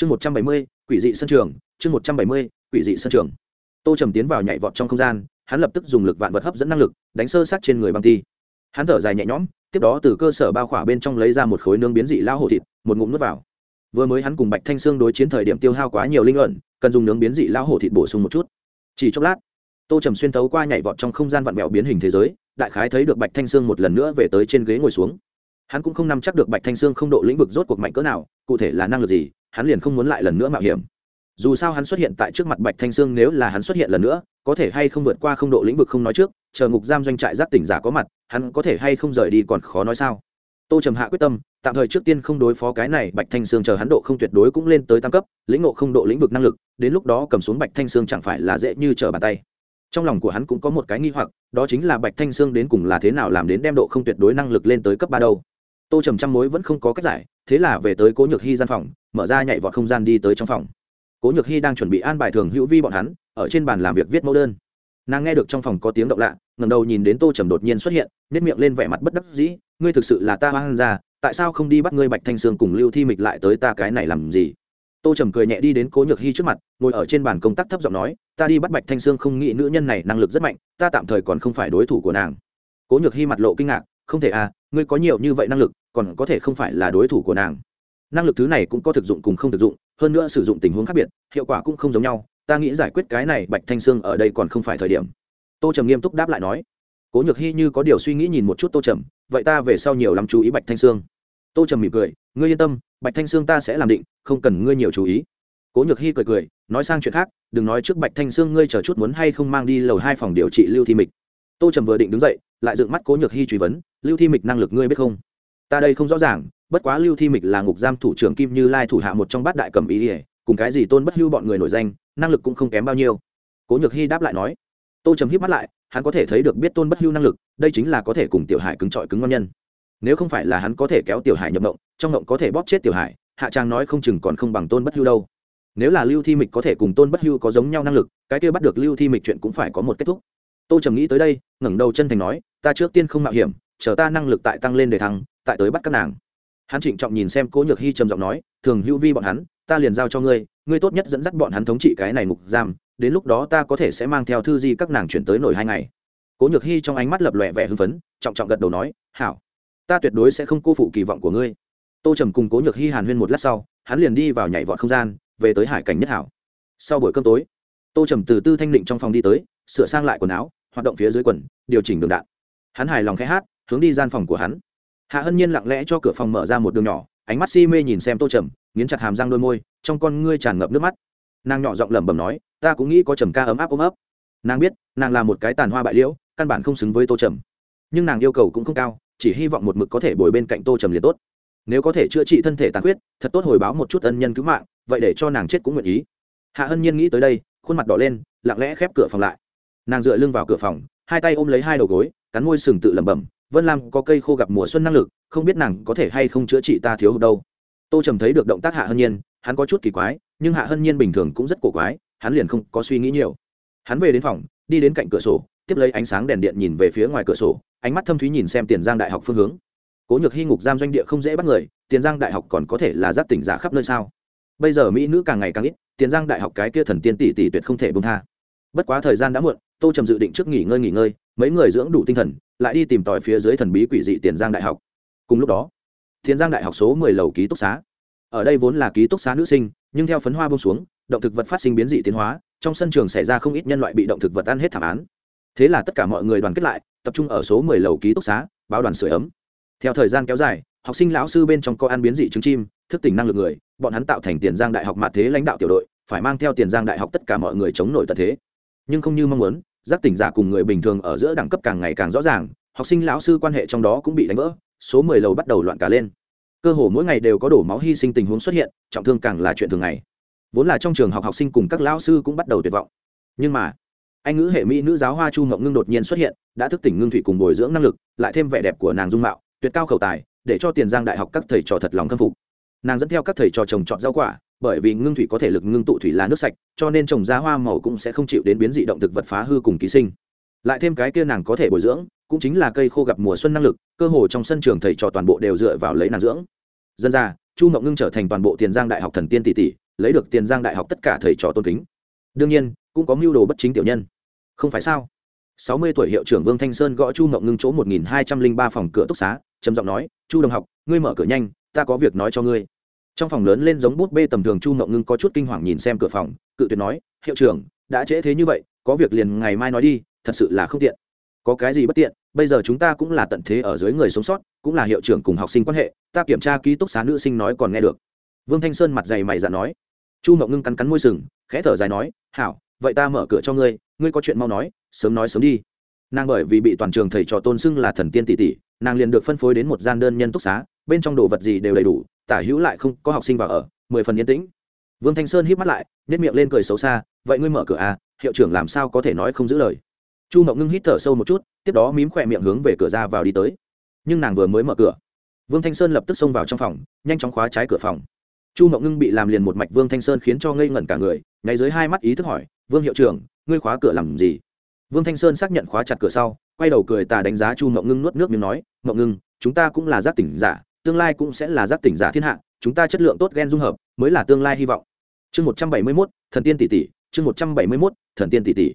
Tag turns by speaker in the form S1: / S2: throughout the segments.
S1: chương một trăm bảy mươi, quỷ dị sân trường, chương một trăm bảy mươi, quỷ dị sân trường. Tô trầm tiến vào nhảy vọt trong không gian, hắn lập tức dùng lực vạn vật hấp dẫn năng lực, đánh sơ sát trên người băng ti. Hắn thở dài nhẹ nhõm, tiếp đó từ cơ sở bao khỏa bên trong lấy ra một khối nướng biến dị lao hổ thịt, một ngụm nuốt vào. Vừa mới hắn cùng bạch thanh sương đối chiến thời điểm tiêu hao quá nhiều linh luận cần dùng nướng biến dị lao hổ thịt bổ sung một chút. Chỉ chốc lát, tô trầm xuyên thấu qua nhảy vọt trong không gian vặn vẹo biến hình thế giới, đại khái thấy được bạch thanh sương một lần nữa về tới trên ghế ngồi xuống. Hắn cũng không nắm chắc được bạch thanh sương không độ lĩnh vực rốt cuộc mạnh cỡ nào, cụ thể là năng lực gì hắn liền không muốn lại lần nữa mạo hiểm. Dù sao hắn xuất hiện tại trước mặt bạch thanh sương nếu là hắn xuất hiện lần nữa, có thể hay không vượt qua không độ lĩnh vực không nói trước, chờ ngục giam doanh trại giác tỉnh giả có mặt, hắn có thể hay không rời đi còn khó nói sao. Tô trầm hạ quyết tâm, tạm thời trước tiên không đối phó cái này bạch thanh sương chờ hắn độ không tuyệt đối cũng lên tới tam cấp, lĩnh ngộ không độ lĩnh vực năng lực, đến lúc đó cầm xuống bạch thanh sương chẳng phải là dễ như trở bàn tay. Trong lòng của hắn cũng có một cái nghi hoặc, đó chính là bạch thanh sương đến cùng là thế nào làm đến đem độ không tuyệt đối năng lực lên tới cấp ba đâu. Tô trầm trăm mối vẫn không có cách giải, thế là về tới cố nhược hy gian phòng mở ra nhảy vọt không gian đi tới trong phòng. Cố nhược hy đang chuẩn bị an bài thường hữu vi bọn hắn, ở trên bàn làm việc viết mẫu đơn. Nàng nghe được trong phòng có tiếng động lạ ngầm đầu nhìn đến tô trầm đột nhiên xuất hiện nếp miệng lên vẻ mặt bất đắc dĩ, ngươi thực sự là ta hoang ra, tại sao không đi bắt ngươi bạch thanh sương cùng lưu thi mịch lại tới ta cái này làm gì? Tô trầm cười nhẹ đi đến cố nhược hy trước mặt, ngồi ở trên bàn công tác thấp giọng nói, ta đi bắt bạch thanh sương không nghĩ nữ nhân này năng lực rất mạnh, ta tạm thời còn không phải đối thủ của nàng. Cố nhược hy mặt lộ kinh ngạc, không thể à ngươi có nhiều như vậy năng lực, còn có thể không phải là đối thủ của nàng năng lực thứ này cũng có thực dụng cùng không thực dụng, hơn nữa sử dụng tình huống khác biệt, hiệu quả cũng không giống nhau. Ta nghĩ giải quyết cái này bạch thanh sương ở đây còn không phải thời điểm. Tô trầm nghiêm túc đáp lại nói. Cố nhược hy như có điều suy nghĩ nhìn một chút tô trầm, vậy ta về sau nhiều lắm chú ý bạch thanh sương. Tô trầm mỉm cười, ngươi yên tâm, bạch thanh sương ta sẽ làm định, không cần ngươi nhiều chú ý. Cố nhược hy cười cười, nói sang chuyện khác, đừng nói trước bạch thanh sương ngươi chờ chút muốn hay không mang đi lầu hai phòng điều trị lưu thi mịch. Tô trầm vừa định đứng dậy, lại dựng mắt cố nhược hy truy vấn, lưu thi mịch năng lực ngươi biết không? Ta đây không rõ ràng bất quá lưu thi mịch là ngục giam thủ trưởng kim như lai thủ hạ một trong bát đại cầm ý ỉa cùng cái gì tôn bất hưu bọn người nổi danh, năng lực cũng không kém bao nhiêu. Cố nhược hy đáp lại nói, tô trầm hít mắt lại, hắn có thể thấy được biết tôn bất hưu năng lực, đây chính là có thể cùng tiểu hải cứng trọi cứng ngon nhân. Nếu không phải là hắn có thể kéo tiểu hải nhập động trong động có thể bóp chết tiểu hải, hạ trang nói không chừng còn không bằng tôn bất hưu đâu. Nếu là lưu thi mịch có thể cùng tôn bất hưu có giống nhau năng lực, cái kia bắt được lưu thi mịch chuyện cũng phải có một kết thúc. Tô trầm nghĩ tới đây, ngẩng đầu chân thành nói, ta trước tiên không mạo hiểm, chờ ta năng lực tại tăng lên để thăng, tại tới bắt các nàng hắn trịnh trọng nhìn xem cố nhược hy trầm giọng nói, thường hữu vi bọn hắn, ta liền giao cho ngươi ngươi tốt nhất dẫn dắt bọn hắn thống trị cái này ngục giam, đến lúc đó ta có thể sẽ mang theo thư di các nàng chuyển tới nổi hai ngày. Cố nhược hy trong ánh mắt lập lòe vẻ hưng phấn, trọng trọng gật đầu nói, hảo, ta tuyệt đối sẽ không cô phụ kỳ vọng của ngươi. Tô trầm cùng cố nhược hy hàn huyên một lát sau, hắn liền đi vào nhảy vọt không gian, về tới hải cảnh nhất hảo. Sau buổi cơm tối, tô trầm từ tư thanh định trong phòng đi tới, sửa sang lại quần áo, hoạt động phía dưới quần, điều chỉnh đường đạn. Hắn hài lòng khẽ hát, hướng đi gian phòng của hắn hạ hân nhiên lặng lẽ cho cửa phòng mở ra một đường nhỏ, ánh mắt si mê nhìn xem tô trầm, nghiến chặt hàm răng đôi môi, trong con ngươi tràn ngập nước mắt. Nàng nhỏ giọng lẩm bẩm nói, ta cũng nghĩ có trầm ca ấm áp ôm ấp. Nàng biết, nàng là một cái tàn hoa bại liễu, căn bản không xứng với tô trầm. Nhưng nàng yêu cầu cũng không cao, chỉ hy vọng một mực có thể bồi bên cạnh tô trầm liền tốt. Nếu có thể chữa trị thân thể tàn khuyết, thật tốt hồi báo một chút ân nhân cứu mạng, vậy để cho nàng chết cũng nguyện ý. Hạ hân nhiên nghĩ tới đây, khuôn mặt đỏ lên, lặng lẽ khép cửa phòng lại. Nàng dựa lưng vào cửa phòng, hai tay ôm lấy hai đầu gối, cắn môi sừng tự lẩm bẩm vân lam có cây khô gặp mùa xuân năng lực, không biết nàng có thể hay không chữa trị ta thiếu hụt đâu. Tô trầm thấy được động tác hạ hân nhiên, hắn có chút kỳ quái, nhưng hạ hân nhiên bình thường cũng rất cổ quái, hắn liền không có suy nghĩ nhiều. Hắn về đến phòng, đi đến cạnh cửa sổ, tiếp lấy ánh sáng đèn điện nhìn về phía ngoài cửa sổ, ánh mắt thâm thúy nhìn xem tiền giang đại học phương hướng. Cố nhược hy ngục giam doanh địa không dễ bắt người, tiền giang đại học còn có thể là giáp tỉnh giả khắp nơi sao? Bây giờ mỹ nữ càng ngày càng ít, tiền giang đại học cái kia thần tiên tỷ tỷ tuyệt không thể bông tha. Bất quá thời gian đã muộn, tô trầm dự định trước nghỉ ngơi nghỉ ngơi mấy người dưỡng đủ tinh thần, lại đi tìm tòi phía dưới thần bí quỷ dị tiền giang đại học. Cùng lúc đó, tiền giang đại học số mười lầu ký túc xá. Ở đây vốn là ký túc xá nữ sinh, nhưng theo phấn hoa bông xuống, động thực vật phát sinh biến dị tiến hóa, trong sân trường xảy ra không ít nhân loại bị động thực vật ăn hết thảm án. Thế là tất cả mọi người đoàn kết lại, tập trung ở số mười lầu ký túc xá, báo đoàn sửa ấm. Theo thời gian kéo dài, học sinh lão sư bên trong có ăn biến dị trứng chim, thức tỉnh năng lực người, bọn hắn tạo thành tiền giang đại học mạ thế lãnh đạo tiểu đội, phải mang theo tiền giang đại học tất cả mọi người chống nổi tật thế. Nhưng không như mong muốn giác tỉnh giả cùng người bình thường ở giữa đẳng cấp càng ngày càng rõ ràng, học sinh lão sư quan hệ trong đó cũng bị đánh vỡ, số mười lầu bắt đầu loạn cả lên. Cơ hồ mỗi ngày đều có đổ máu hy sinh tình huống xuất hiện, trọng thương càng là chuyện thường ngày. Vốn là trong trường học học sinh cùng các lão sư cũng bắt đầu tuyệt vọng. Nhưng mà, anh ngữ hệ mỹ nữ giáo hoa chu ngọc ngưng đột nhiên xuất hiện, đã thức tỉnh ngưng thủy cùng bồi dưỡng năng lực, lại thêm vẻ đẹp của nàng dung mạo, tuyệt cao khẩu tài, để cho tiền giang đại học các thầy trò thật lòng khâm phục. Nàng dẫn theo các thầy trò trồng trọt rau quả bởi vì ngưng thủy có thể lực ngưng tụ thủy là nước sạch, cho nên trồng ra hoa màu cũng sẽ không chịu đến biến dị động thực vật phá hư cùng ký sinh. Lại thêm cái kia nàng có thể bồi dưỡng, cũng chính là cây khô gặp mùa xuân năng lực, cơ hồ trong sân trường thầy trò toàn bộ đều dựa vào lấy nàng dưỡng. Dân ra chu mộng ngưng trở thành toàn bộ tiền giang đại học thần tiên tỷ tỷ, lấy được tiền giang đại học tất cả thầy trò tôn kính. Đương nhiên, cũng có mưu đồ bất chính tiểu nhân. Không phải sao? Sáu mươi tuổi hiệu trưởng vương thanh sơn gõ chu mộng ngưng chỗ một nghìn hai trăm linh ba phòng cửa túc xá, trầm giọng nói, chu đồng học, ngươi mở cửa nhanh, ta có việc nói cho ngươi trong phòng lớn lên giống bút bê tầm thường chu mộng ngưng có chút kinh hoàng nhìn xem cửa phòng, cự tuyệt nói, hiệu trưởng, đã trễ thế như vậy, có việc liền ngày mai nói đi, thật sự là không tiện. Có cái gì bất tiện, bây giờ chúng ta cũng là tận thế ở dưới người sống sót, cũng là hiệu trưởng cùng học sinh quan hệ, ta kiểm tra ký túc xá nữ sinh nói còn nghe được. Vương thanh sơn mặt dày mày dạn nói. Chu mộng ngưng cắn cắn môi sừng, khẽ thở dài nói, hảo, vậy ta mở cửa cho ngươi ngươi có chuyện mau nói, sớm nói sớm đi. Nàng bởi vì bị toàn trường thầy trò tôn xưng là thần tiên tỷ tỷ, nàng liền được phân phối đến một gian đơn nhân túc xá, bên trong đồ vật gì đều đầy đủ tả hữu lại không có học sinh vào ở, mười phần yên tĩnh. Vương thanh sơn hít mắt lại nếp miệng lên cười xấu xa, vậy ngươi mở cửa à hiệu trưởng làm sao có thể nói không giữ lời? Chu mộng ngưng hít thở sâu một chút, tiếp đó mím khỏe miệng hướng về cửa ra vào đi tới. Nhưng nàng vừa mới mở cửa, vương thanh sơn lập tức xông vào trong phòng, nhanh chóng khóa trái cửa phòng. Chu mộng ngưng bị làm liền một mạch vương thanh sơn khiến cho ngây ngẩn cả người ngay dưới hai mắt ý thức hỏi, vương hiệu trưởng, ngươi khóa cửa làm gì? Vương thanh sơn xác nhận khóa chặt cửa sau, quay đầu cười tà đánh giá chu mộng ngưng nuốt nước miếng nói, mộng ngưng, chúng ta cũng là giác tỉnh giả tương lai cũng sẽ là giác tỉnh giả thiên hạ, chúng ta chất lượng tốt gen dung hợp, mới là tương lai hy vọng. Chương một trăm bảy mươi mốt, thần tiên tỷ tỷ, chương một trăm bảy mươi mốt, thần tiên tỷ tỷ.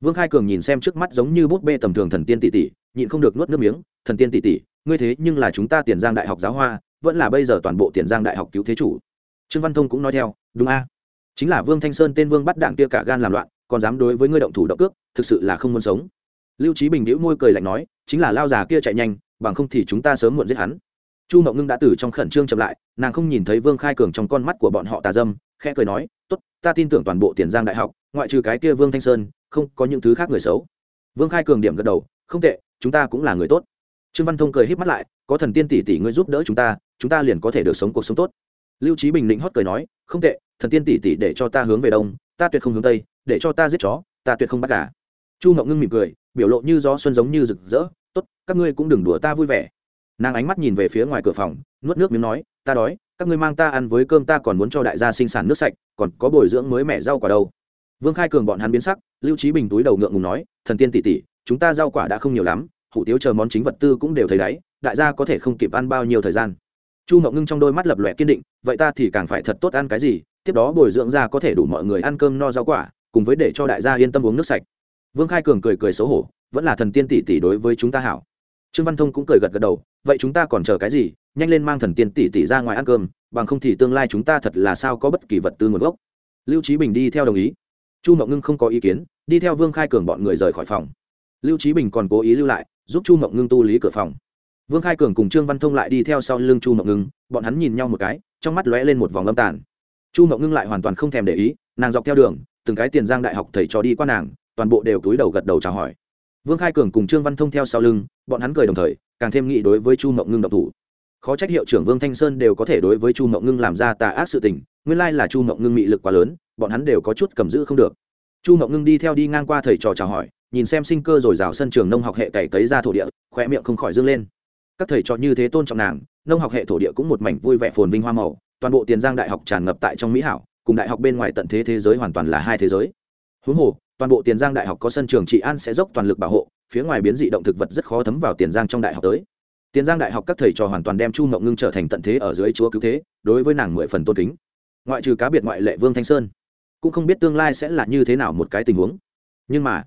S1: Vương khai cường nhìn xem trước mắt giống như bút bê tầm thường thần tiên tỷ tỷ, nhịn không được nuốt nước miếng, thần tiên tỷ tỷ, ngươi thế nhưng là chúng ta tiền giang đại học giáo hoa, vẫn là bây giờ toàn bộ tiền giang đại học cứu thế chủ. Trương văn thông cũng nói theo, đúng a. Chính là vương thanh sơn tên vương bắt đảng kia cả gan làm loạn, còn dám đối với ngươi động thủ động cước, thực sự là không muốn sống. Lưu trí bình đĩu môi cười lạnh nói, chính là lao già kia chạy nhanh, bằng không thì chúng ta sớm muộn giết hắn chu mậu ngưng đã từ trong khẩn trương chậm lại, nàng không nhìn thấy vương khai cường trong con mắt của bọn họ tà dâm, khẽ cười nói, tốt, ta tin tưởng toàn bộ tiền giang đại học, ngoại trừ cái kia vương thanh sơn, không có những thứ khác người xấu. Vương khai cường điểm gật đầu, không tệ, chúng ta cũng là người tốt. Trương văn thông cười híp mắt lại, có thần tiên tỷ tỷ ngươi giúp đỡ chúng ta chúng ta liền có thể được sống cuộc sống tốt. Lưu trí bình định hót cười nói, không tệ, thần tiên tỷ tỷ để cho ta hướng về đông, ta tuyệt không hướng tây, để cho ta giết chó, ta tuyệt không bắt gà. Chu ngọc ngưng mỉm cười, biểu lộ như gió xuân giống như rực rỡ, tốt, các ngươi cũng đừng đùa ta vui vẻ nàng ánh mắt nhìn về phía ngoài cửa phòng, nuốt nước miếng nói, ta đói, các ngươi mang ta ăn với cơm ta còn muốn cho đại gia sinh sản nước sạch, còn có bồi dưỡng mới mẻ rau quả đâu. Vương khai cường bọn hắn biến sắc, lưu trí bình túi đầu ngượng ngùng nói, thần tiên tỷ tỷ, chúng ta rau quả đã không nhiều lắm, hủ tiếu chờ món chính vật tư cũng đều thấy đáy, đại gia có thể không kịp ăn bao nhiêu thời gian. Chu mộng ngưng trong đôi mắt lập lòe kiên định, vậy ta thì càng phải thật tốt ăn cái gì, tiếp đó bồi dưỡng ra có thể đủ mọi người ăn cơm no rau quả, cùng với để cho đại gia yên tâm uống nước sạch. Vương khai cường cười cười xấu hổ, vẫn là thần tiên tỷ tỷ đối với chúng ta hảo. Trương văn thông cũng cười gật gật đầu vậy chúng ta còn chờ cái gì? Nhanh lên mang thần tiên tỷ tỷ ra ngoài ăn cơm, bằng không thì tương lai chúng ta thật là sao có bất kỳ vật tư nguồn gốc. Lưu trí bình đi theo đồng ý. Chu mộng ngưng không có ý kiến, đi theo vương khai cường bọn người rời khỏi phòng. Lưu trí bình còn cố ý lưu lại, giúp chu mộng ngưng tu lý cửa phòng. Vương khai cường cùng trương văn thông lại đi theo sau lưng chu mộng ngưng, bọn hắn nhìn nhau một cái, trong mắt lóe lên một vòng âm tàn. Chu mộng ngưng lại hoàn toàn không thèm để ý, nàng dọc theo đường, từng cái tiền giang đại học thầy trò đi qua nàng, toàn bộ đều túi đầu gật đầu chào hỏi. Vương khai cường cùng trương văn thông theo sau lưng, bọn hắn cười đồng thời càng thêm nghĩ đối với chu mộng ngưng độc thủ. Khó trách hiệu trưởng vương thanh sơn đều có thể đối với chu mộng ngưng làm ra tà ác sự tình, nguyên lai là chu mộng ngưng mị lực quá lớn, bọn hắn đều có chút cầm giữ không được. Chu mộng ngưng đi theo đi ngang qua thầy trò chào hỏi, nhìn xem sinh cơ rồi rào sân trường nông học hệ cày cấy ra thổ địa khoe miệng không khỏi dâng lên. Các thầy trò như thế tôn trọng nàng, nông học hệ thổ địa cũng một mảnh vui vẻ phồn vinh hoa màu, toàn bộ tiền giang đại học tràn ngập tại trong mỹ hảo, cùng đại học bên ngoài tận thế thế giới hoàn toàn là hai thế giới. Huống hồ, toàn bộ tiền giang đại học có sân trường trị an sẽ dốc toàn lực bảo hộ phía ngoài biến dị động thực vật rất khó thấm vào tiền giang trong đại học tới. Tiền giang đại học các thầy trò hoàn toàn đem chu mộng ngưng trở thành tận thế ở dưới chúa cứu thế, đối với nàng mười phần tôn kính. Ngoại trừ cá biệt ngoại lệ vương thanh sơn, cũng không biết tương lai sẽ là như thế nào một cái tình huống. Nhưng mà,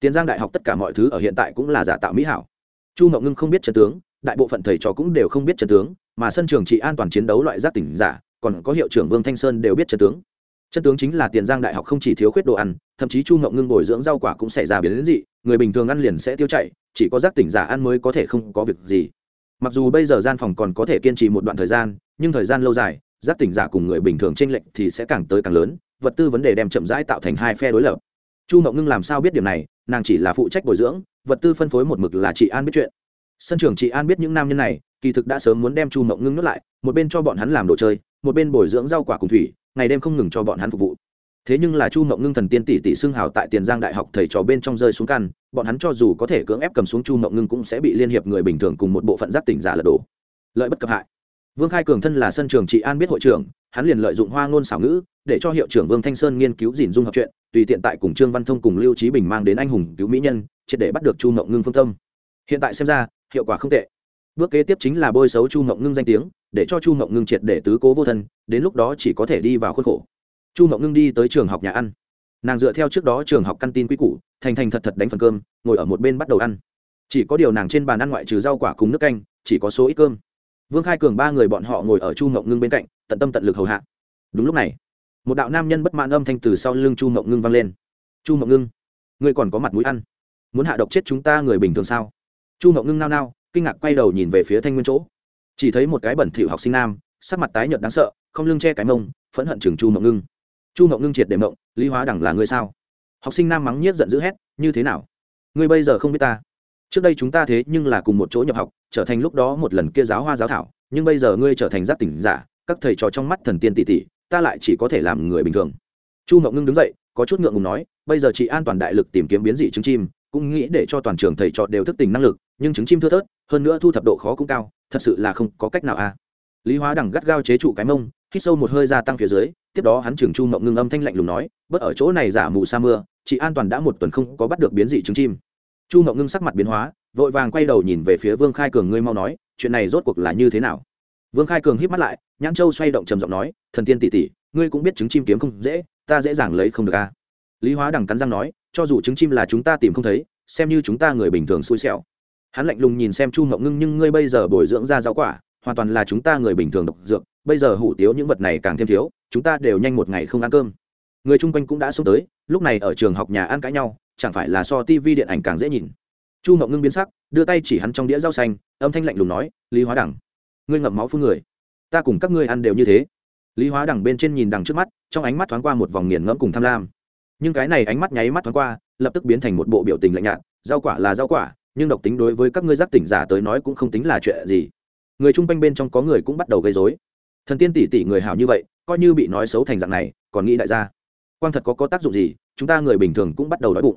S1: tiền giang đại học tất cả mọi thứ ở hiện tại cũng là giả tạo mỹ hảo. Chu mộng ngưng không biết trần tướng, đại bộ phận thầy trò cũng đều không biết trần tướng, mà sân trường trị an toàn chiến đấu loại giác tỉnh giả, còn có hiệu trưởng vương thanh sơn đều biết trần tướng chân tướng chính là tiền giang đại học không chỉ thiếu khuyết đồ ăn, thậm chí chu ngộng ngưng bồi dưỡng rau quả cũng xảy ra biến đến dị, người bình thường ăn liền sẽ tiêu chảy, chỉ có giác tỉnh giả ăn mới có thể không có việc gì. Mặc dù bây giờ gian phòng còn có thể kiên trì một đoạn thời gian, nhưng thời gian lâu dài, giác tỉnh giả cùng người bình thường tranh lệch thì sẽ càng tới càng lớn, vật tư vấn đề đem chậm rãi tạo thành hai phe đối lập. Chu ngộng ngưng làm sao biết điểm này, nàng chỉ là phụ trách bồi dưỡng, vật tư phân phối một mực là chị an biết chuyện. Sân trường chị an biết những nam nhân này, kỳ thực đã sớm muốn đem chu ngộng ngưng nuốt lại, một bên cho bọn hắn làm đồ chơi, một bên bồi dưỡng rau quả cùng thủy ngày đêm không ngừng cho bọn hắn phục vụ. Thế nhưng là chu mộng ngưng thần tiên tỷ tỷ xưng hào tại tiền giang đại học thầy trò bên trong rơi xuống căn, bọn hắn cho dù có thể cưỡng ép cầm xuống chu mộng ngưng cũng sẽ bị liên hiệp người bình thường cùng một bộ phận giác tỉnh giả lật đổ. Lợi bất cập hại. Vương khai cường thân là sân trường trị an biết hội trưởng, hắn liền lợi dụng hoa ngôn xảo ngữ để cho hiệu trưởng vương thanh sơn nghiên cứu dìn dung hợp chuyện, tùy tiện tại cùng trương văn thông cùng lưu trí bình mang đến anh hùng cứu mỹ nhân, triệt để bắt được chu mộng ngưng phương tâm. Hiện tại xem ra, hiệu quả không tệ. Bước kế tiếp chính là bôi xấu chu mộng ngưng danh tiếng để cho chu mộng ngưng triệt để tứ cố vô thân, đến lúc đó chỉ có thể đi vào khuôn khổ. Chu mộng ngưng đi tới trường học nhà ăn. Nàng dựa theo trước đó trường học căn tin quy củ, thành thành thật thật đánh phần cơm, ngồi ở một bên bắt đầu ăn. Chỉ có điều nàng trên bàn ăn ngoại trừ rau quả cùng nước canh, chỉ có số ít cơm. Vương khai cường ba người bọn họ ngồi ở chu mộng ngưng bên cạnh, tận tâm tận lực hầu hạ. Đúng lúc này, một đạo nam nhân bất mãn âm thanh từ sau lưng chu mộng ngưng vang lên. Chu mộng ngưng, ngươi còn có mặt mũi ăn. Muốn hạ độc chết chúng ta người bình thường sao? Chu mộng ngưng nao nao, kinh ngạc quay đầu nhìn về phía thanh nguyên chỗ chỉ thấy một cái bẩn thỉu học sinh nam, sắc mặt tái nhợt đáng sợ, không lưng che cái mông, phẫn hận chừng chu mộng ngưng. Chu mộng ngưng triệt để mộng, lý hóa đẳng là ngươi sao? Học sinh nam mắng nhiếc giận dữ hét, như thế nào? Ngươi bây giờ không biết ta. Trước đây chúng ta thế nhưng là cùng một chỗ nhập học, trở thành lúc đó một lần kia giáo hoa giáo thảo, nhưng bây giờ ngươi trở thành giác tỉnh giả, các thầy trò trong mắt thần tiên tỷ tỷ, ta lại chỉ có thể làm người bình thường. Chu mộng ngưng đứng dậy, có chút ngượng ngùng nói, bây giờ chị an toàn đại lực tìm kiếm biến dị trứng chim, cũng nghĩ để cho toàn trường thầy trò đều thức tỉnh năng lực, nhưng trứng chim thưa thớt, hơn nữa thu thập độ khó cũng cao thật sự là không có cách nào à. Lý hóa đằng gắt gao chế trụ cái mông, hít sâu một hơi gia tăng phía dưới, tiếp đó hắn trường chu mộng ngưng âm thanh lạnh lùng nói, bớt ở chỗ này giả mù sa mưa, chị an toàn đã một tuần không có bắt được biến dị trứng chim. Chu mộng ngưng sắc mặt biến hóa, vội vàng quay đầu nhìn về phía vương khai cường ngươi mau nói, chuyện này rốt cuộc là như thế nào? Vương khai cường hít mắt lại, nhãn châu xoay động trầm giọng nói, thần tiên tỷ tỷ, ngươi cũng biết trứng chim kiếm không dễ, ta dễ dàng lấy không được a à. lý hóa đằng cắn răng nói, cho dù trứng chim là chúng ta tìm không thấy, xem như chúng ta người bình thường xui xẻo hắn lạnh lùng nhìn xem chu mộng ngưng, nhưng ngươi bây giờ bồi dưỡng ra rau quả, hoàn toàn là chúng ta người bình thường độc dược, bây giờ hủ tiếu những vật này càng thêm thiếu, chúng ta đều nhanh một ngày không ăn cơm. Người chung quanh cũng đã xuống tới, lúc này ở trường học nhà ăn cãi nhau, chẳng phải là so tivi điện ảnh càng dễ nhìn. Chu mộng ngưng biến sắc, đưa tay chỉ hắn trong đĩa rau xanh, âm thanh lạnh lùng nói, lý hóa đẳng ngươi ngậm máu phương người. Ta cùng các ngươi ăn đều như thế. Lý hóa đẳng bên trên nhìn đằng trước mắt, trong ánh mắt thoáng qua một vòng nghiền ngẫm cùng tham lam. Nhưng cái này ánh mắt nháy mắt thoáng qua, lập tức biến thành một bộ biểu tình lạnh nhạt, rau quả là rau quả nhưng độc tính đối với các ngươi giác tỉnh giả tới nói cũng không tính là chuyện gì. Người chung quanh bên trong có người cũng bắt đầu gây dối thần tiên tỷ tỷ người hảo như vậy, coi như bị nói xấu thành dạng này, còn nghĩ đại gia. Quang thật có có tác dụng gì, chúng ta người bình thường cũng bắt đầu đói bụng.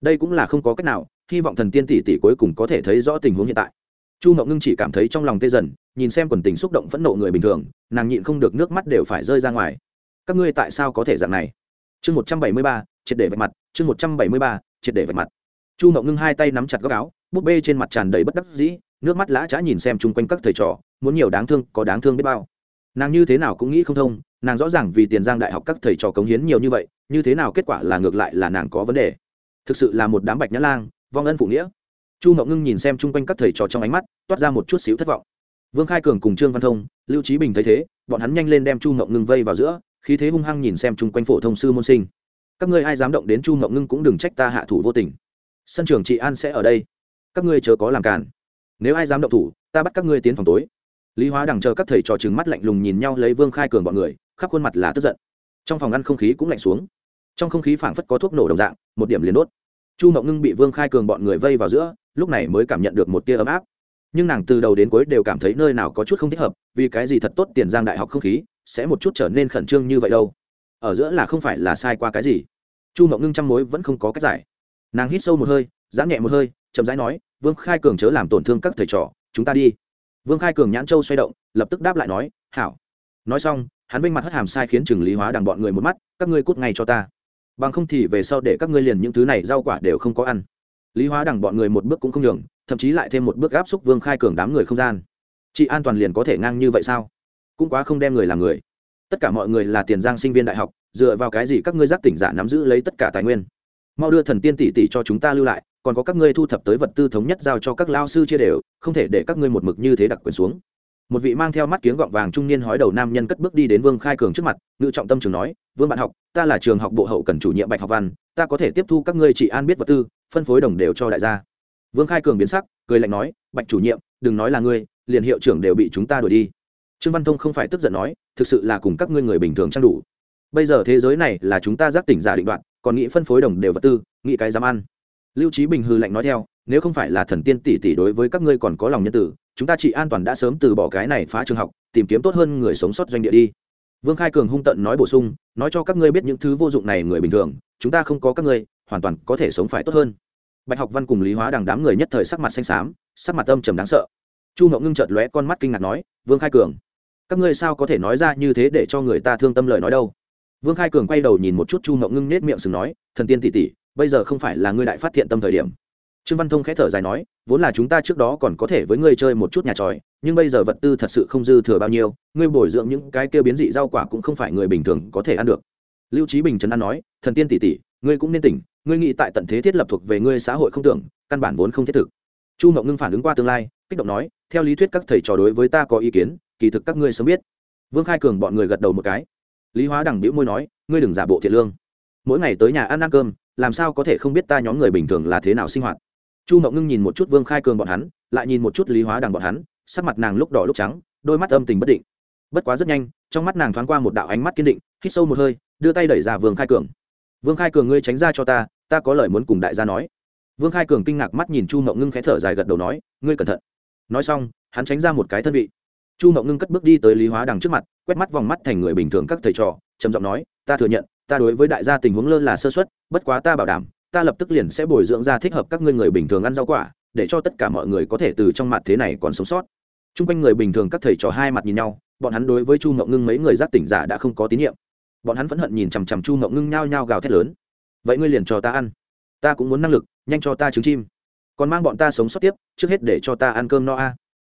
S1: Đây cũng là không có cách nào, hy vọng thần tiên tỷ tỷ cuối cùng có thể thấy rõ tình huống hiện tại. Chu ngọc ngưng chỉ cảm thấy trong lòng tê dần, nhìn xem quần tình xúc động phẫn nộ người bình thường, nàng nhịn không được nước mắt đều phải rơi ra ngoài. Các ngươi tại sao có thể dạng này? Chương một trăm bảy mươi ba, triệt để vạch mặt, chương một trăm bảy mươi ba, triệt để vạch mặt. Chu ngọc ngưng hai tay nắm chặt góc áo búp bê trên mặt tràn đầy bất đắc dĩ, nước mắt lã chã nhìn xem chung quanh các thầy trò, muốn nhiều đáng thương, có đáng thương biết bao. Nàng như thế nào cũng nghĩ không thông, nàng rõ ràng vì tiền giang đại học các thầy trò cống hiến nhiều như vậy, như thế nào kết quả là ngược lại là nàng có vấn đề. Thực sự là một đám bạch nhã lang, vong ân phụ nghĩa. Chu ngọc ngưng nhìn xem chung quanh các thầy trò trong ánh mắt, toát ra một chút xíu thất vọng. Vương khai cường cùng trương văn thông, lưu trí bình thấy thế, bọn hắn nhanh lên đem chu ngọc ngưng vây vào giữa, khí thế hung hăng nhìn xem chung quanh phổ thông sư môn sinh. Các ngươi ai dám động đến chu ngọc ngưng cũng đừng trách ta hạ thủ vô tình. Sân trường chị an sẽ ở đây các ngươi chớ có làm cản nếu ai dám động thủ, ta bắt các ngươi tiến phòng tối. Lý hóa đằng chờ các thầy trò trừng mắt lạnh lùng nhìn nhau lấy vương khai cường bọn người, khắp khuôn mặt là tức giận. Trong phòng ăn không khí cũng lạnh xuống. Trong không khí phảng phất có thuốc nổ đồng dạng, một điểm liền đốt. Chu mậu ngưng bị vương khai cường bọn người vây vào giữa, lúc này mới cảm nhận được một tia ấm áp. Nhưng nàng từ đầu đến cuối đều cảm thấy nơi nào có chút không thích hợp, vì cái gì thật tốt tiền giang đại học không khí, sẽ một chút trở nên khẩn trương như vậy đâu. Ở giữa là không phải là sai qua cái gì. Chu mậu ngưng trăm mối vẫn không có cách giải. Nàng hít sâu một hơi, giãn nhẹ một hơi chậm rãi nói, vương khai cường chớ làm tổn thương các thầy trò, chúng ta đi. Vương khai cường nhãn châu xoay động, lập tức đáp lại nói, hảo. Nói xong, hắn vinh mặt hất hàm sai khiến trừng lý hóa đằng bọn người một mắt, các ngươi cút ngay cho ta. Bằng không thì về sau để các ngươi liền những thứ này rau quả đều không có ăn. Lý hóa đằng bọn người một bước cũng không nhường, thậm chí lại thêm một bước áp xúc vương khai cường đám người không gian. Chị an toàn liền có thể ngang như vậy sao? Cũng quá không đem người làm người. Tất cả mọi người là tiền giang sinh viên đại học, dựa vào cái gì các ngươi giác tỉnh giả nắm giữ lấy tất cả tài nguyên? Mau đưa thần tiên tỷ tỷ cho chúng ta lưu lại còn có các ngươi thu thập tới vật tư thống nhất giao cho các lao sư chia đều, không thể để các ngươi một mực như thế đặc quyền xuống. Một vị mang theo mắt kiếng gọng vàng trung niên hói đầu nam nhân cất bước đi đến vương khai cường trước mặt, ngự trọng tâm trường nói, vương bạn học, ta là trường học bộ hậu cần chủ nhiệm bạch học văn, ta có thể tiếp thu các ngươi chỉ an biết vật tư, phân phối đồng đều cho đại gia. Vương khai cường biến sắc, cười lạnh nói, bạch chủ nhiệm, đừng nói là ngươi, liền hiệu trưởng đều bị chúng ta đuổi đi. Trương văn thông không phải tức giận nói, thực sự là cùng các ngươi người bình thường trang đủ? Bây giờ thế giới này là chúng ta giác tỉnh giả định đoạn, còn nghĩ phân phối đồng đều vật tư, nghĩ cái dám ăn lưu trí bình hư lạnh nói theo, nếu không phải là thần tiên tỷ tỷ đối với các ngươi còn có lòng nhân tử, chúng ta chỉ an toàn đã sớm từ bỏ cái này phá trường học, tìm kiếm tốt hơn người sống sót doanh địa đi. Vương khai cường hung tận nói bổ sung, nói cho các ngươi biết những thứ vô dụng này người bình thường, chúng ta không có các ngươi, hoàn toàn có thể sống phải tốt hơn. Bạch học văn cùng lý hóa đằng đám người nhất thời sắc mặt xanh xám, sắc mặt âm trầm đáng sợ. Chu ngậu ngưng chợt lóe con mắt kinh ngạc nói, vương khai cường, các ngươi sao có thể nói ra như thế để cho người ta thương tâm lời nói đâu? Vương khai cường quay đầu nhìn một chút chu ngậu ngưng nết miệng sừng nói, thần tiên tỷ tỷ bây giờ không phải là ngươi đại phát thiện tâm thời điểm. Trương văn thông khẽ thở dài nói, vốn là chúng ta trước đó còn có thể với ngươi chơi một chút nhà tròi, nhưng bây giờ vật tư thật sự không dư thừa bao nhiêu, ngươi bồi dưỡng những cái kia biến dị rau quả cũng không phải người bình thường có thể ăn được. Lưu trí bình trấn an nói, thần tiên tỷ tỷ, ngươi cũng nên tỉnh, ngươi nghĩ tại tận thế thiết lập thuộc về ngươi xã hội không tưởng, căn bản vốn không thiết thực. Chu mậu ngưng phản ứng qua tương lai, kích động nói, theo lý thuyết các thầy trò đối với ta có ý kiến, kỳ thực các ngươi sớm biết. Vương khai cường bọn người gật đầu một cái. Lý hóa đằng đĩu môi nói, ngươi đừng giả bộ thiện lương. Mỗi ngày tới nhà ăn ăn cơm làm sao có thể không biết ta nhóm người bình thường là thế nào sinh hoạt? Chu mộng ngưng nhìn một chút vương khai cường bọn hắn, lại nhìn một chút lý hóa đằng bọn hắn, sắc mặt nàng lúc đỏ lúc trắng, đôi mắt âm tình bất định. Bất quá rất nhanh, trong mắt nàng thoáng qua một đạo ánh mắt kiên định, hít sâu một hơi, đưa tay đẩy ra vương khai cường. Vương khai cường ngươi tránh ra cho ta ta có lời muốn cùng đại gia nói. Vương khai cường kinh ngạc mắt nhìn chu mộng ngưng khẽ thở dài gật đầu nói, ngươi cẩn thận. Nói xong, hắn tránh ra một cái thân vị. Chu mộng ngưng cất bước đi tới lý hóa đằng trước mặt, quét mắt vòng mắt thành người bình thường các thầy trò, trầm giọng nói, ta thừa nhận ta đối với đại gia tình huống lơ là sơ xuất bất quá ta bảo đảm, ta lập tức liền sẽ bồi dưỡng ra thích hợp các ngươi người bình thường ăn rau quả, để cho tất cả mọi người có thể từ trong mặt thế này còn sống sót. T r u n g quanh người bình thường các thầy trò hai mặt nhìn nhau, bọn hắn đối với chu mộng ngưng mấy người giác tỉnh giả đã không có tín nhiệm. Bọn hắn phẫn hận nhìn chằm chằm chu mộng ngưng nhao nhao gào thét lớn. Vậy ngươi liền cho ta ăn. Ta cũng muốn năng lực, nhanh cho ta trứng chim. Còn mang bọn ta sống sót tiếp, trước hết để cho ta ăn cơm no a.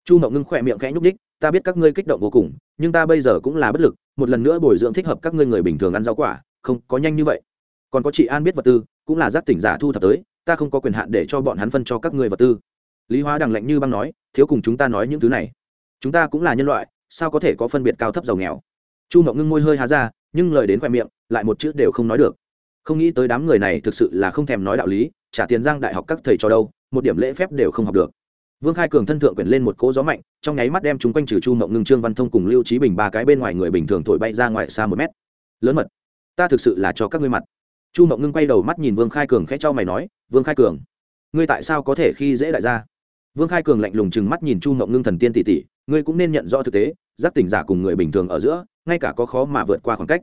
S1: Chu mộng ngưng khỏe miệng khẽ nhúc đích ta biết các ngươi kích động vô cùng, nhưng ta bây giờ cũng là bất lực, một lần nữa bồi dưỡng thích hợp các ngươi người bình thường ăn rau quả không có nhanh như vậy. Còn có chị an biết vật tư, cũng là giác tỉnh giả thu thập tới, ta không có quyền hạn để cho bọn hắn phân cho các ngươi vật tư. Lý hóa đằng lạnh như băng nói, thiếu cùng chúng ta nói những thứ này. Chúng ta cũng là nhân loại, sao có thể có phân biệt cao thấp giàu nghèo? Chu mộng ngưng môi hơi há ra, nhưng lời đến khoe miệng, lại một chữ đều không nói được. Không nghĩ tới đám người này thực sự là không thèm nói đạo lý, trả tiền giang đại học các thầy cho đâu, một điểm lễ phép đều không học được. Vương khai cường thân thượng quyển lên một cỗ gió mạnh, trong nháy mắt đem chúng quanh trừ chu mộng ngưng, trương văn thông cùng lưu trí bình ba cái bên ngoài người bình thường thổi bay ra ngoài xa một mét. Lớn mật ta thực sự là cho các ngươi mặt. Chu mộng ngưng quay đầu mắt nhìn vương khai cường khẽ cho mày nói, vương khai cường, ngươi tại sao có thể khi dễ đại gia? Vương khai cường lạnh lùng chừng mắt nhìn chu mộng ngưng thần tiên tỷ tỷ, ngươi cũng nên nhận rõ thực tế, giác tỉnh giả cùng người bình thường ở giữa, ngay cả có khó mà vượt qua khoảng cách.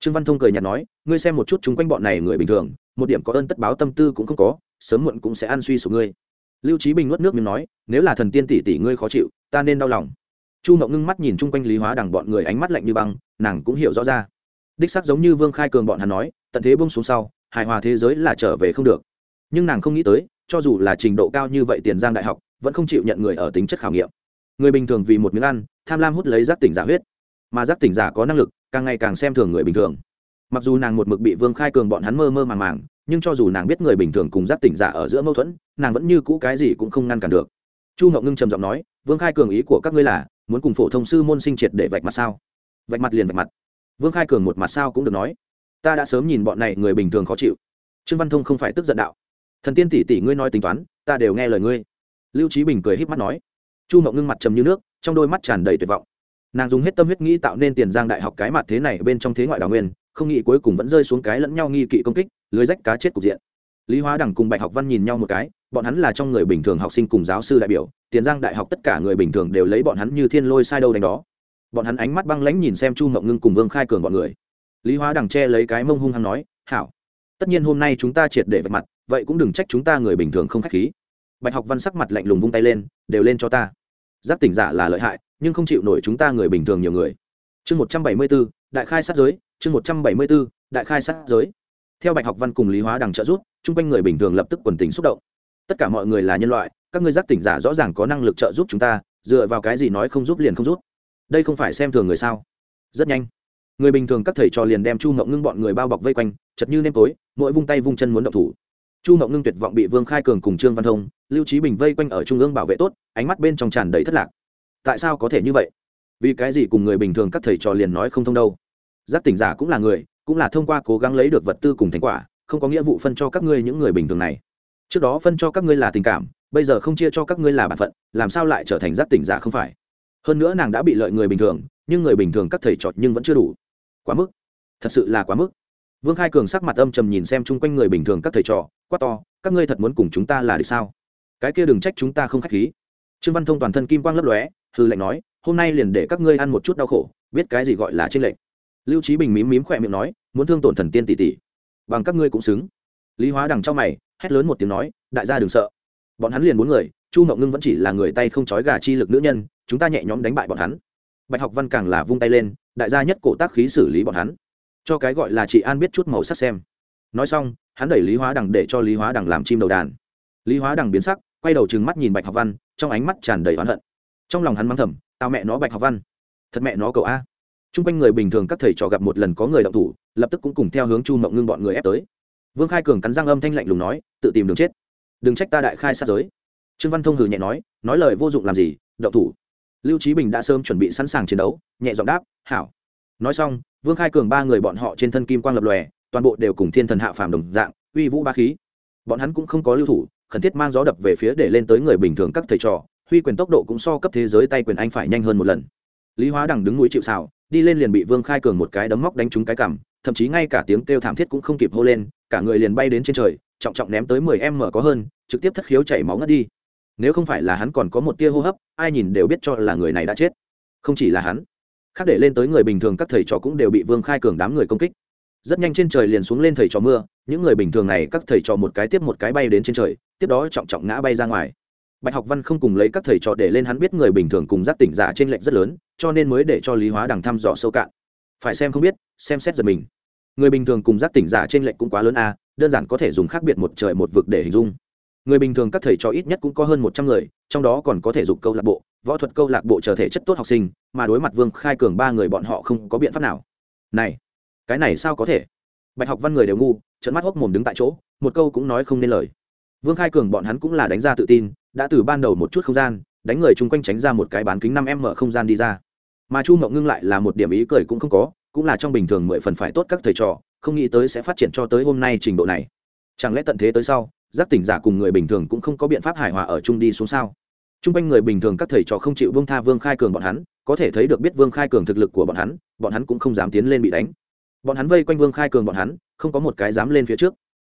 S1: Trương văn thông cười nhạt nói, ngươi xem một chút chung quanh bọn này người bình thường, một điểm có ơn tất báo tâm tư cũng không có, sớm muộn cũng sẽ ăn suy sụp ngươi. Lưu trí bình nuốt nước miếng nói, nếu là thần tiên tỷ tỷ ngươi khó chịu, ta nên đau lòng. Chu mộng ngưng mắt nhìn chung quanh lý hóa đằng bọn người ánh mắt lạnh như băng, nàng cũng hiểu rõ ra đích sắc giống như vương khai cường bọn hắn nói, tận thế bông xuống sau, hài hòa thế giới là trở về không được. Nhưng nàng không nghĩ tới, cho dù là trình độ cao như vậy tiền giang đại học, vẫn không chịu nhận người ở tính chất khảo nghiệm. Người bình thường vì một miếng ăn, tham lam hút lấy giác tỉnh giả huyết. Mà giác tỉnh giả có năng lực, càng ngày càng xem thường người bình thường. Mặc dù nàng một mực bị vương khai cường bọn hắn mơ mơ màng màng, nhưng cho dù nàng biết người bình thường cùng giác tỉnh giả ở giữa mâu thuẫn, nàng vẫn như cũ cái gì cũng không ngăn cản được. Chu ngọc ngưng trầm giọng nói, vương khai cường ý của các ngươi là, muốn cùng phổ thông sư môn sinh triệt để vạch mặt sao? Vạch mặt liền vạch mặt vương khai cường một mặt sao cũng được nói. Ta đã sớm nhìn bọn này người bình thường khó chịu. Trương văn thông không phải tức giận đạo. Thần tiên tỷ tỷ ngươi nói tính toán, ta đều nghe lời ngươi. Lưu trí bình cười h í p mắt nói. Chu mộng ngưng mặt trầm như nước, trong đôi mắt tràn đầy tuyệt vọng. Nàng dùng hết tâm huyết nghĩ tạo nên tiền giang đại học cái mặt thế này bên trong thế ngoại đào nguyên, không nghĩ cuối cùng vẫn rơi xuống cái lẫn nhau nghi kỵ công kích, lưới rách cá chết cục diện. Lý hóa đằng cùng bạch học văn nhìn nhau một cái, bọn hắn là trong người bình thường học sinh cùng giáo sư đại biểu, tiền giang đại học tất cả người bình thường đều lấy bọn hắn như thiên lôi sai đâu đánh đó bọn hắn ánh mắt băng lãnh nhìn xem chu mộng ngưng cùng vương khai cường bọn người. Lý hóa đằng che lấy cái mông hung hăng nói, hảo. Tất nhiên hôm nay chúng ta triệt để vạch mặt, vậy cũng đừng trách chúng ta người bình thường không k h á c h khí. Bạch học văn sắc mặt lạnh lùng vung tay lên, đều lên cho ta. Giáp tỉnh giả là lợi hại, nhưng không chịu nổi chúng ta người bình thường nhiều người. Chương một trăm bảy mươi b ố đại khai sát giới, chương một trăm bảy mươi b ố đại khai sát giới. Theo bạch học văn cùng lý hóa đằng trợ giúp, chung quanh người bình thường lập tức quần tính xúc động. Tất cả mọi người là nhân loại, các ngươi giác tỉnh giả rõ ràng có năng lực trợ giúp chúng ta, dựa vào cái gì nói không giúp liền không giúp đây không phải xem thường người sao? Rất nhanh. Người bình thường các thầy trò liền đem chu mộng ngưng bọn người bao bọc vây quanh, chật như nêm tối, mỗi vung tay vung chân muốn động thủ. Chu mộng ngưng tuyệt vọng bị vương khai cường cùng trương văn thông, lưu trí bình vây quanh ở trung ương bảo vệ tốt, ánh mắt bên trong tràn đầy thất lạc. Tại sao có thể như vậy? Vì cái gì cùng người bình thường các thầy trò liền nói không thông đâu? Giác tỉnh giả cũng là người, cũng là thông qua cố gắng lấy được vật tư cùng thành quả, không có nghĩa vụ phân cho các ngươi những người bình thường này. Trước đó phân cho các ngươi là tình cảm, bây giờ không chia cho các ngươi là b ả n phận, làm sao lại trở thành giác tỉnh giả không phải? Hơn nữa nàng đã bị lợi người bình thường, nhưng người bình thường các thầy trọt nhưng vẫn chưa đủ. Quá mức. Thật sự là quá mức. Vương khai cường sắc mặt âm trầm nhìn xem chung quanh người bình thường các thầy trò, quát to, các ngươi thật muốn cùng chúng ta là được sao? Cái kia đừng trách chúng ta không k h á c h khí. Trương văn thông toàn thân kim quang lấp lóe, hư lệnh nói, hôm nay liền để các ngươi ăn một chút đau khổ, biết cái gì gọi là trên lệnh lưu trí bình mím mím khỏe miệng nói, muốn thương tổn thần tiên tỷ tỷ, bằng các ngươi cũng xứng. Lý hóa đằng trong mày, hét lớn một tiếng nói, đại gia đừng sợ bọn hắn liền bốn người, chu mậu ngưng vẫn chỉ là người tay không trói gà chi lực nữ nhân, chúng ta nhẹ nhõm đánh bại bọn hắn. Bạch học văn càng là vung tay lên, đại gia nhất cổ tác khí xử lý bọn hắn. Cho cái gọi là chị an biết chút màu sắc xem. Nói xong, hắn đẩy lý hóa đằng để cho lý hóa đằng làm chim đầu đàn. Lý hóa đằng biến sắc, quay đầu trừng mắt nhìn bạch học văn, trong ánh mắt tràn đầy oán hận. Trong lòng hắn mắng thầm, tao mẹ nó bạch học văn, thật mẹ nó cậu a. T r u n g quanh người bình thường các thầy trò gặp một lần có người động thủ, lập tức cũng cùng theo hướng chu mộng ngưng bọn người ép tới. Vương khai cường cắn răng âm thanh lạnh lùng nói, tự tìm đường chết đừng trách ta đại khai sát giới. Trương văn thông hừ nhẹ nói nói lời vô dụng làm gì, động thủ. Lưu trí bình đã sớm chuẩn bị sẵn sàng chiến đấu, nhẹ giọng đáp, hảo. Nói xong, vương khai cường ba người bọn họ trên thân kim quang lập lòe, toàn bộ đều cùng thiên thần hạ phàm đồng dạng, uy vũ ba khí. Bọn hắn cũng không có lưu thủ, khẩn thiết mang gió đập về phía để lên tới người bình thường các thầy trò, huy quyền tốc độ cũng so cấp thế giới tay quyền anh phải nhanh hơn một lần. Lý hóa đằng đứng núi chịu xào đi lên liền bị vương khai cường một cái đấm móc đánh trúng cái cằm, thậm chí ngay cả tiếng kêu thảm thiết cũng không kịp hô lên, cả người liền bay đến trên trời trọng trọng ném tới mười em mở có hơn, trực tiếp thất khiếu chảy máu ngất đi. Nếu không phải là hắn còn có một tia hô hấp, ai nhìn đều biết cho là người này đã chết. Không chỉ là hắn, khác để lên tới người bình thường các thầy trò cũng đều bị vương khai cường đám người công kích. Rất nhanh trên trời liền xuống lên thầy trò mưa, những người bình thường này các thầy trò một cái tiếp một cái bay đến trên trời, tiếp đó trọng trọng ngã bay ra ngoài. Bạch học văn không cùng lấy các thầy trò để lên hắn biết người bình thường cùng giác tỉnh giả trên lệnh rất lớn, cho nên mới để cho lý hóa đằng thăm dò sâu cạn. Phải xem không biết, xem xét giật mình. Người bình thường cùng giác tỉnh giả trên lệnh cũng quá lớn a đơn giản có thể dùng khác biệt một trời một vực để hình dung. Người bình thường các thầy trò ít nhất cũng có hơn một trăm người, trong đó còn có thể dục câu lạc bộ, võ thuật câu lạc bộ trở thể chất tốt học sinh, mà đối mặt vương khai cường ba người bọn họ không có biện pháp nào. Này, cái này sao có thể? Bạch học văn người đều ngu trận mắt hốc mồm đứng tại chỗ, một câu cũng nói không nên lời. Vương khai cường bọn hắn cũng là đánh ra tự tin, đã từ ban đầu một chút không gian, đánh người chung quanh tránh ra một cái bán kính năm m mở không gian đi ra. Mà chu mậu ngưng lại là một điểm ý cười cũng không có, cũng là trong bình thường mười phần phải tốt các thầy trò không nghĩ tới sẽ phát triển cho tới hôm nay trình độ này. Chẳng lẽ tận thế tới sau, giác tỉnh giả cùng người bình thường cũng không có biện pháp hài hòa ở chung đi xuống sao? T r u n g quanh người bình thường các thầy trò không chịu vương tha vương khai cường bọn hắn, có thể thấy được biết vương khai cường thực lực của bọn hắn bọn hắn cũng không dám tiến lên bị đánh. Bọn hắn vây quanh vương khai cường bọn hắn, không có một cái dám lên phía trước.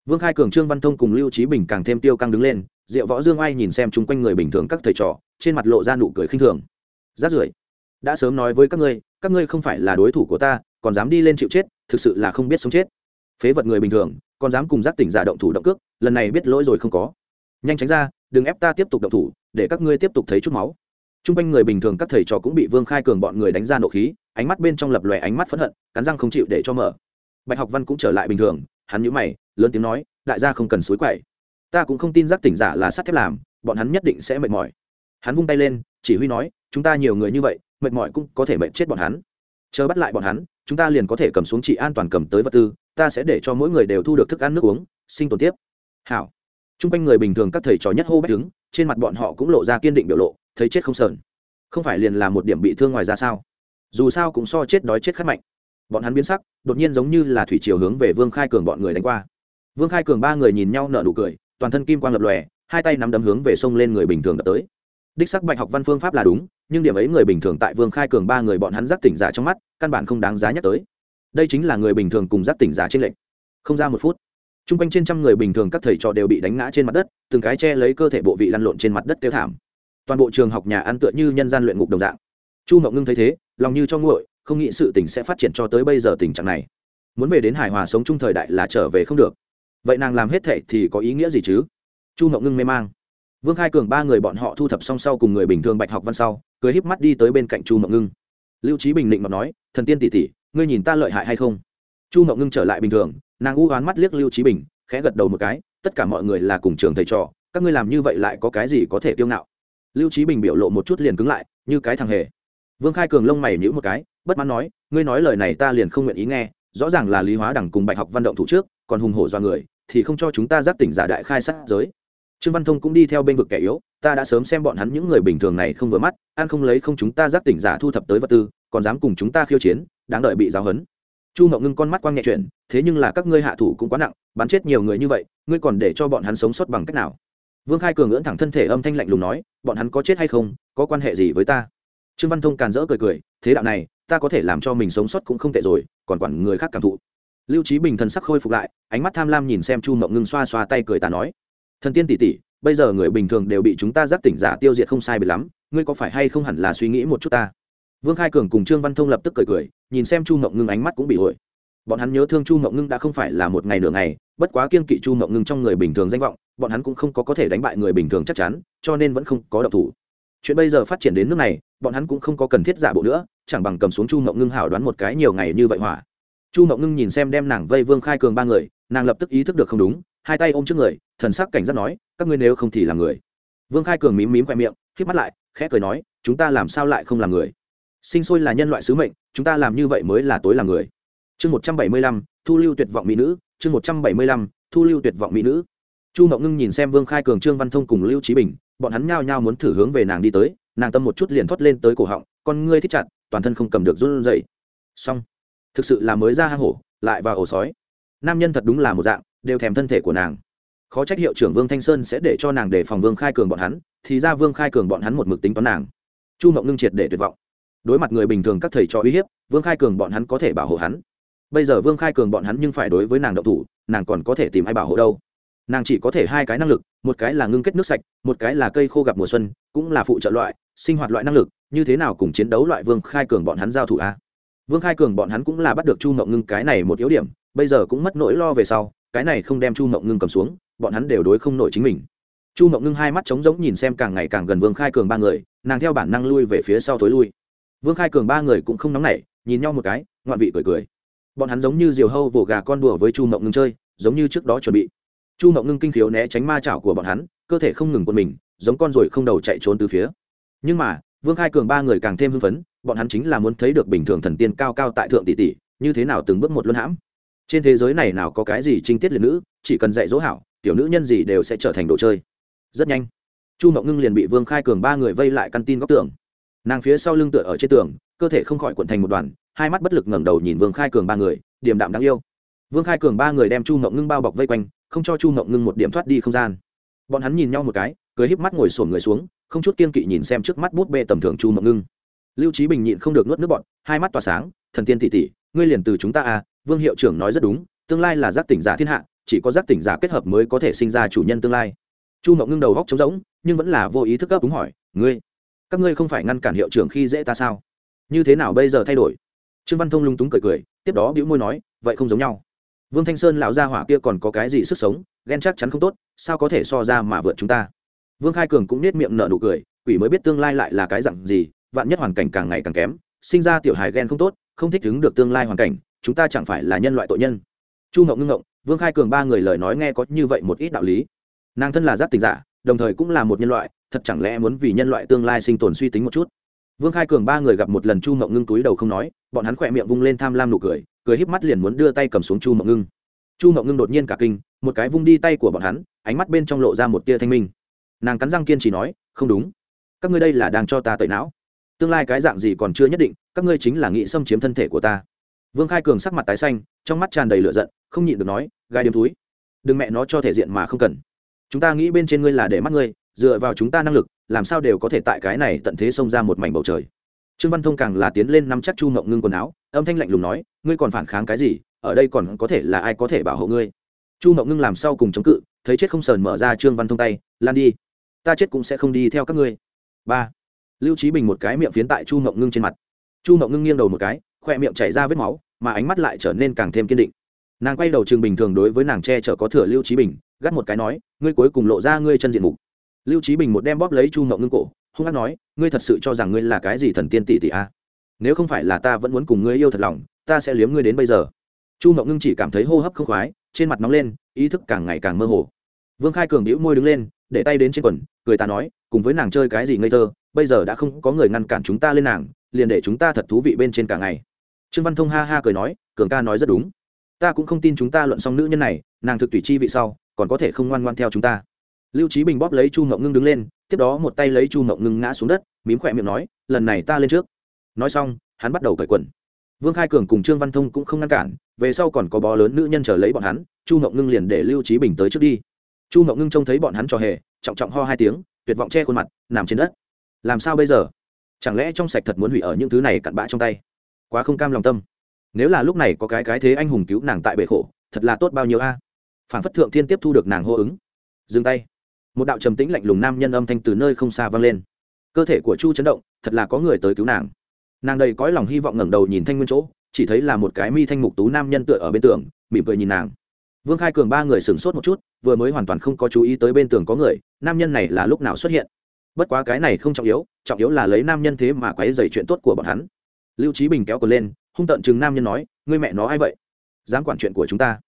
S1: Vương khai cường, trương văn thông cùng lưu trí bình càng thêm tiêu căng đứng lên, diệu võ dương ai nhìn xem chung quanh người bình thường các thầy trò, trên mặt lộ ra nụ cười khinh thường. Rát rưởi, đã sớm nói với các ngươi các ngươi không phải là đối thủ của ta, còn dám đi lên chịu chết thực sự là không biết sống chết. Phế vật người bình thường, còn dám cùng giác tỉnh giả động thủ động cước, lần này biết lỗi rồi không có. Nhanh tránh ra, đừng ép ta tiếp tục động thủ, để các ngươi tiếp tục thấy chút máu. T r u n g quanh người bình thường các thầy trò cũng bị vương khai cường bọn người đánh ra nộ khí, ánh mắt bên trong lập lòe ánh mắt phẫn hận, cắn răng không chịu để cho mở. Bạch học văn cũng trở lại bình thường, hắn nhíu mày, lớn tiếng nói, đại gia không cần suối quậy. Ta cũng không tin giác tỉnh giả là sắt thép làm, bọn hắn nhất định sẽ mệt mỏi. Hắn vung tay lên, chỉ huy nói, chúng ta nhiều người như vậy, mệt mỏi cũng có thể mệt chết bọn hắn. Chờ bắt lại bọn hắn chúng ta liền có thể cầm xuống chỉ an toàn cầm tới vật tư, ta sẽ để cho mỗi người đều thu được thức ăn nước uống, sinh tồn tiếp. Hảo. T r u n g quanh người bình thường các thầy trò nhất hô bách đứng, trên mặt bọn họ cũng lộ ra kiên định biểu lộ, thấy chết không sờn. Không phải liền là một điểm bị thương ngoài ra sao? Dù sao cũng so chết đói chết khát mạnh. Bọn hắn biến sắc, đột nhiên giống như là thủy chiều hướng về vương khai cường bọn người đánh qua. Vương khai cường ba người nhìn nhau nở nụ cười, toàn thân kim quang lập lòe, hai tay nắm đấm hướng về sông lên người bình thường đập tới. Đích sắc bạch học văn phương pháp là đúng nhưng điểm ấy người bình thường tại vương khai cường ba người bọn hắn giác tỉnh giả trong mắt, căn bản không đáng giá nhắc tới. Đây chính là người bình thường cùng giác tỉnh giả trên lệnh không ra một phút t r u n g quanh trên trăm người bình thường các thầy trò đều bị đánh ngã trên mặt đất, từng cái che lấy cơ thể bộ vị lăn lộn trên mặt đất tiêu thảm. Toàn bộ trường học nhà ăn tựa như nhân gian luyện ngục đồng dạng. Chu Ngọc ngưng thấy thế, lòng như cho nguội, không nghĩ sự tình sẽ phát triển cho tới bây giờ tình trạng này. Muốn về đến hài hòa sống chung thời đại là trở về không được. Vậy nàng làm hết thệ thì có ý nghĩa gì chứ? Chu Ngọc ngưng mê mang. Vương khai cường ba người bọn họ thu thập xong sau cùng người bình thường bạch học văn sau cười híp mắt đi tới bên cạnh chu mộng ngưng. Lưu trí bình định mà nói, thần tiên tỷ tỷ, ngươi nhìn ta lợi hại hay không? Chu mộng ngưng trở lại bình thường, nàng u oán mắt liếc lưu trí bình, khẽ gật đầu một cái, tất cả mọi người là cùng trường thầy trò, các ngươi làm như vậy lại có cái gì có thể tiêu ngạo? Lưu trí bình biểu lộ một chút liền cứng lại, như cái thằng hề. Vương khai cường lông mày nhữ một cái, bất mãn nói, ngươi nói lời này ta liền không nguyện ý nghe, rõ ràng là lý hóa đẳng cùng bạch học văn động thủ trước, còn hùng hổ do người, thì không cho chúng ta giác tỉnh giả đại khai sát giới trương văn thông cũng đi theo bên vực kẻ yếu, ta đã sớm xem bọn hắn những người bình thường này không vừa mắt, ăn không lấy không chúng ta giác tỉnh giả thu thập tới vật tư, còn dám cùng chúng ta khiêu chiến, đáng đợi bị giáo hấn chu mậu ngưng con mắt quang nhẹ chuyện thế nhưng là các ngươi hạ thủ cũng quá nặng, bắn chết nhiều người như vậy, ngươi còn để cho bọn hắn sống sót bằng cách nào? Vương khai cường ngưỡng thẳng thân thể âm thanh lạnh lùng nói, bọn hắn có chết hay không, có quan hệ gì với ta? Trương văn thông càn rỡ cười cười, thế đạo này, ta có thể làm cho mình sống sót cũng không tệ rồi, còn quản người khác cảm thụ. Lưu trí bình thần sắc khôi phục lại, ánh mắt tham lam nhìn xem chu mộng ngưng xoa xoa tay cười ta nói thần tiên tỷ tỷ, bây giờ người bình thường đều bị chúng ta giác tỉnh giả tiêu diệt không sai bị lắm, ngươi có phải hay không hẳn là suy nghĩ một chút ta? Vương khai cường cùng trương văn thông lập tức cười cười, nhìn xem chu mộng ngưng ánh mắt cũng bị hội. Bọn hắn nhớ thương chu mộng ngưng đã không phải là một ngày nửa ngày, bất quá kiên kỵ chu mộng ngưng trong người bình thường danh vọng, bọn hắn cũng không có có thể đánh bại người bình thường chắc chắn, cho nên vẫn không có độc thủ. Chuyện bây giờ phát triển đến nước này, bọn hắn cũng không có cần thiết giả bộ nữa, chẳng bằng cầm xuống chu mộng ngưng hảo đoán một cái nhiều ngày như vậy hỏa. Chu mộng ngưng nhìn xem đem nàng vây vương khai cường ba người, nàng lập tức ý thức được không đúng, hai tay ôm trước người thần sắc cảnh giác nói, các ngươi nếu không thì làm người. Vương khai cường mím mím khoe miệng k mắt lại, khẽ cười nói, chúng ta làm sao lại không làm người? Sinh sôi là nhân loại sứ mệnh, chúng ta làm như vậy mới là tối làm người. Chương một trăm bảy mươi lăm, thu lưu tuyệt vọng mỹ nữ, chương một trăm bảy mươi lăm, thu lưu tuyệt vọng mỹ nữ. Chu mộng ngưng nhìn xem vương khai cường, trương văn thông cùng lưu trí bình, bọn hắn nhao nhao muốn thử hướng về nàng đi tới, nàng tâm một chút liền thoát lên tới cổ họng, con ngươi thích chặt, toàn thân không cầm được run dậy xong, thực sự là mới ra hang hổ, lại vào ổ sói. Nam nhân thật đúng là một dạng, đều thèm thân thể của nàng khó trách hiệu trưởng vương thanh sơn sẽ để cho nàng để phòng vương khai cường bọn hắn, thì ra vương khai cường bọn hắn một mực tính toán nàng. Chu mộng ngưng triệt để tuyệt vọng. Đối mặt người bình thường các thầy trò uy hiếp, vương khai cường bọn hắn có thể bảo hộ hắn. Bây giờ vương khai cường bọn hắn nhưng phải đối với nàng đậu thủ, nàng còn có thể tìm ai bảo hộ đâu? Nàng chỉ có thể hai cái năng lực, một cái là ngưng kết nước sạch, một cái là cây khô gặp mùa xuân, cũng là phụ trợ loại, sinh hoạt loại năng lực, như thế nào cùng chiến đấu loại vương khai cường bọn hắn giao thủ a? Vương khai cường bọn hắn cũng là bắt được chu mộng ngưng cái này một yếu điểm, bây giờ cũng mất nỗi lo về sau cái này không đem chu mộng ngưng cầm xuống, bọn hắn đều đối không nổi chính mình. Chu mộng ngưng hai mắt trống rỗng nhìn xem càng ngày càng gần vương khai cường ba người, nàng theo bản năng lui về phía sau thối lui. Vương khai cường ba người cũng không nóng nảy, nhìn nhau một cái, ngoạn vị cười cười. Bọn hắn giống như diều hâu vỗ gà con đùa với chu mộng ngưng chơi, giống như trước đó chuẩn bị. Chu mộng ngưng kinh khiếu né tránh ma chảo của bọn hắn, cơ thể không ngừng quân mình, giống con ruồi không đầu chạy trốn từ phía. Nhưng mà, vương khai cường ba người càng thêm hưng phấn, bọn hắn chính là muốn thấy được bình thường thần tiên cao cao tại thượng tỷ tỷ, như thế nào từng bước một luân hãm trên thế giới này nào có cái gì trinh tiết liệt nữ, chỉ cần dạy dỗ hảo, tiểu nữ nhân gì đều sẽ trở thành đồ chơi. Rất nhanh, chu mậu ngưng liền bị vương khai cường ba người vây lại căn tin góc tường. Nàng phía sau lưng tựa ở trên tường, cơ thể không khỏi quận thành một đoàn, hai mắt bất lực ngẩng đầu nhìn vương khai cường ba người, điềm đạm đáng yêu. Vương khai cường ba người đem chu mậu ngưng bao bọc vây quanh, không cho chu mậu ngưng một điểm thoát đi không gian. Bọn hắn nhìn nhau một cái, cười híp mắt ngồi sổn người xuống, không chút kiên kỵ nhìn xem trước mắt bút bê tầm thường chu mậu ngưng. Lưu trí bình nhịn không được nuốt nước bọn hai mắt tỏa sáng, thần tiên tỷ tỷ, ngươi liền từ chúng ta à vương hiệu trưởng nói rất đúng, tương lai là giác tỉnh giả thiên hạ, chỉ có giác tỉnh giả kết hợp mới có thể sinh ra chủ nhân tương lai. Chu mậu ngưng đầu góc trống rỗng, nhưng vẫn là vô ý thức gấp đúng hỏi, ngươi, các ngươi không phải ngăn cản hiệu trưởng khi dễ ta sao? Như thế nào bây giờ thay đổi? Trương văn thông lung túng cười cười, tiếp đó bĩu môi nói, vậy không giống nhau. Vương thanh sơn lão gia hỏa kia còn có cái gì sức sống, ghen chắc chắn không tốt, sao có thể so ra mà vượt chúng ta? Vương khai cường cũng nết miệng nở nụ cười, quỷ mới biết tương lai lại là cái dặn gì, vạn nhất hoàn cảnh càng ngày càng kém, sinh ra tiểu hài ghen không tốt, không thích ứng được tương lai hoàn cảnh chúng ta chẳng phải là nhân loại tội nhân. Chu ngộng ngưng ngộng, vương khai cường ba người lời nói nghe có như vậy một ít đạo lý. Nàng thân là giáp tình giả, đồng thời cũng là một nhân loại, thật chẳng lẽ muốn vì nhân loại tương lai sinh tồn suy tính một chút? Vương khai cường ba người gặp một lần chu ngộng ngưng túi đầu không nói, bọn hắn khỏe miệng vung lên tham lam nụ cười cười híp mắt liền muốn đưa tay cầm xuống chu ngộng ngưng. Chu ngộng ngưng đột nhiên cả kinh, một cái vung đi tay của bọn hắn, ánh mắt bên trong lộ ra một tia thanh minh. Nàng cắn răng kiên trì nói, không đúng. Các ngươi đây là đang cho ta tẩy não. Tương lai cái dạng gì còn chưa nhất định, các ngươi chính là nghĩ xâm chiếm thân thể của ta vương khai cường sắc mặt tái xanh, trong mắt tràn đầy lửa giận, không nhịn được nói gai điếm túi, đừng mẹ nó cho thể diện mà không cần. Chúng ta nghĩ bên trên ngươi là để mắt ngươi, dựa vào chúng ta năng lực, làm sao đều có thể tại cái này tận thế xông ra một mảnh bầu trời. Trương văn thông càng là tiến lên nắm chắc chu mộng ngưng quần áo, âm thanh lạnh lùng nói, ngươi còn phản kháng cái gì? Ở đây còn có thể là ai có thể bảo hộ ngươi? Chu mộng ngưng làm sao cùng chống cự, thấy chết không sờn mở ra trương văn thông tay, lan đi, ta chết cũng sẽ không đi theo các ngươi. Ba. Lưu trí bình một cái miệng phiến tại chu mộng ngưng trên mặt. Chu mộng ngưng nghiêng đầu một cái khoe miệng chảy ra vết máu, mà ánh mắt lại trở nên càng thêm kiên định. Nàng quay đầu trường bình thường đối với nàng che chở có thừa lưu trí bình, gắt một cái nói, ngươi cuối cùng lộ ra ngươi chân diện mục. Lưu trí bình một đem bóp lấy chu mộng ngưng cổ, hung hát nói, ngươi thật sự cho rằng ngươi là cái gì thần tiên tỷ tỷ a nếu không phải là ta vẫn muốn cùng ngươi yêu thật lòng, ta sẽ liếm ngươi đến bây giờ. Chu mộng ngưng chỉ cảm thấy hô hấp không khoái, trên mặt nóng lên, ý thức càng ngày càng mơ hồ. Vương khai cường đĩu môi đứng lên, để tay đến trên quần, cười ta nói, cùng với nàng chơi cái gì ngây thơ, bây giờ đã không có người ngăn cản chúng ta lên nàng, liền để chúng ta thật thú vị bên trên cả ngày trương văn thông ha ha cười nói, cường ca nói rất đúng. Ta cũng không tin chúng ta luận xong nữ nhân này, nàng thực tùy chi vị sau, còn có thể không ngoan ngoan theo chúng ta. Lưu trí bình bóp lấy chu ngộng ngưng đứng lên, tiếp đó một tay lấy chu ngộng ngưng ngã xuống đất, mím khỏe miệng nói, lần này ta lên trước. Nói xong, hắn bắt đầu cởi quần. Vương khai cường cùng trương văn thông cũng không ngăn cản, về sau còn có bó lớn nữ nhân chờ lấy bọn hắn, chu ngộng ngưng liền để lưu trí bình tới trước đi. Chu ngộng ngưng trông thấy bọn hắn trò hề, trọng trọng ho hai tiếng, tuyệt vọng che khuôn mặt, nằm trên đất. Làm sao bây giờ? Chẳng lẽ trong sạch thật muốn hủy ở những thứ này cặn bã trong tay? Quá không cam lòng tâm. Nếu là lúc này có cái cái thế anh hùng cứu nàng tại bệ khổ, thật là tốt bao nhiêu a? À? phản phất thượng thiên tiếp thu được nàng hô ứng. Dừng tay. Một đạo trầm tĩnh lạnh lùng nam nhân âm thanh từ nơi không xa vang lên. Cơ thể của chu chấn động, thật là có người tới cứu nàng. Nàng đầy cõi lòng hy vọng ngẩng đầu nhìn thanh nguyên chỗ, chỉ thấy là một cái mi thanh mục tú nam nhân tựa ở bên tường, mỉm cười nhìn nàng. Vương khai cường ba người sửng sốt một chút, vừa mới hoàn toàn không có chú ý tới bên tường có người, nam nhân này là lúc nào xuất hiện? Bất quá cái này không trọng yếu trọng yếu là lấy nam nhân thế mà quấy dày chuyện tốt của bọn hắn lưu trí bình kéo cờ lên, hung tợn chừng nam nhân nói, ngươi mẹ nó ai vậy? Dám quản chuyện của chúng ta?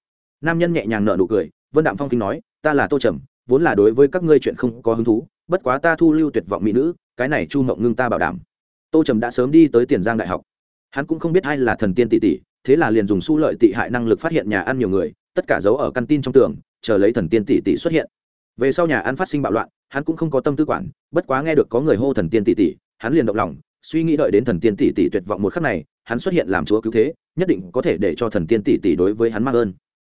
S1: Nam nhân nhẹ nhàng nở nụ cười, vân đạm phong kinh nói, ta là tô trầm, vốn là đối với các ngươi chuyện không có hứng thú, bất quá ta thu lưu tuyệt vọng mỹ nữ, cái này chu mộng ngưng ta bảo đảm. Tô trầm đã sớm đi tới tiền giang đại học. Hắn cũng không biết ai là thần tiên tỷ tỷ, thế là liền dùng su lợi tị hại năng lực phát hiện nhà ăn nhiều người, tất cả giấu ở căn tin trong tường, chờ lấy thần tiên tỷ tỷ xuất hiện. Về sau nhà ăn phát sinh bạo loạn, hắn cũng không có tâm tư quản, bất quá nghe được có người hô thần tiên tỷ tỷ, hắn liền động lòng suy nghĩ đợi đến thần tiên tỷ tỷ tuyệt vọng một khắc này, hắn xuất hiện làm chúa cứu thế, nhất định có thể để cho thần tiên tỷ tỷ đối với hắn mang ơn.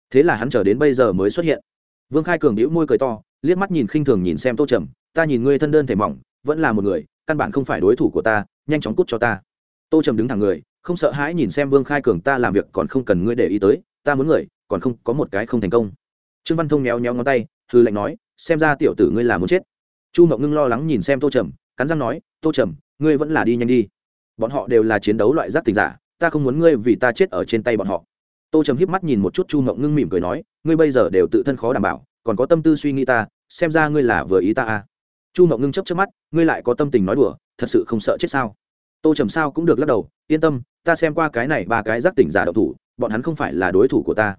S1: Thế là hắn chờ đến bây giờ mới xuất hiện. Vương khai cường đĩu môi cười to, liếc mắt nhìn khinh thường nhìn xem tô trầm, ta nhìn ngươi thân đơn thể mỏng, vẫn là một người, căn bản không phải đối thủ của ta, nhanh chóng cút cho ta. Tô trầm đứng thẳng người, không sợ hãi nhìn xem vương khai cường, ta làm việc còn không cần ngươi để ý tới, ta muốn người, còn không, có một cái không thành công. Trương văn thông méo méo ngón tay hư lệnh nói, xem ra tiểu tử ngươi là muốn chết. Chu ngọc ngưng lo lắng nhìn xem tô trầm, cắn răng nói, tô trầm ngươi vẫn là đi nhanh đi. Bọn họ đều là chiến đấu loại giác tình giả, ta không muốn ngươi vì ta chết ở trên tay bọn họ. Tô trầm híp mắt nhìn một chút chu mộng ngưng mỉm cười nói, ngươi bây giờ đều tự thân khó đảm bảo, còn có tâm tư suy nghĩ ta, xem ra ngươi là vừa ý ta à. Chu mộng ngưng chấp chấp mắt, ngươi lại có tâm tình nói đùa, thật sự không sợ chết sao? Tô trầm sao cũng được lắc đầu, yên tâm, ta xem qua cái này ba cái giác tỉnh giả độc thủ, bọn hắn không phải là đối thủ của ta.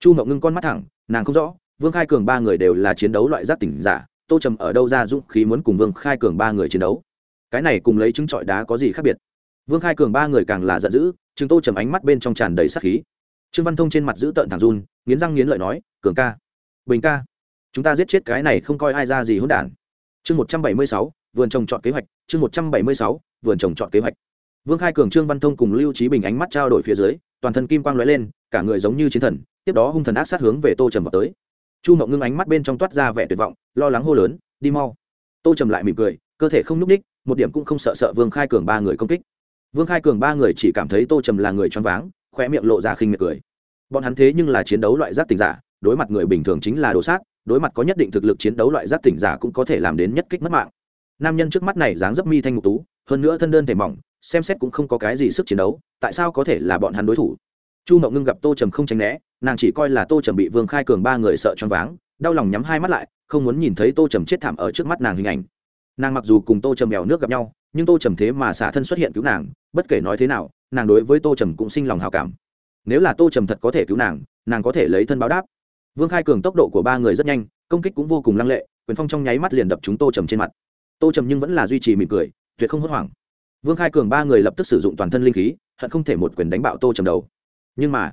S1: Chu mộng ngưng con mắt thẳng, nàng không rõ, vương khai cường ba người đều là chiến đấu loại giác tỉnh giả, tô trầm ở đâu ra dũng khí muốn cùng vương khai cường ba người chiến đấu? Cái này cùng lấy trứng trọi đá có gì khác biệt? Vương khai cường ba người càng là giận dữ chứng tô trầm ánh mắt bên trong tràn đầy sắc khí. Trương văn thông trên mặt giữ tợn thẳng run, nghiến răng nghiến lợi nói, cường ca, bình ca, chúng ta giết chết cái này không coi ai ra gì hỗn đản. Chương một trăm bảy mươi sáu, vườn trồng chọn kế hoạch, chương một trăm bảy mươi sáu, vườn trồng chọn kế hoạch. Vương khai cường, trương văn thông cùng lưu trí bình ánh mắt trao đổi phía dưới, toàn thân kim quang lóe lên, cả người giống như chiến thần, tiếp đó hung thần ác sát hướng về tô trầm vào tới. Chu mộng ngưng ánh mắt bên trong toát ra vẻ tuyệt vọng, lo lắng hô lớn, đi mau. Tô trầm lại mỉm cười, cơ thể không n ú c ních một điểm cũng không sợ sợ vương khai cường ba người công kích. Vương khai cường ba người chỉ cảm thấy tô trầm là người choáng váng khoe miệng lộ ra khinh miệt cười. Bọn hắn thế nhưng là chiến đấu loại giác tình giả, đối mặt người bình thường chính là đồ sát, đối mặt có nhất định thực lực chiến đấu loại giác tỉnh giả cũng có thể làm đến nhất kích mất mạng. Nam nhân trước mắt này dáng dấp mi thanh ngục tú, hơn nữa thân đơn thể mỏng, xem xét cũng không có cái gì sức chiến đấu, tại sao có thể là bọn hắn đối thủ? Chu mậu ngưng gặp tô trầm không tránh né, nàng chỉ coi là tô trầm bị vương khai cường ba người sợ choáng váng, đau lòng nhắm hai mắt lại, không muốn nhìn thấy tô trầm chết thảm ở trước mắt nàng hình ảnh nàng mặc dù cùng tô trầm mèo nước gặp nhau, nhưng tô trầm thế mà xả thân xuất hiện cứu nàng, bất kể nói thế nào, nàng đối với tô trầm cũng sinh lòng hào cảm. Nếu là tô trầm thật có thể cứu nàng nàng có thể lấy thân báo đáp. Vương khai cường tốc độ của ba người rất nhanh, công kích cũng vô cùng lăng lệ, quyền phong trong nháy mắt liền đập chúng tô trầm trên mặt. Tô trầm nhưng vẫn là duy trì mỉm cười, tuyệt không hốt hoảng. Vương khai cường ba người lập tức sử dụng toàn thân linh khí, hận không thể một quyền đánh bạo tô trầm đầu. Nhưng mà,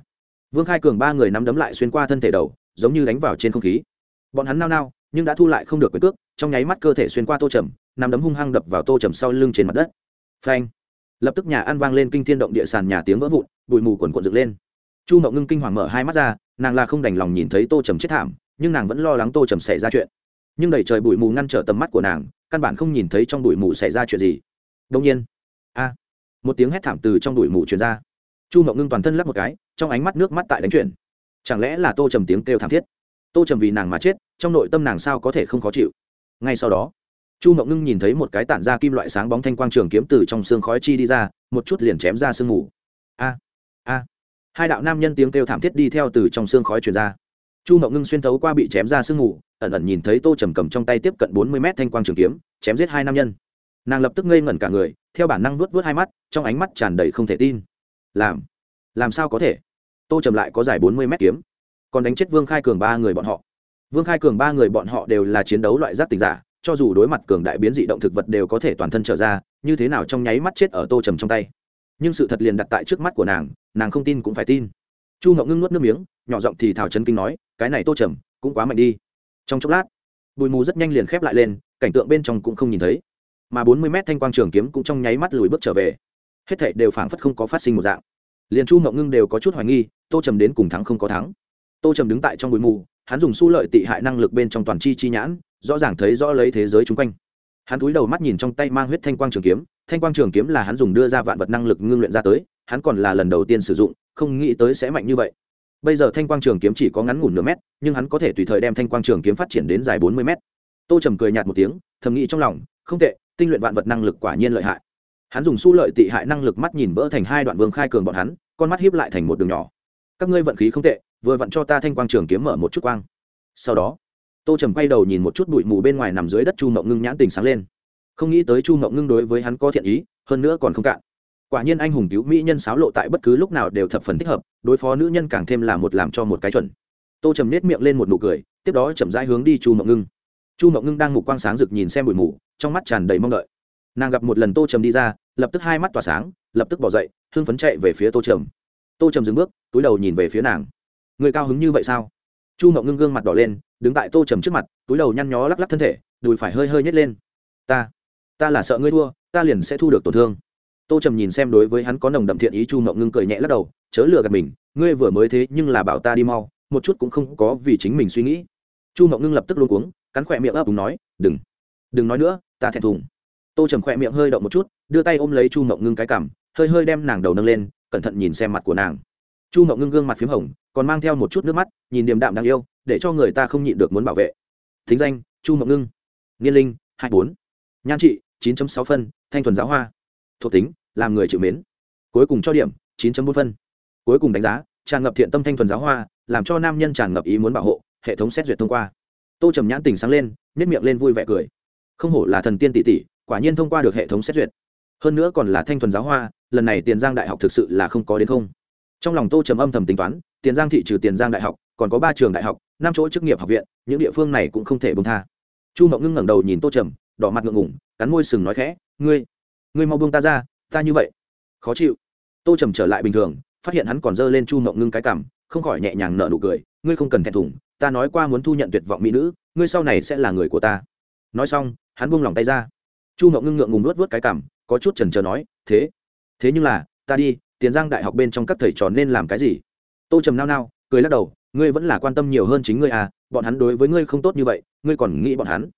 S1: vương khai cường ba người nắm đấm lại xuyên qua thân thể đầu, giống như đánh vào trên không khí. Bọn hắn nao nao nhưng đã thu lại không được quyền cước, trong nháy mắt cơ thể xuyên qua tô trầm nằm đấm hung hăng đập vào tô trầm sau lưng trên mặt đất. Phanh! Lập tức nhà ăn vang lên kinh thiên động địa sàn nhà tiếng vỡ vụn, bụi mù quần quận dựng lên. Chu mậu ngưng kinh hoàng mở hai mắt ra, nàng là không đành lòng nhìn thấy tô trầm chết thảm, nhưng nàng vẫn lo lắng tô trầm xảy ra chuyện. Nhưng đầy trời bụi mù ngăn trở tầm mắt của nàng, căn bản không nhìn thấy trong bụi mù xảy ra chuyện gì. Đông nhiên, a, một tiếng hét thảm từ trong bụi mù truyền ra. Chu mậu ngưng toàn thân lắp một cái, trong ánh mắt nước mắt tại đánh chuyển. Chẳng lẽ là tô trầm tiếng kêu thảm thiết? Tô trầm vì nàng mà chết trong nội tâm nàng sao có thể không khó chịu? Ngay sau đó, chu mộng ngưng nhìn thấy một cái tản ra kim loại sáng bóng thanh quang trường kiếm từ trong xương khói chi đi ra, một chút liền chém ra sương mù. A a. Hai đạo nam nhân tiếng kêu thảm thiết đi theo từ trong xương khói truyền ra. Chu mộng ngưng xuyên thấu qua bị chém ra sương mù, ẩn ẩn nhìn thấy tô trầm cầm trong tay tiếp cận bốn mươi mét thanh quang trường kiếm, chém giết hai nam nhân. Nàng lập tức ngây ngẩn cả người, theo bản năng vuốt vuốt hai mắt, trong ánh mắt tràn đầy không thể tin. Làm làm sao có thể? Tô trầm lại có dài bốn mươi mét kiếm, còn đánh chết vương khai cường ba người bọn họ vương khai cường ba người bọn họ đều là chiến đấu loại giác tình giả, cho dù đối mặt cường đại biến dị động thực vật đều có thể toàn thân trở ra, như thế nào trong nháy mắt chết ở tô trầm trong tay. Nhưng sự thật liền đặt tại trước mắt của nàng nàng không tin cũng phải tin. Chu ngậu ngưng nuốt nước miếng, nhỏ giọng thì thảo chân kinh nói, cái này tô trầm, cũng quá mạnh đi. Trong chốc lát, bụi mù rất nhanh liền khép lại lên, cảnh tượng bên trong cũng không nhìn thấy. Mà bốn mươi mét thanh quang trường kiếm cũng trong nháy mắt lùi bước trở về. Hết thảy đều phảng phất không có phát sinh một dạng. Liền chu ngậu ngưng đều có chút hoài nghi, tô trầm đến cùng thắng không có thắng. Tô trầm đứng tại trong bụi mù hắn dùng su lợi tị hại năng lực bên trong toàn chi chi nhãn, rõ ràng thấy rõ lấy thế giới chung quanh. Hắn cúi đầu mắt nhìn trong tay mang huyết thanh quang trường kiếm, thanh quang trường kiếm là hắn dùng đưa ra vạn vật năng lực ngưng luyện ra tới, hắn còn là lần đầu tiên sử dụng, không nghĩ tới sẽ mạnh như vậy. Bây giờ thanh quang trường kiếm chỉ có ngắn ngủn nửa mét, nhưng hắn có thể tùy thời đem thanh quang trường kiếm phát triển đến dài bốn mươi mét. Tô trầm cười nhạt một tiếng, thầm nghĩ trong lòng, không tệ, tinh luyện vạn vật năng lực quả nhiên lợi hại. Hắn dùng su lợi tị hại năng lực mắt nhìn vỡ thành hai đoạn vương khai cường bọn hắn, con mắt hiếp lại thành một đường nhỏ. Các ngươi vận khí không tệ vừa vặn cho ta thanh quang trường kiếm mở một chút quang. Sau đó, tô trầm quay đầu nhìn một chút bụi mù bên ngoài nằm dưới đất chu mộng ngưng nhãn tình sáng lên. Không nghĩ tới chu mộng ngưng đối với hắn có thiện ý, hơn nữa còn không cạn. Quả nhiên anh hùng cứu mỹ nhân sáo lộ tại bất cứ lúc nào đều thập phần thích hợp, đối phó nữ nhân càng thêm là một làm cho một cái chuẩn. Tô trầm nết miệng lên một nụ cười, tiếp đó chậm rãi hướng đi chu mộng ngưng. Chu mộng ngưng đang mục quang sáng rực nhìn xem bụi mù, trong mắt tràn đầy mong đợi. Nàng gặp một lần tô trầm đi ra, lập tức hai mắt tỏa sáng, lập tức bỏ dậy, hưng phấn chạy về phía tô trầm. Tô trầm dừng bước, túi đầu nhìn về phía nàng người cao hứng như vậy sao? Chu mậu ngưng gương mặt đỏ lên, đứng tại tô trầm trước mặt, túi đầu nhăn nhó lắc lắc thân thể, đùi phải hơi hơi nhét lên. Ta ta là sợ ngươi thua, ta liền sẽ thu được tổn thương. Tô trầm nhìn xem đối với hắn có nồng đậm thiện ý chu mậu ngưng cười nhẹ lắc đầu, chớ lừa gạt mình, ngươi vừa mới thế nhưng là bảo ta đi mau, một chút cũng không có vì chính mình suy nghĩ. Chu mậu ngưng lập tức luôn cuống, cắn khỏe miệng ấp đúng nói, đừng đừng nói nữa, ta thẹn thùng. Tô trầm khỏe miệng hơi động một chút, đưa tay ôm lấy chu mậu ngưng cái cằm, hơi hơi đem nàng đầu nâng lên, cẩn thận nhìn xem mặt của nàng chu mộng ngưng gương mặt p h í m hồng, còn mang theo một chút nước mắt, nhìn điềm đạm đáng yêu, để cho người ta không nhịn được muốn bảo vệ. Thính danh, chu mộng ngưng. Niên linh, hai bốn. Nhan trị, chín sáu phân, thanh thuần giáo hoa. Thuộc tính, làm người chịu mến. Cuối cùng cho điểm, chín bốn phân. Cuối cùng đánh giá, tràn ngập thiện tâm thanh thuần giáo hoa, làm cho nam nhân tràn ngập ý muốn bảo hộ, hệ thống xét duyệt thông qua. Tô trầm nhãn tình sáng lên nếp miệng lên vui vẻ cười. Không hổ là thần tiên tỷ tỷ, quả nhiên thông qua được hệ thống xét duyệt. Hơn nữa còn là thanh thuần giáo hoa, lần này tiền giang đại học thực sự là không có đến không trong lòng tô trầm âm thầm tính toán, tiền giang thị trừ tiền giang đại học, còn có ba trường đại học, năm chỗ chức nghiệp học viện, những địa phương này cũng không thể bông tha. Chu mậu ngưng ngẩng đầu nhìn tô trầm, đỏ mặt ngượng ngủng cắn môi sừng nói khẽ, ngươi ngươi mau buông ta ra, ta như vậy. Khó chịu. Tô trầm trở lại bình thường, phát hiện hắn còn giơ lên chu mậu ngưng cái cảm không khỏi nhẹ nhàng nở nụ cười, ngươi không cần thẹn thùng, ta nói qua muốn thu nhận tuyệt vọng mỹ nữ, ngươi sau này sẽ là người của ta. Nói xong, hắn buông lòng tay ra. Chu mậu ngưng ngượng ngùng nuốt vớt cái cảm có chút trần trờ nói, thế thế nhưng là, ta đi tiền giang đại học bên trong các thầy trò nên làm cái gì? Tô trầm nao nao, cười lắc đầu, ngươi vẫn là quan tâm nhiều hơn chính ngươi à bọn hắn đối với ngươi không tốt như vậy, ngươi còn nghĩ bọn hắn.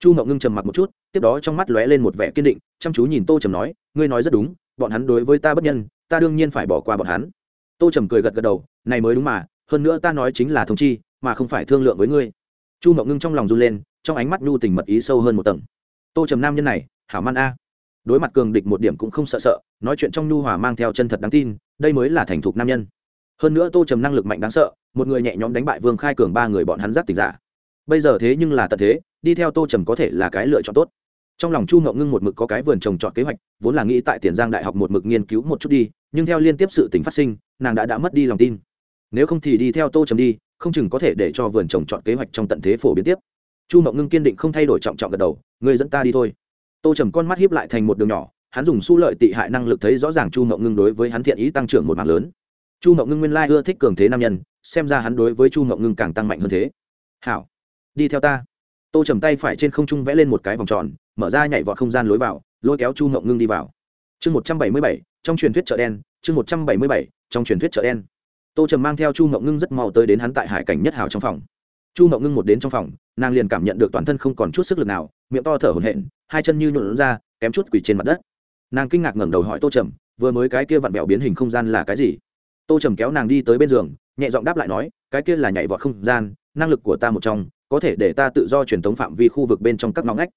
S1: Chu ngậu ngưng trầm mặc một chút, tiếp đó trong mắt lóe lên một vẻ kiên định, chăm chú nhìn tô trầm nói, ngươi nói rất đúng, bọn hắn đối với ta bất nhân, ta đương nhiên phải bỏ qua bọn hắn. Tô trầm cười gật gật đầu, này mới đúng mà, hơn nữa ta nói chính là thông chi, mà không phải thương lượng với ngươi. Chu ngậu ngưng trong lòng run lên, trong ánh mắt nhu tình mật ý sâu hơn một tầng. Tô trầm nam nhân này, hảo man a đối mặt cường địch một điểm cũng không sợ sợ, nói chuyện trong nhu hòa mang theo chân thật đáng tin, đây mới là thành thục nam nhân. Hơn nữa tô trầm năng lực mạnh đáng sợ, một người nhẹ nhõm đánh bại vương khai cường ba người bọn hắn giáp tình giả. Bây giờ thế nhưng là tận thế, đi theo tô trầm có thể là cái lựa chọn tốt. Trong lòng chu ngậu ngưng một mực có cái vườn trồng trọt kế hoạch, vốn là nghĩ tại tiền giang đại học một mực nghiên cứu một chút đi, nhưng theo liên tiếp sự tình phát sinh, nàng đã đã mất đi lòng tin. Nếu không thì đi theo tô trầm đi, không chừng có thể để cho vườn trồng trọt kế hoạch trong tận thế phổ biến tiếp. Chu ngậu ngưng kiên định không thay đổi trọng trọng gật đầu người dẫn ta đi thôi tô trầm con mắt hiếp lại thành một đường nhỏ, hắn dùng su lợi tị hại năng lực thấy rõ ràng chu mậu ngưng đối với hắn thiện ý tăng trưởng một mạng lớn. Chu mậu ngưng nguyên lai ưa thích cường thế nam nhân, xem ra hắn đối với chu mậu ngưng càng tăng mạnh hơn thế. Hảo, đi theo ta. Tô trầm tay phải trên không trung vẽ lên một cái vòng tròn, mở ra nhảy vọt không gian lối vào, lôi kéo chu mậu ngưng đi vào. Chương một trăm bảy mươi bảy, trong truyền thuyết chợ đen, chương một trăm bảy mươi bảy, trong truyền thuyết chợ đen. Tô trầm mang theo chu mậu ngưng rất mau tới đến hắn tại hải cảnh nhất hào trong phòng. Chu mậu ngưng một đến trong phòng, nàng liền cảm nhận được toàn thân không còn chút sức lực nào, miệng to thở hổn hển hai chân như nhuộn ra, kém chút quỳ trên mặt đất. Nàng kinh ngạc ngẩng đầu hỏi tô trầm, vừa mới cái kia vặn vẹo biến hình không gian là cái gì? Tô trầm kéo nàng đi tới bên giường, nhẹ giọng đáp lại nói, cái kia là nhảy vọt không gian, năng lực của ta một trong, có thể để ta tự do truyền tống phạm vi khu vực bên trong các ngõ ngách.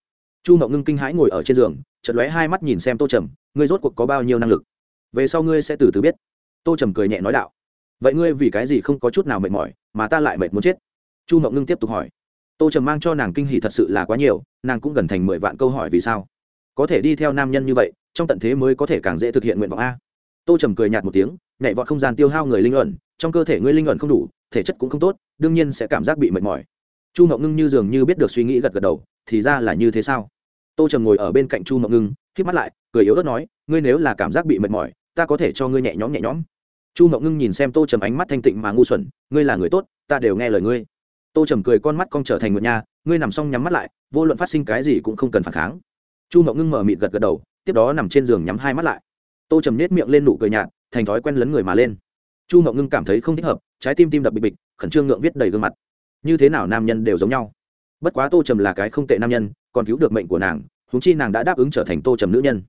S1: Chu mậu ngưng kinh hãi ngồi ở trên giường chật lóe hai mắt nhìn xem tô trầm, ngươi rốt cuộc có bao nhiêu năng lực? Về sau ngươi sẽ từ từ biết. Tô trầm cười nhẹ nói đạo, vậy ngươi vì cái gì không có chút nào mệt mỏi, mà ta lại mệt muốn chết? Chu mậu ngưng tiếp tục hỏi tô trầm mang cho nàng kinh hỉ thật sự là quá nhiều, nàng cũng gần thành mười vạn câu hỏi vì sao. Có thể đi theo nam nhân như vậy, trong tận thế mới có thể càng dễ thực hiện nguyện vọng a. Tô trầm cười nhạt một tiếng, nhảy vọt không gian tiêu hao người linh ẩn, trong cơ thể ngươi linh ẩn không đủ, thể chất cũng không tốt, đương nhiên sẽ cảm giác bị mệt mỏi. Chu mậu ngưng như dường như biết được suy nghĩ gật gật đầu, thì ra là như thế sao? Tô trầm ngồi ở bên cạnh chu mậu ngưng k mắt lại, cười yếu ớt nói, ngươi nếu là cảm giác bị mệt mỏi, ta có thể cho ngươi nhẹ nhõm nhẹ nhõm. Chu mậu ngưng nhìn xem tô trầm ánh mắt thanh tịnh mà ngu xuẩn, ngươi là người tốt, ta đều nghe lời ngươi tô trầm cười con mắt con trở thành nguyệt nhà ngươi nằm xong nhắm mắt lại, vô luận phát sinh cái gì cũng không cần phản kháng. Chu mậu ngưng mở mịt gật gật đầu, tiếp đó nằm trên giường nhắm hai mắt lại. Tô trầm nết miệng lên nụ cười nhạt, thành thói quen lấn người mà lên. Chu mậu ngưng cảm thấy không thích hợp, trái tim tim đập bịch bịch, khẩn trương ngượng viết đầy gương mặt. Như thế nào nam nhân đều giống nhau. Bất quá tô trầm là cái không tệ nam nhân, còn cứu được mệnh của nàng húng chi nàng đã đáp ứng trở thành tô trầm nữ nhân.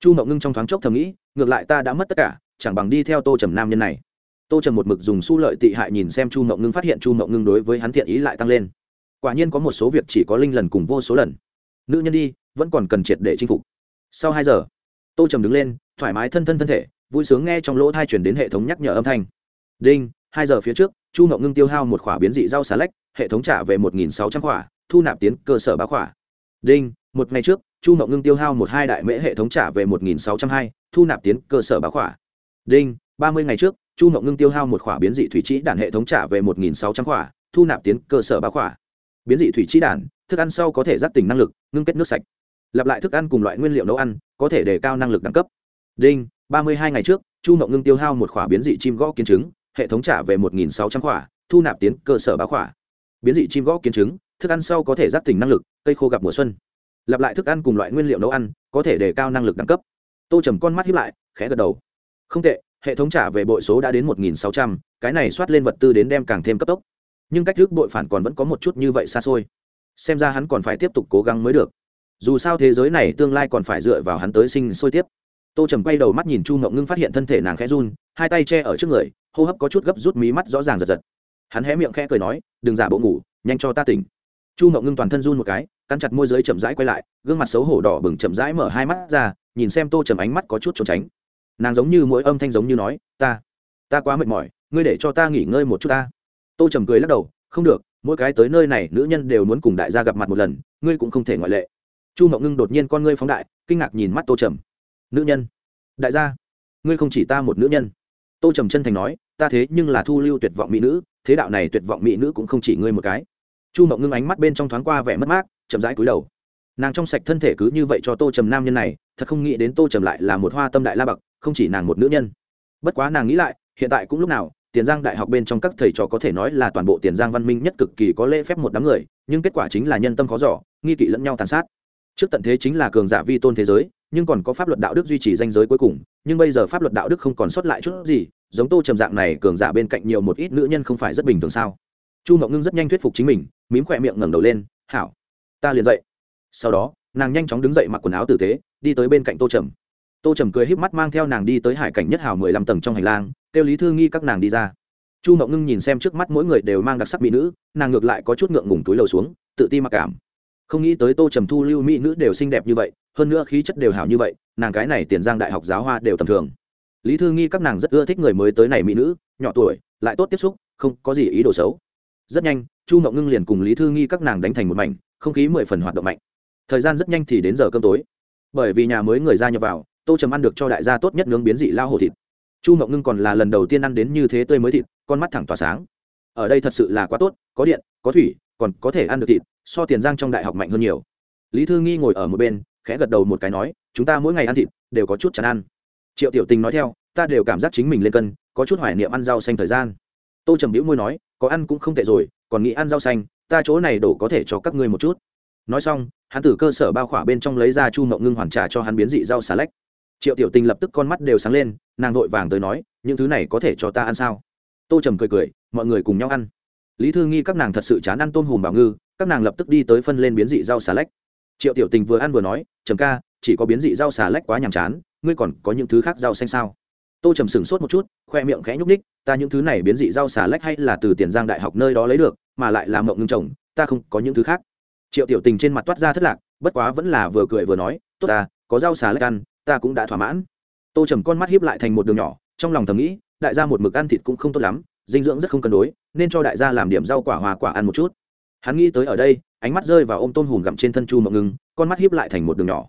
S1: Chu mậu ngưng trong thoáng chốc thầm nghĩ, ngược lại ta đã mất tất cả, chẳng bằng đi theo tô trầm nam nhân này tô trầm một mực dùng su lợi tị hại nhìn xem chu mậu ngưng phát hiện chu mậu ngưng đối với hắn thiện ý lại tăng lên. Quả nhiên có một số việc chỉ có linh lần cùng vô số lần. Nữ nhân đi, vẫn còn cần triệt để chinh phục. Sau hai giờ, tô trầm đứng lên, thoải mái thân thân thân thể, vui sướng nghe trong lỗ thai chuyển đến hệ thống nhắc nhở âm thanh. Đinh, hai giờ phía trước, chu mậu ngưng tiêu hao một khỏa biến dị rau xà lách, hệ thống trả về một nghìn sáu trăm khỏa, thu nạp tiến cơ sở bá khỏa. Đinh, một ngày trước, chu mậu ngưng tiêu hao một hai đại mễ hệ thống trả về một nghìn sáu trăm hai, thu nạp tiến cơ sở bá khỏa. Đinh, ba mươi ngày trước chu mậu ngưng tiêu hao một khỏa biến dị thủy trĩ đản hệ thống trả về một nghìn sáu trăm khỏa, thu nạp tiến cơ sở bá khỏa. Biến dị thủy trĩ đản thức ăn sau có thể giác tỉnh năng lực, ngưng kết nước sạch. Lặp lại thức ăn cùng loại nguyên liệu nấu ăn, có thể đề cao năng lực đẳng cấp. Đinh, ba mươi hai ngày trước, chu mộng ngưng tiêu hao một khỏa biến dị chim gõ kiến trứng, hệ thống trả về một nghìn sáu trăm khỏa, thu nạp tiến cơ sở bá khỏa. Biến dị chim gõ kiến trứng, thức ăn sau có thể giác tỉnh năng lực, cây khô gặp mùa xuân. Lặp lại thức ăn cùng loại nguyên liệu nấu ăn, có thể đề cao năng lực đẳng cấp. Tô trầm con mắt hiếp lại, khẽ gật đầu. Không tệ hệ thống trả về bội số đã đến một nghìn sáu trăm, cái này soát lên vật tư đến đem càng thêm cấp tốc. Nhưng cách thức bội phản còn vẫn có một chút như vậy xa xôi. Xem ra hắn còn phải tiếp tục cố gắng mới được. Dù sao thế giới này tương lai còn phải dựa vào hắn tới sinh sôi tiếp. Tô trầm quay đầu mắt nhìn chu Ngậu ngưng phát hiện thân thể nàng khẽ run, hai tay che ở trước người, hô hấp có chút gấp rút mí mắt rõ ràng giật giật. Hắn hé miệng khẽ cười nói, đừng giả bộ ngủ, nhanh cho ta tỉnh. Chu Ngậu ngưng toàn thân run một cái, cắn chặt môi giới chậm rãi quay lại, gương mặt xấu hổ đỏ bừng chậm rãi mở hai mắt ra, nhìn xem tô trầm ánh mắt có chút trốn tránh nàng giống như mỗi âm thanh giống như nói, ta ta quá mệt mỏi, ngươi để cho ta nghỉ ngơi một chút ta. Tô trầm cười lắc đầu, không được, mỗi cái tới nơi này nữ nhân đều muốn cùng đại gia gặp mặt một lần, ngươi cũng không thể ngoại lệ. Chu mộng ngưng đột nhiên con ngươi phóng đại, kinh ngạc nhìn mắt tô trầm. Nữ nhân? Đại gia? Ngươi không chỉ ta một nữ nhân. Tô trầm chân thành nói, ta thế nhưng là thu lưu tuyệt vọng mỹ nữ, thế đạo này tuyệt vọng mỹ nữ cũng không chỉ ngươi một cái. Chu mộng ngưng ánh mắt bên trong thoáng qua vẻ mất mát, chậm rãi cúi đầu. Nàng trong sạch thân thể cứ như vậy cho tô trầm nam nhân này, thật không nghĩ đến tô trầm lại là một hoa tâm đại la bậc không chỉ nàng một nữ nhân. Bất quá nàng nghĩ lại, hiện tại cũng lúc nào, tiền giang đại học bên trong các thầy trò có thể nói là toàn bộ tiền giang văn minh nhất cực kỳ có lễ phép một đám người, nhưng kết quả chính là nhân tâm khó giỏ nghi kỵ lẫn nhau tàn sát. Trước tận thế chính là cường giả vi tôn thế giới, nhưng còn có pháp luật đạo đức duy trì danh giới cuối cùng, nhưng bây giờ pháp luật đạo đức không còn sót lại chút gì, giống tô trầm dạng này cường giả bên cạnh nhiều một ít nữ nhân không phải rất bình thường sao? Chu ngọc ngưng rất nhanh thuyết phục chính mình, mím khỏe miệng ngẩng đầu lên, hảo, ta liền dậy. Sau đó, nàng nhanh chóng đứng dậy mặc quần áo tử tế, đi tới bên cạnh tô trầm tô trầm cười híp mắt mang theo nàng đi tới hải cảnh nhất hào mười lăm tầng trong hành lang, kêu lý thư nghi các nàng đi ra. Chu mậu ngưng nhìn xem trước mắt mỗi người đều mang đặc sắc mỹ nữ, nàng ngược lại có chút ngượng ngùng túi lầu xuống, tự ti mặc cảm. Không nghĩ tới tô trầm thu lưu mỹ nữ đều xinh đẹp như vậy, hơn nữa khí chất đều hảo như vậy, nàng cái này tiền giang đại học giáo hoa đều tầm thường. Lý thư nghi các nàng rất ưa thích người mới tới này mỹ nữ, nhỏ tuổi, lại tốt tiếp xúc, không có gì ý đồ xấu. Rất nhanh, chu mậu ngưng liền cùng lý thư nghi các nàng đánh thành một mảnh, không khí mười phần hoạt động mạnh. Thời gian rất nhanh thì đến giờ cơm tối. Bởi vì nhà mới người ra nhập vào tô trầm ăn được cho đại gia tốt nhất nướng biến dị lao hổ thịt. Chu mộng ngưng còn là lần đầu tiên ăn đến như thế tươi mới thịt, con mắt thẳng tỏa sáng. Ở đây thật sự là quá tốt, có điện, có thủy, còn có thể ăn được thịt, so tiền giang trong đại học mạnh hơn nhiều. Lý thư nghi ngồi ở một bên, khẽ gật đầu một cái nói, chúng ta mỗi ngày ăn thịt, đều có chút chán ăn. Triệu tiểu tình nói theo, ta đều cảm giác chính mình lên cân, có chút hoài niệm ăn rau xanh thời gian. Tô trầm hữu môi nói, có ăn cũng không tệ rồi, còn nghĩ ăn rau xanh, ta chỗ này đổ có thể cho các ngươi một chút. Nói xong, hắn từ cơ sở bao khỏa bên trong lấy ra chu mộng ngưng hoàn trả cho hắn biến dị rau xà lách triệu tiểu tình lập tức con mắt đều sáng lên, nàng vội vàng tới nói, những thứ này có thể cho ta ăn sao? Tô trầm cười cười, mọi người cùng nhau ăn. Lý thư nghi các nàng thật sự chán ăn tôm hùm bảo ngư, các nàng lập tức đi tới phân lên biến dị rau xà lách. Triệu tiểu tình vừa ăn vừa nói, trầm ca, chỉ có biến dị rau xà lách quá nhàm chán, ngươi còn có những thứ khác rau xanh sao? Tô trầm sửng sốt một chút, khoe miệng khẽ nhúc ních ta những thứ này biến dị rau xà lách hay là từ tiền giang đại học nơi đó lấy được, mà lại làm mộng ngưng trồng, ta không có những thứ khác. Triệu tiểu tình trên mặt toát ra thất lạc, bất quá vẫn là vừa cười vừa nói, tốt ta, có rau xà lách ăn ta cũng đã thỏa mãn. Tô trầm con mắt hiếp lại thành một đường nhỏ, trong lòng thầm nghĩ, đại gia một mực ăn thịt cũng không tốt lắm, dinh dưỡng rất không cân đối, nên cho đại gia làm điểm rau quả hoa quả ăn một chút. Hắn nghĩ tới ở đây, ánh mắt rơi vào ô m tôm hùm gặm trên thân chu mộng ngưng, con mắt hiếp lại thành một đường nhỏ.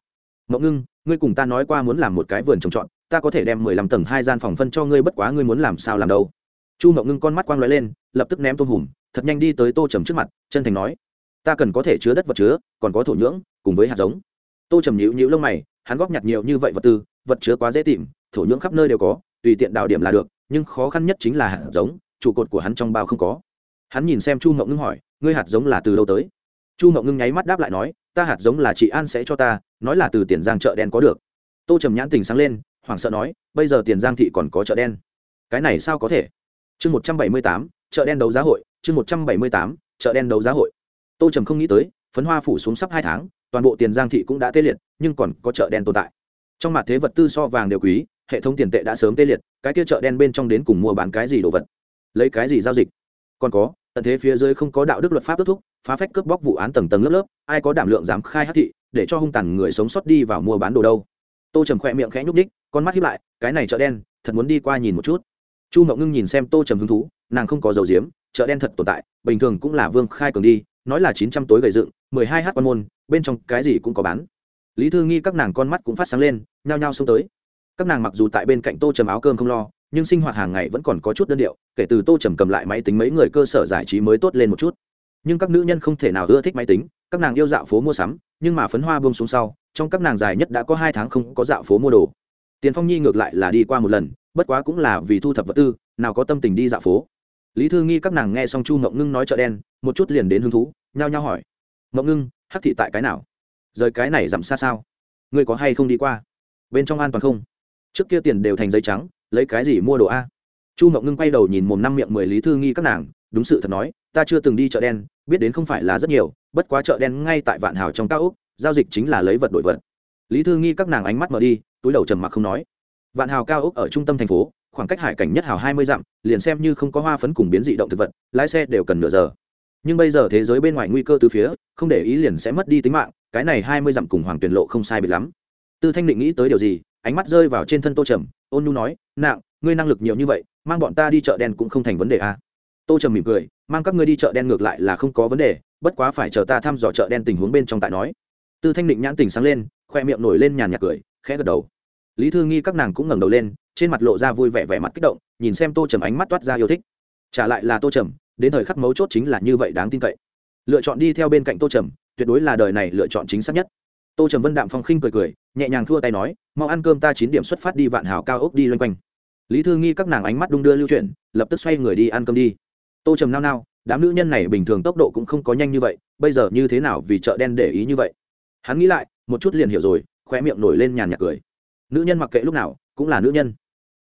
S1: Mộng ngưng, ngươi cùng ta nói qua muốn làm một cái vườn trồng trọt, ta có thể đem mười lăm tầng hai gian phòng phân cho ngươi bất quá ngươi muốn làm sao làm đâu. Chu mộng ngưng con mắt quang l ó e lên, lập tức ném tôm hùm, thật nhanh đi tới tô trầm trước mặt, chân thành nói, ta cần có thể chứa đất vật chứa, còn có thổ nhưỡng, cùng với hạt giống. Tô trầm nhịu nhịu lông mày hắn góp nhặt nhiều như vậy vật tư, vật chứa quá dễ tìm, thổ nhưỡng khắp nơi đều có, tùy tiện đào điểm là được, nhưng khó khăn nhất chính là hạt giống, trụ cột của hắn trong bao không có. Hắn nhìn xem chu mộng ngưng hỏi, ngươi hạt giống là từ đâu tới? Chu mộng ngưng nháy mắt đáp lại nói, ta hạt giống là chị an sẽ cho ta, nói là từ tiền giang chợ đen có được. Tô trầm nhãn tình sáng lên, hoảng sợ nói, bây giờ tiền giang thị còn có chợ đen. Cái này sao có thể? Chương một trăm bảy mươi tám, chợ đen đấu giá hội, chương một trăm bảy mươi tám, chợ đen đấu giá hội. Tô trầm không nghĩ tới, phấn hoa phủ xuống sắp hai tháng toàn bộ tiền giang thị cũng đã tê liệt, nhưng còn có chợ đen tồn tại. Trong mặt thế vật tư so vàng đều quý, hệ thống tiền tệ đã sớm tê liệt, cái kia chợ đen bên trong đến cùng mua bán cái gì đồ vật? Lấy cái gì giao dịch? Còn có, tận thế phía dưới không có đạo đức luật pháp kết thúc, phá phách cướp bóc vụ án tầng tầng lớp lớp, ai có đảm lượng dám khai hát thị, để cho hung tàn người sống sót đi vào mua bán đồ đâu? Tô trầm khỏe miệng khẽ nhúc ních con mắt hiếp lại, cái này chợ đen, thật muốn đi qua nhìn một chút. Chu mậu ngưng nhìn xem tô trầm hứng thú, nàng không có dầu diếm, chợ đen thật tồn tại, bình thường cũng là vương khai cường đi, nói là chín trăm tối gầy dựng mười hai h quan môn, bên trong cái gì cũng có bán. Lý thư nghi các nàng con mắt cũng phát sáng lên, nhao nhao xông tới. Các nàng mặc dù tại bên cạnh tô trầm áo cơm không lo, nhưng sinh hoạt hàng ngày vẫn còn có chút đơn điệu, kể từ tô trầm cầm lại máy tính mấy người cơ sở giải trí mới tốt lên một chút. Nhưng các nữ nhân không thể nào ưa thích máy tính, các nàng yêu dạo phố mua sắm, nhưng mà phấn hoa buông xuống sau, trong các nàng dài nhất đã có hai tháng không có dạo phố mua đồ. Tiền phong nhi ngược lại là đi qua một lần, bất quá cũng là vì thu thập vật tư, nào có tâm tình đi dạo phố. Lý thư nghi các nàng nghe xong chu mộng ngưng nói chợ đen, một chút liền đến hứng thú, nhao nhao hỏi mộng ngưng, hắc thị tại cái nào? Rời cái này giảm xa sao? Ngươi có hay không đi qua? Bên trong an toàn không? Trước kia tiền đều thành giấy trắng, lấy cái gì mua đồ a? Chu mộng ngưng quay đầu nhìn mồm năm miệng mười lý thư nghi các nàng, đúng sự thật nói, ta chưa từng đi chợ đen, biết đến không phải là rất nhiều, bất quá chợ đen ngay tại vạn hào trong cao úc giao dịch chính là lấy vật đổi vật. Lý thư nghi các nàng ánh mắt mở đi, túi đầu trầm mặc không nói. Vạn hào cao úc ở trung tâm thành phố, khoảng cách hải cảnh nhất hào hai mươi dặm, liền xem như không có hoa phấn cùng biến dị động thực vật, lái xe đều cần nửa giờ nhưng bây giờ thế giới bên ngoài nguy cơ từ phía, không để ý liền sẽ mất đi tính mạng, cái này hai mươi dặm cùng hoàng tuyển lộ không sai biệt lắm. Tư thanh định nghĩ tới điều gì, ánh mắt rơi vào trên thân tô trầm, ôn nhu nói, nặng, ngươi năng lực nhiều như vậy, mang bọn ta đi chợ đen cũng không thành vấn đề à. tô trầm mỉm cười, mang các ngươi đi chợ đen ngược lại là không có vấn đề, bất quá phải chờ ta thăm dò chợ đen tình huống bên trong tại nói. Tư thanh định nhãn tình sáng lên, khoe miệng nổi lên nhàn nhạt cười, khẽ gật đầu. Lý thư nghi các nàng cũng ngẩng đầu lên, trên mặt lộ ra vui vẻ vẻ mặt kích động, nhìn xem tô trầm ánh mắt toát ra yêu thích. Trả lại là tô trầm đến thời khắc mấu chốt chính là như vậy đáng tin cậy. Lựa chọn đi theo bên cạnh tô trầm, tuyệt đối là đời này lựa chọn chính xác nhất. Tô trầm vân đạm phong khinh cười cười, nhẹ nhàng thua tay nói, mau ăn cơm ta chín điểm xuất phát đi vạn hào cao ốc đi loanh quanh. Lý thư nghi các nàng ánh mắt đung đưa lưu chuyển, lập tức xoay người đi ăn cơm đi. Tô trầm nao nao, đám nữ nhân này bình thường tốc độ cũng không có nhanh như vậy, bây giờ như thế nào vì chợ đen để ý như vậy? Hắn nghĩ lại, một chút liền hiểu rồi khoe miệng nổi lên nhàn nhạc cười. Nữ nhân mặc kệ lúc nào, cũng là nữ nhân.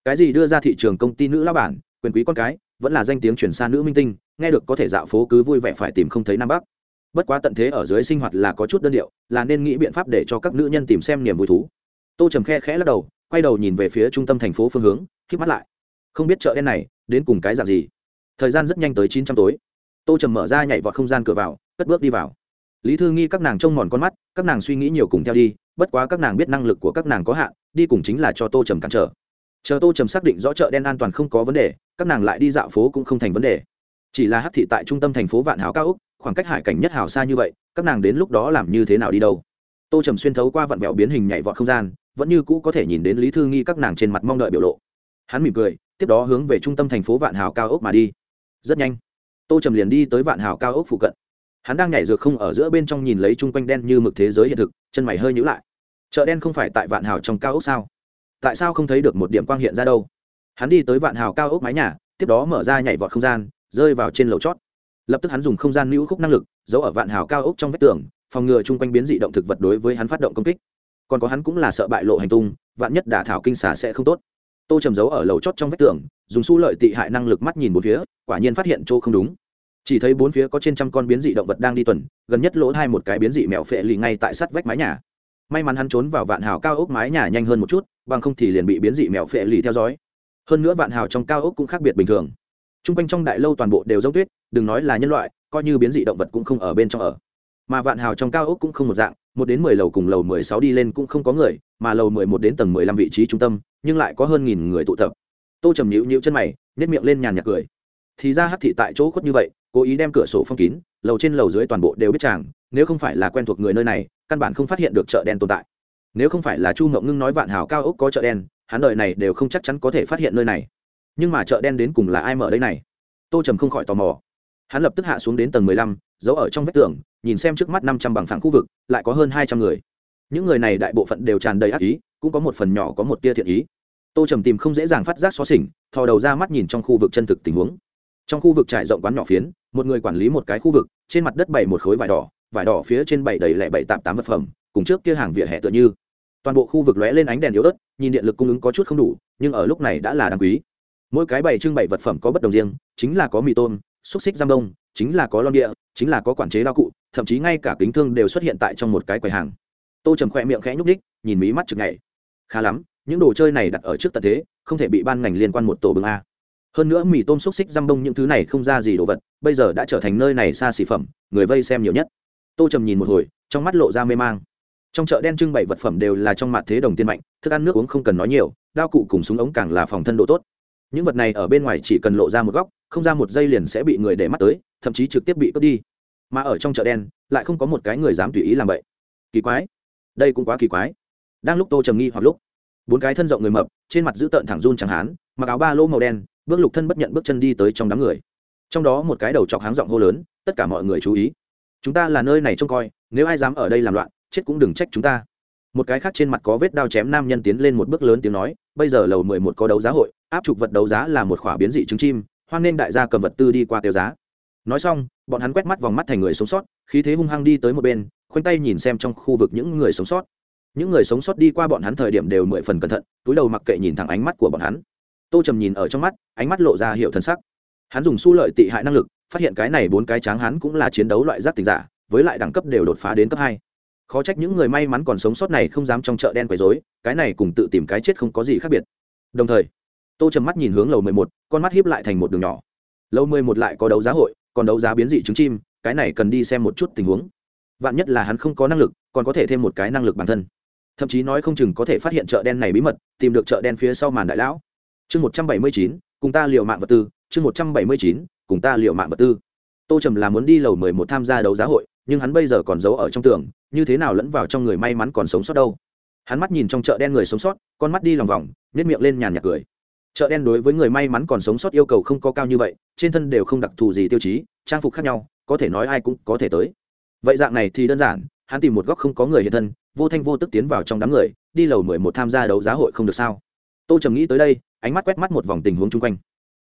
S1: Cái gì đưa ra thị trường công ty nữ lao bản, quyền quý con cái vẫn là danh tiếng chuyển xa nữ minh tinh, nghe được có thể dạo phố cứ vui vẻ phải tìm không thấy nam bắc. Bất quá tận thế ở dưới sinh hoạt là có chút đơn điệu, là nên nghĩ biện pháp để cho các nữ nhân tìm xem niềm vui thú. Tô trầm khe khẽ lắc đầu, quay đầu nhìn về phía trung tâm thành phố phương hướng khi mắt lại. Không biết chợ đen này, đến cùng cái dạng gì? Thời gian rất nhanh tới chín trăm tối. Tô trầm mở ra nhảy vọt không gian cửa vào, cất bước đi vào. Lý thư nghi các nàng trông mòn con mắt, các nàng suy nghĩ nhiều cùng theo đi, bất quá các nàng biết năng lực của các nàng có hạn, đi cùng chính là cho tô trầm cản trở. Chờ tô trầm xác định rõ chợ đen an toàn không có vấn đề các nàng lại đi dạo phố cũng không thành vấn đề. Chỉ là hát thị tại trung tâm thành phố vạn hào cao úc, khoảng cách hải cảnh nhất hào xa như vậy, các nàng đến lúc đó làm như thế nào đi đâu? Tô trầm xuyên thấu qua vặn vẹo biến hình nhảy vọt không gian, vẫn như cũ có thể nhìn đến lý thư nghi các nàng trên mặt mong đợi biểu lộ. Hắn mỉm cười, tiếp đó hướng về trung tâm thành phố vạn hào cao ốc mà đi. Rất nhanh, tô trầm liền đi tới vạn hào cao ốc phụ cận. Hắn đang nhảy dược không ở giữa bên trong nhìn lấy chung quanh đen như mực thế giới hiện thực, chân mày hơi nhữ lại. Chợ đen không phải tại vạn hào trong cao ốc sao? Tại sao không thấy được một điểm quang hiện ra đâu? Hắn đi tới vạn hào cao ốc mái nhà, tiếp đó mở ra nhảy vọt không gian, rơi vào trên lầu chót. Lập tức hắn dùng không gian lưu khúc năng lực, giấu ở vạn hào cao ốc trong vách tường, phòng ngừa chung quanh biến dị động thực vật đối với hắn phát động công kích. Còn có hắn cũng là sợ bại lộ hành tung, vạn nhất đả thảo kinh xà sẽ không tốt. Tô trầm giấu ở lầu chót trong vách tường, dùng su lợi tị hại năng lực mắt nhìn bốn phía, quả nhiên phát hiện chỗ không đúng. Chỉ thấy bốn phía có trên trăm con biến dị động vật đang đi tuần, gần nhất lỗ hai một cái biến dị mèo phệ lì ngay tại sắt vách mái nhà. May mắn hắn trốn vào vạn hào cao ốc mái nhà nhanh hơn một chút, bằng không thì liền bị biến dị mèo phệ lì theo dõi hơn nữa vạn hào trong cao ốc cũng khác biệt bình thường. T r u n g quanh trong đại lâu toàn bộ đều giống tuyết, đừng nói là nhân loại, coi như biến dị động vật cũng không ở bên trong ở. Mà vạn hào trong cao ốc cũng không một dạng, một đến mười lầu cùng lầu mười sáu đi lên cũng không có người, mà lầu mười một đến tầng mười lăm vị trí trung tâm, nhưng lại có hơn nghìn người tụ tập. Tô trầm nhịu nhịu chân mày nhét miệng lên nhàn nhạc cười. Thì ra hát thị tại chỗ khuất như vậy, cố ý đem cửa sổ phong kín, lầu trên lầu dưới toàn bộ đều biết chàng, nếu không phải là quen thuộc người nơi này, căn bản không phát hiện được chợ đen tồn tại. Nếu không phải là chu ngậu ngưng nói vạn hào cao ốc có chợ đen hắn đời này đều không chắc chắn có thể phát hiện nơi này. Nhưng mà chợ đen đến cùng là ai mở đây này? Tô trầm không khỏi tò mò. Hắn lập tức hạ xuống đến tầng mười lăm, giấu ở trong vách tường, nhìn xem trước mắt năm trăm bằng phẳng khu vực, lại có hơn hai trăm người. Những người này đại bộ phận đều tràn đầy ác ý, cũng có một phần nhỏ có một tia thiện ý. Tô trầm tìm không dễ dàng phát giác xó xỉnh, thò đầu ra mắt nhìn trong khu vực chân thực tình huống. Trong khu vực trải rộng quán nhỏ phiến, một người quản lý một cái khu vực, trên mặt đất bày một khối vải đỏ vải đỏ phía trên bảy đầy lẻ bảy tạm tám vật phẩm, cùng trước kia hàng vỉa hè tựa như. Toàn bộ khu vực lóe lên ánh đèn yếu ớt nhìn điện lực cung ứng có chút không đủ, nhưng ở lúc này đã là đáng quý. Mỗi cái bày trưng bày vật phẩm có bất đồng riêng, chính là có mì tôm, xúc xích giam đông, chính là có lon địa, chính là có quản chế đao cụ, thậm chí ngay cả kính thương đều xuất hiện tại trong một cái quầy hàng. Tô trầm khoe miệng khẽ nhúc ních nhìn mí mắt chừng ngày khá lắm, những đồ chơi này đặt ở trước tận thế, không thể bị ban ngành liên quan một tổ bưng a. Hơn nữa mì tôm xúc xích giam đông những thứ này không ra gì đồ vật, bây giờ đã trở thành nơi này xa xỉ phẩm, người vây xem nhiều nhất. Tô trầm nhìn một hồi, trong mắt lộ ra mê mang trong chợ đen trưng bày vật phẩm đều là trong mặt thế đồng tiên mạnh, thức ăn nước uống không cần nói nhiều, đao cụ cùng súng ống càng là phòng thân độ tốt. Những vật này ở bên ngoài chỉ cần lộ ra một góc, không ra một giây liền sẽ bị người để mắt tới, thậm chí trực tiếp bị cướp đi. Mà ở trong chợ đen, lại không có một cái người dám tùy ý làm vậy. Kỳ quái. Đây cũng quá kỳ quái. Đang lúc tô trầm nghi hoặc lúc, bốn cái thân rộng người mập, trên mặt giữ tợn thẳng run chẳng hán mặc áo ba lỗ màu đen, bước lục thân bất nhận bước chân đi tới trong đám người. Trong đó một cái đầu chọc háng giọng hô lớn, tất cả mọi người chú ý. Chúng ta là nơi này trông coi, nếu ai dám ở đây làm loạn chết cũng đừng trách chúng ta. Một cái khác trên mặt có vết đao chém nam nhân tiến lên một bước lớn tiếng nói, bây giờ lầu mười một có đấu giá hội, áp trục vật đấu giá là một khỏa biến dị trứng chim, hoan nên đại gia cầm vật tư đi qua tiêu giá. Nói xong, bọn hắn quét mắt vòng mắt thành người sống sót, khí thế hung hăng đi tới một bên, khoanh tay nhìn xem trong khu vực những người sống sót. Những người sống sót đi qua bọn hắn thời điểm đều mười phần cẩn thận, túi đầu mặc kệ nhìn thẳng ánh mắt của bọn hắn. Tô trầm nhìn ở trong mắt, ánh mắt lộ ra hiệu thân sắc. Hắn dùng su lợi tị hại năng lực, phát hiện cái này bốn cái tráng hắn cũng là chiến đấu loại giác tình giả, với lại đẳng cấp đều đột phá đến cấp hai khó trách những người may mắn còn sống sót này không dám trong chợ đen quấy dối cái này cùng tự tìm cái chết không có gì khác biệt. Đồng thời, tô trầm mắt nhìn hướng lầu mười một, con mắt hiếp lại thành một đường nhỏ. Lầu mười một lại có đấu giá hội, còn đấu giá biến dị trứng chim, cái này cần đi xem một chút tình huống. Vạn nhất là hắn không có năng lực, còn có thể thêm một cái năng lực bản thân. Thậm chí nói không chừng có thể phát hiện chợ đen này bí mật, tìm được chợ đen phía sau màn đại lão. Chương một trăm bảy mươi chín, cùng ta liệu mạng vật tư, chương một trăm bảy mươi chín, cùng ta liệu mạng vật tư. Tô trầm là muốn đi lầu mười một tham gia đấu giá hội nhưng hắn bây giờ còn giấu ở trong tường, như thế nào lẫn vào trong người may mắn còn sống sót đâu? Hắn mắt nhìn trong chợ đen người sống sót, con mắt đi lòng vòng nếp miệng lên nhàn nhạc cười. Chợ đen đối với người may mắn còn sống sót yêu cầu không có cao như vậy, trên thân đều không đặc thù gì tiêu chí, trang phục khác nhau, có thể nói ai cũng có thể tới. Vậy dạng này thì đơn giản, hắn tìm một góc không có người hiện thân, vô thanh vô tức tiến vào trong đám người, đi lầu mười một tham gia đấu giá hội không được sao? Tô trầm nghĩ tới đây, ánh mắt quét mắt một vòng tình huống chung quanh.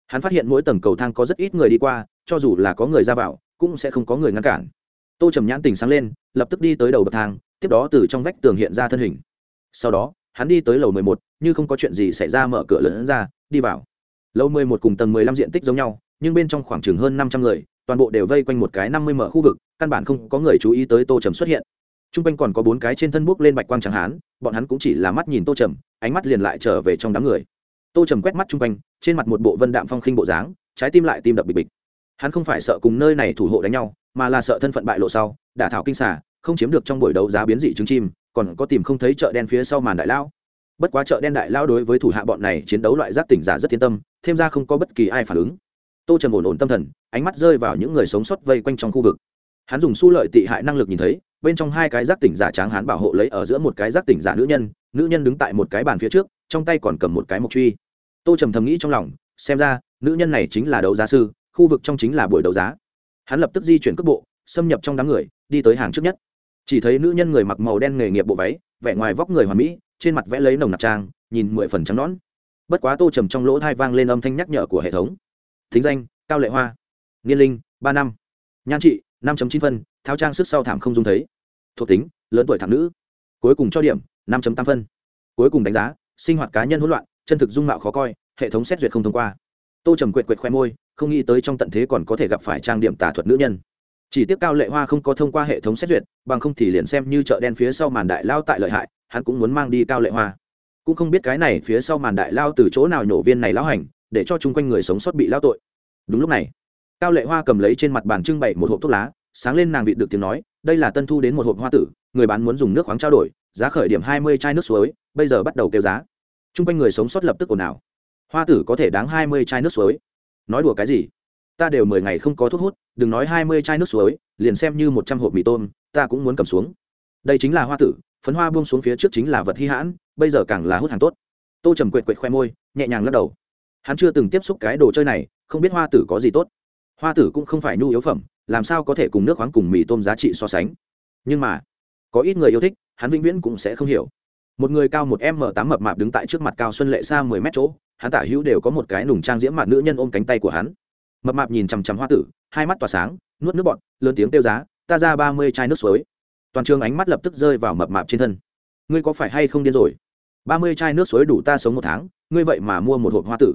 S1: Hắn phát hiện mỗi tầng cầu thang có rất ít người đi qua, cho dù là có người ra vào, cũng sẽ không có người ngăn cản tô trầm nhãn tình sáng lên, lập tức đi tới đầu bậc thang, tiếp đó từ trong vách tường hiện ra thân hình. Sau đó, hắn đi tới lầu mười một, như không có chuyện gì xảy ra mở cửa lớn ra, đi vào. Lầu mười một cùng tầng mười lăm diện tích giống nhau, nhưng bên trong khoảng chừng hơn năm trăm người, toàn bộ đều vây quanh một cái năm mươi mở khu vực, căn bản không có người chú ý tới tô trầm xuất hiện. T r u n g quanh còn có bốn cái trên thân bút lên bạch quang chẳng hán, bọn hắn cũng chỉ là mắt nhìn tô trầm, ánh mắt liền lại trở về trong đám người. Tô trầm quét mắt t r u n g quanh, trên mặt một bộ vân đạm phong khinh bộ dáng, trái tim lại tim đập bịch bịch hắn không phải sợ cùng nơi này thủ hộ đánh nhau, mà là sợ thân phận bại lộ sau, đả thảo kinh xả không chiếm được trong buổi đấu giá biến dị trứng chim, còn có tìm không thấy chợ đen phía sau màn đại lão. bất quá chợ đen đại lao đối với thủ hạ bọn này chiến đấu loại giác tỉnh giả rất yên tâm, thêm ra không có bất kỳ ai phản ứng. Tô trầm ổn ổn tâm thần, ánh mắt rơi vào những người sống sót vây quanh trong khu vực. Hắn dùng su lợi tị hại năng lực nhìn thấy, bên trong hai cái giác tỉnh giả tráng hắn bảo hộ lấy ở giữa một cái giác tỉnh giả nữ nhân nữ nhân đứng tại một cái bàn phía trước, trong tay còn cầm một cái mộc truy. Tô trầm thầm nghĩ trong lòng, xem ra, nữ nhân này chính là đấu giá sư khu vực trong chính là buổi đấu giá. Hắn lập tức di chuyển cước bộ, xâm nhập trong đám người, đi tới hàng trước nhất. Chỉ thấy nữ nhân người mặc màu đen nghề nghiệp bộ váy, vẻ ngoài vóc người hoàn mỹ, trên mặt vẽ lấy nồng nặc trang, nhìn mười phần trắng nón bất quá tô trầm trong lỗ thai vang lên âm thanh nhắc nhở của hệ thống. Thính danh, cao lệ hoa. Niên linh, ba năm. Nhan trị, năm chín phân, tháo trang sức sau thảm không dung thấy. Thuộc tính, lớn tuổi thảm nữ. Cuối cùng cho điểm, năm tám phân. Cuối cùng đánh giá, sinh hoạt cá nhân hỗn loạn, chân thực dung mạo khó coi, hệ thống xét duyệt không thông qua. Tô trầm quệt quệt khoe môi không nghĩ tới trong tận thế còn có thể gặp phải trang điểm tà thuật nữ nhân. Chỉ tiếc cao lệ hoa không có thông qua hệ thống xét duyệt, bằng không thì liền xem như chợ đen phía sau màn đại lao tại lợi hại, hắn cũng muốn mang đi cao lệ hoa. Cũng không biết cái này phía sau màn đại lao từ chỗ nào nhổ viên này lao hành, để cho chung quanh người sống sót bị lao tội. Đúng lúc này, cao lệ hoa cầm lấy trên mặt bàn trưng bày một hộp thuốc lá, sáng lên nàng vị được tiếng nói, đây là tân thu đến một hộp hoa tử, người bán muốn dùng nước khoáng trao đổi, giá khởi điểm hai mươi chai nước suối, bây giờ bắt đầu kêu giá. Chung quanh người sống sót lập tức ồn ào. Hoa tử có thể đáng hai mươi chai nước suối nói đùa cái gì? Ta đều mười ngày không có thuốc hút, đừng nói hai mươi chai nước suối, liền xem như một trăm hộp mì tôm, ta cũng muốn cầm xuống. Đây chính là hoa tử, phấn hoa buông xuống phía trước chính là vật hy hãn, bây giờ càng là hút hàng tốt. Tô trầm quệt quệt khoe môi, nhẹ nhàng lắc đầu. Hắn chưa từng tiếp xúc cái đồ chơi này, không biết hoa tử có gì tốt. Hoa tử cũng không phải nhu yếu phẩm, làm sao có thể cùng nước khoáng cùng mì tôm giá trị so sánh? Nhưng mà, có ít người yêu thích, hắn vĩnh viễn cũng sẽ không hiểu một người cao một m tám mập mạp đứng tại trước mặt cao xuân lệ xa mười mét chỗ, hắn tả hữu đều có một cái nùng trang diễm mặt nữ nhân ôm cánh tay của hắn. Mập mạp nhìn chằm chằm hoa tử, hai mắt tỏa sáng, nuốt nước bọt, lớn tiếng kêu giá, ta ra ba mươi chai nước suối. Toàn trường ánh mắt lập tức rơi vào mập mạp trên thân. Ngươi có phải hay không điên rồi? Ba mươi chai nước suối đủ ta sống một tháng, ngươi vậy mà mua một hộp hoa tử.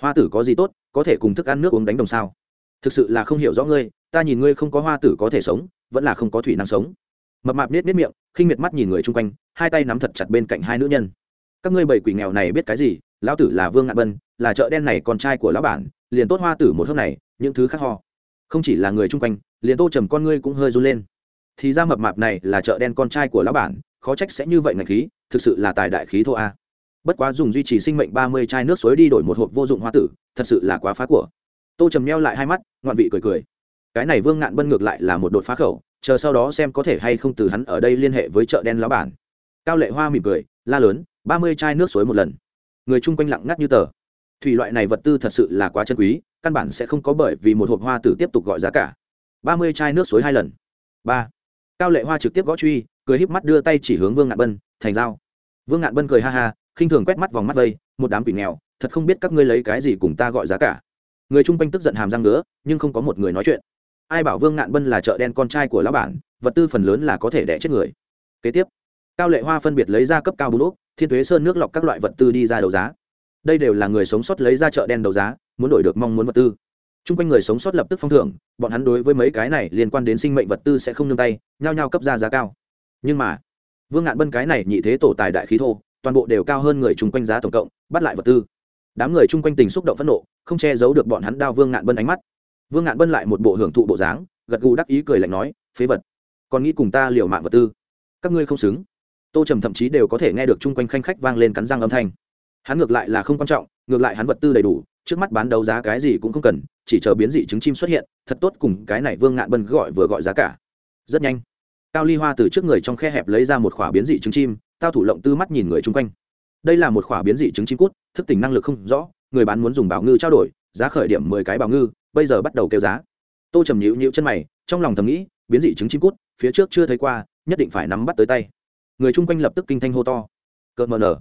S1: Hoa tử có gì tốt, có thể cùng thức ăn nước uống đánh đồng sao? Thực sự là không hiểu rõ ngươi, ta nhìn ngươi không có hoa tử có thể sống, vẫn là không có thủy năng sống. Mập mạp nết nết miệng khinh miệt mắt nhìn người chung quanh, hai tay nắm thật chặt bên cạnh hai nữ nhân. Các ngươi bảy quỷ nghèo này biết cái gì? Lão tử là vương ngạn bân, là chợ đen này con trai của lão bản, liền tốt hoa tử một hôm này, những thứ khác ho. Không chỉ là người chung quanh, liền tô trầm con ngươi cũng hơi run lên. Thì ra mập mạp này là chợ đen con trai của lão bản, khó trách sẽ như vậy ngạch khí, thực sự là tài đại khí thô a. Bất quá dùng duy trì sinh mệnh ba mươi chai nước suối đi đổi một hộp vô dụng hoa tử, thật sự là quá phá của. Tô trầm neo lại hai mắt, ngoạn vị cười cười. Cái này vương ngạn bân ngược lại là một đột phá khẩu chờ sau đó xem có thể hay không từ hắn ở đây liên hệ với chợ đen lão bản. Cao lệ hoa mỉm cười, la lớn, ba mươi chai nước suối một lần. Người chung quanh lặng ngắt như tờ. Thủy loại này vật tư thật sự là quá chân quý, căn bản sẽ không có bởi vì một hộp hoa tử tiếp tục gọi giá cả. Ba mươi chai nước suối hai lần. Ba. Cao lệ hoa trực tiếp gõ truy, cười híp mắt đưa tay chỉ hướng vương ngạn bân, thành dao. vương ngạn bân cười ha ha, khinh thường quét mắt vòng mắt vây, một đám quỷ nghèo, thật không biết các ngươi lấy cái gì cùng ta gọi giá cả. Người chung quanh tức giận hàm răng nữa nhưng không có một người nói chuyện ai bảo vương ngạn bân là chợ đen con trai của lão bản, vật tư phần lớn là có thể đẻ chết người. Kế tiếp, cao lệ hoa phân biệt lấy ra cấp cao bún úp thiên thuế sơn nước lọc các loại vật tư đi ra đấu giá. Đây đều là người sống sót lấy ra chợ đen đấu giá, muốn đổi được mong muốn vật tư. T r u n g quanh người sống sót lập tức phong thưởng, bọn hắn đối với mấy cái này liên quan đến sinh mệnh vật tư sẽ không nương tay, nhao nhao cấp ra giá cao. Nhưng mà, vương ngạn bân cái này nhị thế tổ tài đại khí thô, toàn bộ đều cao hơn người chung quanh giá tổng cộng, bắt lại vật tư. Đám người chung quanh tình xúc động phẫn nộ, không che giấu được bọn hắn đao vương ngạn bân ánh mắt vương ngạn bân lại một bộ hưởng thụ bộ dáng, gật gù đắc ý cười lạnh nói, phế vật, còn nghĩ cùng ta liều mạng vật tư? Các ngươi không xứng. Tô trầm thậm chí đều có thể nghe được chung quanh khanh khách vang lên cắn răng âm thanh. Hắn ngược lại là không quan trọng, ngược lại hắn vật tư đầy đủ, trước mắt bán đấu giá cái gì cũng không cần, chỉ chờ biến dị trứng chim xuất hiện, thật tốt cùng cái này vương ngạn bân gọi vừa gọi giá cả. Rất nhanh, cao ly hoa từ trước người trong khe hẹp lấy ra một khỏa biến dị trứng chim, tao thủ lộng tư mắt nhìn người chung quanh. Đây là một khỏa biến dị trứng chim cút, thức tỉnh năng lực không rõ, người bán muốn dùng bảo ngư trao đổi, giá khởi điểm mười cái bảo ngư bây giờ bắt đầu kêu giá. Tô trầm nhịu nhịu chân mày, trong lòng thầm nghĩ, biến dị trứng chim cút, phía trước chưa thấy qua, nhất định phải nắm bắt tới tay. Người chung quanh lập tức kinh thanh hô to. Cợt mờ nở.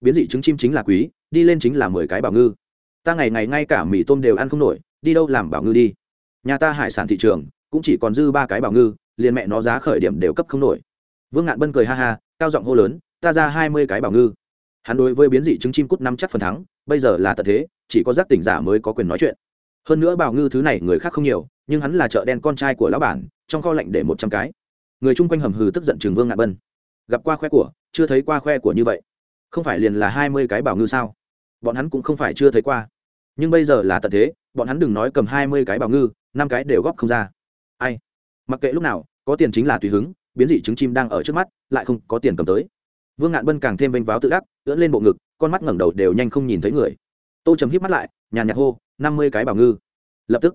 S1: Biến dị trứng chim chính là quý, đi lên chính là mười cái bảo ngư. Ta ngày ngày ngay cả mì tôm đều ăn không nổi, đi đâu làm bảo ngư đi? Nhà ta hải sản thị trường, cũng chỉ còn dư ba cái bảo ngư, liền mẹ nó giá khởi điểm đều cấp không nổi. Vương ngạn bân cười ha ha, cao giọng hô lớn, ta ra hai mươi cái bảo ngư. Hắn đối với biến dị trứng chim cút năm chắc phần thắng, bây giờ là tận thế, chỉ có giác tỉnh giả mới có quyền nói chuyện hơn nữa bảo ngư thứ này người khác không nhiều, nhưng hắn là chợ đen con trai của lão bản, trong kho lạnh để một trăm cái. Người chung quanh hầm hừ tức giận trường vương ngạn bân. Gặp qua khoe của, chưa thấy qua khoe của như vậy. Không phải liền là hai mươi cái bảo ngư sao? Bọn hắn cũng không phải chưa thấy qua. Nhưng bây giờ là tận thế, bọn hắn đừng nói cầm hai mươi cái bảo ngư, năm cái đều góp không ra. Ai? Mặc kệ lúc nào, có tiền chính là tùy hứng, biến dị trứng chim đang ở trước mắt, lại không có tiền cầm tới. Vương ngạn bân càng thêm vênh váo tự đắc, ưỡn lên bộ ngực, con mắt ngẩng đầu đều nhanh không nhìn thấy người. Tô chấm híp mắt lại, nhàn nhạt hô năm mươi cái bảo ngư. Lập tức,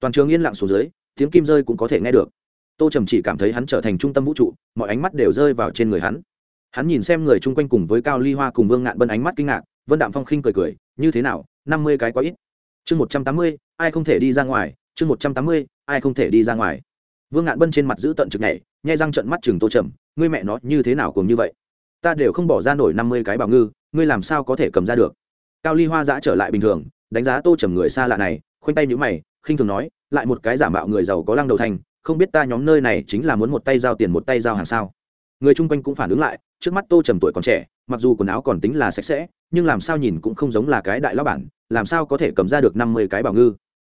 S1: toàn trường yên lặng xuống dưới, tiếng kim rơi cũng có thể nghe được. Tô trầm chỉ cảm thấy hắn trở thành trung tâm vũ trụ, mọi ánh mắt đều rơi vào trên người hắn. Hắn nhìn xem người chung quanh cùng với cao ly hoa cùng vương ngạn bân ánh mắt kinh ngạc, vân đạm phong khinh cười cười, như thế nào, năm mươi cái quá ít? Chương một trăm tám mươi, ai không thể đi ra ngoài, chương một trăm tám mươi, ai không thể đi ra ngoài. Vương ngạn bân trên mặt giữ tận trực nhảy, nhai răng trận mắt chừng tô trầm, ngươi mẹ nó, như thế nào cùng như vậy? Ta đều không bỏ ra nổi năm mươi cái bảo ngư, ngươi làm sao có thể cầm ra được? Cao ly hoa giã trở lại bình thường đánh giá tô trầm người xa lạ này, khoanh tay nhữ mày, khinh thường nói, lại một cái giả mạo người giàu có lăng đầu thành, không biết ta nhóm nơi này chính là muốn một tay giao tiền một tay giao hàng sao? Người chung quanh cũng phản ứng lại, trước mắt tô trầm tuổi còn trẻ, mặc dù quần áo còn tính là sạch sẽ, nhưng làm sao nhìn cũng không giống là cái đại lao bản, làm sao có thể cầm ra được năm mươi cái bảo ngư?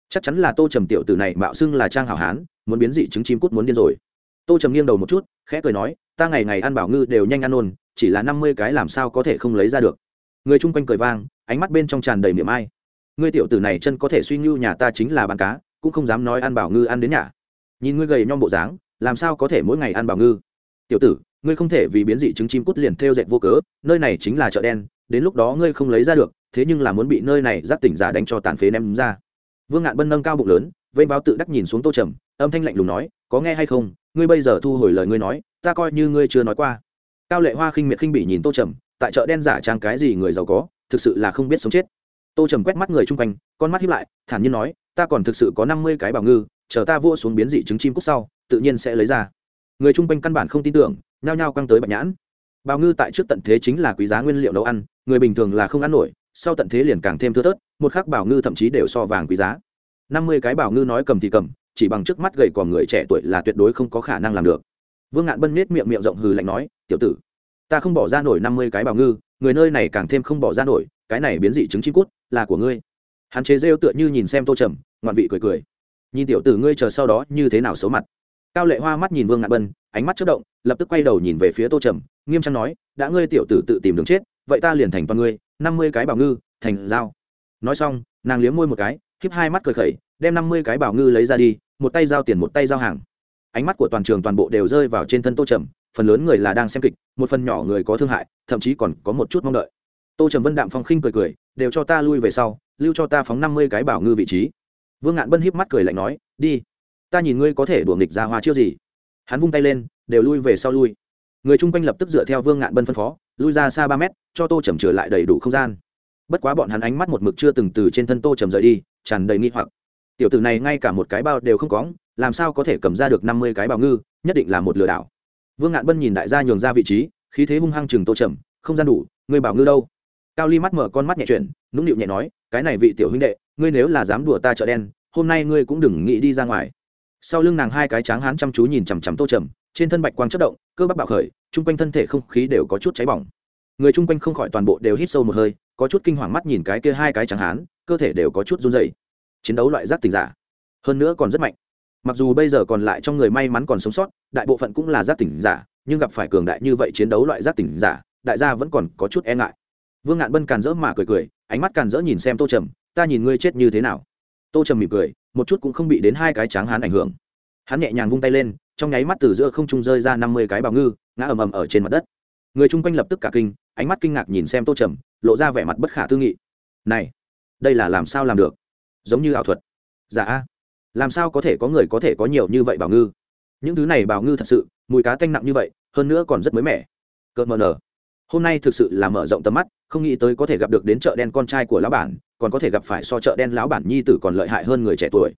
S1: Chắc chắn là tô trầm tiểu tử này mạo xưng là trang hảo hán, muốn biến dị trứng chim cút muốn điên rồi. Tô trầm nghiêng đầu một chút, khẽ cười nói, ta ngày ngày ăn bảo ngư đều nhanh ăn ôn, chỉ là năm mươi cái làm sao có thể không lấy ra được? Người chung quanh cười vang, ánh mắt bên trong tràn đầy miệng ai ngươi tiểu tử này chân có thể suy ngưu nhà ta chính là bán cá, cũng không dám nói ăn bảo ngư ăn đến nhà. Nhìn ngươi gầy nhom bộ dáng, làm sao có thể mỗi ngày ăn bảo ngư? Tiểu tử, ngươi không thể vì biến dị trứng chim cút liền theo dệt vô cớ, nơi này chính là chợ đen, đến lúc đó ngươi không lấy ra được, thế nhưng là muốn bị nơi này giáp tỉnh giả đánh cho tàn phế ném ra. Vương ngạn bân nâng cao bụng lớn vênh báo tự đắc nhìn xuống tô trầm, âm thanh lạnh lùng nói, có nghe hay không? Ngươi bây giờ thu hồi lời ngươi nói, ta coi như ngươi chưa nói qua. Cao lệ hoa khinh miệt khinh bỉ nhìn tô trầm, tại chợ đen giả trang cái gì người giàu có, thực sự là không biết sống chết tô trầm quét mắt người chung quanh, con mắt hiếp lại, thản nhiên nói, ta còn thực sự có năm mươi cái bảo ngư, chờ ta vua xuống biến dị trứng chim cúc sau, tự nhiên sẽ lấy ra. Người chung quanh căn bản không tin tưởng, nhao nhao căng tới bạch nhãn. Bào ngư tại trước tận thế chính là quý giá nguyên liệu nấu ăn, người bình thường là không ăn nổi, sau tận thế liền càng thêm thưa thớt, một khắc bảo ngư thậm chí đều so vàng quý giá. Năm mươi cái bảo ngư nói cầm thì cầm, chỉ bằng trước mắt gầy còn người trẻ tuổi là tuyệt đối không có khả năng làm được. Vương ngạn bân nết miệng miệng rộng hừ lạnh nói, tiểu tử, ta không bỏ ra nổi năm mươi cái bảo ngư người nơi này càng thêm không bỏ ra nổi, cái này biến dị trứng chim cút, là của ngươi. Hắn chế rêu tựa như nhìn xem tô trầm, ngoạn vị cười cười. Nhìn tiểu tử ngươi chờ sau đó như thế nào xấu mặt. Cao lệ hoa mắt nhìn vương ngạn bân, ánh mắt chất động, lập tức quay đầu nhìn về phía tô trầm, nghiêm trang nói, đã ngươi tiểu tử tự tìm đường chết, vậy ta liền thành toàn ngươi, năm mươi cái bảo ngư, thành dao nói xong, nàng liếm môi một cái, híp hai mắt cười khẩy, đem năm mươi cái bảo ngư lấy ra đi, một tay giao tiền một tay giao hàng. Ánh mắt của toàn trường toàn bộ đều rơi vào trên thân tô trầm phần lớn người là đang xem kịch, một phần nhỏ người có thương hại, thậm chí còn có một chút mong đợi. Tô trầm vân đạm phong khinh cười cười, đều cho ta lui về sau, lưu cho ta phóng năm mươi cái bảo ngư vị trí. Vương ngạn bân híp mắt cười lạnh nói, đi, ta nhìn ngươi có thể đuổi nghịch ra hoa chiêu gì. Hắn vung tay lên, đều lui về sau lui. Người chung quanh lập tức dựa theo vương ngạn bân phân phó, lui ra xa ba mét, cho tô trầm trở lại đầy đủ không gian. Bất quá bọn hắn ánh mắt một mực chưa từng từ trên thân tô trầm rời đi, tràn đầy nghi hoặc. Tiểu tử này ngay cả một cái bao đều không có, làm sao có thể cầm ra được năm mươi cái bào ngư, nhất định là một lừa đảo vương ngạn bân nhìn đại gia nhường ra vị trí, khí thế hung hăng chừng tô trầm, không gian đủ, ngươi bảo ngư đâu? Cao ly mắt mở con mắt nhẹ chuyển, nũng nịu nhẹ nói, cái này vị tiểu huynh đệ, ngươi nếu là dám đùa ta chợ đen, hôm nay ngươi cũng đừng nghĩ đi ra ngoài. Sau lưng nàng hai cái tráng hán chăm chú nhìn chằm chằm tô trầm, trên thân bạch quang chất động, cơ bắp bạo khởi, chung quanh thân thể không khí đều có chút cháy bỏng. Người chung quanh không khỏi toàn bộ đều hít sâu một hơi, có chút kinh hoàng mắt nhìn cái kia hai cái tráng hán, cơ thể đều có chút run dày chiến đấu loại giác tình giả, hơn nữa còn rất mạnh mặc dù bây giờ còn lại trong người may mắn còn sống sót, đại bộ phận cũng là giác tỉnh giả, nhưng gặp phải cường đại như vậy chiến đấu loại giác tỉnh giả, đại gia vẫn còn có chút e ngại. Vương ngạn bân càn rỡ mà cười cười, ánh mắt càn rỡ nhìn xem tô trầm, ta nhìn ngươi chết như thế nào? Tô trầm mỉm cười, một chút cũng không bị đến hai cái tráng hán ảnh hưởng. Hắn nhẹ nhàng vung tay lên, trong nháy mắt từ giữa không trung rơi ra năm mươi cái bào ngư, ngã ầm ầm ở trên mặt đất. Người chung quanh lập tức cả kinh, ánh mắt kinh ngạc nhìn xem tô trầm, lộ ra vẻ mặt bất khả tư nghị. Này, đây là làm sao làm được? Giống như ảo thuật. Giả dạ làm sao có thể có người có thể có nhiều như vậy bảo ngư? Những thứ này bảo ngư thật sự, mùi cá tanh nặng như vậy, hơn nữa còn rất mới mẻ. Cợt mờ nở. Hôm nay thực sự là mở rộng tầm mắt, không nghĩ tới có thể gặp được đến chợ đen con trai của lão bản, còn có thể gặp phải so chợ đen lão bản nhi tử còn lợi hại hơn người trẻ tuổi.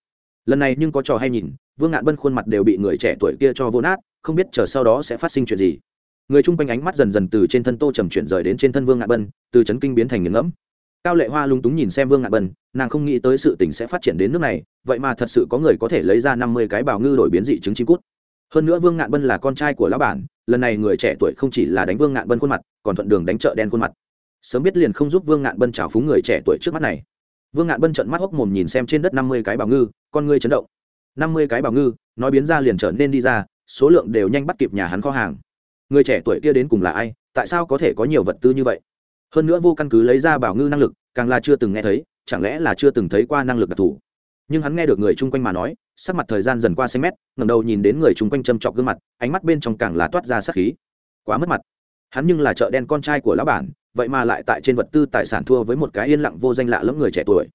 S1: Lần này nhưng có trò hay nhìn, vương ngạn bân khuôn mặt đều bị người trẻ tuổi kia cho vô nát, không biết chờ sau đó sẽ phát sinh chuyện gì. Người chung quanh ánh mắt dần dần từ trên thân tô trầm chuyển rời đến trên thân vương ngạn bân, từ c kinh biến thành nghiền ngẫm cao lệ hoa lung túng nhìn xem vương ngạn bân, nàng không nghĩ tới sự tình sẽ phát triển đến nước này, vậy mà thật sự có người có thể lấy ra năm mươi cái bào ngư đổi biến dị trứng chim cút. Hơn nữa vương ngạn bân là con trai của lão bản, lần này người trẻ tuổi không chỉ là đánh vương ngạn bân khuôn mặt, còn thuận đường đánh chợ đen khuôn mặt. Sớm biết liền không giúp vương ngạn bân trào phúng người trẻ tuổi trước mắt này. Vương ngạn bân trận mắt hốc mồm nhìn xem trên đất năm mươi cái bào ngư, con ngươi chấn động. năm mươi cái bào ngư, nói biến ra liền trở nên đi ra, số lượng đều nhanh bắt kịp nhà hắn kho hàng. Người trẻ tuổi kia đến cùng là ai, tại sao có thể có nhiều vật tư như vậy? Hơn nữa vô căn cứ lấy ra bảo ngư năng lực, càng là chưa từng nghe thấy, chẳng lẽ là chưa từng thấy qua năng lực đặc thù? Nhưng hắn nghe được người chung quanh mà nói, sắc mặt thời gian dần qua xanh mét ngầm đầu nhìn đến người chung quanh châm trọc gương mặt, ánh mắt bên trong càng là toát ra sắc khí. Quá mất mặt. Hắn nhưng là chợ đen con trai của lão bản, vậy mà lại tại trên vật tư tài sản thua với một cái yên lặng vô danh lạ lẫm người trẻ tuổi.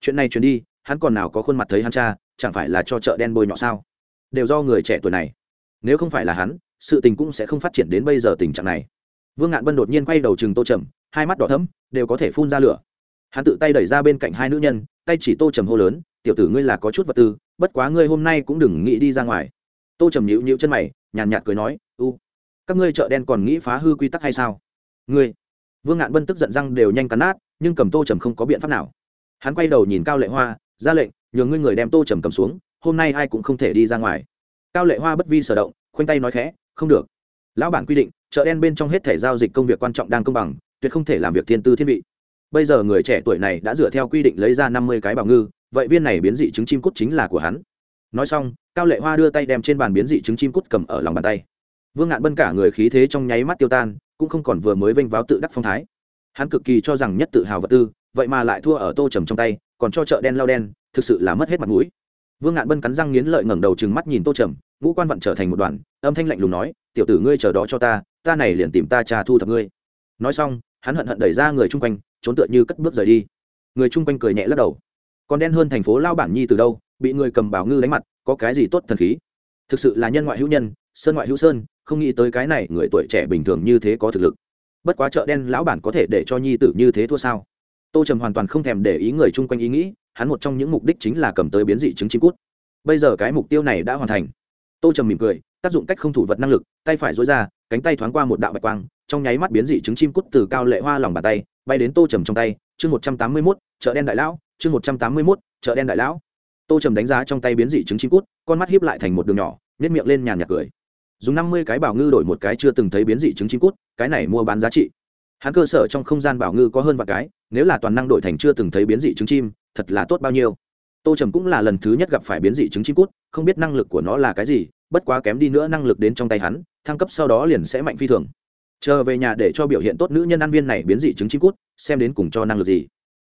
S1: Chuyện này chuyển đi, hắn còn nào có khuôn mặt thấy hắn cha, chẳng phải là cho chợ đen bôi nhọ sao? Đều do người trẻ tuổi này. Nếu không phải là hắn, sự tình cũng sẽ không phát triển đến bây giờ tình trạng này. Vương ngạn bân đột nhiên quay đầu chừng tô trầm hai mắt đỏ thẫm, đều có thể phun ra lửa. Hắn tự tay đẩy ra bên cạnh hai nữ nhân tay chỉ tô trầm hô lớn tiểu tử ngươi là có chút vật tư bất quá ngươi hôm nay cũng đừng nghĩ đi ra ngoài. Tô trầm nhịu nhịu chân mày nhàn nhạt cười nói u các ngươi chợ đen còn nghĩ phá hư quy tắc hay sao? Ngươi. Vương ngạn bân tức giận răng đều nhanh cắn nát nhưng cầm tô trầm không có biện pháp nào. Hắn quay đầu nhìn cao lệ hoa ra lệnh nhường ngươi người đem tô trầm cầm xuống hôm nay ai cũng không thể đi ra ngoài. Cao lệ hoa bất vi sở động khoanh tay nói khẽ không được. Lão bản quy định chợ đen bên trong hết thể giao dịch công việc quan trọng đang công bằng tuyệt không thể làm việc thiên tư thiên vị. Bây giờ người trẻ tuổi này đã dựa theo quy định lấy ra năm mươi cái bảo ngư, vậy viên này biến dị trứng chim cút chính là của hắn. Nói xong, cao lệ hoa đưa tay đem trên bàn biến dị trứng chim cút cầm ở lòng bàn tay. Vương ngạn bân cả người khí thế trong nháy mắt tiêu tan, cũng không còn vừa mới vênh váo tự đắc phong thái. Hắn cực kỳ cho rằng nhất tự hào vật tư, vậy mà lại thua ở tô trầm trong tay, còn cho chợ đen lao đen, thực sự là mất hết mặt mũi. Vương ngạn bân cắn răng nghiến lợi ngẩng đầu chừng mắt nhìn tô trầm, ngũ quan vận trở thành một đoàn, âm thanh lạnh lùng nói, tiểu tử ngươi chờ đó cho ta ta này liền tìm ta trà thu thập ngươi. Nói xong hắn hận hận đẩy ra người chung quanh, trốn tựa như cất bước rời đi. Người chung quanh cười nhẹ lắc đầu. Còn đen hơn thành phố lao bản nhi từ đâu, bị người cầm bảo ngư đánh mặt, có cái gì tốt thần khí? Thực sự là nhân ngoại hữu nhân, sơn ngoại hữu sơn, không nghĩ tới cái này người tuổi trẻ bình thường như thế có thực lực. Bất quá chợ đen lão bản có thể để cho nhi tử như thế thua sao? Tô trầm hoàn toàn không thèm để ý người chung quanh ý nghĩ, hắn một trong những mục đích chính là cầm tới biến dị chứng chim cút. Bây giờ cái mục tiêu này đã hoàn thành. Tô trầm mỉm cười, tác dụng cách không thủ vật năng lực, tay phải dối ra, cánh tay thoáng qua một đạo bạch quang trong nháy mắt biến dị trứng chim cút từ cao lệ hoa lòng bàn tay, bay đến tô trầm trong tay. Chương một trăm tám mươi mốt, chợ đen đại lão. Chương một trăm tám mươi mốt, chợ đen đại lão. Tô trầm đánh giá trong tay biến dị trứng chim cút, con mắt hiếp lại thành một đường nhỏ nhét miệng lên nhàn nhạt cười. Dùng năm mươi cái bảo ngư đổi một cái chưa từng thấy biến dị trứng chim cút, cái này mua bán giá trị. Hắn cơ sở trong không gian bảo ngư có hơn vài cái, nếu là toàn năng đổi thành chưa từng thấy biến dị trứng chim, thật là tốt bao nhiêu. Tô trầm cũng là lần thứ nhất gặp phải biến dị trứng chim cút, không biết năng lực của nó là cái gì, bất quá kém đi nữa năng lực đến trong tay hắn, thăng cấp sau đó liền sẽ mạnh phi thường chờ về nhà để cho biểu hiện tốt nữ nhân ăn viên này biến dị trứng chim cút xem đến cùng cho năng lực gì.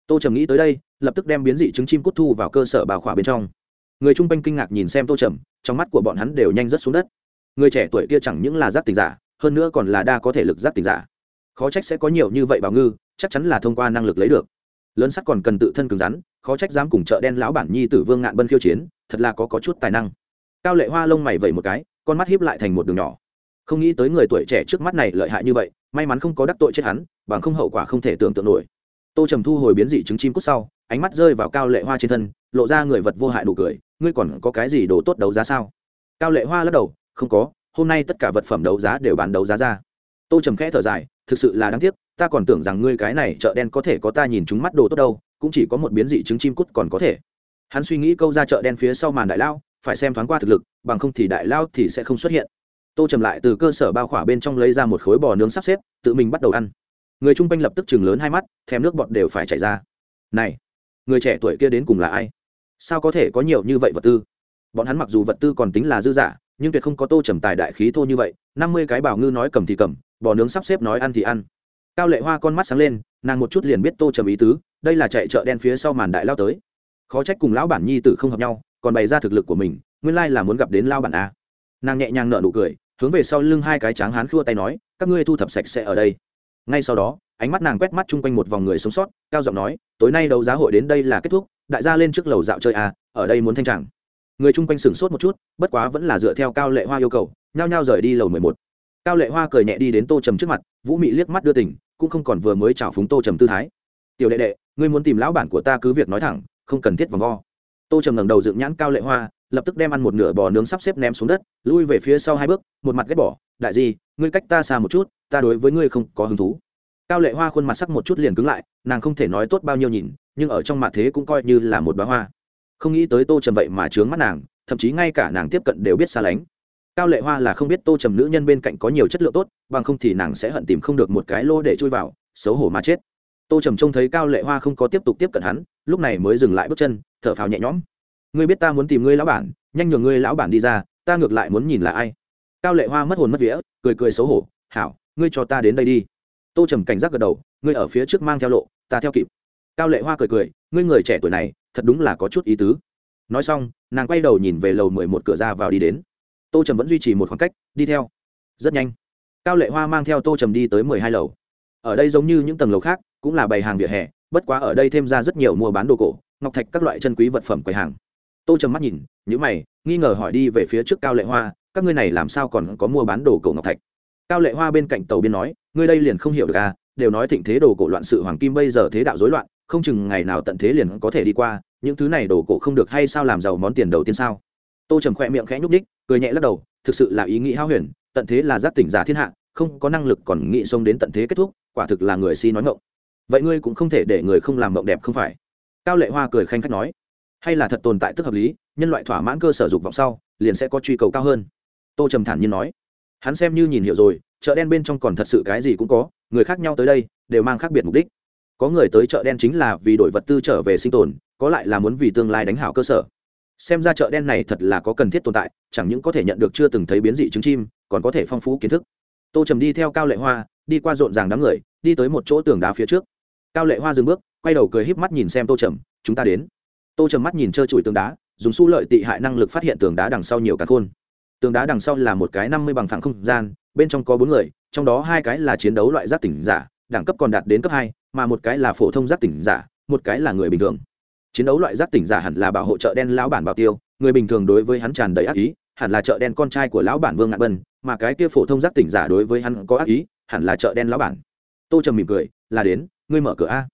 S1: Tô trầm nghĩ tới đây lập tức đem biến dị trứng chim cút thu vào cơ sở bào khỏa bên trong. Người chung quanh kinh ngạc nhìn xem tô trầm trong mắt của bọn hắn đều nhanh rất xuống đất. Người trẻ tuổi kia chẳng những là giác tình giả hơn nữa còn là đa có thể lực giác tình giả. Khó trách sẽ có nhiều như vậy bảo ngư chắc chắn là thông qua năng lực lấy được. Lớn sắt còn cần tự thân cứng rắn khó trách dám cùng chợ đen lão bản nhi tử vương ngạn bân khiêu chiến thật là có, có chút tài năng. Cao lệ hoa lông mày vẩy một cái con mắt hiếp lại thành một đường nhỏ không nghĩ tới người tuổi trẻ trước mắt này lợi hại như vậy, may mắn không có đắc tội chết hắn, bằng không hậu quả không thể tưởng tượng nổi. Tô trầm thu hồi biến dị trứng chim cút sau, ánh mắt rơi vào cao lệ hoa trên thân, lộ ra người vật vô hại đủ cười, ngươi còn có cái gì đồ tốt đấu giá sao? Cao lệ hoa lắc đầu, không có, hôm nay tất cả vật phẩm đấu giá đều bán đấu giá ra. Tô trầm khẽ thở dài, thực sự là đáng tiếc, ta còn tưởng rằng ngươi cái này chợ đen có thể có ta nhìn chúng mắt đồ tốt đâu, cũng chỉ có một biến dị trứng chim cút còn có thể. Hắn suy nghĩ câu ra chợ đen phía sau màn đại lao, phải xem thoáng qua thực lực, bằng không thì đại lao thì sẽ không xuất hiện tô trầm lại từ cơ sở bao khỏa bên trong lấy ra một khối bò nướng sắp xếp, tự mình bắt đầu ăn. Người chung quanh lập tức chừng lớn hai mắt, thèm nước bọt đều phải chảy ra. Này, người trẻ tuổi kia đến cùng là ai? Sao có thể có nhiều như vậy vật tư? Bọn hắn mặc dù vật tư còn tính là dư giả nhưng tuyệt không có tô trầm tài đại khí thô như vậy, năm mươi cái bảo ngư nói cầm thì cầm, bò nướng sắp xếp nói ăn thì ăn. Cao lệ hoa con mắt sáng lên, nàng một chút liền biết tô trầm ý tứ, đây là chạy chợ đen phía sau màn đại lao tới. Khó trách cùng lão bản nhi tử không hợp nhau, còn bày ra thực lực của mình, nguyên lai là muốn gặp đến lao bản a. Nàng nhẹ nhàng nở nụ cười hướng về sau lưng hai cái tráng hán khua tay nói, các ngươi thu thập sạch sẽ ở đây. Ngay sau đó, ánh mắt nàng quét mắt chung quanh một vòng người sống sót, cao giọng nói, tối nay đấu giá hội đến đây là kết thúc, đại gia lên trước lầu dạo chơi à ở đây muốn thanh tràng. Người chung quanh sửng sốt một chút, bất quá vẫn là dựa theo cao lệ hoa yêu cầu, nhao nhao rời đi lầu mười một. Cao lệ hoa cười nhẹ đi đến tô trầm trước mặt, vũ mị liếc mắt đưa tỉnh cũng không còn vừa mới chào phúng tô trầm tư thái. Tiểu đệ đệ, ngươi muốn tìm lão bản của ta cứ việc nói thẳng, không cần thiết vòng vo. Tô trầm ngẩng đầu dựng nhãn cao lệ hoa lập tức đem ăn một nửa bò nướng sắp xếp ném xuống đất, lui về phía sau hai bước, một mặt ghét bỏ, đại di, ngươi cách ta xa một chút, ta đối với ngươi không có hứng thú. Cao lệ hoa khuôn mặt sắc một chút liền cứng lại, nàng không thể nói tốt bao nhiêu nhìn, nhưng ở trong mặt thế cũng coi như là một bá hoa. Không nghĩ tới tô trầm vậy mà trướng mắt nàng, thậm chí ngay cả nàng tiếp cận đều biết xa lánh. Cao lệ hoa là không biết tô trầm nữ nhân bên cạnh có nhiều chất lượng tốt, bằng không thì nàng sẽ hận tìm không được một cái lô để chui vào, xấu hổ mà chết. Tô trầm trông thấy cao lệ hoa không có tiếp tục tiếp cận hắn, lúc này mới dừng lại bước chân, thở phào nhẹ nhõm ngươi biết ta muốn tìm ngươi lão bản, nhanh nhường ngươi lão bản đi ra, ta ngược lại muốn nhìn là ai. Cao lệ hoa mất hồn mất vía, cười cười xấu hổ, hảo, ngươi cho ta đến đây đi. Tô trầm cảnh giác gật đầu, ngươi ở phía trước mang theo lộ, ta theo kịp. Cao lệ hoa cười cười, ngươi người trẻ tuổi này, thật đúng là có chút ý tứ. Nói xong, nàng quay đầu nhìn về lầu mười một cửa ra vào đi đến. Tô trầm vẫn duy trì một khoảng cách, đi theo. Rất nhanh, cao lệ hoa mang theo tô trầm đi tới mười hai lầu. Ở đây giống như những tầng lầu khác, cũng là bày hàng vỉa hè, bất quá ở đây thêm ra rất nhiều mua bán đồ cổ, ngọc thạch các loại chân quý vật phẩm quầy hàng tô trầm mắt nhìn những mày, nghi ngờ hỏi đi về phía trước cao lệ hoa, các ngươi này làm sao còn có mua bán đồ cổ ngọc thạch? Cao lệ hoa bên cạnh tàu biên nói, ngươi đây liền không hiểu được à đều nói thịnh thế đồ cổ loạn sự hoàng kim bây giờ thế đạo rối loạn, không chừng ngày nào tận thế liền có thể đi qua, những thứ này đồ cổ không được hay sao làm giàu món tiền đầu tiên sao? Tô trầm khỏe miệng khẽ nhúc ních cười nhẹ lắc đầu, thực sự là ý nghĩ hao huyền, tận thế là giác tỉnh giả thiên hạ, không có năng lực còn nghĩ xông đến tận thế kết thúc, quả thực là người si nói ngộng vậy ngươi cũng không thể để người không làm mộng đẹp không phải? Cao lệ hoa cười khanh khách nói hay là thật tồn tại tức hợp lý, nhân loại thỏa mãn cơ sở dục vọng sau, liền sẽ có truy cầu cao hơn. Tô trầm thản nhiên nói. Hắn xem như nhìn hiểu rồi, chợ đen bên trong còn thật sự cái gì cũng có, người khác nhau tới đây, đều mang khác biệt mục đích. Có người tới chợ đen chính là vì đổi vật tư trở về sinh tồn, có lại là muốn vì tương lai đánh hảo cơ sở. Xem ra chợ đen này thật là có cần thiết tồn tại, chẳng những có thể nhận được chưa từng thấy biến dị trứng chim, còn có thể phong phú kiến thức. Tô trầm đi theo cao lệ hoa, đi qua rộn ràng đám người, đi tới một chỗ tường đá phía trước. Cao lệ hoa dừng bước, quay đầu cười híp mắt nhìn xem tô trầm, chúng ta đến tô trầm mắt nhìn trơ trụi tường đá, dùng su lợi tị hại năng lực phát hiện tường đá đằng sau nhiều cả khôn. Tường đá đằng sau là một cái năm mươi bằng phẳng không gian, bên trong có bốn người, trong đó hai cái là chiến đấu loại giác tỉnh giả, đẳng cấp còn đạt đến cấp hai, mà một cái là phổ thông giác tỉnh giả, một cái là người bình thường. Chiến đấu loại giác tỉnh giả hẳn là bảo hộ chợ đen lão bản bảo tiêu, người bình thường đối với hắn tràn đầy ác ý, hẳn là chợ đen con trai của lão bản vương ngạn bân, mà cái kia phổ thông giác tỉnh giả đối với hắn có ác ý, hẳn là chợ đen lão bản. Tô trầm mỉm cười, là đến, ngươi mở cửa a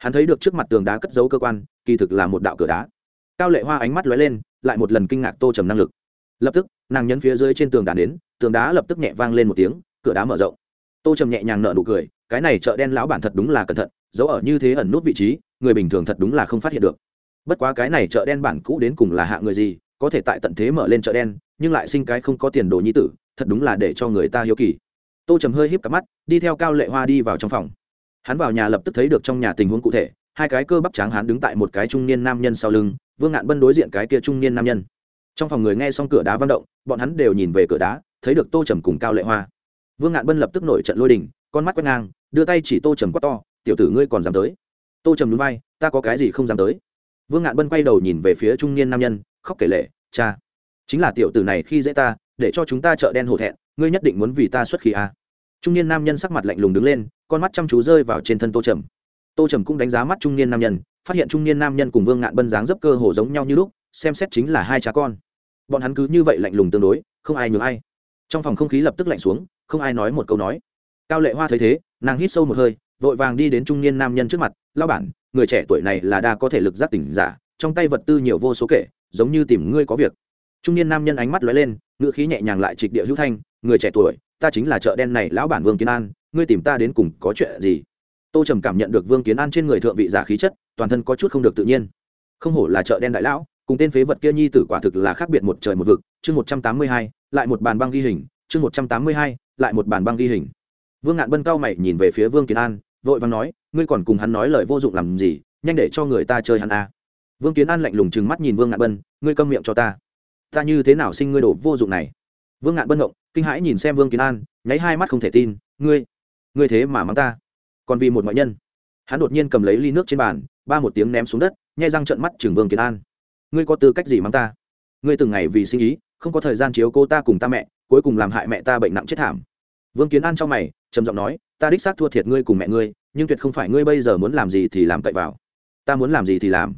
S1: hắn thấy được trước mặt tường đá cất giấu cơ quan, kỳ thực là một đạo cửa đá. Cao lệ hoa ánh mắt lóe lên, lại một lần kinh ngạc tô trầm năng lực. Lập tức, nàng nhấn phía dưới trên tường đá đến, tường đá lập tức nhẹ vang lên một tiếng, cửa đá mở rộng. Tô trầm nhẹ nhàng nở nụ cười, cái này chợ đen lão bản thật đúng là cẩn thận, giấu ở như thế ẩn nút vị trí, người bình thường thật đúng là không phát hiện được. Bất quá cái này chợ đen bản cũ đến cùng là hạ người gì, có thể tại tận thế mở lên chợ đen, nhưng lại sinh cái không có tiền đồ nhi tử, thật đúng là để cho người ta hiếu kỳ. Tô trầm hơi híp cặp mắt, đi theo cao lệ hoa đi vào trong phòng hắn vào nhà lập tức thấy được trong nhà tình huống cụ thể, hai cái cơ bắp tráng hắn đứng tại một cái trung niên nam nhân sau lưng, vương ngạn bân đối diện cái kia trung niên nam nhân. Trong phòng người nghe xong cửa đá văng động, bọn hắn đều nhìn về cửa đá, thấy được tô trầm cùng cao lệ hoa. Vương ngạn bân lập tức nổi trận lôi đình, con mắt quét ngang, đưa tay chỉ tô trầm quát to, tiểu tử ngươi còn dám tới? Tô trầm núi vai, ta có cái gì không dám tới? Vương ngạn bân quay đầu nhìn về phía trung niên nam nhân, khóc kể lệ cha, chính là tiểu tử này khi dễ ta, để cho chúng ta chợ đen hổ thẹn, ngươi nhất định muốn vì ta xuất khí à. trung niên nam nhân sắc mặt lạnh lùng đứng lên con mắt chăm chú rơi vào trên thân tô trầm. Tô trầm cũng đánh giá mắt trung niên nam nhân, phát hiện trung niên nam nhân cùng vương ngạn bân dáng dấp cơ hồ giống nhau như lúc, xem xét chính là hai cha con. Bọn hắn cứ như vậy lạnh lùng tương đối, không ai nhường ai. Trong phòng không khí lập tức lạnh xuống, không ai nói một câu nói. Cao lệ hoa thấy thế, nàng hít sâu một hơi, vội vàng đi đến trung niên nam nhân trước mặt lao bản, người trẻ tuổi này là đa có thể lực giác tỉnh giả, trong tay vật tư nhiều vô số kể, giống như tìm ngươi có việc. Trung niên nam nhân ánh mắt lóe lên, ngữ khí nhẹ nhàng lại trịch địa hữu thanh, người trẻ tuổi, ta chính là chợ đen này, lão bản vương kiến an ngươi tìm ta đến cùng có chuyện gì? Tô trầm cảm nhận được vương kiến an trên người thượng vị giả khí chất, toàn thân có chút không được tự nhiên. Không hổ là chợ đen đại lão, cùng tên phế vật kia nhi tử quả thực là khác biệt một trời một vực. Chương một trăm tám mươi hai, lại một bàn băng ghi hình. Chương một trăm tám mươi hai, lại một bàn băng ghi hình. Vương ngạn bân cao mày nhìn về phía vương kiến an, vội vàng nói, ngươi còn cùng hắn nói lời vô dụng làm gì? Nhanh để cho người ta chơi hắn a. À. vương kiến an lạnh lùng chừng mắt nhìn vương ngạn bân, ngươi câm miệng cho ta. Ta như thế nào sinh ngươi đổ vô dụng này? Vương ngạn bân ngộng, kinh hãi nhìn xem vương kiến an, nháy hai mắt không thể tin, ngươi ngươi thế mà mắng ta. Còn vì một ngoại nhân. Hắn đột nhiên cầm lấy ly nước trên bàn, ba một tiếng ném xuống đất, nhai răng trận mắt Trường vương kiến an. Ngươi có tư cách gì mắng ta? Ngươi từng ngày vì sinh ý, không có thời gian chiếu cô ta cùng ta mẹ, cuối cùng làm hại mẹ ta bệnh nặng chết thảm. Vương kiến an trong mày, trầm giọng nói, ta đích xác thua thiệt ngươi cùng mẹ ngươi, nhưng tuyệt không phải ngươi bây giờ muốn làm gì thì làm cậy vào. Ta muốn làm gì thì làm.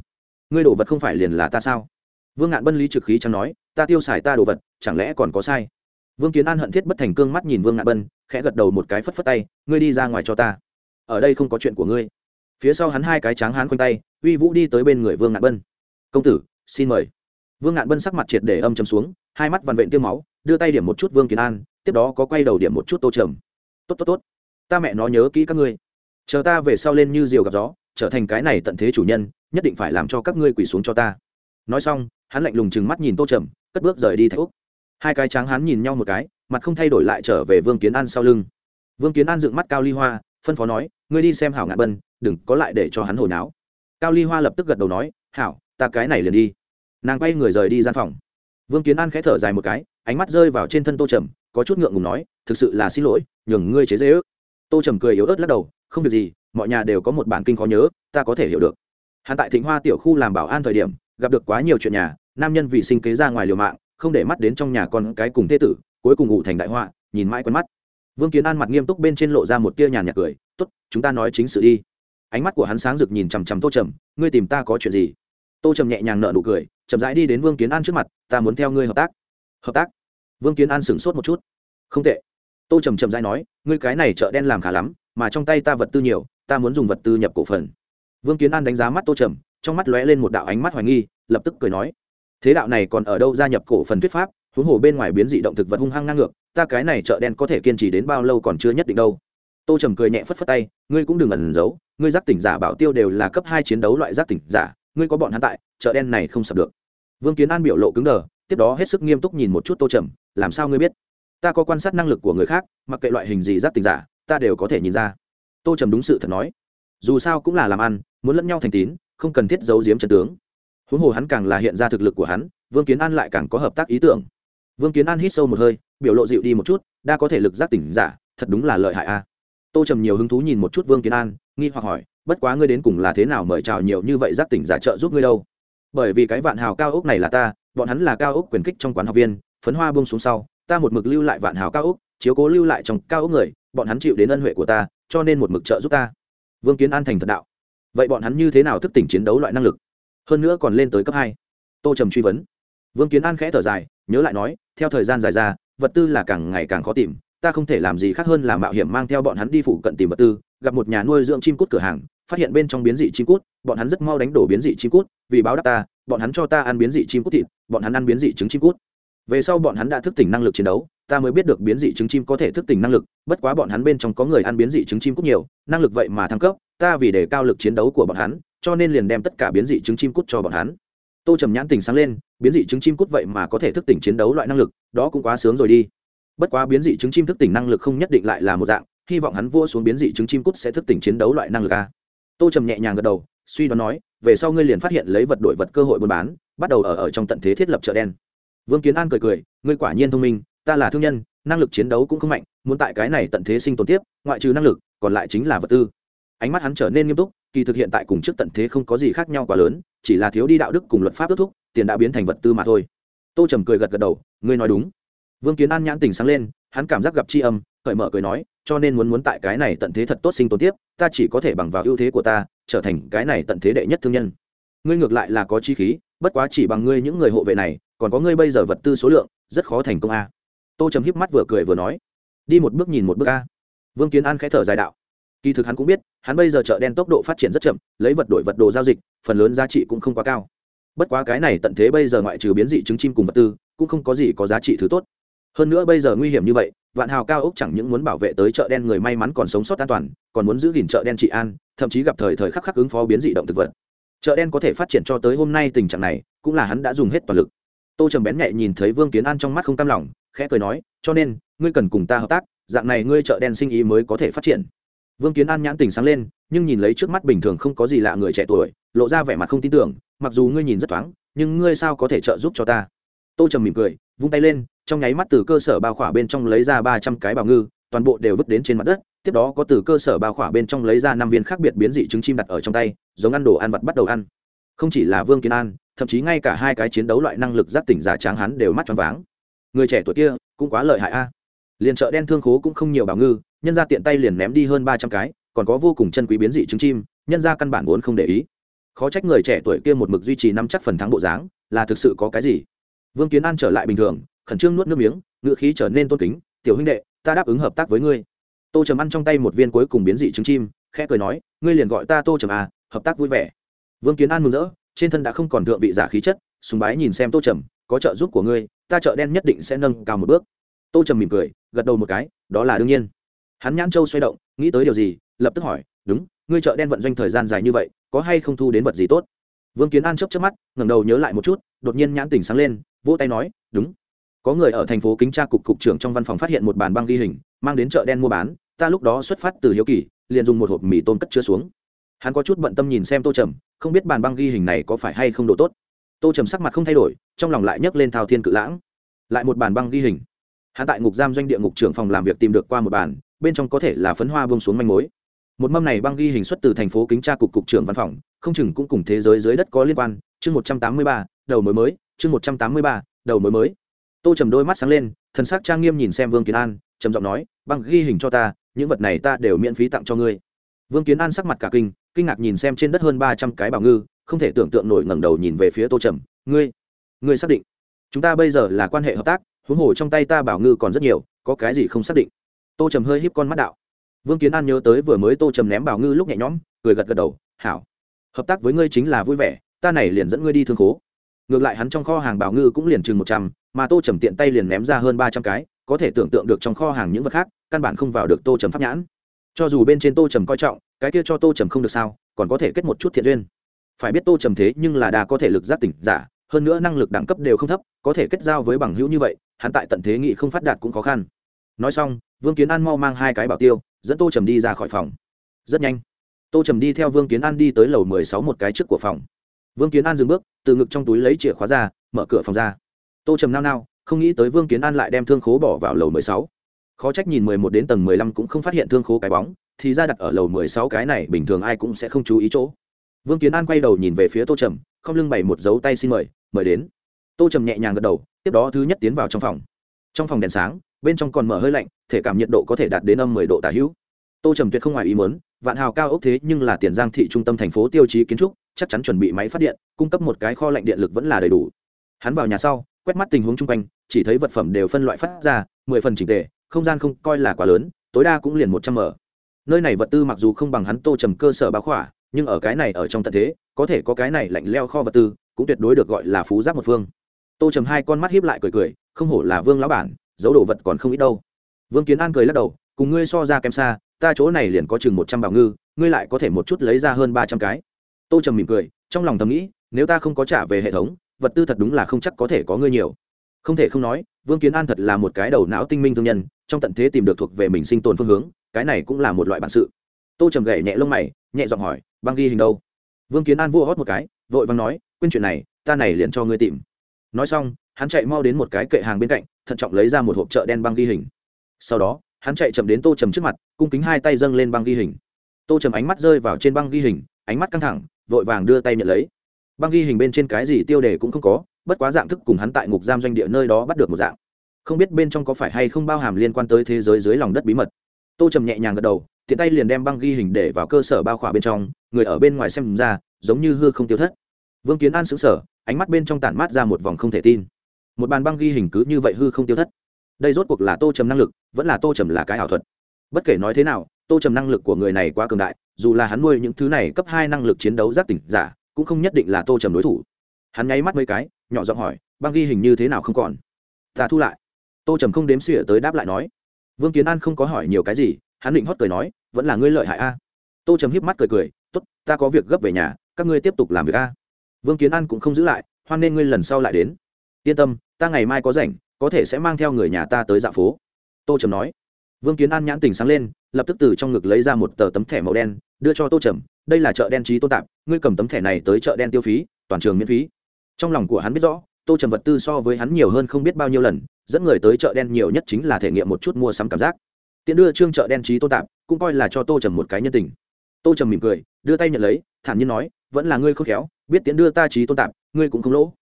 S1: Ngươi đồ vật không phải liền là ta sao? Vương ngạn bân lý trực khí chẳng nói, ta tiêu xài ta đồ vật, chẳng lẽ còn có sai? Vương kiến an hận thiết bất thành cương mắt nhìn vương ngạn bân khẽ gật đầu một cái phất phất tay, ngươi đi ra ngoài cho ta. Ở đây không có chuyện của ngươi. Phía sau hắn hai cái tráng hán quanh tay, uy vũ đi tới bên người vương ngạn bân. Công tử, xin mời. Vương ngạn bân sắc mặt triệt để âm chầm xuống, hai mắt vằn vện tiêu máu, đưa tay điểm một chút vương kiến an, tiếp đó có quay đầu điểm một chút tô trầm. Tốt tốt tốt. Ta mẹ nó nhớ kỹ các ngươi. Chờ ta về sau lên như diều gặp gió, trở thành cái này tận thế chủ nhân, nhất định phải làm cho các ngươi quỳ xuống cho ta. Nói xong, hắn lạnh lùng chừng mắt nhìn tô trầm, cất bước rời đi thạch úc. Hai cái tráng hắn nhìn nhau một cái mặt không thay đổi lại trở về vương kiến an sau lưng. Vương kiến an dựng mắt cao ly hoa, phân phó nói, ngươi đi xem hảo ngạn bân, đừng có lại để cho hắn hồi náo. Cao ly hoa lập tức gật đầu nói, hảo, ta cái này liền đi. Nàng quay người rời đi gian phòng. Vương kiến an khẽ thở dài một cái, ánh mắt rơi vào trên thân tô trầm, có chút ngượng ngùng nói, thực sự là xin lỗi, nhường ngươi chế dễ ước. Tô trầm cười yếu ớt lắc đầu, không việc gì, mọi nhà đều có một bản kinh khó nhớ, ta có thể hiểu được. Hắn tại thịnh hoa tiểu khu làm bảo an thời điểm, gặp được quá nhiều chuyện nhà, nam nhân vì sinh kế ra ngoài liều mạng, không để mắt đến trong nhà con cái cùng thế tử cuối cùng ngủ thành đại họa, nhìn mãi quen mắt. Vương kiến an mặt nghiêm túc bên trên lộ ra một tia nhàn nhạt cười, tốt, chúng ta nói chính sự đi. Ánh mắt của hắn sáng rực nhìn chằm chằm tô trầm, ngươi tìm ta có chuyện gì? Tô trầm nhẹ nhàng nợ nụ cười, chậm rãi đi đến vương kiến an trước mặt, ta muốn theo ngươi hợp tác. Hợp tác? Vương kiến an sửng sốt một chút. Không tệ. Tô trầm chậm rãi nói, ngươi cái này chợ đen làm khá lắm, mà trong tay ta vật tư nhiều, ta muốn dùng vật tư nhập cổ phần. Vương kiến an đánh giá mắt tô trầm, trong mắt lóe lên một đạo ánh mắt hoài nghi, lập tức cười nói, thế đạo này còn ở đâu gia nhập cổ phần thuyết pháp huống hồ bên ngoài biến dị động thực vật hung hăng ngang ngược, ta cái này chợ đen có thể kiên trì đến bao lâu còn chưa nhất định đâu. Tô trầm cười nhẹ phất phất tay, ngươi cũng đừng ẩn giấu, ngươi giác tỉnh giả bảo tiêu đều là cấp hai chiến đấu loại giác tỉnh giả, ngươi có bọn hắn tại, chợ đen này không sập được. Vương kiến an biểu lộ cứng đờ, tiếp đó hết sức nghiêm túc nhìn một chút tô trầm, làm sao ngươi biết? Ta có quan sát năng lực của người khác, mặc kệ loại hình gì giác tỉnh giả, ta đều có thể nhìn ra. Tô trầm đúng sự thật nói. Dù sao cũng là làm ăn, muốn lẫn nhau thành tín, không cần thiết giấu giếm trận tướng. Huống hồ hắn càng là hiện ra thực lực của hắn, vương kiến an lại càng có hợp tác ý tưởng vương kiến an hít sâu một hơi, biểu lộ dịu đi một chút, đa có thể lực giác tỉnh giả, thật đúng là lợi hại a. Tô trầm nhiều hứng thú nhìn một chút vương kiến an, nghi hoặc hỏi, bất quá ngươi đến cùng là thế nào mời chào nhiều như vậy giác tỉnh giả trợ giúp ngươi đâu? Bởi vì cái vạn hào cao ốc này là ta, bọn hắn là cao ốc quyền kích trong quán học viên, phấn hoa bông xuống sau, ta một mực lưu lại vạn hào cao ốc, chiếu cố lưu lại trong cao ốc người, bọn hắn chịu đến ân huệ của ta, cho nên một mực trợ giúp ta. Vương kiến an thành thật đạo. Vậy bọn hắn như thế nào thức tỉnh chiến đấu loại năng lực? Hơn nữa còn lên tới cấp hai. Tô trầm truy vấn. Vương kiến an khẽ thở dài, nhớ lại nói theo thời gian dài ra, vật tư là càng ngày càng khó tìm, ta không thể làm gì khác hơn là mạo hiểm mang theo bọn hắn đi phụ cận tìm vật tư, gặp một nhà nuôi dưỡng chim cút cửa hàng, phát hiện bên trong biến dị chim cút, bọn hắn rất mau đánh đổ biến dị chim cút, vì báo đáp ta, bọn hắn cho ta ăn biến dị chim cút thịt, bọn hắn ăn biến dị trứng chim cút. Về sau bọn hắn đã thức tỉnh năng lực chiến đấu, ta mới biết được biến dị trứng chim có thể thức tỉnh năng lực, bất quá bọn hắn bên trong có người ăn biến dị trứng chim cút nhiều, năng lực vậy mà thăng cấp, ta vì để cao lực chiến đấu của bọn hắn, cho nên liền đem tất cả biến dị trứng chim cút cho bọn hắn tô trầm nhãn tình sáng lên, biến dị trứng chim cút vậy mà có thể thức tỉnh chiến đấu loại năng lực, đó cũng quá sướng rồi đi. Bất quá biến dị trứng chim thức tỉnh năng lực không nhất định lại là một dạng, hy vọng hắn vua xuống biến dị trứng chim cút sẽ thức tỉnh chiến đấu loại năng lực a. Tô trầm nhẹ nhàng gật đầu, suy đoán nói, về sau ngươi liền phát hiện lấy vật đổi vật cơ hội buôn bán, bắt đầu ở ở trong tận thế thiết lập chợ đen. Vương kiến an cười cười, ngươi quả nhiên thông minh, ta là thương nhân, năng lực chiến đấu cũng không mạnh, muốn tại cái này tận thế sinh tồn tiếp, ngoại trừ năng lực, còn lại chính là vật tư. Ánh mắt hắn trở nên nghiêm túc kỳ thực hiện tại cùng trước tận thế không có gì khác nhau quá lớn, chỉ là thiếu đi đạo đức cùng luật pháp ước thúc, tiền đã biến thành vật tư mà thôi. Tô trầm cười gật gật đầu, ngươi nói đúng. Vương kiến an nhãn tình sáng lên, hắn cảm giác gặp tri âm, cởi mở cười nói, cho nên muốn muốn tại cái này tận thế thật tốt sinh tồn tiếp, ta chỉ có thể bằng vào ưu thế của ta, trở thành cái này tận thế đệ nhất thương nhân. Ngươi ngược lại là có chi khí, bất quá chỉ bằng ngươi những người hộ vệ này, còn có ngươi bây giờ vật tư số lượng, rất khó thành công a. Tô trầm híp mắt vừa cười vừa nói, đi một bước nhìn một bước a. Vương kiến an khẽ thở dài đạo kỳ thực hắn cũng biết, hắn bây giờ chợ đen tốc độ phát triển rất chậm, lấy vật đổi vật đồ giao dịch, phần lớn giá trị cũng không quá cao. Bất quá cái này tận thế bây giờ ngoại trừ biến dị trứng chim cùng vật tư, cũng không có gì có giá trị thứ tốt. Hơn nữa bây giờ nguy hiểm như vậy, vạn hào cao ốc chẳng những muốn bảo vệ tới chợ đen người may mắn còn sống sót an toàn, còn muốn giữ gìn chợ đen trị an, thậm chí gặp thời thời khắc khắc ứng phó biến dị động thực vật. Chợ đen có thể phát triển cho tới hôm nay tình trạng này, cũng là hắn đã dùng hết toàn lực. Tô trầm bén nhẹ nhìn thấy vương kiến an trong mắt không cam lòng, khẽ cười nói, cho nên, ngươi cần cùng ta hợp tác, dạng này ngươi chợ đen sinh ý mới có thể phát triển vương kiến an nhãn tình sáng lên, nhưng nhìn lấy trước mắt bình thường không có gì lạ người trẻ tuổi, lộ ra vẻ mặt không tin tưởng, mặc dù ngươi nhìn rất thoáng, nhưng ngươi sao có thể trợ giúp cho ta? Tô trầm mỉm cười, vung tay lên, trong nháy mắt từ cơ sở bao khỏa bên trong lấy ra ba trăm cái bào ngư, toàn bộ đều vứt đến trên mặt đất, tiếp đó có từ cơ sở bao khỏa bên trong lấy ra năm viên khác biệt biến dị trứng chim đặt ở trong tay, giống ăn đồ ăn vặt bắt đầu ăn. Không chỉ là vương kiến an, thậm chí ngay cả hai cái chiến đấu loại năng lực giác tỉnh giả tráng hắn đều mắt tròn váng. Người trẻ tuổi kia cũng quá lợi hại a. Liền chợ đen thương khố cũng không nhiều bảo ngư nhân ra tiện tay liền ném đi hơn ba trăm cái, còn có vô cùng chân quý biến dị trứng chim, nhân ra căn bản vốn không để ý. Khó trách người trẻ tuổi kia một mực duy trì năm chắc phần thắng bộ dáng, là thực sự có cái gì? Vương kiến an trở lại bình thường, khẩn trương nuốt nước miếng ngựa khí trở nên tôn kính, tiểu huynh đệ, ta đáp ứng hợp tác với ngươi. Tô trầm ăn trong tay một viên cuối cùng biến dị trứng chim, khẽ cười nói, ngươi liền gọi ta tô trầm à hợp tác vui vẻ. Vương kiến an mừng rỡ, trên thân đã không còn thượng vị giả khí chất, sùng bái nhìn xem tô trầm, có trợ giúp của ngươi, ta chợ đen nhất định sẽ nâng cao một bước. Tô trầm mỉm cười, gật đầu một cái, đó là đương nhiên hắn nhãn châu xoay động, nghĩ tới điều gì, lập tức hỏi, đúng, ngươi chợ đen vận doanh thời gian dài như vậy, có hay không thu đến vật gì tốt? Vương kiến an chấp chấp mắt, ngẩng đầu nhớ lại một chút, đột nhiên nhãn tỉnh sáng lên, vỗ tay nói, đúng. Có người ở thành phố kính tra cục cục trưởng trong văn phòng phát hiện một bàn băng ghi hình, mang đến chợ đen mua bán, ta lúc đó xuất phát từ hiếu kỳ, liền dùng một hộp mì tôm cất chứa xuống. Hắn có chút bận tâm nhìn xem tô trầm, không biết bàn băng ghi hình này có phải hay không độ tốt. Tô trầm sắc mặt không thay đổi, trong lòng lại nhấc lên thao thiên cự lãng. Lại một bàn băng ghi hình. Hắn tại ngục giam doanh địa ngục trưởng phòng làm việc tìm được qua một bàn bên trong có thể là phấn hoa bông xuống manh mối. Một mâm này băng ghi hình xuất từ thành phố kính tra cục cục trưởng văn phòng, không chừng cũng cùng thế giới dưới đất có liên quan. Chương một trăm tám mươi ba, đầu mới mới. Chương một trăm tám mươi ba, đầu mới mới. Tô trầm đôi mắt sáng lên, thần sắc trang nghiêm nhìn xem vương kiến an, trầm giọng nói, băng ghi hình cho ta, những vật này ta đều miễn phí tặng cho ngươi. Vương kiến an sắc mặt cả kinh kinh ngạc nhìn xem trên đất hơn ba trăm cái bảo ngư, không thể tưởng tượng nổi ngẩng đầu nhìn về phía tô trầm, ngươi ngươi xác định? Chúng ta bây giờ là quan hệ hợp tác, huống hồ trong tay ta bảo ngư còn rất nhiều, có cái gì không xác định? Tô trầm hơi híp con mắt đạo. Vương kiến an nhớ tới vừa mới tô trầm ném bảo ngư lúc nhẹ nhõm, cười gật gật đầu, hảo. Hợp tác với ngươi chính là vui vẻ, ta này liền dẫn ngươi đi thương khố. Ngược lại hắn trong kho hàng bảo ngư cũng liền chừng một trăm, mà tô trầm tiện tay liền ném ra hơn ba trăm cái, có thể tưởng tượng được trong kho hàng những vật khác, căn bản không vào được tô trầm pháp nhãn. Cho dù bên trên tô trầm coi trọng, cái kia cho tô trầm không được sao, còn có thể kết một chút thiện duyên. Phải biết tô trầm thế nhưng là đà có thể lực giác tỉnh giả, hơn nữa năng lực đẳng cấp đều không thấp, có thể kết giao với bằng hữu như vậy, hắn tại tận thế nghị không phát đạt cũng khó khăn. Nói xong vương kiến an mau mang hai cái bảo tiêu, dẫn tô trầm đi ra khỏi phòng. Rất nhanh, tô trầm đi theo vương kiến an đi tới lầu mười sáu một cái trước của phòng. Vương kiến an dừng bước, từ ngực trong túi lấy chìa khóa ra, mở cửa phòng ra. Tô trầm nao nao, không nghĩ tới vương kiến an lại đem thương khố bỏ vào lầu mười sáu. Khó trách nhìn mười một đến tầng mười lăm cũng không phát hiện thương khố cái bóng, thì ra đặt ở lầu mười sáu cái này bình thường ai cũng sẽ không chú ý chỗ. Vương kiến an quay đầu nhìn về phía tô trầm, không lưng bày một dấu tay xin mời mời đến. Tô trầm nhẹ nhàng gật đầu, tiếp đó thứ nhất tiến vào trong phòng. Trong phòng đèn sáng bên trong còn mở hơi lạnh, thể cảm nhiệt độ có thể đạt đến âm mười độ tả hữu. Tô trầm tuyệt không ngoài ý muốn, vạn hào cao ốc thế nhưng là tiền giang thị trung tâm thành phố tiêu chí kiến trúc, chắc chắn chuẩn bị máy phát điện, cung cấp một cái kho lạnh điện lực vẫn là đầy đủ. Hắn vào nhà sau, quét mắt tình huống chung quanh, chỉ thấy vật phẩm đều phân loại phát ra, mười phần trình tề, không gian không coi là quá lớn, tối đa cũng liền một trăm m nơi này vật tư mặc dù không bằng hắn tô trầm cơ sở báo khỏa, nhưng ở cái này ở trong tận thế, có thể có cái này lạnh leo kho vật tư, cũng tuyệt đối được gọi là phú giáp một phương. Tô trầm hai con mắt hiếp lại cười cười, không hổ là vương lão bản dấu đồ vật còn không ít đâu. Vương kiến an cười lắc đầu, cùng ngươi so ra kém xa, ta chỗ này liền có chừng một trăm bảo ngư, ngươi lại có thể một chút lấy ra hơn ba trăm cái. Tô trầm mỉm cười, trong lòng thầm nghĩ, nếu ta không có trả về hệ thống, vật tư thật đúng là không chắc có thể có ngươi nhiều. Không thể không nói, vương kiến an thật là một cái đầu não tinh minh thương nhân, trong tận thế tìm được thuộc về mình sinh tồn phương hướng, cái này cũng là một loại bản sự. Tô trầm gậy nhẹ lông mày, nhẹ giọng hỏi, băng ghi hình đâu? Vương kiến an vua hót một cái, vội vàng nói, quên chuyện này, ta này liền cho ngươi tìm. Nói xong, hắn chạy mau đến một cái kệ hàng bên cạnh thận trọng lấy ra một hộp chợ đen băng ghi hình. Sau đó, hắn chạy chậm đến tô trầm trước mặt, cung kính hai tay dâng lên băng ghi hình. Tô trầm ánh mắt rơi vào trên băng ghi hình, ánh mắt căng thẳng, vội vàng đưa tay nhận lấy. Băng ghi hình bên trên cái gì tiêu đề cũng không có, bất quá dạng thức cùng hắn tại ngục giam doanh địa nơi đó bắt được một dạng. Không biết bên trong có phải hay không bao hàm liên quan tới thế giới dưới lòng đất bí mật. Tô trầm nhẹ nhàng gật đầu, tiện tay liền đem băng ghi hình để vào cơ sở bao khỏa bên trong, người ở bên ngoài xem ra, giống như hư không tiêu thất. Vương kiến an xứng sở ánh mắt bên trong tản mát ra một vòng không thể tin một bàn băng ghi hình cứ như vậy hư không tiêu thất. Đây rốt cuộc là tô trầm năng lực, vẫn là tô trầm là cái ảo thuật. Bất kể nói thế nào, tô trầm năng lực của người này quá cường đại, dù là hắn nuôi những thứ này cấp hai năng lực chiến đấu giác tỉnh giả, cũng không nhất định là tô trầm đối thủ. Hắn nháy mắt mấy cái, nhỏ giọng hỏi, băng ghi hình như thế nào không còn? Ta thu lại. Tô trầm không đếm xỉa tới đáp lại nói. Vương kiến an không có hỏi nhiều cái gì, hắn định hót cười nói, vẫn là ngươi lợi hại a. Tô trầm híp mắt cười cười t ố t ta có việc gấp về nhà, các ngươi tiếp tục làm việc a. Vương kiến an cũng không giữ lại, hoan nên ngươi lần sau lại đến. Yên tâm ta ngày mai có rảnh, có thể sẽ mang theo người nhà ta tới dạ phố. Tô trầm nói. Vương kiến an nhãn tình sáng lên, lập tức từ trong ngực lấy ra một tờ tấm thẻ màu đen, đưa cho tô trầm. Đây là chợ đen trí tôn tạp, ngươi cầm tấm thẻ này tới chợ đen tiêu phí, toàn trường miễn phí. Trong lòng của hắn biết rõ, tô trầm vật tư so với hắn nhiều hơn không biết bao nhiêu lần, dẫn người tới chợ đen nhiều nhất chính là thể nghiệm một chút mua sắm cảm giác. Tiện đưa trương chợ đen trí tôn tạp, cũng coi là cho tô trầm một cái nhân tình. Tô trầm mỉm cười, đưa tay nhận lấy, thản nhiên nói, vẫn là ngươi khôn khéo, biết tiện đưa ta trí tôn tạp, ngươi cũng không lỗ.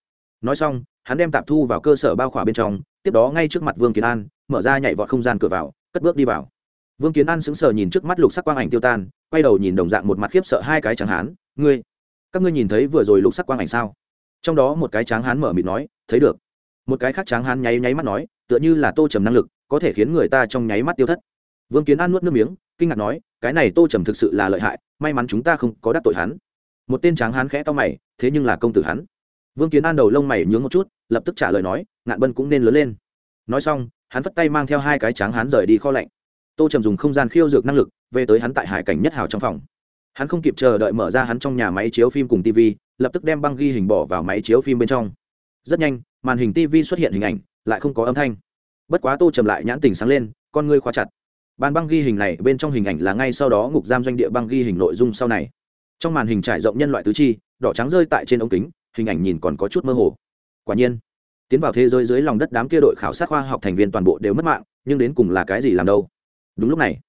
S1: Nói xong hắn đem tạp thu vào cơ sở bao khỏa bên trong, tiếp đó ngay trước mặt vương kiến an, mở ra nhảy vọt không gian cửa vào, cất bước đi vào. Vương kiến an sững sờ nhìn trước mắt lục sắc quang ảnh tiêu tan, quay đầu nhìn đồng dạng một mặt khiếp sợ hai cái tráng hán, ngươi, các ngươi nhìn thấy vừa rồi lục sắc quang ảnh sao? Trong đó một cái tráng hán mở mịt nói, thấy được. Một cái khác tráng hán nháy nháy mắt nói, tựa như là tô trầm năng lực, có thể khiến người ta trong nháy mắt tiêu thất. Vương kiến an nuốt nước miếng, kinh ngạc nói, cái này tô trầm thực sự là lợi hại, may mắn chúng ta không có đắc tội hắn. Một tên tráng hán khẽ to mày, thế nhưng là công tử hắn vương kiến an đầu lông mày nhướng một chút, lập tức trả lời nói, ngạn bân cũng nên lớn lên. Nói xong, hắn vất tay mang theo hai cái tráng hán rời đi kho lạnh. Tô trầm dùng không gian khiêu dược năng lực, về tới hắn tại hải cảnh nhất hào trong phòng. Hắn không kịp chờ đợi mở ra hắn trong nhà máy chiếu phim cùng tv lập tức đem băng ghi hình bỏ vào máy chiếu phim bên trong. Rất nhanh, màn hình tv xuất hiện hình ảnh, lại không có âm thanh. Bất quá tô trầm lại nhãn tình sáng lên, con ngươi khóa chặt. Bàn băng ghi hình này bên trong hình ảnh là ngay sau đó ngục giam doanh địa băng ghi hình nội dung sau này. Trong màn hình trải rộng nhân loại tứ chi, đỏ trắng rơi tại trên ống kính hình ảnh nhìn còn có chút mơ hồ. Quả nhiên, tiến vào thế giới dưới lòng đất đám kia đội khảo sát khoa học thành viên toàn bộ đều mất mạng, nhưng đến cùng là cái gì làm đâu? Đúng lúc này,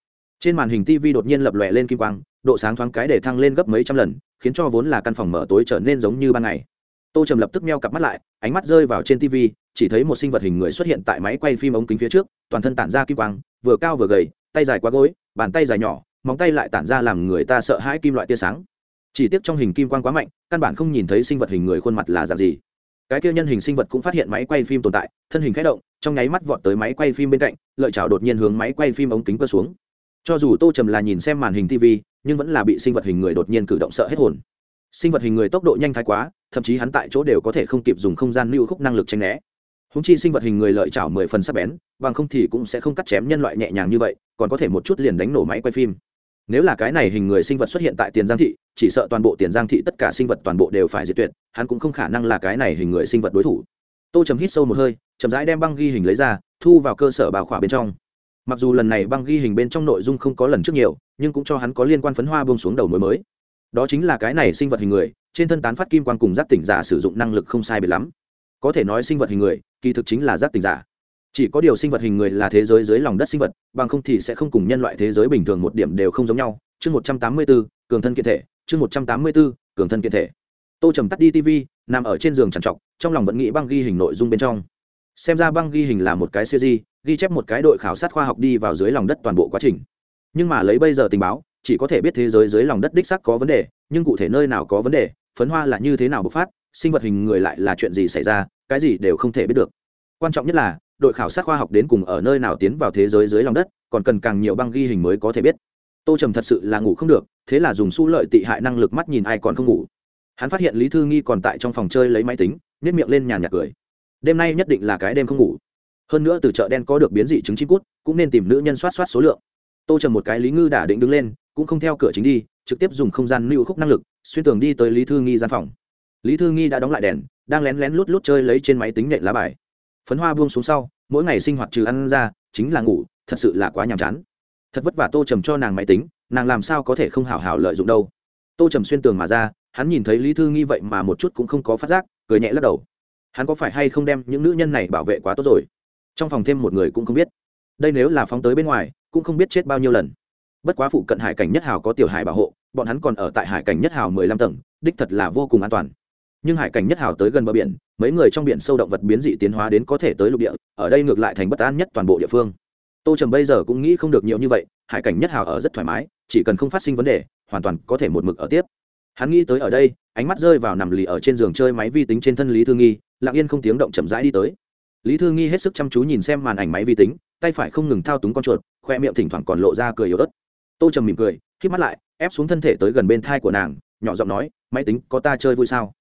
S1: trên màn hình tv đột nhiên lập lòe lên kim quang, độ sáng thoáng cái để thăng lên gấp mấy trăm lần, khiến cho vốn là căn phòng mở tối trở nên giống như ban ngày. Tô trầm lập tức meo cặp mắt lại, ánh mắt rơi vào trên tv chỉ thấy một sinh vật hình người xuất hiện tại máy quay phim ống kính phía trước, toàn thân tản ra kim quang, vừa cao vừa gầy, tay dài quá gối, bàn tay dài nhỏ, móng tay lại tản ra làm người ta sợ hãi kim loại tia sáng chỉ tiếc trong hình kim quang quá mạnh, căn bản không nhìn thấy sinh vật hình người khuôn mặt là dạng gì. Cái kia nhân hình sinh vật cũng phát hiện máy quay phim tồn tại, thân hình k h ẽ động, trong nháy mắt vọt tới máy quay phim bên cạnh, lợi chảo đột nhiên hướng máy quay phim ống kính cơ xuống. Cho dù tô trầm là nhìn xem màn hình tv nhưng vẫn là bị sinh vật hình người đột nhiên cử động sợ hết hồn. Sinh vật hình người tốc độ nhanh thái quá, thậm chí hắn tại chỗ đều có thể không kịp dùng không gian lưu khúc năng lực tranh né. Húng chi sinh vật hình người lợi chảo mười phần sắc bén, bằng không thì cũng sẽ không cắt chém nhân loại nhẹ nhàng như vậy, còn có thể một chút liền đánh nổ máy quay phim nếu là cái này hình người sinh vật xuất hiện tại tiền giang thị, chỉ sợ toàn bộ tiền giang thị tất cả sinh vật toàn bộ đều phải diệt tuyệt, hắn cũng không khả năng là cái này hình người sinh vật đối thủ. Tô trầm hít sâu một hơi, chậm rãi đem băng ghi hình lấy ra, thu vào cơ sở bào khỏa bên trong. Mặc dù lần này băng ghi hình bên trong nội dung không có lần trước nhiều, nhưng cũng cho hắn có liên quan phấn hoa bông xuống đầu mối mới. Đó chính là cái này sinh vật hình người, trên thân tán phát kim quan cùng giác tỉnh giả sử dụng năng lực không sai biệt lắm. Có thể nói sinh vật hình người, kỳ thực chính là giác tỉnh giả chỉ có điều sinh vật hình người là thế giới dưới lòng đất sinh vật, bằng không thì sẽ không cùng nhân loại thế giới bình thường một điểm đều không giống nhau. Chương một trăm tám mươi bốn cường thân kiện thể. Chương một trăm tám mươi bốn cường thân kiện thể. Tô trầm tắt đi tv nằm ở trên giường trằn trọc, trong lòng vẫn nghĩ băng ghi hình nội dung bên trong. Xem ra băng ghi hình là một cái siêu di ghi chép một cái đội khảo sát khoa học đi vào dưới lòng đất toàn bộ quá trình. Nhưng mà lấy bây giờ tình báo, chỉ có thể biết thế giới dưới lòng đất đích sắc có vấn đề, nhưng cụ thể nơi nào có vấn đề, phấn hoa là như thế nào bộc phát, sinh vật hình người lại là chuyện gì xảy ra, cái gì đều không thể biết được. Quan trọng nhất là đội khảo sát khoa học đến cùng ở nơi nào tiến vào thế giới dưới lòng đất, còn cần càng nhiều băng ghi hình mới có thể biết. Tô trầm thật sự là ngủ không được, thế là dùng su lợi tị hại năng lực mắt nhìn ai còn không ngủ. Hắn phát hiện lý thư nghi còn tại trong phòng chơi lấy máy tính nếp miệng lên nhàn nhạc cười. Đêm nay nhất định là cái đêm không ngủ. Hơn nữa từ chợ đen có được biến dị trứng chim cút, cũng nên tìm nữ nhân soát soát số lượng. Tô trầm một cái lý ngư đả định đứng lên, cũng không theo cửa chính đi, trực tiếp dùng không gian lưu khúc năng lực, xuyên tường đi tới lý thư nghi gian phòng. Lý thư nghi đã đóng lại đèn, đang lén lén lút lút chơi lấy trên máy tính nhện lá bài phấn hoa buông xuống sau, mỗi ngày sinh hoạt trừ ăn ra, chính là ngủ, thật sự là quá nhàm chán. Thật vất vả tô trầm cho nàng máy tính, nàng làm sao có thể không hảo hảo lợi dụng đâu. Tô trầm xuyên tường mà ra, hắn nhìn thấy lý thư nghi vậy mà một chút cũng không có phát giác, cười nhẹ lắc đầu. Hắn có phải hay không đem những nữ nhân này bảo vệ quá tốt rồi? Trong phòng thêm một người cũng không biết. Đây nếu là phóng tới bên ngoài, cũng không biết chết bao nhiêu lần. Bất quá phụ cận hải cảnh nhất hào có tiểu hải bảo hộ, bọn hắn còn ở tại hải cảnh nhất hào mười lăm tầng, đích thật là vô cùng an toàn nhưng hải cảnh nhất hào tới gần bờ biển, mấy người trong biển sâu động vật biến dị tiến hóa đến có thể tới lục địa, ở đây ngược lại thành bất an nhất toàn bộ địa phương. Tô trầm bây giờ cũng nghĩ không được nhiều như vậy, hải cảnh nhất hào ở rất thoải mái, chỉ cần không phát sinh vấn đề, hoàn toàn có thể một mực ở tiếp. Hắn nghĩ tới ở đây, ánh mắt rơi vào nằm lì ở trên giường chơi máy vi tính trên thân lý thư nghi, lặng yên không tiếng động chậm rãi đi tới. Lý thư nghi hết sức chăm chú nhìn xem màn ảnh máy vi tính, tay phải không ngừng thao túng con chuột, khoe miệng thỉnh thoảng còn lộ ra cười yếu ớt. Tô trầm mỉm cười k mắt lại, ép xuống thân thể tới gần bên thai của nàng, nhỏ giọng nói, máy tính có ta chơi vui sao?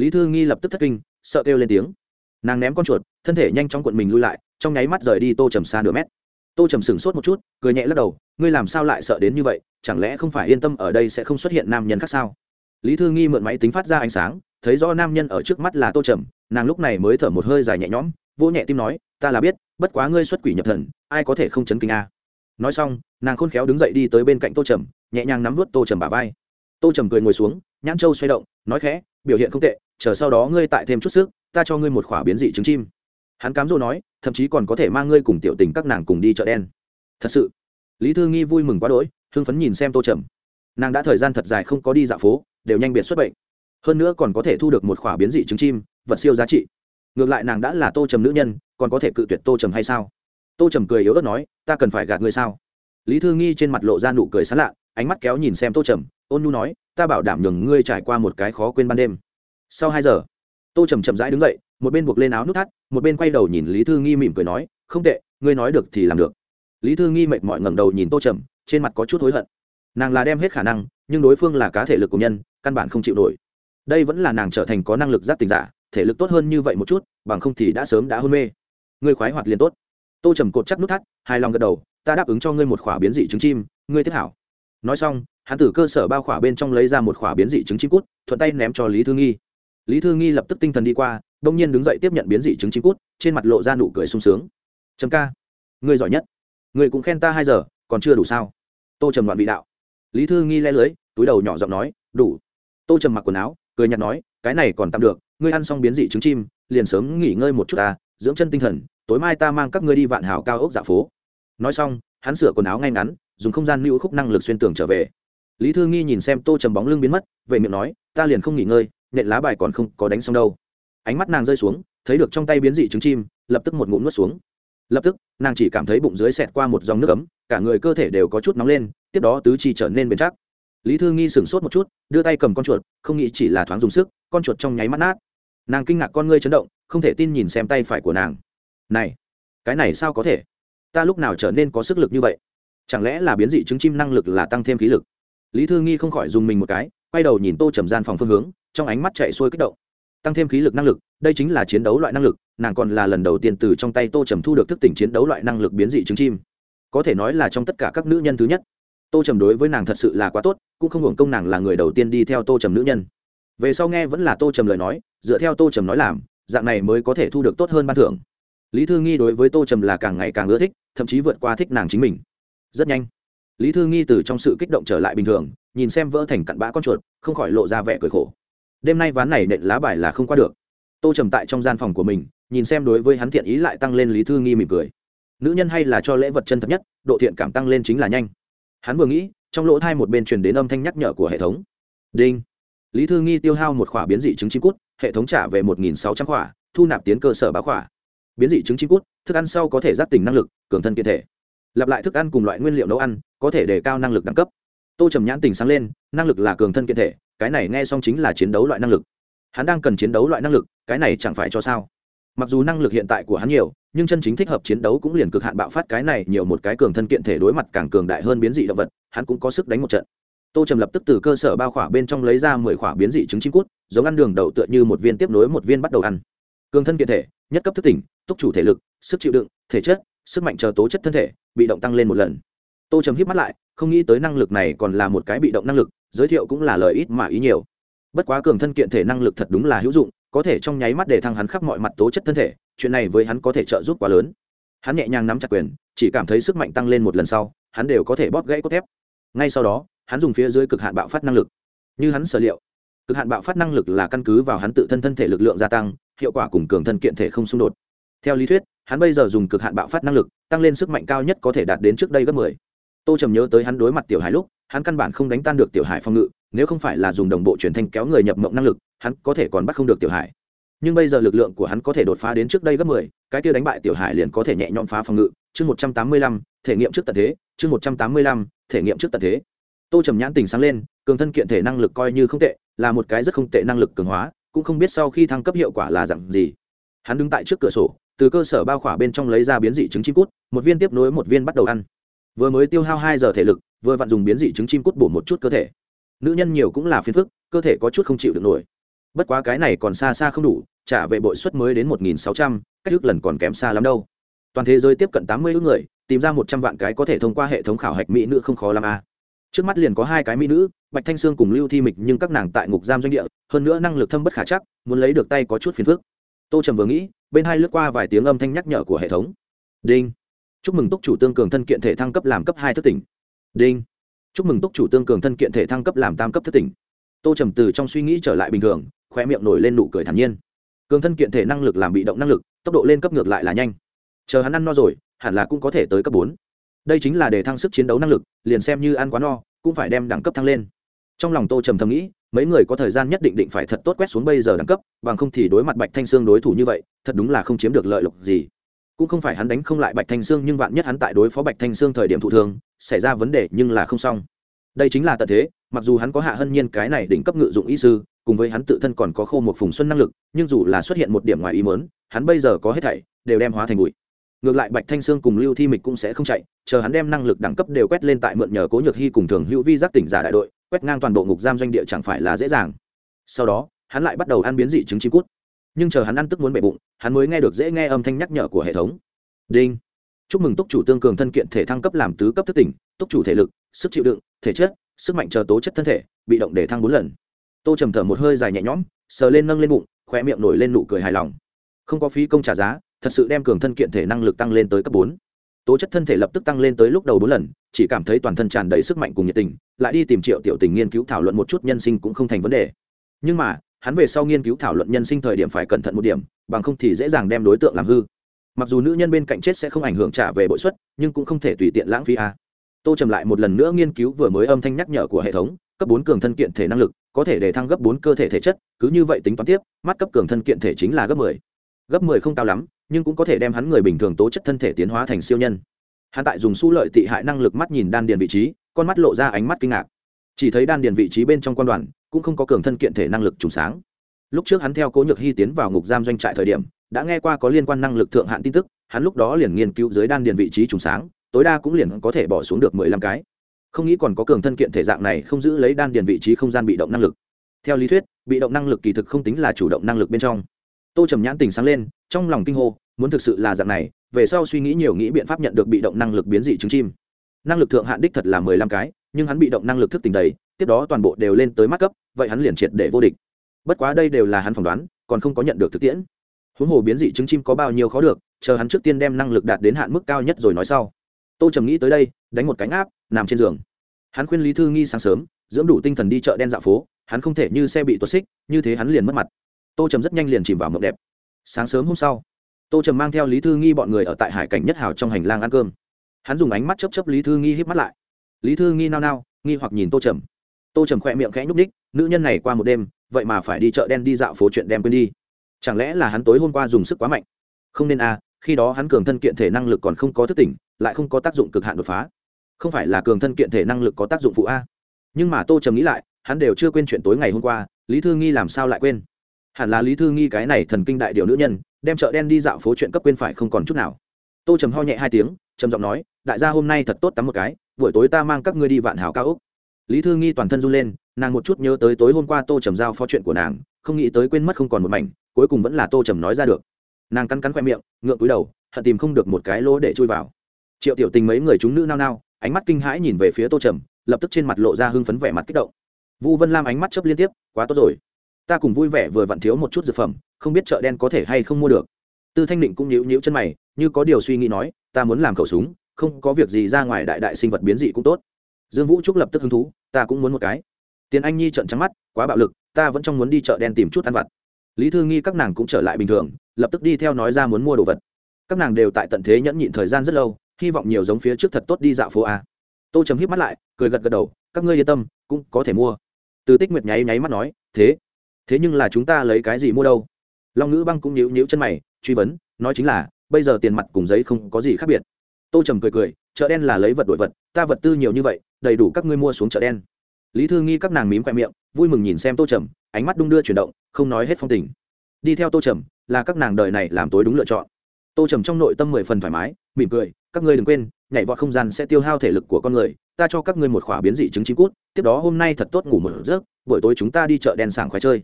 S1: Lý thư nghi lập tức thất kinh, sợ kêu lên tiếng. Nàng ném con chuột, thân thể nhanh chóng cuộn mình lui lại, trong nháy mắt rời đi tô trầm xa nửa mét. Tô trầm sửng sốt một chút, cười nhẹ lắc đầu, ngươi làm sao lại sợ đến như vậy? Chẳng lẽ không phải yên tâm ở đây sẽ không xuất hiện nam nhân khác sao? Lý thư nghi mượn máy tính phát ra ánh sáng, thấy rõ nam nhân ở trước mắt là tô trầm, nàng lúc này mới thở một hơi dài nhẹ nhõm, vỗ nhẹ tim nói, ta là biết, bất quá ngươi xuất quỷ nhập thần, ai có thể không chấn kinh a? Nói xong, nàng khôn khéo đứng dậy đi tới bên cạnh tô trầm, nhẹ nhàng nắm vút tô trầm bả vai. Tô trầm cười ngồi xuống, nhãn châu xoay động, nói khẽ, biểu hiện không tệ chờ sau đó ngươi tại thêm chút sức, ta cho ngươi một khỏa biến dị trứng chim. Hắn cám dỗ nói, thậm chí còn có thể mang ngươi cùng tiểu tình các nàng cùng đi chợ đen. Thật sự. Lý thư nghi vui mừng quá đỗi, hưng phấn nhìn xem tô trầm. Nàng đã thời gian thật dài không có đi dạo phố, đều nhanh biệt xuất bệnh. Hơn nữa còn có thể thu được một khỏa biến dị trứng chim, vật siêu giá trị. Ngược lại nàng đã là tô trầm nữ nhân, còn có thể cự tuyệt tô trầm hay sao? Tô trầm cười yếu ớt nói, ta cần phải gạt ngươi sao? Lý thư nghi trên mặt lộ ra nụ cười sán lạ, ánh mắt kéo nhìn xem tô trầm, ôn nhu nói, ta bảo đảm nhường ngươi trải qua một cái khó quên ban đêm sau hai giờ, tô trầm chậm rãi đứng dậy, một bên buộc lên áo nút thắt, một bên quay đầu nhìn lý thư nghi mỉm cười nói, không tệ, ngươi nói được thì làm được. Lý thư nghi mệt mỏi ngẩng đầu nhìn tô trầm, trên mặt có chút hối hận. Nàng là đem hết khả năng, nhưng đối phương là cá thể lực của nhân, căn bản không chịu nổi. Đây vẫn là nàng trở thành có năng lực giáp tình giả, thể lực tốt hơn như vậy một chút, bằng không thì đã sớm đã hôn mê. Ngươi khoái hoạt liền tốt. Tô trầm cột chắc nút thắt hai lòng gật đầu, ta đáp ứng cho ngươi một khỏa biến dị trứng chim, ngươi tiếp hảo. Nói xong, hắn từ cơ sở bao khỏa bên trong lấy ra một khỏa biến dị trứng chim cút, thuận tay ném cho lý thư nghi lý thư nghi lập tức tinh thần đi qua, đông nhiên đứng dậy tiếp nhận biến dị trứng chim cút, trên mặt lộ ra nụ cười sung sướng. Trầm ca, ngươi giỏi nhất. Ngươi cũng khen ta hai giờ, còn chưa đủ sao? Tô trầm loạn vị đạo. Lý thư nghi le lưới, túi đầu nhỏ giọng nói, đủ. Tô trầm mặc quần áo, cười nhặt nói, cái này còn tạm được, ngươi ăn xong biến dị trứng chim, liền sớm nghỉ ngơi một chút ta, dưỡng chân tinh thần, tối mai ta mang các ngươi đi vạn hào cao ốc dạ phố. Nói xong, hắn sửa quần áo ngay ngắn, dùng không gian lưu khúc năng lực xuyên tường trở về. Lý thư nghi nhìn xem tô trầm bóng lưng biến mất, về miệng nói, ta liền không nghỉ ngơi nện lá bài còn không có đánh xong đâu. Ánh mắt nàng rơi xuống, thấy được trong tay biến dị trứng chim, lập tức một ngụm nuốt xuống. Lập tức, nàng chỉ cảm thấy bụng dưới xẹt qua một dòng nước ấm, cả người cơ thể đều có chút nóng lên, tiếp đó tứ chi trở nên bền chắc. Lý thư nghi sửng sốt một chút, đưa tay cầm con chuột, không nghĩ chỉ là thoáng dùng sức, con chuột trong nháy mắt nát. Nàng kinh ngạc con ngươi chấn động, không thể tin nhìn xem tay phải của nàng. Này, cái này sao có thể? Ta lúc nào trở nên có sức lực như vậy? Chẳng lẽ là biến dị trứng chim năng lực là tăng thêm khí lực? Lý thư nghi không khỏi dùng mình một cái, quay đầu nhìn tô trầm gian phòng phương hướng trong ánh mắt chạy xuôi kích động. Tăng thêm khí lực năng lực, đây chính là chiến đấu loại năng lực, nàng còn là lần đầu tiên từ trong tay tô trầm thu được thức tỉnh chiến đấu loại năng lực biến dị trứng chim. Có thể nói là trong tất cả các nữ nhân thứ nhất. Tô trầm đối với nàng thật sự là quá tốt, cũng không hưởng công nàng là người đầu tiên đi theo tô trầm nữ nhân. Về sau nghe vẫn là tô trầm lời nói, dựa theo tô trầm nói làm, dạng này mới có thể thu được tốt hơn ban thưởng. Lý thư nghi đối với tô trầm là càng ngày càng ưa thích, thậm chí vượt qua thích nàng chính mình. Rất nhanh, lý thư nghi từ trong sự kích động trở lại bình thường, nhìn xem vỡ thành cặn bã con chuột, không khỏi lộ ra vẻ cười khổ đêm nay ván này nện lá bài là không qua được. Tô trầm tại trong gian phòng của mình, nhìn xem đối với hắn thiện ý lại tăng lên lý thư nghi mỉm cười. Nữ nhân hay là cho lễ vật chân thật nhất, độ thiện cảm tăng lên chính là nhanh. Hắn vừa nghĩ, trong lỗ thai một bên truyền đến âm thanh nhắc nhở của hệ thống. Đinh. Lý thư nghi tiêu hao một khỏa biến dị trứng chim cút, hệ thống trả về một nghìn sáu trăm khỏa, thu nạp tiến cơ sở bá khỏa. Biến dị trứng chim cút, thức ăn sau có thể giáp tỉnh năng lực, cường thân kiện thể. Lặp lại thức ăn cùng loại nguyên liệu nấu ăn, có thể đề cao năng lực đẳng cấp. Tô trầm nhãn tình sáng lên, năng lực là cường thân kiện thể cái này nghe xong chính là chiến đấu loại năng lực. Hắn đang cần chiến đấu loại năng lực, cái này chẳng phải cho sao? Mặc dù năng lực hiện tại của hắn nhiều, nhưng chân chính thích hợp chiến đấu cũng liền cực hạn bạo phát cái này nhiều một cái cường thân kiện thể đối mặt càng cường đại hơn biến dị động vật, hắn cũng có sức đánh một trận. Tô trầm lập tức từ cơ sở bao khỏa bên trong lấy ra mười khỏa biến dị trứng chim cút, giống ăn đường đậu tựa như một viên tiếp nối một viên bắt đầu ăn. Cường thân kiện thể, nhất cấp thức tỉnh, túc chủ thể lực, sức chịu đựng, thể chất, sức mạnh chờ tố chất thân thể, bị động tăng lên một lần tô trầm hít mắt lại, không nghĩ tới năng lực này còn là một cái bị động năng lực, giới thiệu cũng là lời ít mà ý nhiều. Bất quá cường thân kiện thể năng lực thật đúng là hữu dụng, có thể trong nháy mắt để thăng hắn khắp mọi mặt tố chất thân thể, chuyện này với hắn có thể trợ giúp quá lớn. Hắn nhẹ nhàng nắm chặt quyền, chỉ cảm thấy sức mạnh tăng lên một lần sau, hắn đều có thể bóp gãy cốt thép. Ngay sau đó, hắn dùng phía dưới cực hạn bạo phát năng lực. Như hắn sở liệu, cực hạn bạo phát năng lực là căn cứ vào hắn tự thân thân thể lực lượng gia tăng, hiệu quả cùng cường thân kiện thể không xung đột. Theo lý thuyết, hắn bây giờ dùng cực hạn bạo phát năng lực, tăng lên sức mạnh cao nhất có thể đạt đến trước đây gấp mười tô trầm nhớ tới hắn đối mặt tiểu hải lúc, hắn căn bản không đánh tan được tiểu hải phòng ngự, nếu không phải là dùng đồng bộ truyền thanh kéo người nhập mộng năng lực, hắn có thể còn bắt không được tiểu hải. Nhưng bây giờ lực lượng của hắn có thể đột phá đến trước đây gấp mười, cái kia đánh bại tiểu hải liền có thể nhẹ nhõm phá phòng ngự. Chương một trăm tám mươi lăm, thể nghiệm trước tận thế, chương một trăm tám mươi lăm, thể nghiệm trước tận thế. Tô trầm nhãn tình sáng lên, cường thân kiện thể năng lực coi như không tệ, là một cái rất không tệ năng lực cường hóa, cũng không biết sau khi thăng cấp hiệu quả là dặn gì. Hắn đứng tại trước cửa sổ, từ cơ sở bao khỏa bên trong lấy ra biến dị trứng chim cút, một viên tiếp nối một viên bắt đầu ăn vừa mới tiêu hao hai giờ thể lực, vừa vặn dùng biến dị trứng chim cút bổ một chút cơ thể. Nữ nhân nhiều cũng là phiền phức, cơ thể có chút không chịu được nổi. Bất quá cái này còn xa xa không đủ, trả về bội suất mới đến một nghìn sáu trăm, cách ước lần còn kém xa lắm đâu. Toàn thế giới tiếp cận tám mươi ước người, tìm ra một trăm vạn cái có thể thông qua hệ thống khảo hạch mỹ nữ không khó lắm a trước mắt liền có hai cái mỹ nữ, bạch thanh sương cùng lưu thi mịch nhưng các nàng tại ngục giam doanh địa, hơn nữa năng lực thâm bất khả chắc, muốn lấy được tay có chút phiền phức. Tô trầm vừa nghĩ, bên hai lướt qua vài tiếng âm thanh nhắc nhở của hệ thống. Đinh chúc mừng túc chủ tương cường thân kiện thể thăng cấp làm cấp hai thất tỉnh. Đinh. Chúc mừng túc chủ tương cường thân kiện thể thăng cấp làm tam cấp thất tỉnh. Tô trầm từ trong suy nghĩ trở lại bình thường khoe miệng nổi lên nụ cười thản nhiên. Cường thân kiện thể năng lực làm bị động năng lực, tốc độ lên cấp ngược lại là nhanh. Chờ hắn ăn no rồi, hẳn là cũng có thể tới cấp bốn. Đây chính là để thăng sức chiến đấu năng lực, liền xem như ăn quá no, cũng phải đem đẳng cấp thăng lên. Trong lòng tô trầm thầm nghĩ, mấy người có thời gian nhất định định phải thật tốt quét xuống bây giờ đẳng cấp, bằng không thì đối mặt bạch thanh sương đối thủ như vậy, thật đúng là không chiếm được lợi lộc gì cũng không phải hắn đánh không lại bạch thanh sương, nhưng vạn nhất hắn tại đối phó bạch thanh sương thời điểm thụ thường xảy ra vấn đề nhưng là không xong. Đây chính là tận thế, mặc dù hắn có hạ hân nhiên cái này đỉnh cấp ngự dụng y sư, cùng với hắn tự thân còn có khô một phùng xuân năng lực, nhưng dù là xuất hiện một điểm ngoài ý mớn hắn bây giờ có hết thảy, đều đem hóa thành bụi. Ngược lại bạch thanh sương cùng lưu thi mịch cũng sẽ không chạy, chờ hắn đem năng lực đẳng cấp đều quét lên tại mượn nhờ cố nhược hy cùng thường hữu vi giác tỉnh giả đại đội, quét ngang toàn bộ ngục giam doanh địa chẳng phải là dễ dàng. Sau đó, hắn lại bắt đầu ăn biến dị trứng chim cút nhưng chờ hắn ăn tức muốn bệ bụng, hắn mới nghe được dễ nghe âm thanh nhắc nhở của hệ thống. Đinh. Chúc mừng túc chủ tương cường thân kiện thể thăng cấp làm tứ cấp thất tỉnh túc chủ thể lực, sức chịu đựng, thể chất, sức mạnh chờ tố chất thân thể, bị động để thăng bốn lần. Tô trầm thở một hơi dài nhẹ nhõm, sờ lên nâng lên bụng khoe miệng nổi lên nụ cười hài lòng. Không có phí công trả giá, thật sự đem cường thân kiện thể năng lực tăng lên tới cấp bốn. Tố chất thân thể lập tức tăng lên tới lúc đầu bốn lần, chỉ cảm thấy toàn thân tràn đầy sức mạnh cùng nhiệt tình, lại đi tìm triệu tiểu tình nghiên cứu thảo luận một chút nhân sinh cũng không thành vấn đề. Nhưng mà hắn về sau nghiên cứu thảo luận nhân sinh thời điểm phải cẩn thận một điểm, bằng không thì dễ dàng đem đối tượng làm hư. Mặc dù nữ nhân bên cạnh chết sẽ không ảnh hưởng trả về bội suất, nhưng cũng không thể tùy tiện lãng phí a. À. tô trầm lại một lần nữa nghiên cứu vừa mới âm thanh nhắc nhở của hệ thống, cấp bốn cường thân kiện thể năng lực, có thể để thăng gấp bốn cơ thể thể chất, cứ như vậy tính toán tiếp, mắt cấp cường thân kiện thể chính là gấp mười. Gấp mười không cao lắm, nhưng cũng có thể đem hắn người bình thường tố chất thân thể tiến hóa thành siêu nhân. Hắn tại dùng su lợi tị hại năng lực mắt nhìn đan điền vị trí, con mắt lộ ra ánh mắt kinh ngạc. Chỉ thấy đan điền vị trí bên trong quan đoàn cũng không có cường thân kiện thể năng lực trùng sáng. Lúc trước hắn theo cố nhược hy tiến vào ngục giam doanh trại thời điểm, đã nghe qua có liên quan năng lực thượng hạn tin tức, hắn lúc đó liền nghiên cứu dưới đan điền vị trí trùng sáng, tối đa cũng liền có thể bỏ xuống được mười lăm cái. Không nghĩ còn có cường thân kiện thể dạng này không giữ lấy đan điền vị trí không gian bị động năng lực. Theo lý thuyết, bị động năng lực kỳ thực không tính là chủ động năng lực bên trong. Tô trầm nhãn tình sáng lên, trong lòng kinh hô, muốn thực sự là dạng này, về sau suy nghĩ nhiều nghĩ biện pháp nhận được bị động năng lực biến dị trứng chim. Năng lực thượng hạn đích thật là mười lăm cái nhưng hắn bị động năng lực thức tỉnh đầy, tiếp đó toàn bộ đều lên tới mắt cấp, vậy hắn liền triệt để vô địch. Bất quá đây đều là hắn phỏng đoán, còn không có nhận được thực tiễn. Huống hồ biến dị trứng chim có bao nhiêu khó được, chờ hắn trước tiên đem năng lực đạt đến hạn mức cao nhất rồi nói sau. Tô trầm nghĩ tới đây, đánh một cánh áp, nằm trên giường. Hắn khuyên lý thư nghi sáng sớm, dưỡng đủ tinh thần đi chợ đen dạo phố, hắn không thể như xe bị tuột xích, như thế hắn liền mất mặt. Tô trầm rất nhanh liền chìm vào mộng đẹp. Sáng sớm hôm sau, tô trầm mang theo lý thư nghi bọn người ở tại hải cảnh nhất hào trong hành lang ăn cơm. Hắn dùng ánh mắt chấp chấp lý thư nghi hít mắt lại lý thư nghi nao nao, nghi hoặc nhìn tô trầm. Tô trầm khỏe miệng khẽ nhúc ních nữ nhân này qua một đêm, vậy mà phải đi chợ đen đi dạo phố chuyện đem quên đi. Chẳng lẽ là hắn tối hôm qua dùng sức quá mạnh? Không nên à khi đó hắn cường thân kiện thể năng lực còn không có thức tỉnh, lại không có tác dụng cực hạn đột phá. Không phải là cường thân kiện thể năng lực có tác dụng phụ a. Nhưng mà tô trầm nghĩ lại, hắn đều chưa quên chuyện tối ngày hôm qua, lý thư nghi làm sao lại quên? Hẳn là lý thư nghi cái này thần kinh đại điệu nữ nhân, đem chợ đen đi dạo phố chuyện cấp quên phải không còn chút nào. Tô trầm ho nhẹ hai tiếng, trầm giọng nói đại gia hôm nay thật tốt tắm một cái, buổi tối ta mang các ngươi đi vạn hảo cao úc lý thư nghi toàn thân run lên, nàng một chút nhớ tới tối hôm qua tô trầm giao phó chuyện của nàng, không nghĩ tới quên mất không còn một mảnh, cuối cùng vẫn là tô trầm nói ra được. Nàng cắn cắn khoe miệng, ngượng túi đầu, hận tìm không được một cái lỗ để chui vào. Triệu tiểu tình mấy người chúng nữ nao nao, ánh mắt kinh hãi nhìn về phía tô trầm, lập tức trên mặt lộ ra hưng phấn vẻ mặt kích động. Vu vân lam ánh mắt chấp liên tiếp, quá tốt rồi. Ta cùng vui vẻ vừa vặn thiếu một chút dược phẩm, không biết chợ đen có thể hay không mua được. Tư thanh định cũng nhíu nhíu chân mày, như có điều suy nghĩ nói, ta muốn làm khẩu súng không có việc gì ra ngoài đại đại sinh vật biến dị cũng tốt. Dương vũ trúc lập tức hứng thú, ta cũng muốn một cái. Tiền anh nhi trợn trắng mắt, quá bạo lực, ta vẫn trong muốn đi chợ đen tìm chút ăn vặt. Lý thư nghi các nàng cũng trở lại bình thường, lập tức đi theo nói ra muốn mua đồ vật. Các nàng đều tại tận thế nhẫn nhịn thời gian rất lâu, hy vọng nhiều giống phía trước thật tốt đi dạo phố a. Tô chấm híp mắt lại, cười gật gật đầu, các ngươi yên tâm, cũng có thể mua. Từ tích nguyệt nháy nháy mắt nói, thế thế nhưng là chúng ta lấy cái gì mua đâu? Long ngữ băng cũng nhíu nhíu chân mày, truy vấn, nói chính là, bây giờ tiền mặt cùng giấy không có gì khác biệt tô trầm cười cười, chợ đen là lấy vật đổi vật, ta vật tư nhiều như vậy, đầy đủ các ngươi mua xuống chợ đen. Lý thư nghi các nàng mím khoe miệng, vui mừng nhìn xem tô trầm, ánh mắt đung đưa chuyển động, không nói hết phong tình. Đi theo tô trầm, là các nàng đời này làm tối đúng lựa chọn. Tô trầm trong nội tâm mười phần thoải mái, mỉm cười, các ngươi đừng quên, nhảy vọt không gian sẽ tiêu hao thể lực của con người, ta cho các ngươi một khỏa biến dị chứng chim cút, tiếp đó hôm nay thật tốt ngủ một giấc, buổi tối chúng ta đi chợ đen sảng khoái chơi.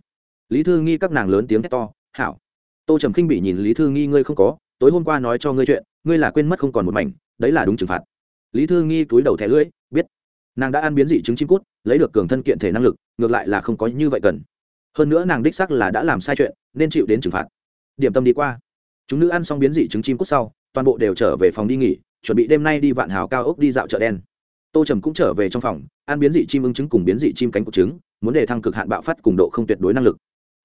S1: Lý thư nghi các nàng lớn tiếng thét to, hảo. Tô trầm khinh bị nhìn lý thư nghi, ngươi không có, tối hôm qua nói cho ngươi chuyện ngươi là quên mất không còn một mảnh, đấy là đúng trừng phạt. Lý thư nghi túi đầu thẻ lưỡi, biết. Nàng đã ăn biến dị trứng chim cút, lấy được cường thân kiện thể năng lực, ngược lại là không có như vậy cần. Hơn nữa nàng đích sắc là đã làm sai chuyện, nên chịu đến trừng phạt. Điểm tâm đi qua. Chúng nữ ăn xong biến dị trứng chim cút sau, toàn bộ đều trở về phòng đi nghỉ, chuẩn bị đêm nay đi vạn hào cao ốc đi dạo chợ đen. Tô trầm cũng trở về trong phòng, ăn biến dị chim ưng trứng cùng biến dị chim cánh cụt trứng, muốn để thăng cực hạn bạo phát cùng độ không tuyệt đối năng lực.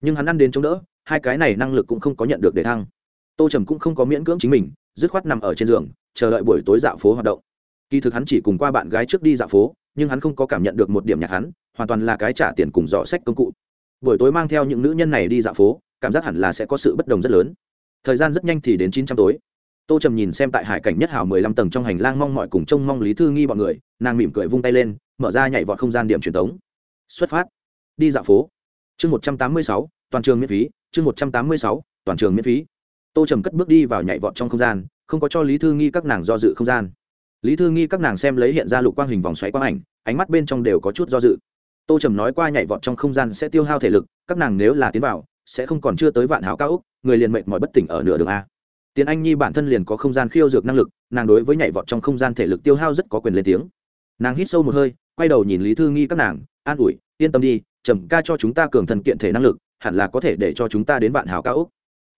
S1: Nhưng hắn ăn đến chống đỡ, hai cái này năng lực cũng không có nhận được để thăng. Tô trầm cũng không có miễn cưỡng chính mình dứt khoát nằm ở trên giường, chờ đợi buổi tối dạo phố hoạt động. Kỳ thực hắn chỉ cùng qua bạn gái trước đi dạo phố, nhưng hắn không có cảm nhận được một điểm nhạc hắn, hoàn toàn là cái trả tiền cùng dọ sách công cụ. Buổi tối mang theo những nữ nhân này đi dạo phố, cảm giác hẳn là sẽ có sự bất đồng rất lớn. Thời gian rất nhanh thì đến chín trăm tối. Tô trầm nhìn xem tại hải cảnh nhất hào mười lăm tầng trong hành lang mong mọi cùng trông mong lý thư nghi bọn người, nàng mỉm cười vung tay lên, mở ra nhảy vọt không gian điểm truyền thống xuất phát. Đi dạo phố. Chương một trăm tám mươi sáu, toàn trường miễn phí. Chương một trăm tám mươi sáu, toàn trường miễn phí tô trầm cất bước đi vào nhảy vọt trong không gian, không có cho lý thư nghi các nàng do dự không gian. Lý thư nghi các nàng xem lấy hiện ra lục quang hình vòng xoáy quang ảnh, ánh mắt bên trong đều có chút do dự. Tô trầm nói qua nhảy vọt trong không gian sẽ tiêu hao thể lực, các nàng nếu là tiến vào, sẽ không còn chưa tới vạn hảo cao úc người liền mệnh mọi bất tỉnh ở nửa đường a. Tiến anh nhi bản thân liền có không gian khiêu dược năng lực, nàng đối với nhảy vọt trong không gian thể lực tiêu hao rất có quyền lên tiếng. Nàng hít sâu một hơi, quay đầu nhìn lý thư nghi các nàng, an ủi, yên tâm đi, trầm ca cho chúng ta cường thần kiện thể năng lực, hẳn là có thể để cho chúng ta đến vạn hảo cao úc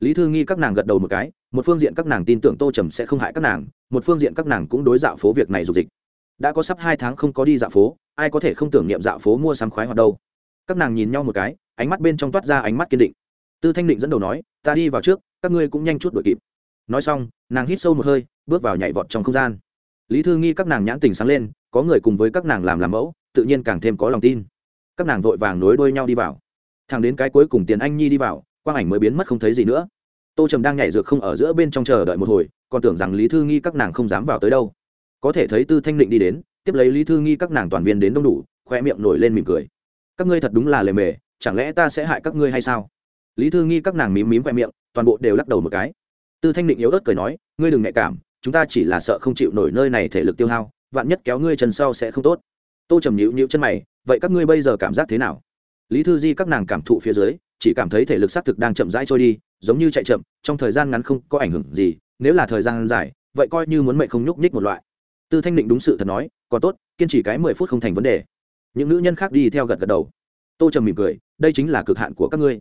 S1: lý thư nghi các nàng gật đầu một cái, một phương diện các nàng tin tưởng tô trầm sẽ không hại các nàng, một phương diện các nàng cũng đối dạo phố việc này dục dịch. Đã có sắp hai tháng không có đi dạo phố, ai có thể không tưởng niệm dạo phố mua sắm khoái hoạt đâu. Các nàng nhìn nhau một cái, ánh mắt bên trong toát ra ánh mắt kiên định. Tư thanh định dẫn đầu nói, ta đi vào trước, các ngươi cũng nhanh chút đuổi kịp. Nói xong, nàng hít sâu một hơi, bước vào nhảy vọt trong không gian. Lý thư nghi các nàng nhãn tình sáng lên, có người cùng với các nàng làm làm mẫu, tự nhiên càng thêm có lòng tin. Các nàng vội vàng nối đuôi nhau đi vào. Thằng đến cái cuối cùng tiền anh nhi đi vào quang ảnh mới biến mất không thấy gì nữa. Tô trầm đang nhảy dược không ở giữa bên trong chờ đợi một hồi, còn tưởng rằng lý thư nghi các nàng không dám vào tới đâu. Có thể thấy tư thanh định đi đến, tiếp lấy lý thư nghi các nàng toàn viên đến đông đủ khoe miệng nổi lên mỉm cười. Các ngươi thật đúng là lề mề, chẳng lẽ ta sẽ hại các ngươi hay sao? Lý thư nghi các nàng mím mím khoe miệng, toàn bộ đều lắc đầu một cái. Tư thanh định yếu ớt cười nói, ngươi đừng nhạy cảm, chúng ta chỉ là sợ không chịu nổi nơi này thể lực tiêu hao, vạn nhất kéo ngươi chân sau sẽ không tốt. Tô trầm nhịu nhịu chân mày, vậy các ngươi bây giờ cảm giác thế nào? Lý thư di các nàng cảm thụ phía dưới chỉ cảm thấy thể lực xác thực đang chậm rãi trôi đi, giống như chạy chậm, trong thời gian ngắn không có ảnh hưởng gì, nếu là thời gian dài, vậy coi như muốn mệnh không nhúc nhích một loại. Tư thanh định đúng sự thật nói, còn tốt, kiên trì cái mười phút không thành vấn đề. Những nữ nhân khác đi theo gật gật đầu. Tô trầm mỉm cười, đây chính là cực hạn của các ngươi.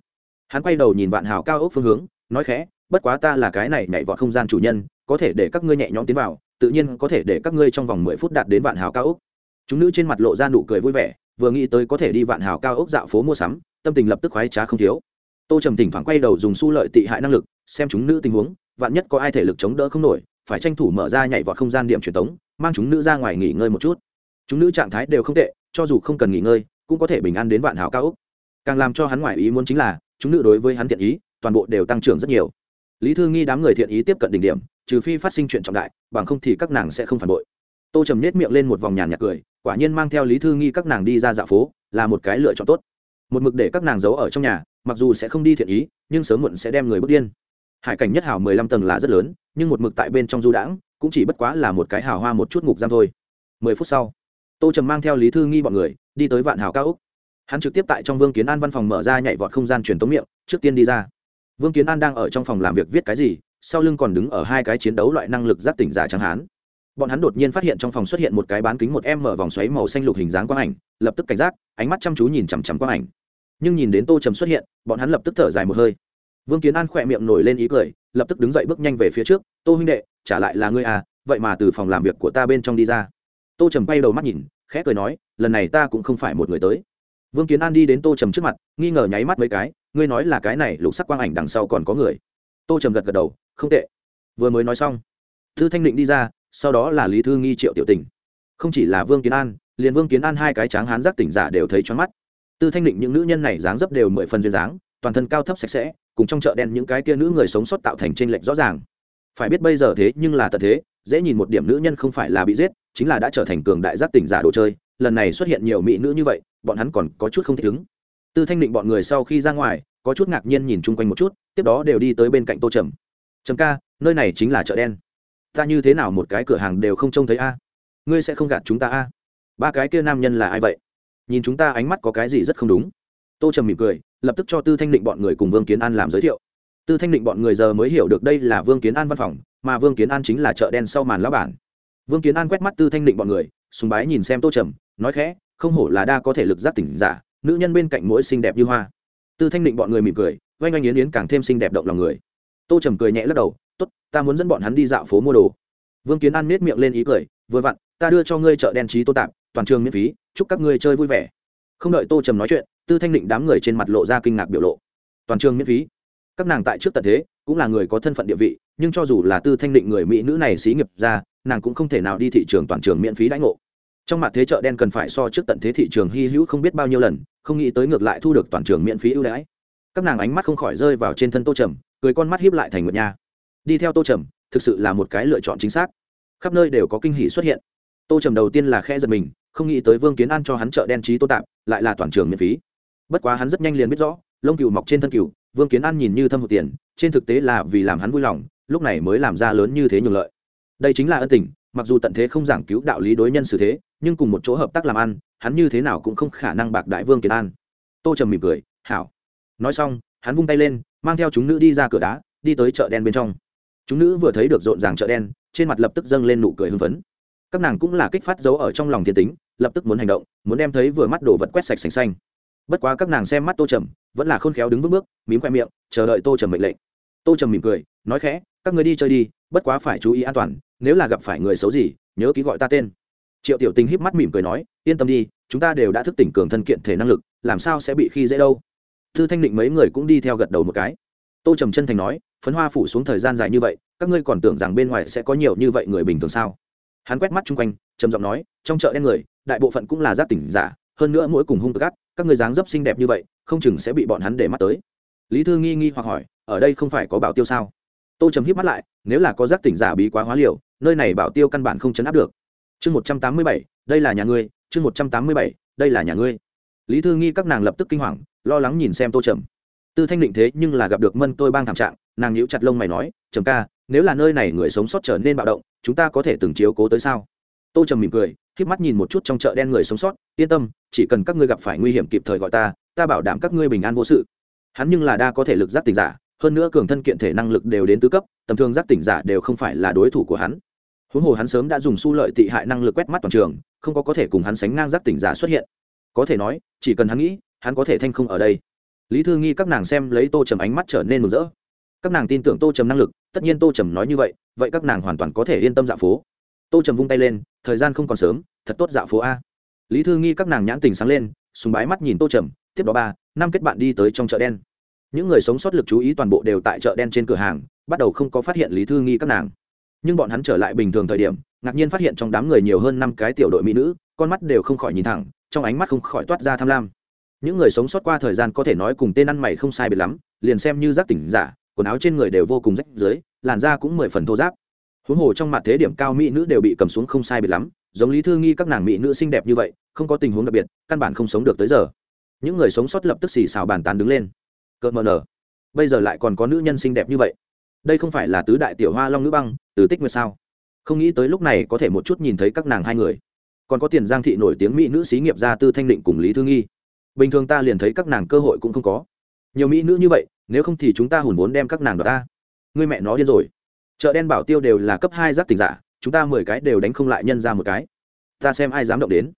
S1: Hắn quay đầu nhìn vạn hào cao ốc phương hướng, nói khẽ, bất quá ta là cái này nhảy vọt không gian chủ nhân, có thể để các ngươi nhẹ nhõm tiến vào, tự nhiên có thể để các ngươi trong vòng mười phút đạt đến vạn hào cao ốc. Chúng nữ trên mặt lộ ra nụ cười vui vẻ, vừa nghĩ tới có thể đi vạn hào cao ốc dạo phố mua sắm tâm tình lập tức khoái trá không thiếu. Tô trầm thỉnh thoảng quay đầu dùng su lợi tị hại năng lực, xem chúng nữ tình huống, vạn nhất có ai thể lực chống đỡ không nổi, phải tranh thủ mở ra nhảy vọt không gian điểm truyền tống, mang chúng nữ ra ngoài nghỉ ngơi một chút. Chúng nữ trạng thái đều không tệ, cho dù không cần nghỉ ngơi, cũng có thể bình an đến vạn hào cao úc. Càng làm cho hắn ngoài ý muốn chính là, chúng nữ đối với hắn thiện ý, toàn bộ đều tăng trưởng rất nhiều. Lý thư nghi đám người thiện ý tiếp cận đỉnh điểm, trừ phi phát sinh chuyện trọng đại, bằng không thì các nàng sẽ không phản bội. Tô trầm nết miệng lên một vòng nhàn nhạc cười, quả nhiên mang theo lý thư nghi các nàng đi ra dạo phố, là một cái lựa chọn tốt một mực để các nàng giấu ở trong nhà, mặc dù sẽ không đi thiện ý, nhưng sớm muộn sẽ đem người bước điên. Hải cảnh nhất hào mười lăm tầng là rất lớn, nhưng một mực tại bên trong du đãng, cũng chỉ bất quá là một cái hào hoa một chút ngục giam thôi. Mười phút sau, tô trầm mang theo lý thư nghi bọn người, đi tới vạn hào cao úc. Hắn trực tiếp tại trong vương kiến an văn phòng mở ra nhảy vọt không gian truyền tống miệng, trước tiên đi ra. Vương kiến an đang ở trong phòng làm việc viết cái gì, sau lưng còn đứng ở hai cái chiến đấu loại năng lực giáp tỉnh giả trắng hán. Bọn hắn đột nhiên phát hiện trong phòng xuất hiện một cái bán kính một em mở vòng xoáy màu xanh lục hình dáng quang ảnh, lập tức cảnh giác, ánh mắt chăm chú nhìn chằm chằm quang ảnh nhưng nhìn đến tô trầm xuất hiện, bọn hắn lập tức thở dài một hơi. Vương kiến an khỏe miệng nổi lên ý cười, lập tức đứng dậy bước nhanh về phía trước, tô huynh đệ, trả lại là ngươi à vậy mà từ phòng làm việc của ta bên trong đi ra. Tô trầm bay đầu mắt nhìn, khẽ cười nói, lần này ta cũng không phải một người tới. Vương kiến an đi đến tô trầm trước mặt, nghi ngờ nháy mắt mấy cái, ngươi nói là cái này lục sắc quang ảnh đằng sau còn có người. Tô trầm gật gật đầu, không tệ. Vừa mới nói xong, thư thanh định đi ra, sau đó là lý thư nghi triệu tiểu tình. Không chỉ là vương kiến an, liền vương kiến an hai cái tráng hán giác tỉnh giả đều thấy choáng mắt tư thanh định những nữ nhân này dáng dấp đều mười phần duyên dáng, toàn thân cao thấp sạch sẽ, cùng trong chợ đen những cái kia nữ người sống sót tạo thành t r ê n lệch rõ ràng. Phải biết bây giờ thế nhưng là tật thế, dễ nhìn một điểm nữ nhân không phải là bị giết, chính là đã trở thành cường đại giác tỉnh giả đồ chơi, lần này xuất hiện nhiều mỹ nữ như vậy, bọn hắn còn có chút không thích ứng. Tư thanh định bọn người sau khi ra ngoài, có chút ngạc nhiên nhìn chung quanh một chút, tiếp đó đều đi tới bên cạnh tô trầm. Trầm ca, nơi này chính là chợ đen. Ta như thế nào một cái cửa hàng đều không trông thấy a? Ngươi sẽ không gạt chúng ta a? Ba cái kia nam nhân là ai vậy? Nhìn chúng ta ánh mắt có cái gì rất không đúng. Tô trầm mỉm cười, lập tức cho tư thanh định bọn người cùng vương kiến an làm giới thiệu. Tư thanh định bọn người giờ mới hiểu được đây là vương kiến an văn phòng, mà vương kiến an chính là chợ đen sau màn lão bản. Vương kiến an quét mắt tư thanh định bọn người, sùng bái nhìn xem tô trầm, nói khẽ, không hổ là đa có thể lực giác tỉnh giả, nữ nhân bên cạnh mỗi xinh đẹp như hoa. Tư thanh định bọn người mỉm cười, oanh oanh yến yến càng thêm xinh đẹp động lòng người. Tô trầm cười nhẹ lắc đầu t ố t ta muốn dẫn bọn hắn đi dạo phố mua đồ. Vương kiến an miết miệng lên ý cười, vừa vặn, ta đưa cho ngươi chợ đen trí tô tạp toàn trường miễn phí, chúc các ngươi chơi vui vẻ. Không đợi tô trầm nói chuyện, tư thanh định đám người trên mặt lộ ra kinh ngạc biểu lộ. Toàn trường miễn phí. Các nàng tại trước tận thế, cũng là người có thân phận địa vị, nhưng cho dù là tư thanh định người mỹ nữ này xí nghiệp ra, nàng cũng không thể nào đi thị trường toàn trường miễn phí đãi ngộ. Trong mặt thế chợ đen cần phải so trước tận thế thị trường hy hữu không biết bao nhiêu lần, không nghĩ tới ngược lại thu được toàn trường miễn phí ưu đãi. Các nàng ánh mắt không khỏi rơi vào trên thân tô trầm, cười con mắt hiếp lại thành một nha. Đi theo tô trầm, thực sự là một cái lựa chọn chính xác. Khắp nơi đều có kinh hỷ xuất hiện. Tô trầm đầu tiên là khe giật mình không nghĩ tới vương kiến an cho hắn chợ đen trí tô tạp, lại là toàn trường miễn phí. Bất quá hắn rất nhanh liền biết rõ, lông cừu mọc trên thân cừu, vương kiến an nhìn như thâm hụt tiền, trên thực tế là vì làm hắn vui lòng, lúc này mới làm ra lớn như thế nhường lợi. Đây chính là ân tình, mặc dù tận thế không giảng cứu đạo lý đối nhân xử thế, nhưng cùng một chỗ hợp tác làm ăn, hắn như thế nào cũng không khả năng bạc đại vương kiến an. Tô trầm mỉm cười, hảo. Nói xong, hắn vung tay lên, mang theo chúng nữ đi ra cửa đá, đi tới chợ đen bên trong. Chúng nữ vừa thấy được rộn ràng chợ đen, trên mặt lập tức dâng lên nụ cười hưng phấn các nàng cũng là kích phát dấu ở trong lòng thiên tính, lập tức muốn hành động, muốn đem thấy vừa mắt đồ vật quét sạch sành xanh. Bất quá các nàng xem mắt tô trầm, vẫn là khôn khéo đứng vững bước, mím khoe miệng, chờ đợi tô trầm mệnh lệnh. Tô trầm mỉm cười, nói khẽ, các người đi chơi đi, bất quá phải chú ý an toàn, nếu là gặp phải người xấu gì, nhớ ký gọi ta tên. Triệu tiểu tình híp mắt mỉm cười nói, yên tâm đi, chúng ta đều đã thức tỉnh cường thân kiện thể năng lực, làm sao sẽ bị khi dễ đâu. Thư thanh định mấy người cũng đi theo gật đầu một cái. Tô trầm chân thành nói, phấn hoa phủ xuống thời gian dài như vậy, các ngươi còn tưởng rằng bên ngoài sẽ có nhiều như vậy người bình thường sao? Hắn quét mắt chung quanh, trầm giọng nói, trong chợ đen người, đại bộ phận cũng là giác tỉnh giả, hơn nữa mỗi cùng hung gắt các người dáng dấp xinh đẹp như vậy, không chừng sẽ bị bọn hắn để mắt tới. Lý thư nghi nghi hoặc hỏi, ở đây không phải có bảo tiêu sao? Tô trầm híp mắt lại, nếu là có giác tỉnh giả bí quá hóa liều, nơi này bảo tiêu căn bản không chấn áp được. Chương một trăm tám mươi bảy, đây là nhà ngươi. Chương một trăm tám mươi bảy, đây là nhà ngươi. Lý thư nghi các nàng lập tức kinh hoàng, lo lắng nhìn xem tô trầm. Tư thanh định thế nhưng là gặp được mân tôi bang thảm trạng, nàng nhíu chặt lông mày nói, trầm ca nếu là nơi này người sống sót trở nên bạo động, chúng ta có thể từng chiếu cố tới sao? Tô trầm mỉm cười k mắt nhìn một chút trong chợ đen người sống sót, yên tâm, chỉ cần các ngươi gặp phải nguy hiểm kịp thời gọi ta ta bảo đảm các ngươi bình an vô sự. Hắn nhưng là đa có thể lực giác tỉnh giả, hơn nữa cường thân kiện thể năng lực đều đến tứ cấp, tầm thường giác tỉnh giả đều không phải là đối thủ của hắn. Huống hồ hắn sớm đã dùng su lợi tị hại năng lực quét mắt toàn trường, không có có thể cùng hắn sánh ngang giác tỉnh giả xuất hiện. Có thể nói, chỉ cần hắn nghĩ, hắn có thể thanh không ở đây. Lý thư nghi các nàng xem lấy tô trầm ánh mắt trở nên mừng rỡ các nàng tin tưởng tô trầm năng lực, tất nhiên tô trầm nói như vậy vậy các nàng hoàn toàn có thể yên tâm dạo phố. Tô trầm vung tay lên, thời gian không còn sớm, thật tốt dạo phố a. Lý thư nghi các nàng nhãn tình sáng lên, sùng bái mắt nhìn tô trầm, tiếp đó ba, năm kết bạn đi tới trong chợ đen. Những người sống sót lực chú ý toàn bộ đều tại chợ đen trên cửa hàng, bắt đầu không có phát hiện lý thư nghi các nàng. Nhưng bọn hắn trở lại bình thường thời điểm, ngạc nhiên phát hiện trong đám người nhiều hơn năm cái tiểu đội mỹ nữ, con mắt đều không khỏi nhìn thẳng, trong ánh mắt không khỏi toát ra tham lam. Những người sống sót qua thời gian có thể nói cùng tên ăn mày không sai biệt lắm, liền xem như giác tỉnh giả quần áo trên người đều vô cùng rách dưới làn da cũng mười phần thô giáp huống hồ trong mặt thế điểm cao mỹ nữ đều bị cầm xuống không sai biệt lắm, giống lý thư nghi các nàng mỹ nữ xinh đẹp như vậy, không có tình huống đặc biệt, căn bản không sống được tới giờ. Những người sống sót lập tức xì xào bàn tán đứng lên. Cợt mờ nở. Bây giờ lại còn có nữ nhân xinh đẹp như vậy. Đây không phải là tứ đại tiểu hoa long nữ băng, từ tích nguyệt sao? Không nghĩ tới lúc này có thể một chút nhìn thấy các nàng hai người. Còn có tiền giang thị nổi tiếng mỹ nữ xí nghiệp gia tư thanh định cùng lý thư nghi. Bình thường ta liền thấy các nàng cơ hội cũng không có. Nhiều mỹ nữ như vậy nếu không thì chúng ta hùn vốn đem các nàng đó ta. Người mẹ nó điên rồi. Chợ đen bảo tiêu đều là cấp hai giác tỉnh giả, chúng ta mười cái đều đánh không lại nhân ra một cái. Ta xem ai dám động đến.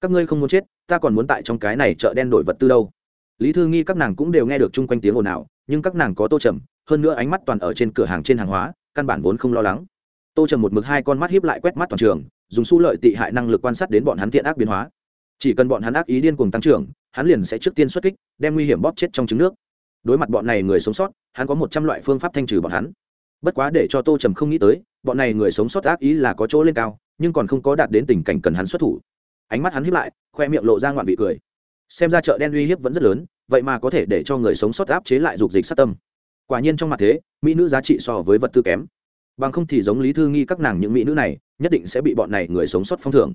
S1: Các ngươi không muốn chết, ta còn muốn tại trong cái này chợ đen đổi vật tư đâu. Lý thư nghi các nàng cũng đều nghe được chung quanh tiếng ồn ào, nhưng các nàng có tô trầm, hơn nữa ánh mắt toàn ở trên cửa hàng trên hàng hóa, căn bản vốn không lo lắng. Tô trầm một mực hai con mắt hiếp lại quét mắt toàn trường, dùng su lợi tị hại năng lực quan sát đến bọn hắn thiện ác biến hóa. Chỉ cần bọn hắn ác ý điên cuồng tăng trưởng, hắn liền sẽ trước tiên xuất kích, đem nguy hiểm bóp chết trong trứng nước đối mặt bọn này người sống sót, hắn có một trăm loại phương pháp thanh trừ bọn hắn. Bất quá để cho tô trầm không nghĩ tới, bọn này người sống sót ác ý là có chỗ lên cao, nhưng còn không có đạt đến tình cảnh cần hắn xuất thủ. Ánh mắt hắn hiếp lại, khoe miệng lộ ra ngoạn vị cười. Xem ra chợ đen uy hiếp vẫn rất lớn, vậy mà có thể để cho người sống sót áp chế lại dục dịch sát tâm. Quả nhiên trong mặt thế, mỹ nữ giá trị so với vật tư kém. Bằng không thì giống lý thư nghi các nàng những mỹ nữ này, nhất định sẽ bị bọn này người sống sót phong thưởng.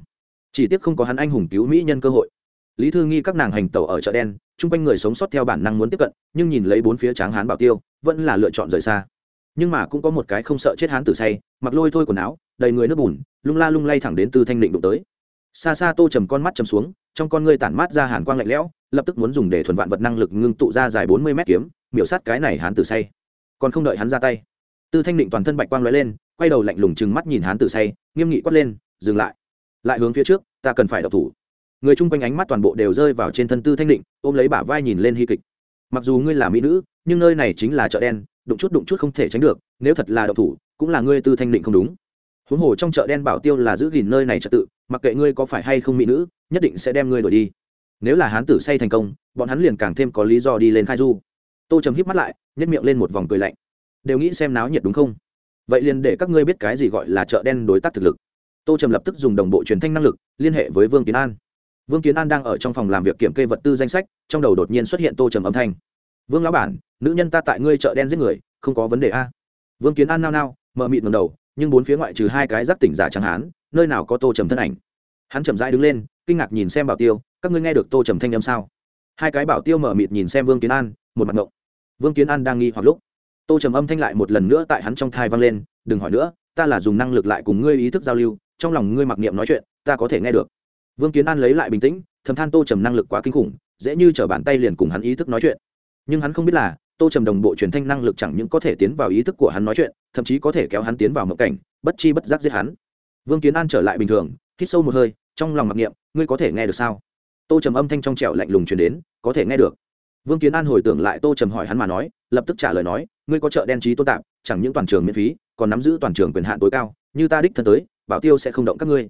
S1: Chỉ tiếc không có hắn anh hùng cứu mỹ nhân cơ hội. Lý thư nghi các nàng hành tẩu ở chợ đen chung quanh người sống sót theo bản năng muốn tiếp cận, nhưng nhìn lấy bốn phía tráng hán bảo tiêu, vẫn là lựa chọn rời xa. Nhưng mà cũng có một cái không sợ chết hán tử say, mặc lôi thôi quần áo, đầy người nước bùn, lung la lung lay thẳng đến tư thanh định đụng tới. Xa xa tô trầm con mắt chầm xuống, trong con ngươi tản mát ra hàn quang lạnh lẽo, lập tức muốn dùng để thuần vạn vật năng lực ngưng tụ ra dài bốn mươi mét kiếm, miểu sát cái này hán tử say. Còn không đợi hắn ra tay, tư thanh định toàn thân bạch quang lóe lên, quay đầu lạnh lùng chừng mắt nhìn hán tử say, nghiêm nghị quát lên, dừng lại lại hướng phía trước, ta cần phải đọc thủ người chung quanh ánh mắt toàn bộ đều rơi vào trên thân tư thanh định, ôm lấy bả vai nhìn lên hy kịch. Mặc dù ngươi là mỹ nữ, nhưng nơi này chính là chợ đen, đụng chút đụng chút không thể tránh được, nếu thật là độc thủ, cũng là ngươi tư thanh định không đúng. Huống hồ trong chợ đen bảo tiêu là giữ gìn nơi này trật tự, mặc kệ ngươi có phải hay không mỹ nữ, nhất định sẽ đem ngươi đổi đi. Nếu là hán tử say thành công, bọn hắn liền càng thêm có lý do đi lên khai du. Tô trầm híp mắt lại nhét miệng lên một vòng cười lạnh. Đều nghĩ xem náo nhiệt đúng không? Vậy liền để các ngươi biết cái gì gọi là chợ đen đối tác thực lực. Tô trầm lập tức dùng đồng bộ truyền thanh năng lực, liên hệ với vương kiến an vương kiến an đang ở trong phòng làm việc kiểm kê vật tư danh sách, trong đầu đột nhiên xuất hiện tô trầm âm thanh. Vương lão bản, nữ nhân ta tại ngươi chợ đen giết người, không có vấn đề a? Vương kiến an nao nao mờ mịt ngầm đầu, nhưng bốn phía ngoại trừ hai cái giáp tỉnh giả chẳng hán nơi nào có tô trầm thân ảnh. Hắn chậm rãi đứng lên, kinh ngạc nhìn xem bảo tiêu, các ngươi nghe được tô trầm thanh âm sao? Hai cái bảo tiêu mở mịt nhìn xem vương kiến an, một mặt ngộng. Vương kiến an đang nghi hoặc lúc, tô trầm âm thanh lại một lần nữa tại hắn trong thai vang lên, đừng hỏi nữa, ta là dùng năng lực lại cùng ngươi ý thức giao lưu, trong lòng ngươi mặc niệm nói chuyện, ta có thể nghe được vương kiến an lấy lại bình tĩnh, thầm than tô trầm năng lực quá kinh khủng, dễ như t r ở bàn tay liền cùng hắn ý thức nói chuyện. Nhưng hắn không biết là, tô trầm đồng bộ truyền thanh năng lực chẳng những có thể tiến vào ý thức của hắn nói chuyện, thậm chí có thể kéo hắn tiến vào mộng cảnh, bất chi bất giác giết hắn. Vương kiến an trở lại bình thường, hít sâu một hơi, trong lòng mặc niệm, ngươi có thể nghe được sao? Tô trầm âm thanh trong trẻo lạnh lùng truyền đến, có thể nghe được. Vương kiến an hồi tưởng lại tô trầm hỏi hắn mà nói, lập tức trả lời nói, ngươi có chợ đen trí tôn tạp, chẳng những toàn trường miễn phí, còn nắm giữ toàn trường quyền hạn tối cao, như ta đích thân tới, bảo tiêu sẽ không động các ngươi.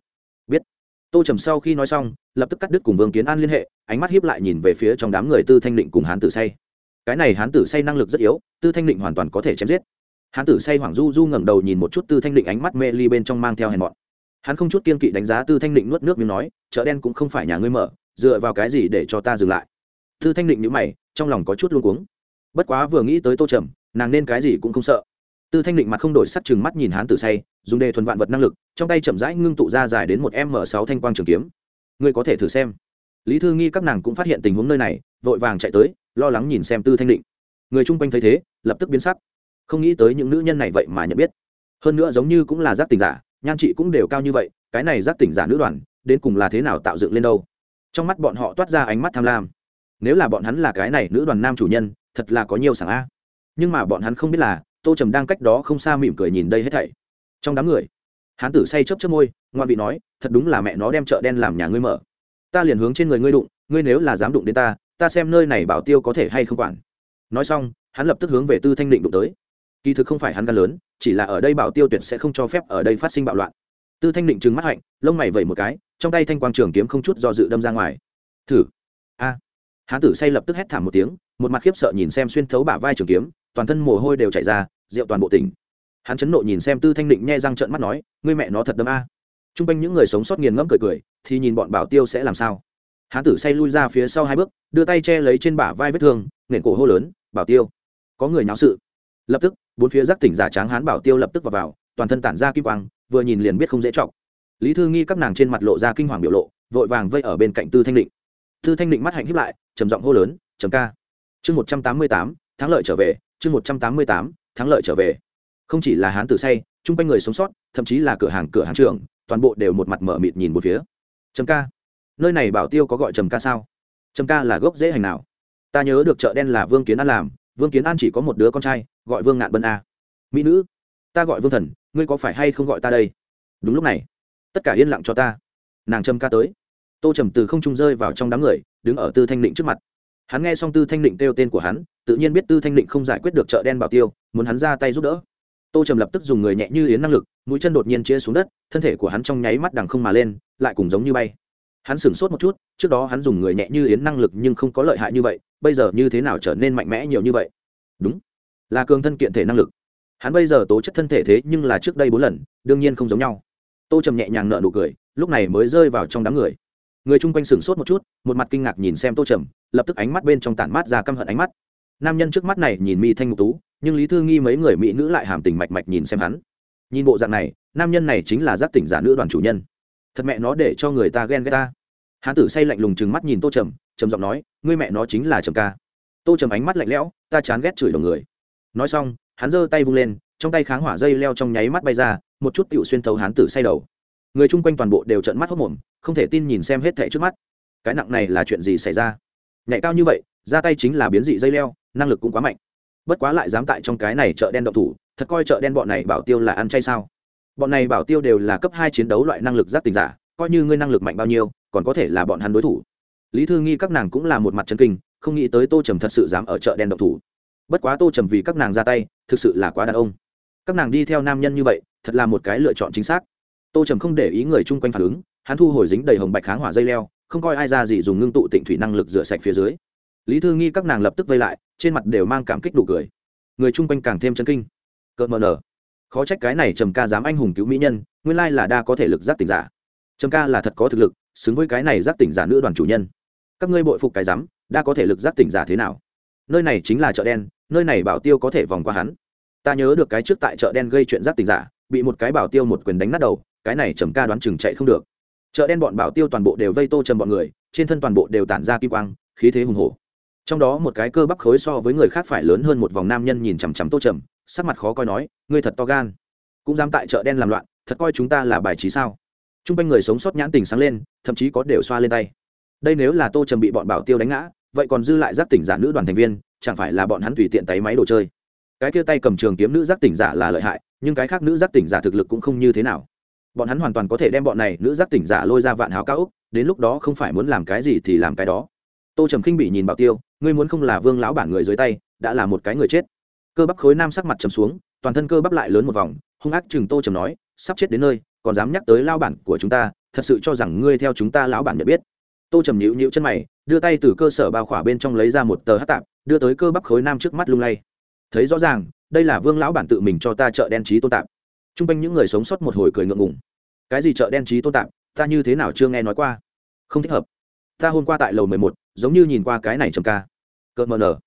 S1: Biết tô trầm sau khi nói xong, lập tức cắt đứt cùng vương kiến an liên hệ, ánh mắt hiếp lại nhìn về phía trong đám người tư thanh định cùng hán tử say. Cái này hán tử say năng lực rất yếu, tư thanh định hoàn toàn có thể chém giết. Hán tử say hoảng du du ngẩng đầu nhìn một chút tư thanh định ánh mắt mê ly bên trong mang theo hèn mọn. Hắn không chút kiên kỵ đánh giá tư thanh định nuốt nước miếng nói, chợ đen cũng không phải nhà ngươi mở, dựa vào cái gì để cho ta dừng lại? Tư thanh định nhữ mày, trong lòng có chút luôn cuống. Bất quá vừa nghĩ tới tô trầm, nàng nên cái gì cũng không sợ tư thanh định mặt không đổi sắc chừng mắt nhìn hán tử say, dùng đề thuần vạn vật năng lực, trong tay chậm rãi ngưng tụ ra dài đến một m sáu thanh quang trường kiếm. Ngươi có thể thử xem. Lý thư nghi các nàng cũng phát hiện tình huống nơi này, vội vàng chạy tới, lo lắng nhìn xem tư thanh định. Người chung quanh thấy thế, lập tức biến sắc. Không nghĩ tới những nữ nhân này vậy mà nhận biết. Hơn nữa giống như cũng là giác tỉnh giả, nhan chị cũng đều cao như vậy, cái này giác tỉnh giả nữ đoàn, đến cùng là thế nào tạo dựng lên đâu? Trong mắt bọn họ toát ra ánh mắt tham lam. Nếu là bọn hắn là cái này nữ đoàn nam chủ nhân, thật là có nhiều sảng a. Nhưng mà bọn hắn không biết là tô trầm đang cách đó không xa mỉm cười nhìn đây hết thảy. Trong đám người, hán tử say chấp chấp môi, ngoan vị nói, thật đúng là mẹ nó đem chợ đen làm nhà ngươi mở. Ta liền hướng trên người ngươi đụng, ngươi nếu là dám đụng đến ta ta xem nơi này bảo tiêu có thể hay không quản. Nói xong, hắn lập tức hướng về tư thanh định đụng tới. Kỳ thực không phải hắn gan lớn, chỉ là ở đây bảo tiêu tuyệt sẽ không cho phép ở đây phát sinh bạo loạn. Tư thanh định trừng mắt hạnh, lông mày vẩy một cái, trong tay thanh quang trường kiếm không chút do dự đâm ra ngoài. Thử. A. À. hán tử say lập tức hét thảm một tiếng, một mặt khiếp sợ nhìn xem xuyên thấu bả vai trường kiếm, toàn thân mồ hôi đều chảy ra rượu toàn bộ tỉnh. Hắn chấn nộ nhìn xem tư thanh định nhe răng trợn mắt nói ngươi mẹ nó thật đâm a. À. t r u n g quanh những người sống sót nghiền ngẫm cười cười thì nhìn bọn bảo tiêu sẽ làm sao. Hán tử say lui ra phía sau hai bước đưa tay che lấy trên bả vai vết thương nền cổ hô lớn bảo tiêu có người nháo sự. Lập tức bốn phía giác tỉnh giả tráng hán bảo tiêu lập tức vào, vào toàn thân tản ra kim quang vừa nhìn liền biết không dễ chọc. Lý thư nghi các nàng trên mặt lộ ra kinh hoàng biểu lộ vội vàng vây ở bên cạnh tư thanh định tư thanh định mắt hạnh hiếp lại trầm giọng hô lớn trầm ca. Chương một trăm tám mươi tám thắng lợi trở về chương một trăm tám mươi tám thắng lợi trở về. Không chỉ là hán tử say, chung quanh người sống sót, thậm chí là cửa hàng cửa hàng trưởng, toàn bộ đều một mặt mở mịt nhìn một phía. Trầm ca, nơi này bảo tiêu có gọi trầm ca sao? Trầm ca là gốc dễ hành nào? Ta nhớ được chợ đen là vương kiến an làm, vương kiến an chỉ có một đứa con trai, gọi vương ngạn bân a. Mỹ nữ, ta gọi vương thần, ngươi có phải hay không gọi ta đây? Đúng lúc này, tất cả yên lặng cho ta. Nàng trầm ca tới. Tô trầm từ không trung rơi vào trong đám người, đứng ở tư thanh định trước mặt. Hắn nghe xong tư thanh định kêu tên của hắn, tự nhiên biết tư thanh định không giải quyết được chợ đen bảo tiêu muốn hắn ra tay giúp đỡ. Tô trầm lập tức dùng người nhẹ như yến năng lực, mũi chân đột nhiên chia xuống đất, thân thể của hắn trong nháy mắt đằng không mà lên, lại cùng giống như bay. Hắn sửng sốt một chút, trước đó hắn dùng người nhẹ như yến năng lực nhưng không có lợi hại như vậy, bây giờ như thế nào trở nên mạnh mẽ nhiều như vậy? Đúng, là cường thân kiện thể năng lực. Hắn bây giờ tố chất thân thể thế nhưng là trước đây bốn lần, đương nhiên không giống nhau. Tô trầm nhẹ nhàng nợ nụ cười, lúc này mới rơi vào trong đám người. Người chung quanh sửng sốt một chút, một mặt kinh ngạc nhìn xem tô trầm, lập tức ánh mắt bên trong tản mát ra căm hận ánh mắt. Nam nhân trước mắt này nhìn mi thanh mục tú nhưng lý thư nghi mấy người mỹ nữ lại hàm tình mạch mạch nhìn xem hắn nhìn bộ dạng này nam nhân này chính là giác tỉnh giả nữ đoàn chủ nhân thật mẹ nó để cho người ta ghen ghét ta hán tử say lạnh lùng chừng mắt nhìn tô trầm trầm giọng nói ngươi mẹ nó chính là trầm ca tô trầm ánh mắt lạnh lẽo ta chán ghét chửi đầu người nói xong hắn giơ tay vung lên trong tay kháng hỏa dây leo trong nháy mắt bay ra một chút tựu xuyên thấu hán tử say đầu người chung quanh toàn bộ đều trợn mắt hốc mồm không thể tin nhìn xem hết thẻ trước mắt cái nặng này là chuyện gì xảy ra nhạy cao như vậy ra tay chính là biến dị dây leo năng lực cũng quá mạnh bất quá lại dám tại trong cái này chợ đen động thủ, thật coi chợ đen bọn này bảo tiêu là ăn chay sao? Bọn này bảo tiêu đều là cấp hai chiến đấu loại năng lực giáp tình giả, coi như ngươi năng lực mạnh bao nhiêu, còn có thể là bọn hắn đối thủ. Lý thư nghi các nàng cũng là một mặt chân kinh, không nghĩ tới tô trầm thật sự dám ở chợ đen động thủ. Bất quá tô trầm vì các nàng ra tay, thực sự là quá đàn ông. Các nàng đi theo nam nhân như vậy, thật là một cái lựa chọn chính xác. Tô trầm không để ý người chung quanh phản ứng, hắn thu hồi dính đầy hồng bạch kháng hỏa dây leo, không coi ai ra gì dùng ngưng tụ tịnh thủy năng lực rửa sạch phía dưới. Lý thư nghi các nàng lập tức vây lại trên mặt đều mang cảm kích đủ cười. Người chung quanh càng thêm chân kinh. Cợt mờ nở. Khó trách cái này trầm ca dám anh hùng cứu mỹ nhân, nguyên lai là đa có thể lực giác tỉnh giả. Trầm ca là thật có thực lực, xứng với cái này giác tỉnh giả nữ đoàn chủ nhân. Các ngươi bội phục cái dám, đa có thể lực giác tỉnh giả thế nào? Nơi này chính là chợ đen, nơi này bảo tiêu có thể vòng qua hắn. Ta nhớ được cái trước tại chợ đen gây chuyện giác tỉnh giả, bị một cái bảo tiêu một quyền đánh nát đầu, cái này trầm ca đoán chừng chạy không được. Chợ đen bọn bảo tiêu toàn bộ đều vây tô trầm bọn người, trên thân toàn bộ đều tản ra kim quang, khí thế hùng hổ trong đó một cái cơ bắp khối so với người khác phải lớn hơn một vòng nam nhân nhìn chằm chằm tô trầm, sắc mặt khó coi nói, ngươi thật to gan. Cũng dám tại chợ đen làm loạn, thật coi chúng ta là bài trí sao? T r u n g quanh người sống sót nhãn tình sáng lên, thậm chí có đều xoa lên tay. Đây nếu là tô trầm bị bọn bảo tiêu đánh ngã, vậy còn dư lại giác tỉnh giả nữ đoàn thành viên, chẳng phải là bọn hắn tùy tiện tay máy đồ chơi? Cái kia tay cầm trường kiếm nữ giác tỉnh giả là lợi hại, nhưng cái khác nữ giác tỉnh giả thực lực cũng không như thế nào. Bọn hắn hoàn toàn có thể đem bọn này nữ giác tỉnh giả lôi ra vạn hào cao úc đến lúc đó không phải muốn làm cái gì thì làm cái đó. Tô trầm khinh bị nhìn bảo tiêu ngươi muốn không là vương lão bản người dưới tay, đã là một cái người chết. Cơ bắp khối nam sắc mặt trầm xuống, toàn thân cơ bắp lại lớn một vòng, hung ác chừng tô trầm nói, sắp chết đến nơi, còn dám nhắc tới lao bản của chúng ta, thật sự cho rằng ngươi theo chúng ta lão bản nhận biết. Tô trầm nhịu nhịu chân mày, đưa tay từ cơ sở bao khỏa bên trong lấy ra một tờ hát tạp, đưa tới cơ bắp khối nam trước mắt lung lay. Thấy rõ ràng, đây là vương lão bản tự mình cho ta chợ đen trí tôn tạp. T r u n g quanh những người sống sót một hồi cười ngượng ngùng. Cái gì chợ đen trí tôn tạp, ta như thế nào chưa nghe nói qua? Không thích hợp. Ta hôm qua tại lầu mười một, giống như nhìn qua cái này trầm ca cờ mờ nờ.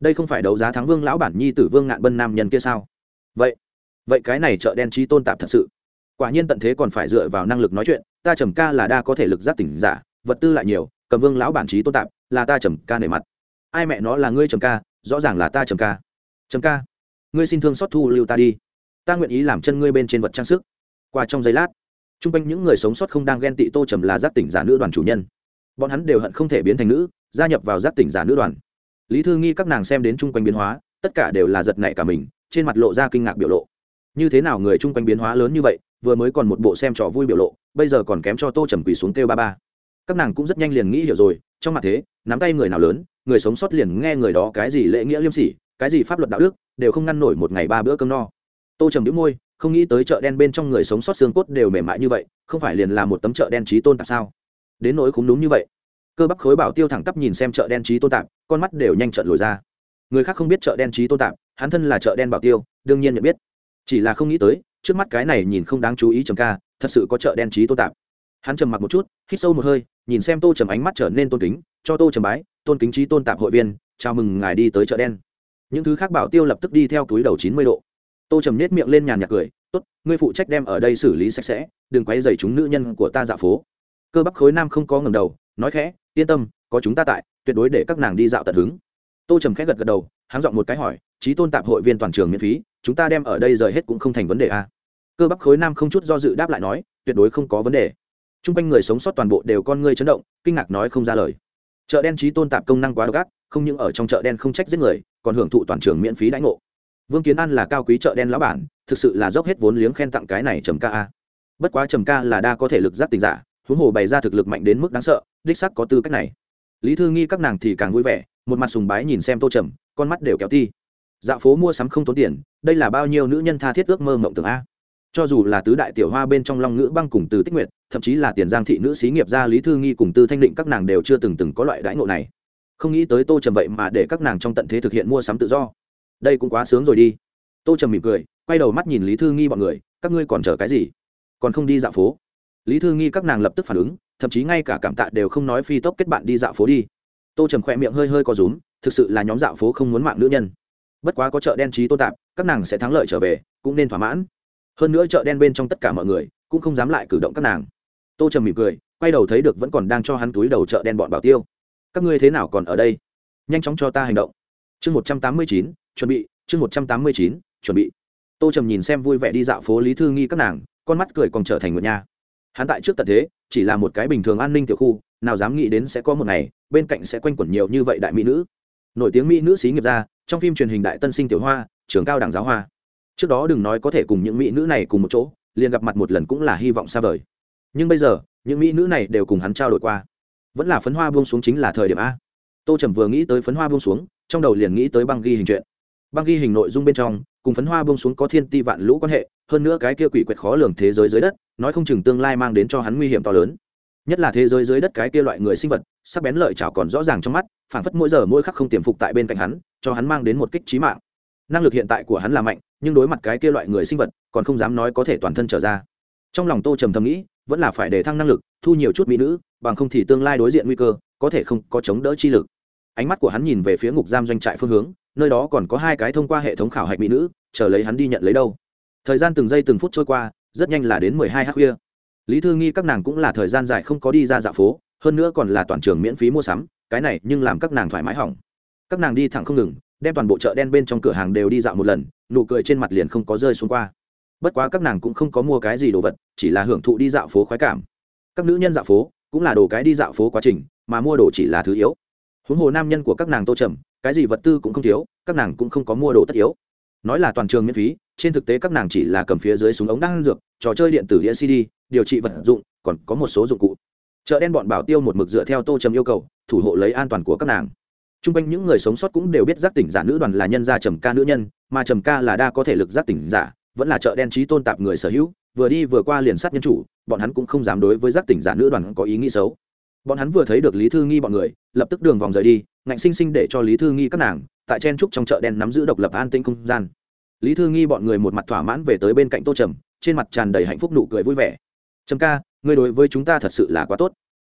S1: Đây không phải đấu giá thắng vương lão bản nhi tử vương ngạn bân nam nhân kia sao? Vậy vậy cái này chợ đen trí tôn tạp thật sự. Quả nhiên tận thế còn phải dựa vào năng lực nói chuyện, ta trầm ca là đa có thể lực giác tỉnh giả, vật tư lại nhiều, cầm vương lão bản trí tôn tạp, là ta trầm ca nề mặt. Ai mẹ nó là ngươi trầm ca, rõ ràng là ta trầm ca. Trầm ca, ngươi xin thương xót thu lưu ta đi. Ta nguyện ý làm chân ngươi bên trên vật trang sức. Qua trong giây lát t r u n g quanh những người sống sót không đang ghen tị tô trầm là giác tỉnh giả nữ đoàn chủ nhân. Bọn hắn đều hận không thể biến thành nữ, gia nhập vào giác tỉnh giả nữ đoàn lý thư nghi các nàng xem đến chung quanh biến hóa, tất cả đều là giật nảy cả mình, trên mặt lộ ra kinh ngạc biểu lộ. Như thế nào người chung quanh biến hóa lớn như vậy, vừa mới còn một bộ xem trò vui biểu lộ, bây giờ còn kém cho tô trầm quỳ xuống kêu ba ba. Các nàng cũng rất nhanh liền nghĩ hiểu rồi, trong mặt thế, nắm tay người nào lớn, người sống sót liền nghe người đó cái gì lễ nghĩa liêm sỉ, cái gì pháp luật đạo đức, đều không ngăn nổi một ngày ba bữa cơm no. Tô trầm đĩu môi, không nghĩ tới chợ đen bên trong người sống sót xương cốt đều mềm mại như vậy, không phải liền là một tấm chợ đen trí tôn tạp sao? Đến nỗi cũng đúng như vậy cơ bắp khối bảo tiêu thẳng tắp nhìn xem chợ đen trí tôn tạp, con mắt đều nhanh trợn lồi ra. Người khác không biết chợ đen trí tôn tạp, hắn thân là chợ đen bảo tiêu, đương nhiên nhận biết. Chỉ là không nghĩ tới, trước mắt cái này nhìn không đáng chú ý trầm ca, thật sự có chợ đen trí tôn tạp. Hắn trầm mặc một chút, hít sâu một hơi, nhìn xem tô trầm ánh mắt trở nên tôn kính, cho tô trầm bái, tôn kính trí tôn tạp hội viên, chào mừng ngài đi tới chợ đen. Những thứ khác bảo tiêu lập tức đi theo túi đầu chín mươi độ. Tô trầm nết miệng lên nhàn nhạc cười, tốt, ngươi phụ trách đem ở đây xử lý sạch sẽ, đừng quay dày chúng nữ nhân của ta dạ phố. Cơ bắp khối nam không có ngầm đầu nói khẽ, yên tâm, có chúng ta tại, tuyệt đối để các nàng đi dạo tận hứng. Tô trầm khẽ gật gật đầu, hắn giọng một cái hỏi trí tôn tạp hội viên toàn trường miễn phí, chúng ta đem ở đây rời hết cũng không thành vấn đề a cơ bắp khối nam không chút do dự đáp lại nói, tuyệt đối không có vấn đề. T r u n g quanh người sống sót toàn bộ đều con ngươi chấn động, kinh ngạc nói không ra lời. Chợ đen trí tôn tạp công năng quá độc ác, không những ở trong chợ đen không trách giết người, còn hưởng thụ toàn trường miễn phí đãi ngộ. Vương kiến an là cao quý chợ đen lão bản, thực sự là dốc hết vốn liếng khen tặng cái này trầm ca a. Bất quá trầm ca là đa có thể lực giác tình giả, huống hồ bày ra thực lực mạnh đến mức đáng sợ đích sắc có tư cách này. Lý thư nghi các nàng thì càng vui vẻ, một mặt sùng bái nhìn xem tô trầm, con mắt đều kéo ti. Dạo phố mua sắm không tốn tiền, đây là bao nhiêu nữ nhân tha thiết ước mơ mộng tưởng a? Cho dù là tứ đại tiểu hoa bên trong long ngữ băng cùng từ tích nguyện thậm chí là tiền giang thị nữ xí nghiệp gia lý thư nghi cùng tư thanh định các nàng đều chưa từng từng có loại đãi ngộ này. Không nghĩ tới tô trầm vậy mà để các nàng trong tận thế thực hiện mua sắm tự do. Đây cũng quá sướng rồi đi. Tô trầm mỉm cười, quay đầu mắt nhìn lý thư nghi bọn người, các ngươi còn chờ cái gì? Còn không đi dạo phố? Lý thư nghi các nàng lập tức phản ứng thậm chí ngay cả cảm tạ đều không nói phi tốc kết bạn đi dạo phố đi. Tô trầm khỏe miệng hơi hơi có rúm, thực sự là nhóm dạo phố không muốn mạng nữ nhân. Bất quá có chợ đen trí tôn tạp, các nàng sẽ thắng lợi trở về, cũng nên thỏa mãn. Hơn nữa chợ đen bên trong tất cả mọi người, cũng không dám lại cử động các nàng. Tô trầm mỉm cười, quay đầu thấy được vẫn còn đang cho hắn túi đầu chợ đen bọn bảo tiêu. Các ngươi thế nào còn ở đây? Nhanh chóng cho ta hành động. Chương một trăm tám mươi chín, chuẩn bị, chương một trăm tám mươi chín, chuẩn bị. Tô trầm nhìn xem vui vẻ đi dạo phố lý thư nghi các nàng, con mắt cười còn trở thành một nhà hắn tại trước tận thế, chỉ là một cái bình thường an ninh tiểu khu, nào dám nghĩ đến sẽ có một ngày, bên cạnh sẽ quanh quẩn nhiều như vậy đại mỹ nữ. Nổi tiếng mỹ nữ xí nghiệp ra, trong phim truyền hình đại tân sinh tiểu hoa, trường cao đẳng giáo hoa. Trước đó đừng nói có thể cùng những mỹ nữ này cùng một chỗ, liền gặp mặt một lần cũng là hy vọng xa vời. Nhưng bây giờ, những mỹ nữ này đều cùng hắn trao đổi qua. Vẫn là phấn hoa buông xuống chính là thời điểm a. Tô trầm vừa nghĩ tới phấn hoa buông xuống, trong đầu liền nghĩ tới băng ghi hình chuyện. Băng ghi hình nội dung bên trong, cùng phấn hoa buông xuống có thiên ti vạn lũ quan hệ hơn nữa cái kia quỷ quyệt khó lường thế giới dưới đất, nói không chừng tương lai mang đến cho hắn nguy hiểm to lớn. Nhất là thế giới dưới đất cái kia loại người sinh vật, sắc bén lợi chảo còn rõ ràng trong mắt, phảng phất mỗi giờ mỗi khắc không tiềm phục tại bên cạnh hắn, cho hắn mang đến một kích trí mạng. Năng lực hiện tại của hắn là mạnh, nhưng đối mặt cái kia loại người sinh vật, còn không dám nói có thể toàn thân trở ra. Trong lòng tô trầm thầm nghĩ, vẫn là phải để thăng năng lực, thu nhiều chút mỹ nữ, bằng không thì tương lai đối diện nguy cơ, có thể không có chống đỡ chi lực. Ánh mắt của hắn nhìn về phía ngục giam doanh trại phương hướng, nơi đó còn có hai cái thông qua hệ thống khảo hạch mỹ nữ, chờ lấy hắn đi nhận lấy đâu thời gian từng giây từng phút trôi qua, rất nhanh là đến mười hai h khuya. Lý thư nghi các nàng cũng là thời gian dài không có đi ra dạo phố, hơn nữa còn là toàn trường miễn phí mua sắm, cái này nhưng làm các nàng thoải mái hỏng. Các nàng đi thẳng không ngừng, đem toàn bộ chợ đen bên trong cửa hàng đều đi dạo một lần, nụ cười trên mặt liền không có rơi xuống qua. Bất quá các nàng cũng không có mua cái gì đồ vật, chỉ là hưởng thụ đi dạo phố khoái cảm. Các nữ nhân dạo phố cũng là đồ cái đi dạo phố quá trình, mà mua đồ chỉ là thứ yếu. Huống hồ nam nhân của các nàng tô trầm, cái gì vật tư cũng không thiếu, các nàng cũng không có mua đồ tất yếu nói là toàn trường miễn phí, trên thực tế các nàng chỉ là cầm phía dưới súng ống đang dược, trò chơi điện tử đĩa cd điều trị vật dụng, còn có một số dụng cụ. Chợ đen bọn bảo tiêu một mực dựa theo tô trầm yêu cầu, thủ hộ lấy an toàn của các nàng. T r u n g quanh những người sống sót cũng đều biết giác tỉnh giả nữ đoàn là nhân gia trầm ca nữ nhân, mà trầm ca là đa có thể lực giác tỉnh giả, vẫn là chợ đen trí tôn tạp người sở hữu, vừa đi vừa qua liền sát nhân chủ, bọn hắn cũng không dám đối với giác tỉnh giả nữ đoàn có ý nghĩ xấu bọn hắn vừa thấy được lý thư nghi bọn người, lập tức đường vòng rời đi, ngạnh sinh sinh để cho lý thư nghi các nàng, tại chen trúc trong chợ đen nắm giữ độc lập an tinh không gian. Lý thư nghi bọn người một mặt thỏa mãn về tới bên cạnh tô trầm, trên mặt tràn đầy hạnh phúc nụ cười vui vẻ. Trầm ca, ngươi đối với chúng ta thật sự là quá tốt.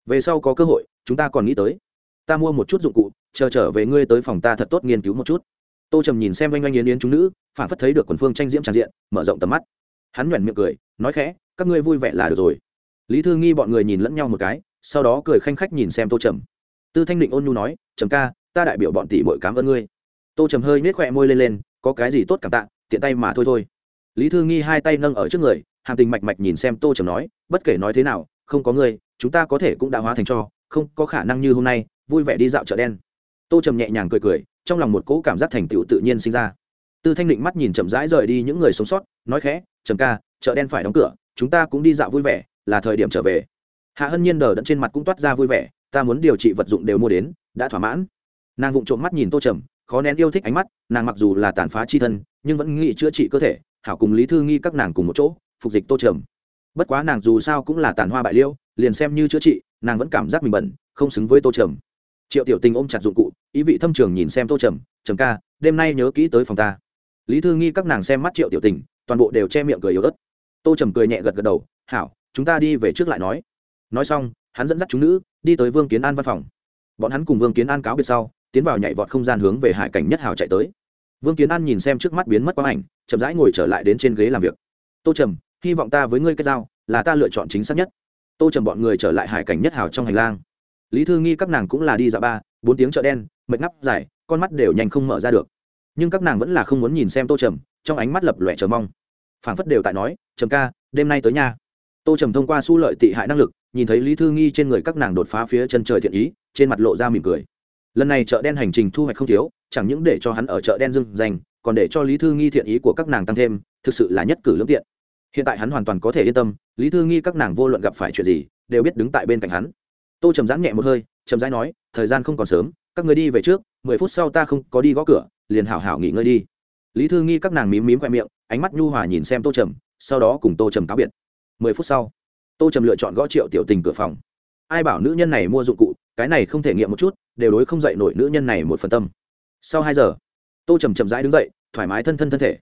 S1: Về sau có cơ hội, chúng ta còn nghĩ tới. Ta mua một chút dụng cụ, chờ trở về ngươi tới phòng ta thật tốt nghiên cứu một chút. Tô trầm nhìn xem oanh oanh yến yến chúng nữ, phản phất thấy được quần phương tranh diễm tràn diện, mở rộng tầm mắt. Hắn nhoẻn miệng cười, nói khẽ, các ngươi vui vẻ là được rồi. Lý thư nghi bọn người nhìn lẫn nhau một cái sau đó cười khanh khách nhìn xem tô trầm. Tư thanh định ôn nhu nói, trầm ca, ta đại biểu bọn tỷ bội cảm ơn ngươi. Tô trầm hơi nhếch khỏe môi lên lên, có cái gì tốt cảm tạ, tiện tay mà thôi thôi. Lý thư nghi hai tay nâng ở trước người, hàm tình mạch mạch nhìn xem tô trầm nói, bất kể nói thế nào, không có ngươi, chúng ta có thể cũng đã hóa thành cho, không có khả năng như hôm nay, vui vẻ đi dạo chợ đen. Tô trầm nhẹ nhàng cười cười, trong lòng một cỗ cảm giác thành tựu tự nhiên sinh ra. Tư thanh định mắt nhìn chậm rãi rời đi những người sống sót, nói khẽ, trầm ca, chợ đen phải đóng cửa, chúng ta cũng đi dạo vui vẻ, là thời điểm trở về hạ hân nhiên đờ đẫn trên mặt cũng toát ra vui vẻ, ta muốn điều trị vật dụng đều mua đến, đã thỏa mãn. Nàng vụng trộm mắt nhìn tô trầm, khó nén yêu thích ánh mắt, nàng mặc dù là tàn phá chi thân, nhưng vẫn nghĩ chữa trị cơ thể, hảo cùng lý thư nghi các nàng cùng một chỗ, phục dịch tô trầm. Bất quá nàng dù sao cũng là tàn hoa bại liêu, liền xem như chữa trị, nàng vẫn cảm giác mình bẩn, không xứng với tô trầm. Triệu tiểu tình ôm chặt dụng cụ, ý vị thâm trường nhìn xem tô trầm trầm ca, đêm nay nhớ kỹ tới phòng ta. Lý thư nghi các nàng xem mắt triệu tiểu tình, toàn bộ đều che miệng cười yếu ớt. Tô trầm cười nhẹ gật gật đầu, hảo, chúng ta đi về trước lại nói nói xong, hắn dẫn dắt chúng nữ đi tới vương kiến an văn phòng. Bọn hắn cùng vương kiến an cáo biệt sau, tiến vào nhảy vọt không gian hướng về hải cảnh nhất hào chạy tới. Vương kiến an nhìn xem trước mắt biến mất quang ảnh, chậm rãi ngồi trở lại đến trên ghế làm việc. Tô trầm, hy vọng ta với ngươi kết giao là ta lựa chọn chính xác nhất. Tô trầm bọn người trở lại hải cảnh nhất hào trong hành lang. Lý thư nghi các nàng cũng là đi dạo ba, bốn tiếng chợ đen, mệt ngắp dài, con mắt đều nhanh không mở ra được. Nhưng các nàng vẫn là không muốn nhìn xem tô trầm, trong ánh mắt lập lòe chờ mong. Phảng phất đều tại nói, trầm ca, đêm nay tới nhà tô trầm thông qua su lợi tị hại năng lực nhìn thấy lý thư nghi trên người các nàng đột phá phía chân trời thiện ý, trên mặt lộ ra mỉm cười. Lần này chợ đen hành trình thu hoạch không thiếu, chẳng những để cho hắn ở chợ đen dưng dành, còn để cho lý thư nghi thiện ý của các nàng tăng thêm, thực sự là nhất cử lương tiện. Hiện tại hắn hoàn toàn có thể yên tâm, lý thư nghi các nàng vô luận gặp phải chuyện gì, đều biết đứng tại bên cạnh hắn. Tô trầm giãn nhẹ một hơi trầm rãi nói, thời gian không còn sớm, các người đi về trước, mười phút sau ta không có đi gõ cửa, liền hảo hảo nghỉ ngơi đi. Lý thư nghi các nàng mím mím khoe miệng, ánh mắt nhu hòa nhìn xem tô trầm, sau đó cùng tô trầm cáo biệt. Mười phút sau tô trầm lựa chọn gõ triệu tiểu tình cửa phòng. Ai bảo nữ nhân này mua dụng cụ, cái này không thể nghiệm một chút, đều đối không dạy nổi nữ nhân này một phần tâm. Sau hai giờ, tô trầm chậm rãi đứng dậy, thoải mái thân thân thân thể.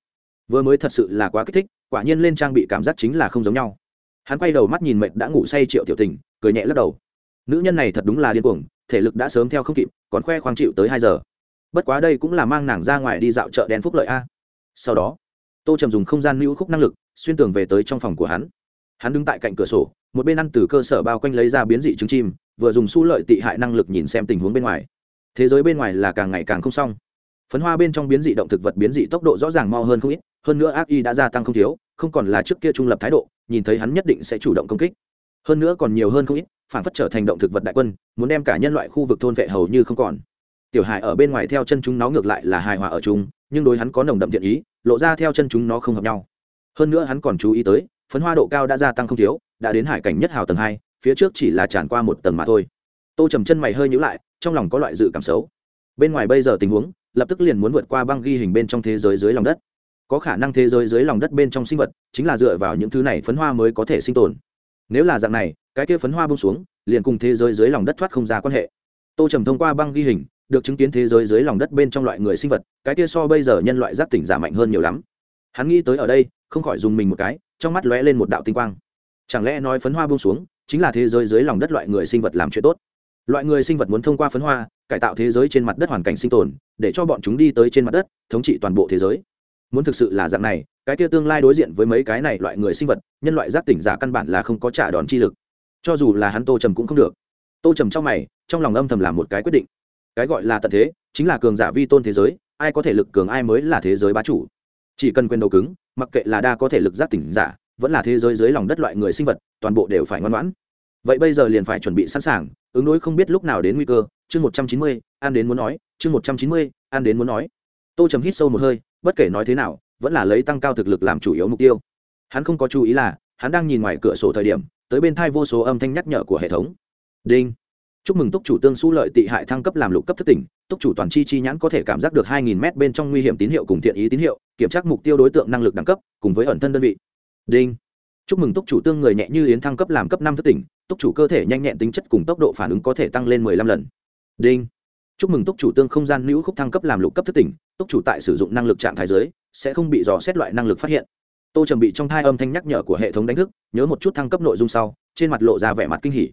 S1: Vừa mới thật sự là quá kích thích, quả nhiên lên trang bị cảm giác chính là không giống nhau. Hắn quay đầu mắt nhìn mệt đã ngủ say triệu tiểu tình, cười nhẹ lắc đầu. Nữ nhân này thật đúng là điên cuồng, thể lực đã sớm theo không kịp, còn khoe khoang chịu tới hai giờ. Bất quá đây cũng là mang nàng ra ngoài đi dạo chợ đen phúc lợi a. Sau đó, tô trầm dùng không gian lưu khúc năng lực, xuyên tường về tới trong phòng của hắn hắn đứng tại cạnh cửa sổ một bên ăn từ cơ sở bao quanh lấy ra biến dị trứng chim vừa dùng su lợi tị hại năng lực nhìn xem tình huống bên ngoài. Thế giới bên ngoài là càng ngày càng không xong. Phấn hoa bên trong biến dị động thực vật biến dị tốc độ rõ ràng mo hơn không ít hơn nữa ác y đã gia tăng không thiếu không còn là trước kia trung lập thái độ nhìn thấy hắn nhất định sẽ chủ động công kích. Hơn nữa còn nhiều hơn không ít phản phất trở thành động thực vật đại quân muốn đem cả nhân loại khu vực thôn vệ hầu như không còn. Tiểu hài ở bên ngoài theo chân chúng nó ngược lại là hài hòa ở chúng, nhưng đối hắn có nồng đậm thiện ý lộ ra theo chân chúng nó không hợp nhau. Hơn nữa hắn còn chú ý tới phấn hoa độ cao đã gia tăng không thiếu, đã đến hải cảnh nhất hào tầng hai, phía trước chỉ là tràn qua một tầng mà thôi. Tô trầm chân mày hơi nhữ lại, trong lòng có loại dự cảm xấu. Bên ngoài bây giờ tình huống, lập tức liền muốn vượt qua băng ghi hình bên trong thế giới dưới lòng đất. Có khả năng thế giới dưới lòng đất bên trong sinh vật, chính là dựa vào những thứ này phấn hoa mới có thể sinh tồn. Nếu là dạng này, cái kia phấn hoa bông xuống, liền cùng thế giới dưới lòng đất thoát không ra quan hệ. Tô trầm thông qua băng ghi hình, được chứng kiến thế giới dưới lòng đất bên trong loại người sinh vật, cái kia so bây giờ nhân loại giác tỉnh giả mạnh hơn nhiều lắm. Hắn nghĩ tới ở đây, không khỏi dùng mình một cái trong mắt lóe lên một đạo tinh quang. Chẳng lẽ nói phấn hoa buông xuống, chính là thế giới dưới lòng đất loại người sinh vật làm chuyện tốt? Loại người sinh vật muốn thông qua phấn hoa, cải tạo thế giới trên mặt đất hoàn cảnh sinh tồn, để cho bọn chúng đi tới trên mặt đất, thống trị toàn bộ thế giới. Muốn thực sự là dạng này, cái kia tương lai đối diện với mấy cái này loại người sinh vật, nhân loại giác tỉnh giả căn bản là không có trả đòn chi lực. Cho dù là hắn tô trầm cũng không được. Tô trầm trong mày, trong lòng âm thầm làm một cái quyết định. Cái gọi là tận thế, chính là cường giả vi tôn thế giới, ai có thể lực cường ai mới là thế giới bá chủ. Chỉ cần quyền đầu cứng mặc kệ là đa có thể lực giác tỉnh giả, vẫn là thế giới dưới lòng đất loại người sinh vật, toàn bộ đều phải ngoan ngoãn. Vậy bây giờ liền phải chuẩn bị sẵn sàng, ứng đối không biết lúc nào đến nguy cơ. Chương một trăm chín mươi ăn đến muốn nói, chương một trăm chín mươi ăn đến muốn nói. Tô trầm hít sâu một hơi, bất kể nói thế nào, vẫn là lấy tăng cao thực lực làm chủ yếu mục tiêu. Hắn không có chú ý là, hắn đang nhìn ngoài cửa sổ thời điểm, tới bên thai vô số âm thanh nhắc nhở của hệ thống. Đinh. Chúc mừng túc chủ tương su lợi tị hại thăng cấp làm lục cấp thất tỉnh túc chủ toàn chi chi nhãn có thể cảm giác được 2.000 m bên trong nguy hiểm tín hiệu cùng thiện ý tín hiệu, kiểm tra mục tiêu đối tượng năng lực đẳng cấp, cùng với ẩn thân đơn vị. Đinh. Chúc mừng túc chủ tương người nhẹ như yến thăng cấp làm cấp năm thất tỉnh, túc chủ cơ thể nhanh nhẹn tính chất cùng tốc độ phản ứng có thể tăng lên 15 lần. Đinh. Chúc mừng túc chủ tương không gian nữ khúc thăng cấp làm lục cấp thất tỉnh, túc chủ tại sử dụng năng lực trạng thái dưới, sẽ không bị dò xét loại năng lực phát hiện. Tô trầm bị trong thai âm thanh nhắc nhở của hệ thống đánh thức, nhớ một chút thăng cấp nội dung sau, trên mặt lộ ra vẻ mặt kinh hỉ.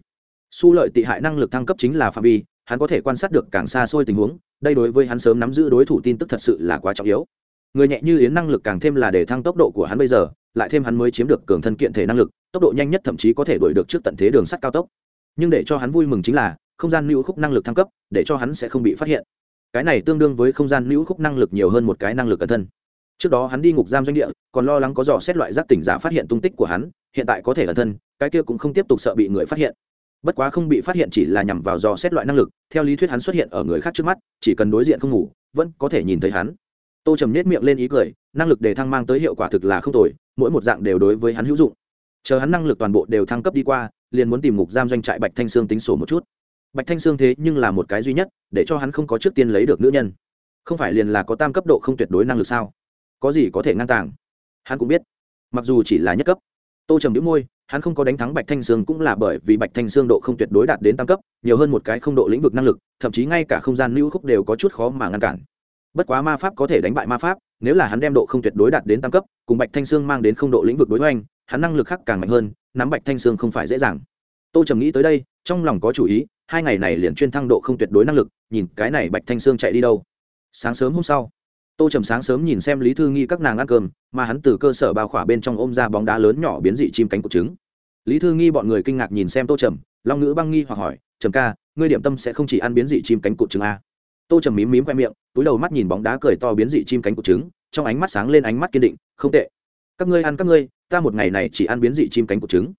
S1: Su lợi tị hại năng lực thăng cấp chính là phạm vi hắn có thể quan sát được càng xa xôi tình huống, đây đối với hắn sớm nắm giữ đối thủ tin tức thật sự là quá trọng yếu. Người nhẹ như yến năng lực càng thêm là để thăng tốc độ của hắn bây giờ, lại thêm hắn mới chiếm được cường thân kiện thể năng lực, tốc độ nhanh nhất thậm chí có thể đuổi được trước tận thế đường sắt cao tốc. Nhưng để cho hắn vui mừng chính là, không gian lưu khúc năng lực thăng cấp, để cho hắn sẽ không bị phát hiện. Cái này tương đương với không gian lưu khúc năng lực nhiều hơn một cái năng lực cẩn thân. Trước đó hắn đi ngục giam doanh địa, còn lo lắng có dò xét loại giác tỉnh giả phát hiện tung tích của hắn, hiện tại có thể cẩn thân, cái kia cũng không tiếp tục sợ bị người phát hiện bất quá không bị phát hiện chỉ là nhằm vào dò xét loại năng lực, theo lý thuyết hắn xuất hiện ở người khác trước mắt, chỉ cần đối diện không ngủ, vẫn có thể nhìn thấy hắn. Tô trầm nết miệng lên ý cười, năng lực đề thăng mang tới hiệu quả thực là không tồi, mỗi một dạng đều đối với hắn hữu dụng. Chờ hắn năng lực toàn bộ đều thăng cấp đi qua, liền muốn tìm ngục giam doanh trại bạch thanh sương tính sổ một chút. Bạch thanh sương thế nhưng là một cái duy nhất, để cho hắn không có trước tiên lấy được nữ nhân. Không phải liền là có tam cấp độ không tuyệt đối năng lực sao? Có gì có thể ngang tàng? Hắn cũng biết. Mặc dù chỉ là nhất cấp. Tô trầm đĩu môi hắn không có đánh thắng bạch thanh sương cũng là bởi vì bạch thanh sương độ không tuyệt đối đạt đến tam cấp, nhiều hơn một cái không độ lĩnh vực năng lực, thậm chí ngay cả không gian lưu khúc đều có chút khó mà ngăn cản. Bất quá ma pháp có thể đánh bại ma pháp, nếu là hắn đem độ không tuyệt đối đạt đến tam cấp, cùng bạch thanh sương mang đến không độ lĩnh vực đối với anh hắn năng lực khác càng mạnh hơn, nắm bạch thanh sương không phải dễ dàng. Tô trầm nghĩ tới đây, trong lòng có chủ ý, hai ngày này liền chuyên thăng độ không tuyệt đối năng lực, nhìn cái này bạch thanh sương chạy đi đâu. Sáng sớm hôm sau tô trầm sáng sớm nhìn xem lý thư nghi các nàng ăn cơm, mà hắn từ cơ sở bao khỏa bên trong ôm ra bóng đá lớn nhỏ biến dị chim cánh cụt trứng. Lý thư nghi bọn người kinh ngạc nhìn xem tô trầm, long ngữ băng nghi hoặc hỏi, trầm ca, ngươi điểm tâm sẽ không chỉ ăn biến dị chim cánh cụt trứng a tô trầm mím mím khoe miệng, túi đầu mắt nhìn bóng đá cười to biến dị chim cánh cụt trứng, trong ánh mắt sáng lên ánh mắt kiên định, không tệ. Các ngươi ăn các ngươi, ta một ngày này chỉ ăn biến dị chim cánh cụt trứng.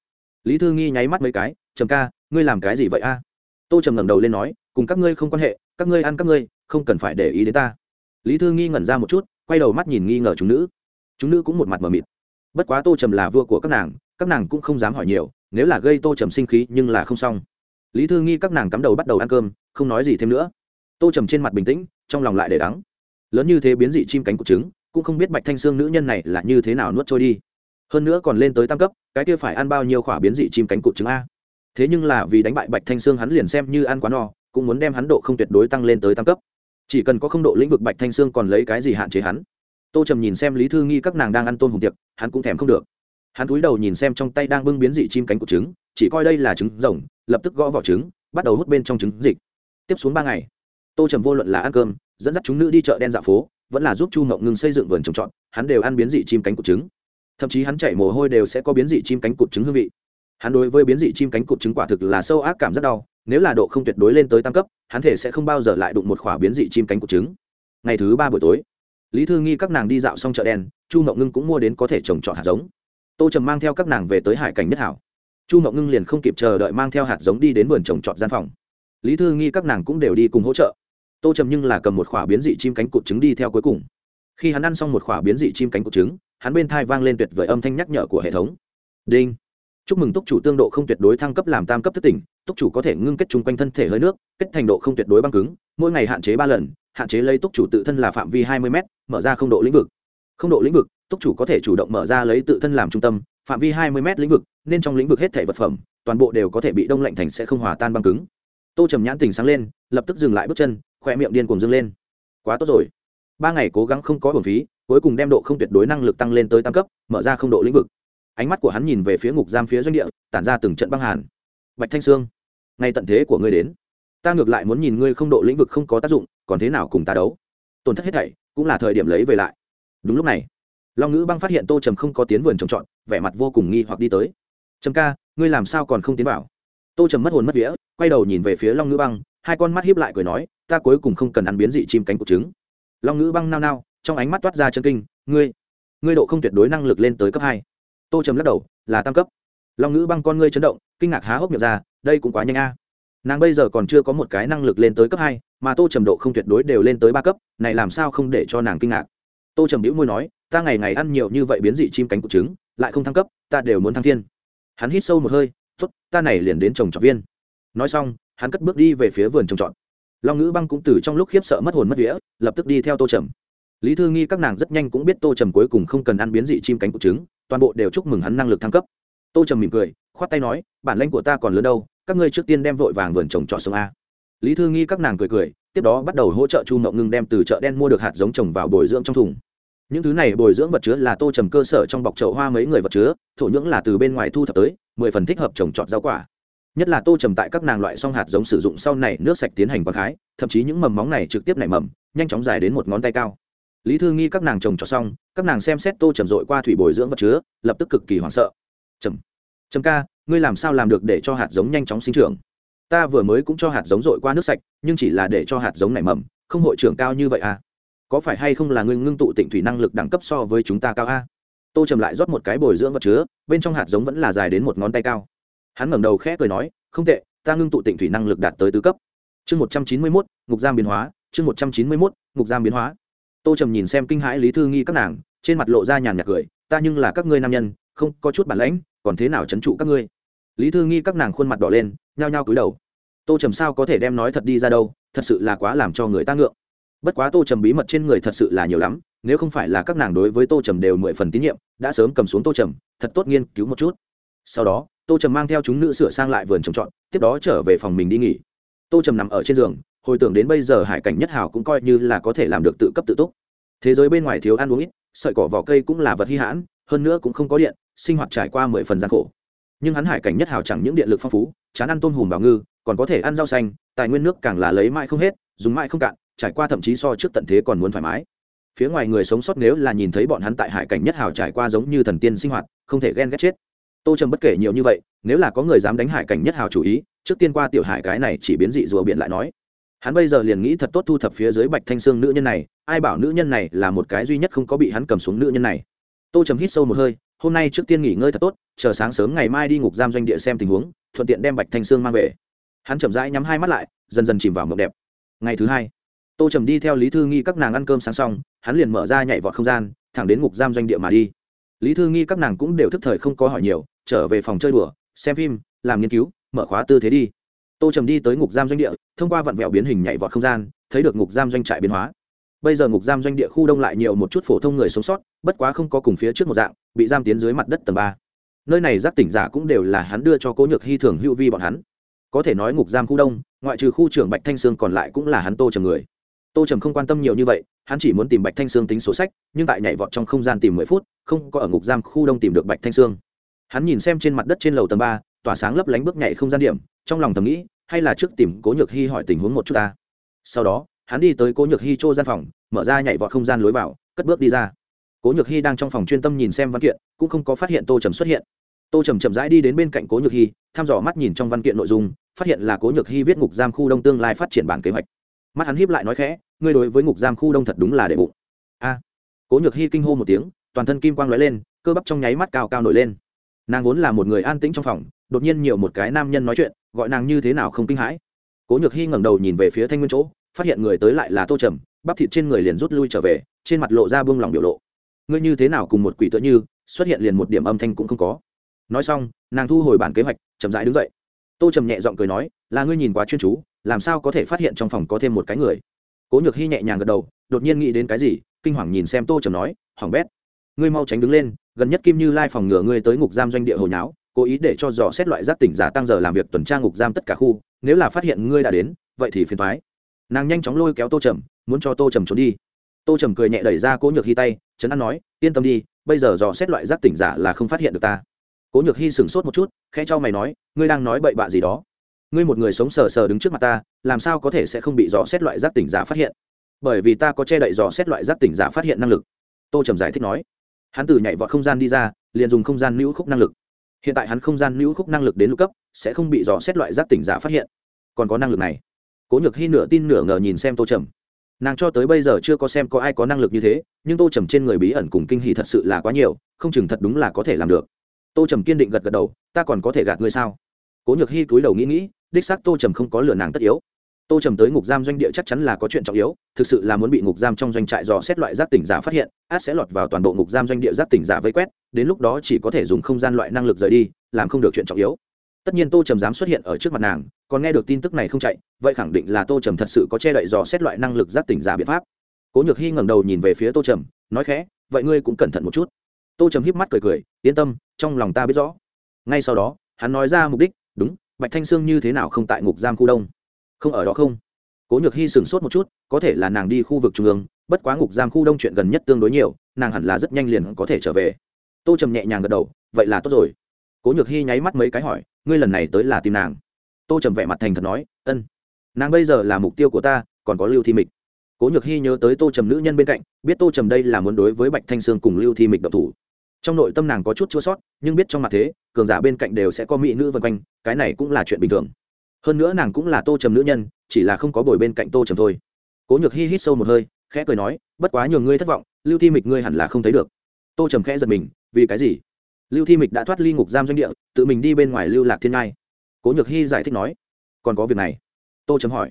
S1: Lý thư nghi nháy mắt mấy cái, trầm ca, ngươi làm cái gì vậy a? Tô trầm ngẩng đầu lên nói, cùng các ngươi không quan hệ, các ngươi ăn các ngươi, không cần phải để ý đến ta lý thư nghi ngẩn ra một chút, quay đầu mắt nhìn nghi ngờ chúng nữ. Chúng nữ cũng một mặt mờ mịt. Bất quá tô trầm là vua của các nàng các nàng cũng không dám hỏi nhiều, nếu là gây tô trầm sinh khí nhưng là không xong. Lý thư nghi các nàng cắm đầu bắt đầu ăn cơm, không nói gì thêm nữa. Tô trầm trên mặt bình tĩnh, trong lòng lại để đắng. Lớn như thế biến dị chim cánh của trứng, cũng không biết bạch thanh xương nữ nhân này là như thế nào nuốt trôi đi. Hơn nữa còn lên tới tam cấp, cái kia phải ăn bao nhiêu khỏa biến dị chim cánh cụt trứng a? Thế nhưng là vì đánh bại bạch thanh sương hắn liền xem như ăn quá no, cũng muốn đem hắn độ không tuyệt đối tăng lên tới tam cấp chỉ cần có không độ lĩnh vực bạch thanh sương còn lấy cái gì hạn chế hắn? Tô trầm nhìn xem lý thư nghi các nàng đang ăn tôm hùng tiệc, hắn cũng thèm không được. Hắn cúi đầu nhìn xem trong tay đang bưng biến dị chim cánh của trứng, chỉ coi đây là trứng rồng, lập tức gõ vỏ trứng, bắt đầu hút bên trong trứng dịch. Tiếp xuống ba ngày, tô trầm vô luận là ăn cơm, dẫn dắt chúng nữ đi chợ đen dạo phố, vẫn là giúp chu ngậu ngừng xây dựng vườn trồng trọt, hắn đều ăn biến dị chim cánh cụt trứng. Thậm chí hắn chạy mồ hôi đều sẽ có biến dị chim cánh cụt trứng hương vị. Hắn đối với biến dị chim cánh cụt trứng quả thực là sâu ác cảm rất đau nếu là độ không tuyệt đối lên tới tam cấp, hắn thể sẽ không bao giờ lại đụng một khỏa biến dị chim cánh cụt trứng. Ngày thứ ba buổi tối, lý thư nghi các nàng đi dạo xong chợ đen, chu mộng ngưng cũng mua đến có thể trồng trọt hạt giống. Tô trầm mang theo các nàng về tới hải cảnh nhất hảo. Chu mộng ngưng liền không kịp chờ đợi mang theo hạt giống đi đến vườn trồng trọt gian phòng. Lý thư nghi các nàng cũng đều đi cùng hỗ trợ. Tô trầm nhưng là cầm một khỏa biến dị chim cánh cụt trứng đi theo cuối cùng. Khi hắn ăn xong một khỏa biến dị chim cánh cụt trứng, hắn bên thai vang lên tuyệt vời âm thanh nhắc nhở của hệ thống. Đinh. Chúc mừng túc chủ tương độ không tuyệt đối thăng cấp làm tam cấp thất tỉnh túc chủ có thể ngưng kết chung quanh thân thể hơi nước, kết thành độ không tuyệt đối băng cứng, mỗi ngày hạn chế ba lần, hạn chế lấy túc chủ tự thân là phạm vi hai mươi m mở ra không độ lĩnh vực. Không độ lĩnh vực, túc chủ có thể chủ động mở ra lấy tự thân làm trung tâm, phạm vi hai mươi m lĩnh vực, nên trong lĩnh vực hết thể vật phẩm, toàn bộ đều có thể bị đông lạnh thành sẽ không hòa tan băng cứng. Tô trầm nhãn tình sáng lên, lập tức dừng lại bước chân khoe miệng điên cuồng dâng lên. Quá tốt rồi. Ba ngày cố gắng không có hồn phí, cuối cùng đem độ không tuyệt đối năng lực tăng lên tới tam cấp, mở ra không độ lĩnh vực. Ánh mắt của hắn nhìn về phía ngục giam phía doanh địa, tản ra từng trận băng hàn. Bạch thanh sương ngay tận thế của ngươi đến. Ta ngược lại muốn nhìn ngươi không độ lĩnh vực không có tác dụng, còn thế nào cùng ta đấu? Tổn thất hết thảy, cũng là thời điểm lấy về lại. Đúng lúc này, long ngữ băng phát hiện tô trầm không có tiến vườn trồng trọt, vẻ mặt vô cùng nghi hoặc đi tới. Trầm ca, ngươi làm sao còn không tiến vào? Tô trầm mất hồn mất vía, quay đầu nhìn về phía long ngữ băng, hai con mắt hiếp lại cười nói, ta cuối cùng không cần ăn biến dị chim cánh cụt trứng. Long ngữ băng nao nao, trong ánh mắt toát ra chân kinh, ngươi ngươi độ không tuyệt đối năng lực lên tới cấp hai. Tô trầm lắc đầu, là tam cấp. Long ngữ băng con ngươi chấn động, kinh ngạc há hốc miệng ra đây cũng quá nhanh a. Nàng bây giờ còn chưa có một cái năng lực lên tới cấp hai, mà tô trầm độ không tuyệt đối đều lên tới ba cấp, này làm sao không để cho nàng kinh ngạc. Tô trầm đĩu môi nói, ta ngày ngày ăn nhiều như vậy biến dị chim cánh cụt trứng, lại không thăng cấp, ta đều muốn thăng thiên. Hắn hít sâu một hơi t ố t ta này liền đến trồng trọt viên. Nói xong, hắn cất bước đi về phía vườn trồng trọt. Long ngữ băng cũng từ trong lúc khiếp sợ mất hồn mất vía, lập tức đi theo tô trầm. Lý thư nghi các nàng rất nhanh cũng biết tô trầm cuối cùng không cần ăn biến dị chim cánh cụt trứng, toàn bộ đều chúc mừng hắn năng lực thăng cấp. Tô trầm mỉm cười, khoát tay nói, bản lanh của ta còn lớn đâu các ngươi trước tiên đem vội vàng vườn trồng trọt sông a. Lý thư nghi các nàng cười cười, tiếp đó bắt đầu hỗ trợ chu mộng ngưng đem từ chợ đen mua được hạt giống trồng vào bồi dưỡng trong thùng. Những thứ này bồi dưỡng vật chứa là tô trầm cơ sở trong bọc chậu hoa mấy người vật chứa, thổ nhưỡng là từ bên ngoài thu thập tới, mười phần thích hợp trồng trọt rau quả. Nhất là tô trầm tại các nàng loại song hạt giống sử dụng sau này nước sạch tiến hành quảng khái, thậm chí những mầm móng này trực tiếp nảy mầm, nhanh chóng dài đến một ngón tay cao. Lý thư nghi các nàng trồng trọt xong, các nàng xem xét tô trầm dội qua thủy bồi dưỡng vật chứa, lập tức cực kỳ hoảng sợ. Trầm trầm ca, ngươi làm sao làm được để cho hạt giống nhanh chóng sinh trưởng? Ta vừa mới cũng cho hạt giống dội qua nước sạch, nhưng chỉ là để cho hạt giống nảy mầm, không hội trưởng cao như vậy à? Có phải hay không là ngươi ngưng tụ tịnh thủy năng lực đẳng cấp so với chúng ta cao a? Tô trầm lại rót một cái bồi dưỡng vật chứa, bên trong hạt giống vẫn là dài đến một ngón tay cao. Hắn ngẩng đầu khẽ cười nói, không tệ, ta ngưng tụ tịnh thủy năng lực đạt tới tứ cấp. Chương một trăm chín mươi mốt, ngục giam biến hóa, chương một trăm chín mươi mốt, ngục giam biến hóa. Tô trầm nhìn xem kinh hãi lý thư nghi các nàng, trên mặt lộ ra nhàn nhạt cười, ta nhưng là các ngươi nam nhân không, có chút bản lãnh, còn thế nào trấn trụ các ngươi? Lý thư nghi các nàng khuôn mặt đỏ lên, nhao nhao cúi đầu. Tô trầm sao có thể đem nói thật đi ra đâu, thật sự là quá làm cho người ta ngượng. Bất quá tô trầm bí mật trên người thật sự là nhiều lắm, nếu không phải là các nàng đối với tô trầm đều mười phần tín nhiệm, đã sớm cầm xuống tô trầm, thật tốt nghiên cứu một chút. Sau đó, tô trầm mang theo chúng nữ sửa sang lại vườn trồng trọt, tiếp đó trở về phòng mình đi nghỉ. Tô trầm nằm ở trên giường, hồi tưởng đến bây giờ hải cảnh nhất hào cũng coi như là có thể làm được tự cấp tự túc. Thế giới bên ngoài thiếu ăn uống ít, sợi cỏ vỏ cây cũng là vật hy hãn, hơn nữa cũng không có điện sinh hoạt trải qua mười phần gian khổ. Nhưng hắn hải cảnh nhất hào chẳng những điện lực phong phú, chán ăn tôm hùm bảo ngư, còn có thể ăn rau xanh, tài nguyên nước càng là lấy mãi không hết, dùng mãi không cạn, trải qua thậm chí so trước tận thế còn muốn thoải mái. Phía ngoài người sống sót nếu là nhìn thấy bọn hắn tại hải cảnh nhất hào trải qua giống như thần tiên sinh hoạt, không thể ghen ghét chết. Tô trầm bất kể nhiều như vậy, nếu là có người dám đánh hải cảnh nhất hào chủ ý, trước tiên qua tiểu hải cái này chỉ biến dị rùa biển lại nói. Hắn bây giờ liền nghĩ thật tốt thu thập phía dưới bạch thanh sương nữ nhân này, ai bảo nữ nhân này là một cái duy nhất không có bị hắn cầm xuống nữ nhân này. Tô trầm hít sâu một hơi hôm nay trước tiên nghỉ ngơi thật tốt, chờ sáng sớm ngày mai đi ngục giam doanh địa xem tình huống, thuận tiện đem bạch thanh sương mang về. Hắn chậm rãi nhắm hai mắt lại, dần dần chìm vào mộng đẹp. Ngày thứ hai, tô trầm đi theo lý thư nghi các nàng ăn cơm sáng xong, hắn liền mở ra nhảy vọt không gian, thẳng đến ngục giam doanh địa mà đi. Lý thư nghi các nàng cũng đều thức thời không có hỏi nhiều, trở về phòng chơi đùa, xem phim, làm nghiên cứu, mở khóa tư thế đi. Tô trầm đi tới ngục giam doanh địa, thông qua vặn vẹo biến hình nhảy vọt không gian, thấy được ngục giam doanh trại biến hóa bây giờ ngục giam doanh địa khu đông lại nhiều một chút phổ thông người sống sót, bất quá không có cùng phía trước một dạng, bị giam tiến dưới mặt đất tầng ba. Nơi này giác tỉnh giả cũng đều là hắn đưa cho cố nhược hy thường hữu vi bọn hắn. Có thể nói ngục giam khu đông, ngoại trừ khu trưởng bạch thanh sương còn lại cũng là hắn tô trầm người. Tô trầm không quan tâm nhiều như vậy, hắn chỉ muốn tìm bạch thanh sương tính số sách, nhưng tại nhảy vọt trong không gian tìm mười phút, không có ở ngục giam khu đông tìm được bạch thanh sương. Hắn nhìn xem trên mặt đất trên lầu tầng ba, tỏa sáng lấp lánh bước nhảy không gian điểm, trong lòng thầm nghĩ, hay là trước tìm cố nhược hy hỏi tình huống một chút ta. Sau đó, hắn đi tới cố nhược hy chỗ gian phòng mở ra nhảy vọt không gian lối vào, cất bước đi ra. Cố nhược hy đang trong phòng chuyên tâm nhìn xem văn kiện, cũng không có phát hiện tô trầm xuất hiện. Tô trầm chậm rãi đi đến bên cạnh cố nhược hy thăm dò mắt nhìn trong văn kiện nội dung, phát hiện là cố nhược hy viết ngục giam khu đông tương lai phát triển bản kế hoạch. Mắt hắn hiếp lại nói khẽ, ngươi đối với ngục giam khu đông thật đúng là đệ bụng. A. Cố nhược hy kinh hô một tiếng, toàn thân kim quang lóe lên, cơ bắp trong nháy mắt cao cao nổi lên. Nàng vốn là một người an tĩnh trong phòng, đột nhiên nhiều một cái nam nhân nói chuyện, gọi nàng như thế nào không kinh hãi. Cố nhược hy ngẩng đầu nhìn về phía thanh nguyên chỗ, phát hiện người tới lại là tô trầm bắp thịt trên người liền rút lui trở về, trên mặt lộ ra buông lỏng biểu lộ. Ngươi như thế nào cùng một quỷ tựa như, xuất hiện liền một điểm âm thanh cũng không có. Nói xong, nàng thu hồi bản kế hoạch, chậm rãi đứng dậy. Tô trầm nhẹ giọng cười nói, là ngươi nhìn quá chuyên chú, làm sao có thể phát hiện trong phòng có thêm một cái người? Cố nhược hy nhẹ nhàng gật đầu, đột nhiên nghĩ đến cái gì, kinh hoàng nhìn xem tô trầm nói hỏng bét, ngươi mau tránh đứng lên, gần nhất kim như lai phòng ngừa ngươi tới ngục giam doanh địa hồi nháo, cố ý để cho dò xét loại giác tỉnh giả tăng giờ làm việc tuần tra ngục giam tất cả khu, nếu là phát hiện ngươi đã đến, vậy thì phiền thoái nàng nhanh chóng lôi kéo tô trầm muốn cho tô trầm trốn đi. Tô trầm cười nhẹ đẩy ra cố nhược hy tay trấn an nói, yên tâm đi, bây giờ dò xét loại giác tỉnh giả là không phát hiện được ta. Cố nhược hy sửng sốt một chút, khẽ cho mày nói, ngươi đang nói bậy bạ gì đó? Ngươi một người sống sờ sờ đứng trước mặt ta, làm sao có thể sẽ không bị dò xét loại giác tỉnh giả phát hiện? Bởi vì ta có che đậy dò xét loại giác tỉnh giả phát hiện năng lực. Tô trầm giải thích nói. Hắn từ nhảy vọt không gian đi ra, liền dùng không gian nữ khúc năng lực. Hiện tại hắn không gian nữ khúc năng lực đến lúc cấp, sẽ không bị dò xét loại giác tỉnh giả phát hiện. Còn có năng lực này. Cố nhược hy nửa tin nửa ngờ nhìn xem tô trầm nàng cho tới bây giờ chưa có xem có ai có năng lực như thế, nhưng tô trầm trên người bí ẩn cùng kinh hỷ thật sự là quá nhiều, không chừng thật đúng là có thể làm được. Tô trầm kiên định gật gật đầu, ta còn có thể gạt ngươi sao? Cố nhược hy cúi đầu nghĩ nghĩ, đích xác tô trầm không có lừa nàng tất yếu. Tô trầm tới ngục giam doanh địa chắc chắn là có chuyện trọng yếu, thực sự là muốn bị ngục giam trong doanh trại dò xét loại giác tỉnh giả phát hiện, át sẽ lọt vào toàn bộ ngục giam doanh địa giác tỉnh giả vây quét, đến lúc đó chỉ có thể dùng không gian loại năng lực rời đi, làm không được chuyện trọng yếu tất nhiên tô trầm dám xuất hiện ở trước mặt nàng, còn nghe được tin tức này không chạy, vậy khẳng định là tô trầm thật sự có che đậy dò xét loại năng lực giác tỉnh giả biện pháp. Cố nhược hy ngẩng đầu nhìn về phía tô trầm, nói khẽ, vậy ngươi cũng cẩn thận một chút. Tô trầm híp mắt cười cười, yên tâm, trong lòng ta biết rõ. Ngay sau đó, hắn nói ra mục đích, đúng, bạch thanh sương như thế nào không tại ngục giam khu đông? Không ở đó không. Cố nhược hy sửng sốt một chút, có thể là nàng đi khu vực trung ương, bất quá ngục giam khu đông chuyện gần nhất tương đối nhiều, nàng hẳn là rất nhanh liền có thể trở về. Tô trầm nhẹ nhàng gật đầu, vậy là tốt rồi cố nhược hy nháy mắt mấy cái hỏi, ngươi lần này tới là tìm nàng? Tô trầm vẻ mặt thành thật nói, ân, nàng bây giờ là mục tiêu của ta, còn có lưu thi mịch. Cố nhược hy nhớ tới tô trầm nữ nhân bên cạnh, biết tô trầm đây là muốn đối với bạch thanh sương cùng lưu thi mịch độc thủ. Trong nội tâm nàng có chút chua sót, nhưng biết trong mặt thế, cường giả bên cạnh đều sẽ có mỹ nữ vân quanh, cái này cũng là chuyện bình thường. Hơn nữa nàng cũng là tô trầm nữ nhân, chỉ là không có bồi bên cạnh tô trầm thôi. Cố nhược hy hít sâu một hơi, khẽ cười nói, bất quá nhường ngươi thất vọng, lưu thi mịch ngươi hẳn là không thấy được. Tô trầm khẽ giật mình, vì cái gì? Lưu thi mịch đã thoát ly ngục giam doanh địa, tự mình đi bên ngoài lưu lạc thiên ngai. Cố nhược hy giải thích nói, còn có việc này? Tô trầm hỏi,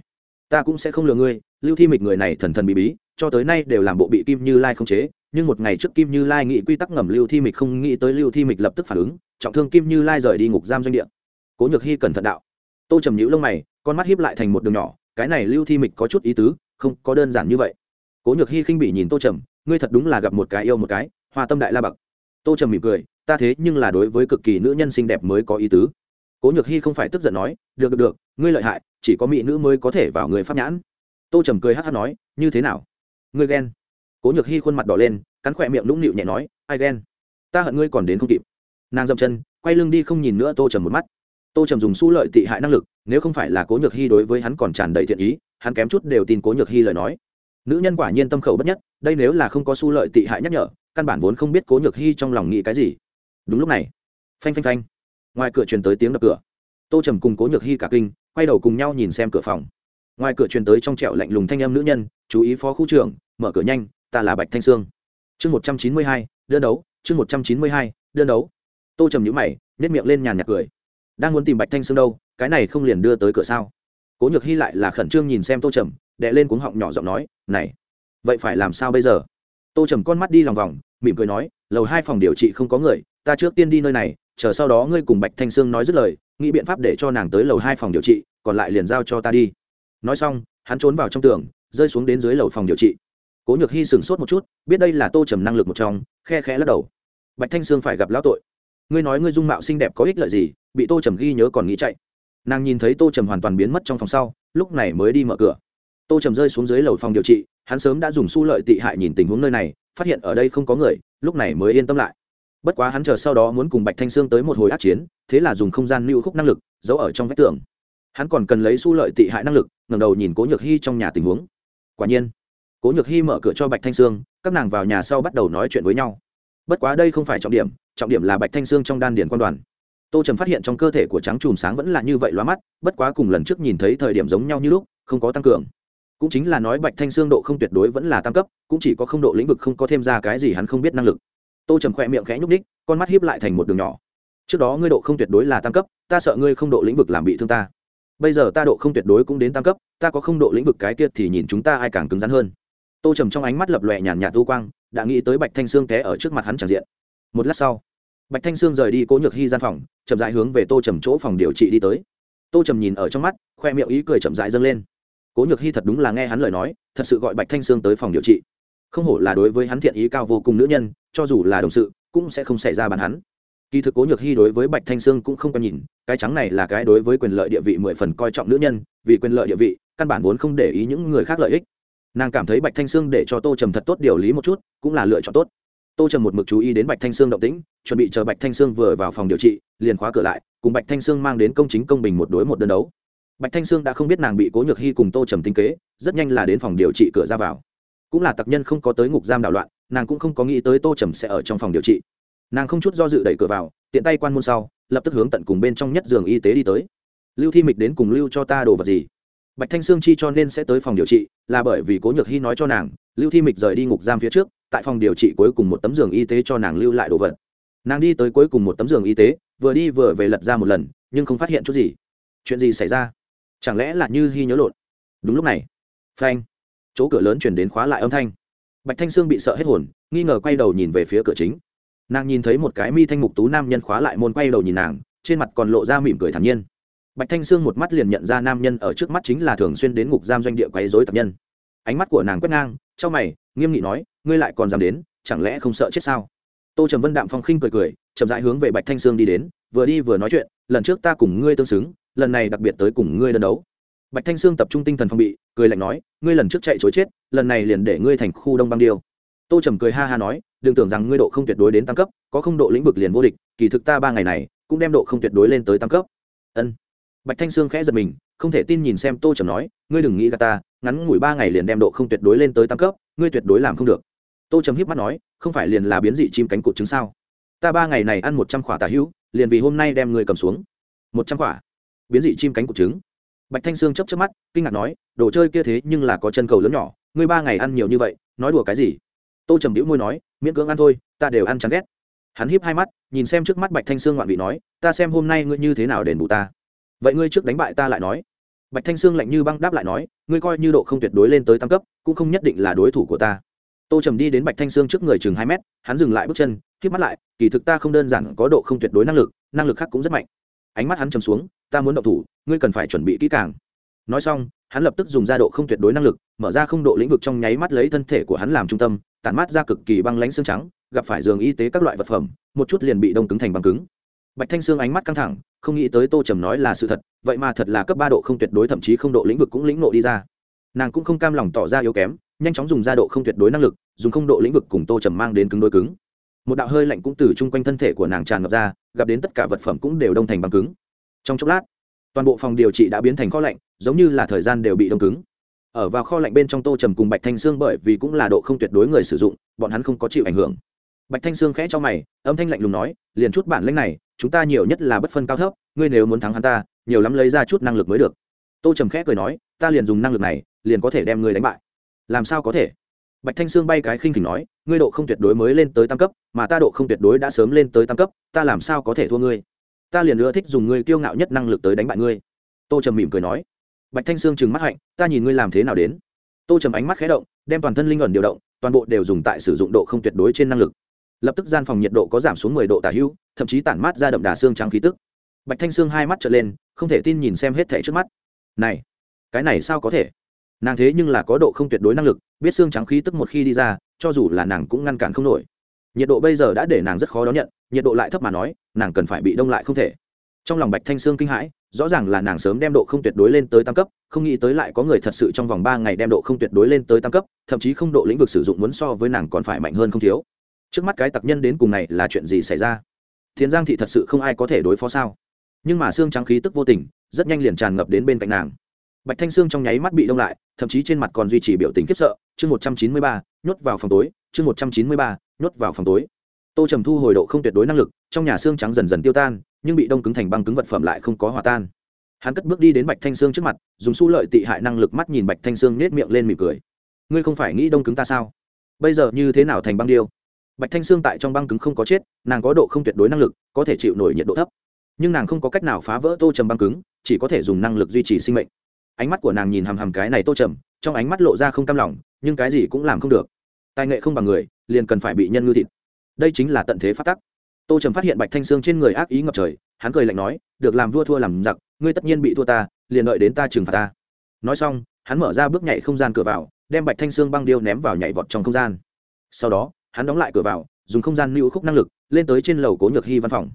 S1: ta cũng sẽ không lừa ngươi, lưu thi mịch người này thần thần bí bí, cho tới nay đều làm bộ bị kim như lai không chế, nhưng một ngày trước kim như lai nghị quy tắc ngầm lưu thi mịch không nghĩ tới lưu thi mịch lập tức phản ứng, trọng thương kim như lai rời đi ngục giam doanh địa. Cố nhược hy cẩn thận đạo. Tô trầm nhữ lông mày, con mắt hiếp lại thành một đường nhỏ, cái này lưu thi mịch có chút ý tứ, không có đơn giản như vậy. Cố nhược hy khinh bị nhìn tô trầm, ngươi thật đúng là gặp một cái yêu một cái, hoa tâm đại la bậc. Tô trầm mỉm cười ta thế nhưng là đối với cực kỳ nữ nhân xinh đẹp mới có ý tứ. Cố nhược hy không phải tức giận nói, được được được, ngươi lợi hại, chỉ có mỹ nữ mới có thể vào người pháp nhãn. Tô trầm cười hát hát nói, như thế nào? Ngươi ghen? Cố nhược hy khuôn mặt đỏ lên, cắn khỏe miệng lũng nịu nhẹ nói, ai ghen? Ta hận ngươi còn đến không kịp. Nàng dậm chân, quay lưng đi không nhìn nữa tô trầm một mắt. Tô trầm dùng su lợi tị hại năng lực, nếu không phải là cố nhược hy đối với hắn còn tràn đầy thiện ý, hắn kém chút đều tin cố nhược hy lời nói. Nữ nhân quả nhiên tâm khẩu bất nhất, đây nếu là không có su lợi tị hại nhắc nhở, căn bản vốn không biết cố nhược hy trong lòng nghĩ cái gì đúng lúc này, phanh phanh phanh, ngoài cửa truyền tới tiếng đập cửa. Tô trầm cùng cố nhược hy cả kinh, quay đầu cùng nhau nhìn xem cửa phòng. Ngoài cửa truyền tới trong trẹo lạnh lùng thanh âm nữ nhân, chú ý phó khu trưởng, mở cửa nhanh, ta là bạch thanh sương. Chương một trăm chín mươi hai, đơn đấu, chương một trăm chín mươi hai, đơn đấu. Tô trầm nhữ mày nếp miệng lên nhàn nhạt cười. Đang muốn tìm bạch thanh sương đâu, cái này không liền đưa tới cửa sao? Cố nhược hy lại là khẩn trương nhìn xem tô trầm đệ lên cuống họng nhỏ giọng nói, này, vậy phải làm sao bây giờ? Tô trầm con mắt đi lòng vòng, mỉm cười nói, lầu hai phòng điều trị không có người ta trước tiên đi nơi này, chờ sau đó ngươi cùng bạch thanh sương nói dứt lời, nghĩ biện pháp để cho nàng tới lầu hai phòng điều trị, còn lại liền giao cho ta đi. Nói xong, hắn trốn vào trong tường, rơi xuống đến dưới lầu phòng điều trị. Cố nhược hy sửng sốt một chút, biết đây là tô trầm năng lực một trong, khe khẽ lắc đầu. Bạch thanh sương phải gặp lão tội. Ngươi nói ngươi dung mạo xinh đẹp có ích lợi gì, bị tô trầm ghi nhớ còn nghĩ chạy. Nàng nhìn thấy tô trầm hoàn toàn biến mất trong phòng sau, lúc này mới đi mở cửa. Tô trầm rơi xuống dưới lầu phòng điều trị, hắn sớm đã dùng su lợi tị hại nhìn tình huống nơi này, phát hiện ở đây không có người, lúc này mới yên tâm lại bất quá hắn chờ sau đó muốn cùng bạch thanh sương tới một hồi át chiến, thế là dùng không gian lưu khúc năng lực, giấu ở trong vách tường. Hắn còn cần lấy su lợi tị hại năng lực, ngẩng đầu nhìn cố nhược hy trong nhà tình huống. Quả nhiên, cố nhược hy mở cửa cho bạch thanh sương, các nàng vào nhà sau bắt đầu nói chuyện với nhau. Bất quá đây không phải trọng điểm trọng điểm là bạch thanh sương trong đan điền quan đoàn. Tô trầm phát hiện trong cơ thể của trắng chùm sáng vẫn là như vậy loa mắt, bất quá cùng lần trước nhìn thấy thời điểm giống nhau như lúc, không có tăng cường. Cũng chính là nói bạch thanh xương độ không tuyệt đối vẫn là tam cấp, cũng chỉ có không độ lĩnh vực không có thêm ra cái gì hắn không biết năng lực tô trầm khoe miệng khẽ nhúc ních con mắt hiếp lại thành một đường nhỏ. Trước đó ngươi độ không tuyệt đối là tam cấp, ta sợ ngươi không độ lĩnh vực làm bị thương ta. Bây giờ ta độ không tuyệt đối cũng đến tam cấp, ta có không độ lĩnh vực cái tiết thì nhìn chúng ta ai càng cứng rắn hơn. Tô trầm trong ánh mắt lập lòe nhàn nhạt tu quang, đã nghĩ tới bạch thanh sương té ở trước mặt hắn tràn diện. Một lát sau, bạch thanh sương rời đi cố nhược hy gian phòng, chậm rãi hướng về tô trầm chỗ phòng điều trị đi tới. Tô trầm nhìn ở trong mắt, khoe miệng ý cười chậm rãi dâng lên. Cố nhược hy thật đúng là nghe hắn lời nói, thật sự gọi bạch thanh sương tới phòng điều trị không hổ là đối với hắn thiện ý cao vô cùng nữ nhân, cho dù là đồng sự, cũng sẽ không xảy ra bàn hắn. Kỳ thực cố nhược hy đối với bạch thanh sương cũng không có nhìn, cái trắng này là cái đối với quyền lợi địa vị mười phần coi trọng nữ nhân, vì quyền lợi địa vị, căn bản vốn không để ý những người khác lợi ích. Nàng cảm thấy bạch thanh sương để cho tô trầm thật tốt điều lý một chút, cũng là lựa chọn tốt. Tô trầm một mực chú ý đến bạch thanh sương động tĩnh, chuẩn bị chờ bạch thanh sương vừa vào phòng điều trị, liền khóa cửa lại, cùng bạch thanh sương mang đến công chính công bình một đối một đơn đấu. Bạch thanh sương đã không biết nàng bị cố nhược hy cùng tô trầm tinh kế, rất nhanh là đến phòng điều trị cửa ra vào cũng là tặc nhân không có tới ngục giam đảo loạn, nàng cũng không có nghĩ tới tô trầm sẽ ở trong phòng điều trị. Nàng không chút do dự đẩy cửa vào, tiện tay quan môn sau, lập tức hướng tận cùng bên trong nhất giường y tế đi tới. Lưu thi mịch đến cùng lưu cho ta đồ vật gì? Bạch thanh sương chi cho nên sẽ tới phòng điều trị, là bởi vì cố nhược hy nói cho nàng, lưu thi mịch rời đi ngục giam phía trước, tại phòng điều trị cuối cùng một tấm giường y tế cho nàng lưu lại đồ vật. Nàng đi tới cuối cùng một tấm giường y tế, vừa đi vừa về lật ra một lần, nhưng không phát hiện chút gì. Chuyện gì xảy ra? Chẳng lẽ là như hy nhớ lộn? Đúng lúc này, phanh chỗ cửa lớn chuyển đến khóa lại âm thanh. Bạch thanh sương bị sợ hết hồn, nghi ngờ quay đầu nhìn về phía cửa chính. Nàng nhìn thấy một cái mi thanh mục tú nam nhân khóa lại môn quay đầu nhìn nàng, trên mặt còn lộ ra mỉm cười thản nhiên. Bạch thanh sương một mắt liền nhận ra nam nhân ở trước mắt chính là thường xuyên đến ngục giam doanh địa quấy dối tập nhân. Ánh mắt của nàng quét ngang trong mày, nghiêm nghị nói, ngươi lại còn dám đến, chẳng lẽ không sợ chết sao? Tô trầm vân đạm phong khinh cười cười, chậm rãi hướng về bạch thanh sương đi đến, vừa đi vừa nói chuyện, lần trước ta cùng ngươi tương xứng, lần này đặc biệt tới cùng ngươi đơn đấu bạch thanh sương tập trung tinh thần phòng bị, cười lạnh nói, ngươi lần trước chạy chối chết, lần này liền để ngươi thành khu đông băng điêu. Tô trầm cười ha ha nói, đừng tưởng rằng ngươi độ không tuyệt đối đến tam cấp, có không độ lĩnh vực liền vô địch, kỳ thực ta ba ngày này cũng đem độ không tuyệt đối lên tới tam cấp. Ân. Bạch thanh sương khẽ giật mình, không thể tin nhìn xem tô trầm nói, ngươi đừng nghĩ gà ta, ngắn ngủi ba ngày liền đem độ không tuyệt đối lên tới tam cấp, ngươi tuyệt đối làm không được. Tô trầm híp mắt nói, không phải liền là biến dị chim cánh cụt trứng sao? Ta ba ngày này ăn một trăm khỏa tà hữu, liền vì hôm nay đem ngươi cầm xuống. Một trăm khỏa biến dị chim cánh cụt trứng bạch thanh sương chấp chấp mắt, kinh ngạc nói, đồ chơi kia thế nhưng là có chân cầu lớn nhỏ, ngươi ba ngày ăn nhiều như vậy, nói đùa cái gì? Tô trầm đĩu môi nói, miễn cưỡng ăn thôi, ta đều ăn chán ghét. Hắn híp hai mắt, nhìn xem trước mắt bạch thanh sương ngoạn vị nói, ta xem hôm nay ngươi như thế nào đền bù ta? Vậy ngươi trước đánh bại ta lại nói. Bạch thanh sương lạnh như băng đáp lại nói, ngươi coi như độ không tuyệt đối lên tới tam cấp, cũng không nhất định là đối thủ của ta. Tô trầm đi đến bạch thanh sương trước người chừng hai mét, hắn dừng lại bước chân k mắt lại, kỳ thực ta không đơn giản có độ không tuyệt đối năng lực năng lực khác cũng rất mạnh. Ánh mắt hắn trầm xuống ta muốn động thủ, ngươi cần phải chuẩn bị kỹ càng. Nói xong, hắn lập tức dùng ra độ không tuyệt đối năng lực, mở ra không độ lĩnh vực trong nháy mắt lấy thân thể của hắn làm trung tâm, tản mát ra cực kỳ băng lánh xương trắng, gặp phải giường y tế các loại vật phẩm, một chút liền bị đông cứng thành băng cứng. Bạch thanh sương ánh mắt căng thẳng, không nghĩ tới tô trầm nói là sự thật, vậy mà thật là cấp ba độ không tuyệt đối thậm chí không độ lĩnh vực cũng lĩnh nộ đi ra. Nàng cũng không cam lòng tỏ ra yếu kém, nhanh chóng dùng ra độ không tuyệt đối năng lực, dùng không độ lĩnh vực cùng tô trầm mang đến cứng đối cứng. Một đạo hơi lạnh cũng từ chung quanh thân thể của nàng tràn ngập ra, gặp đến tất cả vật phẩm cũng đều đông thành băng cứng trong chốc lát, toàn bộ phòng điều trị đã biến thành kho lạnh, giống như là thời gian đều bị đông cứng. Ở vào kho lạnh bên trong tô trầm cùng bạch thanh sương bởi vì cũng là độ không tuyệt đối người sử dụng, bọn hắn không có chịu ảnh hưởng. Bạch thanh sương khẽ cho mày, âm thanh lạnh lùng nói, liền chút bản lãnh này, chúng ta nhiều nhất là bất phân cao thấp, ngươi nếu muốn thắng hắn ta, nhiều lắm lấy ra chút năng lực mới được. Tô trầm khẽ cười nói, ta liền dùng năng lực này, liền có thể đem ngươi đánh bại. Làm sao có thể? Bạch thanh sương bay cái khinh khỉnh nói, ngươi độ không tuyệt đối mới lên tới tam cấp, mà ta độ không tuyệt đối đã sớm lên tới tam cấp, ta làm sao có thể thua ngươi? Ta liền ưa thích dùng ngươi kiêu ngạo nhất năng lực tới đánh bại ngươi. Tô trầm mỉm cười nói. Bạch thanh sương trừng mắt hạnh, ta nhìn ngươi làm thế nào đến. Tô trầm ánh mắt khé động, đem toàn thân linh ẩn điều động, toàn bộ đều dùng tại sử dụng độ không tuyệt đối trên năng lực. Lập tức gian phòng nhiệt độ có giảm xuống mười độ tả hữu thậm chí tản mát ra đậm đà xương trắng khí tức. Bạch thanh sương hai mắt trở lên, không thể tin nhìn xem hết thẻ trước mắt. Này, cái này sao có thể? Nàng thế nhưng là có độ không tuyệt đối năng lực, biết xương trắng khí tức một khi đi ra, cho dù là nàng cũng ngăn cản không nổi nhiệt độ bây giờ đã để nàng rất khó đón nhận, nhiệt độ lại thấp mà nói, nàng cần phải bị đông lại không thể. Trong lòng bạch thanh sương kinh hãi, rõ ràng là nàng sớm đem độ không tuyệt đối lên tới tam cấp, không nghĩ tới lại có người thật sự trong vòng ba ngày đem độ không tuyệt đối lên tới tam cấp, thậm chí không độ lĩnh vực sử dụng muốn so với nàng còn phải mạnh hơn không thiếu. Trước mắt cái tặc nhân đến cùng này là chuyện gì xảy ra? Thiền giang thị thật sự không ai có thể đối phó sao? Nhưng mà xương trắng khí tức vô tình, rất nhanh liền tràn ngập đến bên cạnh nàng. Bạch thanh sương trong nháy mắt bị đông lại, thậm chí trên mặt còn duy trì biểu tình khiếp sợ. Chương một trăm chín mươi ba, nhốt vào phòng tối. Chương một trăm chín mươi ba nhốt vào phòng tối. Tô trầm thu hồi độ không tuyệt đối năng lực, trong nhà xương trắng dần dần tiêu tan, nhưng bị đông cứng thành băng cứng vật phẩm lại không có hòa tan. Hắn cất bước đi đến bạch thanh sương trước mặt, dùng su lợi tị hại năng lực mắt nhìn bạch thanh sương nết miệng lên mỉm cười. Ngươi không phải nghĩ đông cứng ta sao? Bây giờ như thế nào thành băng điêu? Bạch thanh sương tại trong băng cứng không có chết, nàng có độ không tuyệt đối năng lực, có thể chịu nổi nhiệt độ thấp. Nhưng nàng không có cách nào phá vỡ tô trầm băng cứng, chỉ có thể dùng năng lực duy trì sinh mệnh. Ánh mắt của nàng nhìn hằm hằm cái này tô trầm, trong ánh mắt lộ ra không cam lòng, nhưng cái gì cũng làm không được. Tài nghệ không bằng người liền cần phải bị nhân ngư thịt. Đây chính là tận thế phát tắc. Tô trầm phát hiện bạch thanh sương trên người ác ý ngập trời, hắn cười lạnh nói, được làm vua thua làm giặc, ngươi tất nhiên bị thua ta, liền đợi đến ta trừng phạt ta. Nói xong, hắn mở ra bước nhảy không gian cửa vào, đem bạch thanh sương băng điêu ném vào nhảy vọt trong không gian. Sau đó, hắn đóng lại cửa vào, dùng không gian lưu khúc năng lực, lên tới trên lầu cố nhược hy văn phòng.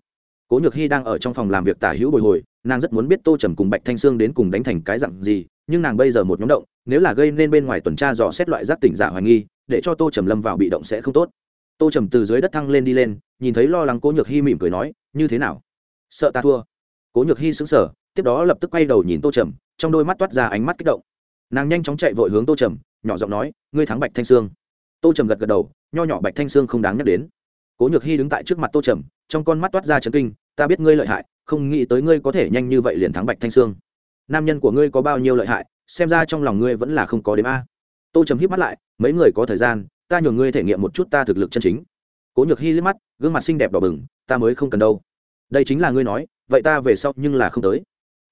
S1: Cố nhược hy đang ở trong phòng làm việc tả hữu bồi hồi, nàng rất muốn biết tô trầm cùng bạch thanh sương đến cùng đánh thành cái dặn gì, nhưng nàng bây giờ một nhóm động, nếu là gây nên bên ngoài tuần tra dò xét loại giác tỉnh giả hoài nghi để cho tô trầm lâm vào bị động sẽ không tốt. Tô trầm từ dưới đất thăng lên đi lên, nhìn thấy lo lắng cố nhược hy mỉm cười nói, như thế nào? Sợ ta thua? Cố nhược hy xứng sở tiếp đó lập tức quay đầu nhìn tô trầm, trong đôi mắt toát ra ánh mắt kích động. Nàng nhanh chóng chạy vội hướng tô trầm, nhỏ giọng nói, ngươi thắng bạch thanh sương. Tô trầm gật gật đầu, nho nhỏ bạch thanh sương không đáng nhắc đến. Cố nhược hy đứng tại trước mặt tô trầm, trong con mắt toát ra trấn kinh, ta biết ngươi lợi hại, không nghĩ tới ngươi có thể nhanh như vậy liền thắng bạch thanh sương. Nam nhân của ngươi có bao nhiêu lợi hại, xem ra trong lòng ngươi vẫn là không có đếm a tô trầm híp mắt lại, mấy người có thời gian, ta nhường ngươi thể nghiệm một chút ta thực lực chân chính. Cố nhược hy liếc mắt, gương mặt xinh đẹp đỏ bừng, ta mới không cần đâu. Đây chính là ngươi nói, vậy ta về sau nhưng là không tới.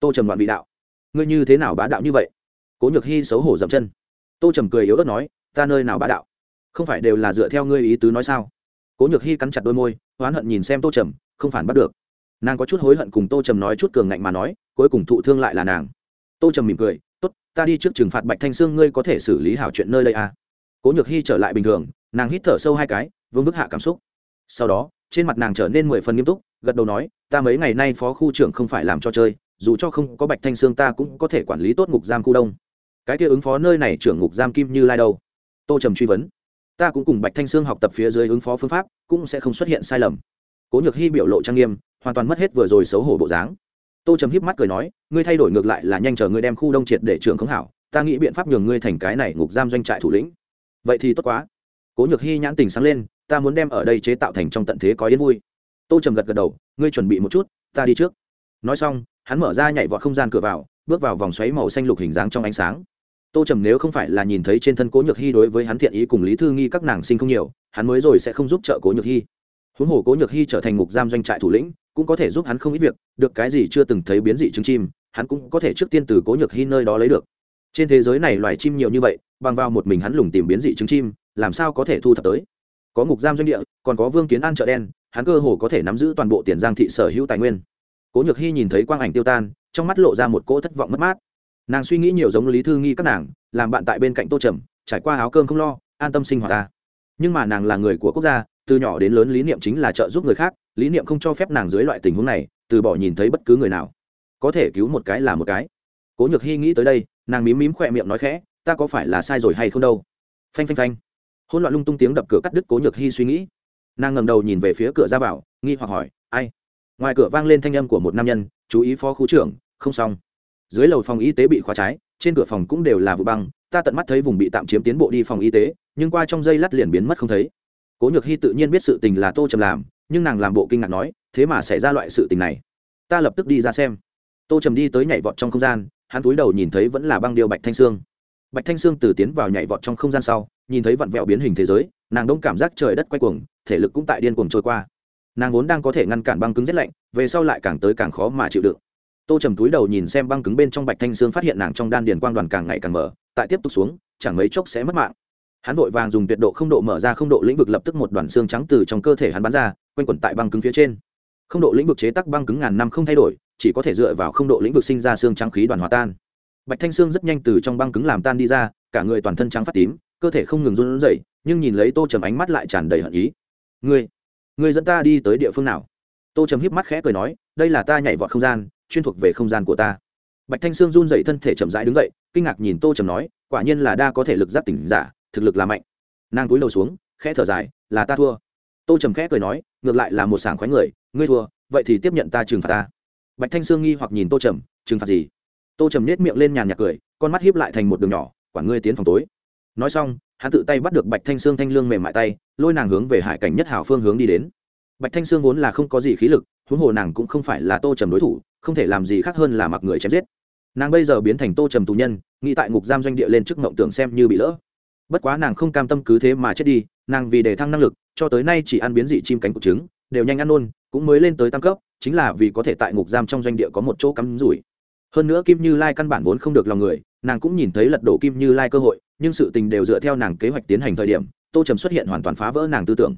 S1: Tô trầm đoạn vị đạo, ngươi như thế nào bá đạo như vậy? Cố nhược hy xấu hổ dậm chân, tô trầm cười yếu ớt nói, ta nơi nào bá đạo? Không phải đều là dựa theo ngươi ý tứ nói sao? Cố nhược hy cắn chặt đôi môi, oán hận nhìn xem tô trầm, không phản bắt được. Nàng có chút hối hận cùng tô trầm nói chút cường ngạnh mà nói, cuối cùng thụ thương lại là nàng. Tô trầm mỉm cười tốt, ta đi trước trừng phạt bạch thanh sương, ngươi có thể xử lý hảo chuyện nơi đây à. cố nhược hy trở lại bình thường, nàng hít thở sâu hai cái vương vức hạ cảm xúc. Sau đó, trên mặt nàng trở nên mười phần nghiêm túc, gật đầu nói, ta mấy ngày nay phó khu trưởng không phải làm cho chơi, dù cho không có bạch thanh sương ta cũng có thể quản lý tốt ngục giam khu đông. Cái kia ứng phó nơi này trưởng ngục giam kim như lai đâu? Tô trầm truy vấn. Ta cũng cùng bạch thanh sương học tập phía dưới ứng phó phương pháp, cũng sẽ không xuất hiện sai lầm. Cố nhược hy biểu lộ trang nghiêm, hoàn toàn mất hết vừa rồi xấu hổ bộ dáng tô trầm híp mắt cười nói, ngươi thay đổi ngược lại là nhanh chờ ngươi đem khu đông triệt để trưởng khống hảo, ta nghĩ biện pháp nhường ngươi thành cái này ngục giam doanh trại thủ lĩnh. Vậy thì tốt quá. Cố nhược hy nhãn tình sáng lên, ta muốn đem ở đây chế tạo thành trong tận thế có yên vui. Tô trầm gật gật đầu, ngươi chuẩn bị một chút, ta đi trước. Nói xong, hắn mở ra nhảy vọt không gian cửa vào, bước vào vòng xoáy màu xanh lục hình dáng trong ánh sáng. Tô trầm nếu không phải là nhìn thấy trên thân cố nhược hy đối với hắn thiện ý cùng lý thư nghi các nàng sinh không nhiều, hắn mới rồi sẽ không giúp trợ cố nhược hy huống hồ cố nhược hy trở thành ngục giam doanh trại thủ lĩnh cũng có thể giúp hắn không ít việc, được cái gì chưa từng thấy biến dị trứng chim, hắn cũng có thể trước tiên từ cố nhược hy nơi đó lấy được. Trên thế giới này loài chim nhiều như vậy, bằng vào một mình hắn lùng tìm biến dị trứng chim, làm sao có thể thu thập tới? Có ngục giam doanh địa, còn có vương kiến an chợ đen, hắn cơ hồ có thể nắm giữ toàn bộ tiền giang thị sở hữu tài nguyên. Cố nhược hy nhìn thấy quang ảnh tiêu tan, trong mắt lộ ra một cỗ thất vọng mất mát. Nàng suy nghĩ nhiều giống lý thư nghi các nàng, làm bạn tại bên cạnh tô trầm, trải qua áo cơm không lo, an tâm sinh hoạt ta. Nhưng mà nàng là người của quốc gia từ nhỏ đến lớn lý niệm chính là trợ giúp người khác, lý niệm không cho phép nàng dưới loại tình huống này, từ bỏ nhìn thấy bất cứ người nào. Có thể cứu một cái là một cái. Cố nhược hy nghĩ tới đây, nàng mím mím khỏe miệng nói khẽ, ta có phải là sai rồi hay không đâu? Phanh phanh phanh. Hôn loạn lung tung tiếng đập cửa cắt đứt cố nhược hy suy nghĩ. Nàng ngầm đầu nhìn về phía cửa ra vào, nghi hoặc hỏi, ai? Ngoài cửa vang lên thanh âm của một nam nhân, chú ý phó khu trưởng, không xong. Dưới lầu phòng y tế bị khóa trái, trên cửa phòng cũng đều là vụ băng, ta tận mắt thấy vùng bị tạm chiếm tiến bộ đi phòng y tế, nhưng qua trong dây lát liền biến mất không thấy cố nhược hy tự nhiên biết sự tình là tô trầm làm, nhưng nàng làm bộ kinh ngạc nói, thế mà xảy ra loại sự tình này. Ta lập tức đi ra xem. Tô trầm đi tới nhảy vọt trong không gian, hắn túi đầu nhìn thấy vẫn là băng điêu bạch thanh sương. Bạch thanh sương từ tiến vào nhảy vọt trong không gian sau, nhìn thấy vặn vẹo biến hình thế giới, nàng đông cảm giác trời đất quay cuồng, thể lực cũng tại điên cuồng trôi qua. Nàng vốn đang có thể ngăn cản băng cứng rét lạnh, về sau lại càng tới càng khó mà chịu đựng. Tô trầm túi đầu nhìn xem băng cứng bên trong bạch thanh sương phát hiện nàng trong đan điền quang đoàn càng ngày càng mở, tại tiếp tục xuống, chẳng mấy chốc sẽ mất mạng hắn vội vàng dùng tuyệt độ không độ mở ra không độ lĩnh vực lập tức một đoàn xương trắng từ trong cơ thể hắn bắn ra, quanh quẩn tại băng cứng phía trên. Không độ lĩnh vực chế tắc băng cứng ngàn năm không thay đổi, chỉ có thể dựa vào không độ lĩnh vực sinh ra xương trắng khí đoàn hòa tan. Bạch thanh xương rất nhanh từ trong băng cứng làm tan đi ra, cả người toàn thân trắng phát tím, cơ thể không ngừng run rẩy, nhưng nhìn lấy tô trầm ánh mắt lại tràn đầy hận ý. Ngươi ngươi dẫn ta đi tới địa phương nào? Tô trầm híp mắt khẽ cười nói, đây là ta nhảy vọt không gian, chuyên thuộc về không gian của ta. Bạch thanh sương run dậy thân thể chậm rãi đứng dậy, kinh ngạc nhìn tô trầm nói, quả nhiên là đa có thể lực giác tỉnh giả thực lực là mạnh. Nàng cúi đầu xuống, khẽ thở dài, là ta thua. Tô trầm khẽ cười nói, ngược lại là một sảng khoái người, ngươi thua, vậy thì tiếp nhận ta trừng phạt ta. Bạch thanh sương nghi hoặc nhìn tô trầm, trừng phạt gì? Tô trầm nết miệng lên nhàn nhạc cười, con mắt hiếp lại thành một đường nhỏ, quản ngươi tiến phòng tối. Nói xong, hắn tự tay bắt được bạch thanh sương thanh lương mềm mại tay, lôi nàng hướng về hải cảnh nhất hảo phương hướng đi đến. Bạch thanh sương vốn là không có gì khí lực, huống hồ nàng cũng không phải là tô trầm đối thủ, không thể làm gì khác hơn là mặc người chém giết. Nàng bây giờ biến thành tô trầm tù nhân, nghĩ tại ngục giam doanh địa lên trước mộng tưởng xem như bị lỡ bất quá nàng không cam tâm cứ thế mà chết đi, nàng vì để thăng năng lực, cho tới nay chỉ ăn biến dị chim cánh cụt trứng, đều nhanh ăn nôn cũng mới lên tới tam cấp, chính là vì có thể tại ngục giam trong doanh địa có một chỗ cắm rủi. Hơn nữa kim như lai căn bản vốn không được lòng người, nàng cũng nhìn thấy lật đổ kim như lai cơ hội, nhưng sự tình đều dựa theo nàng kế hoạch tiến hành thời điểm, tô trầm xuất hiện hoàn toàn phá vỡ nàng tư tưởng.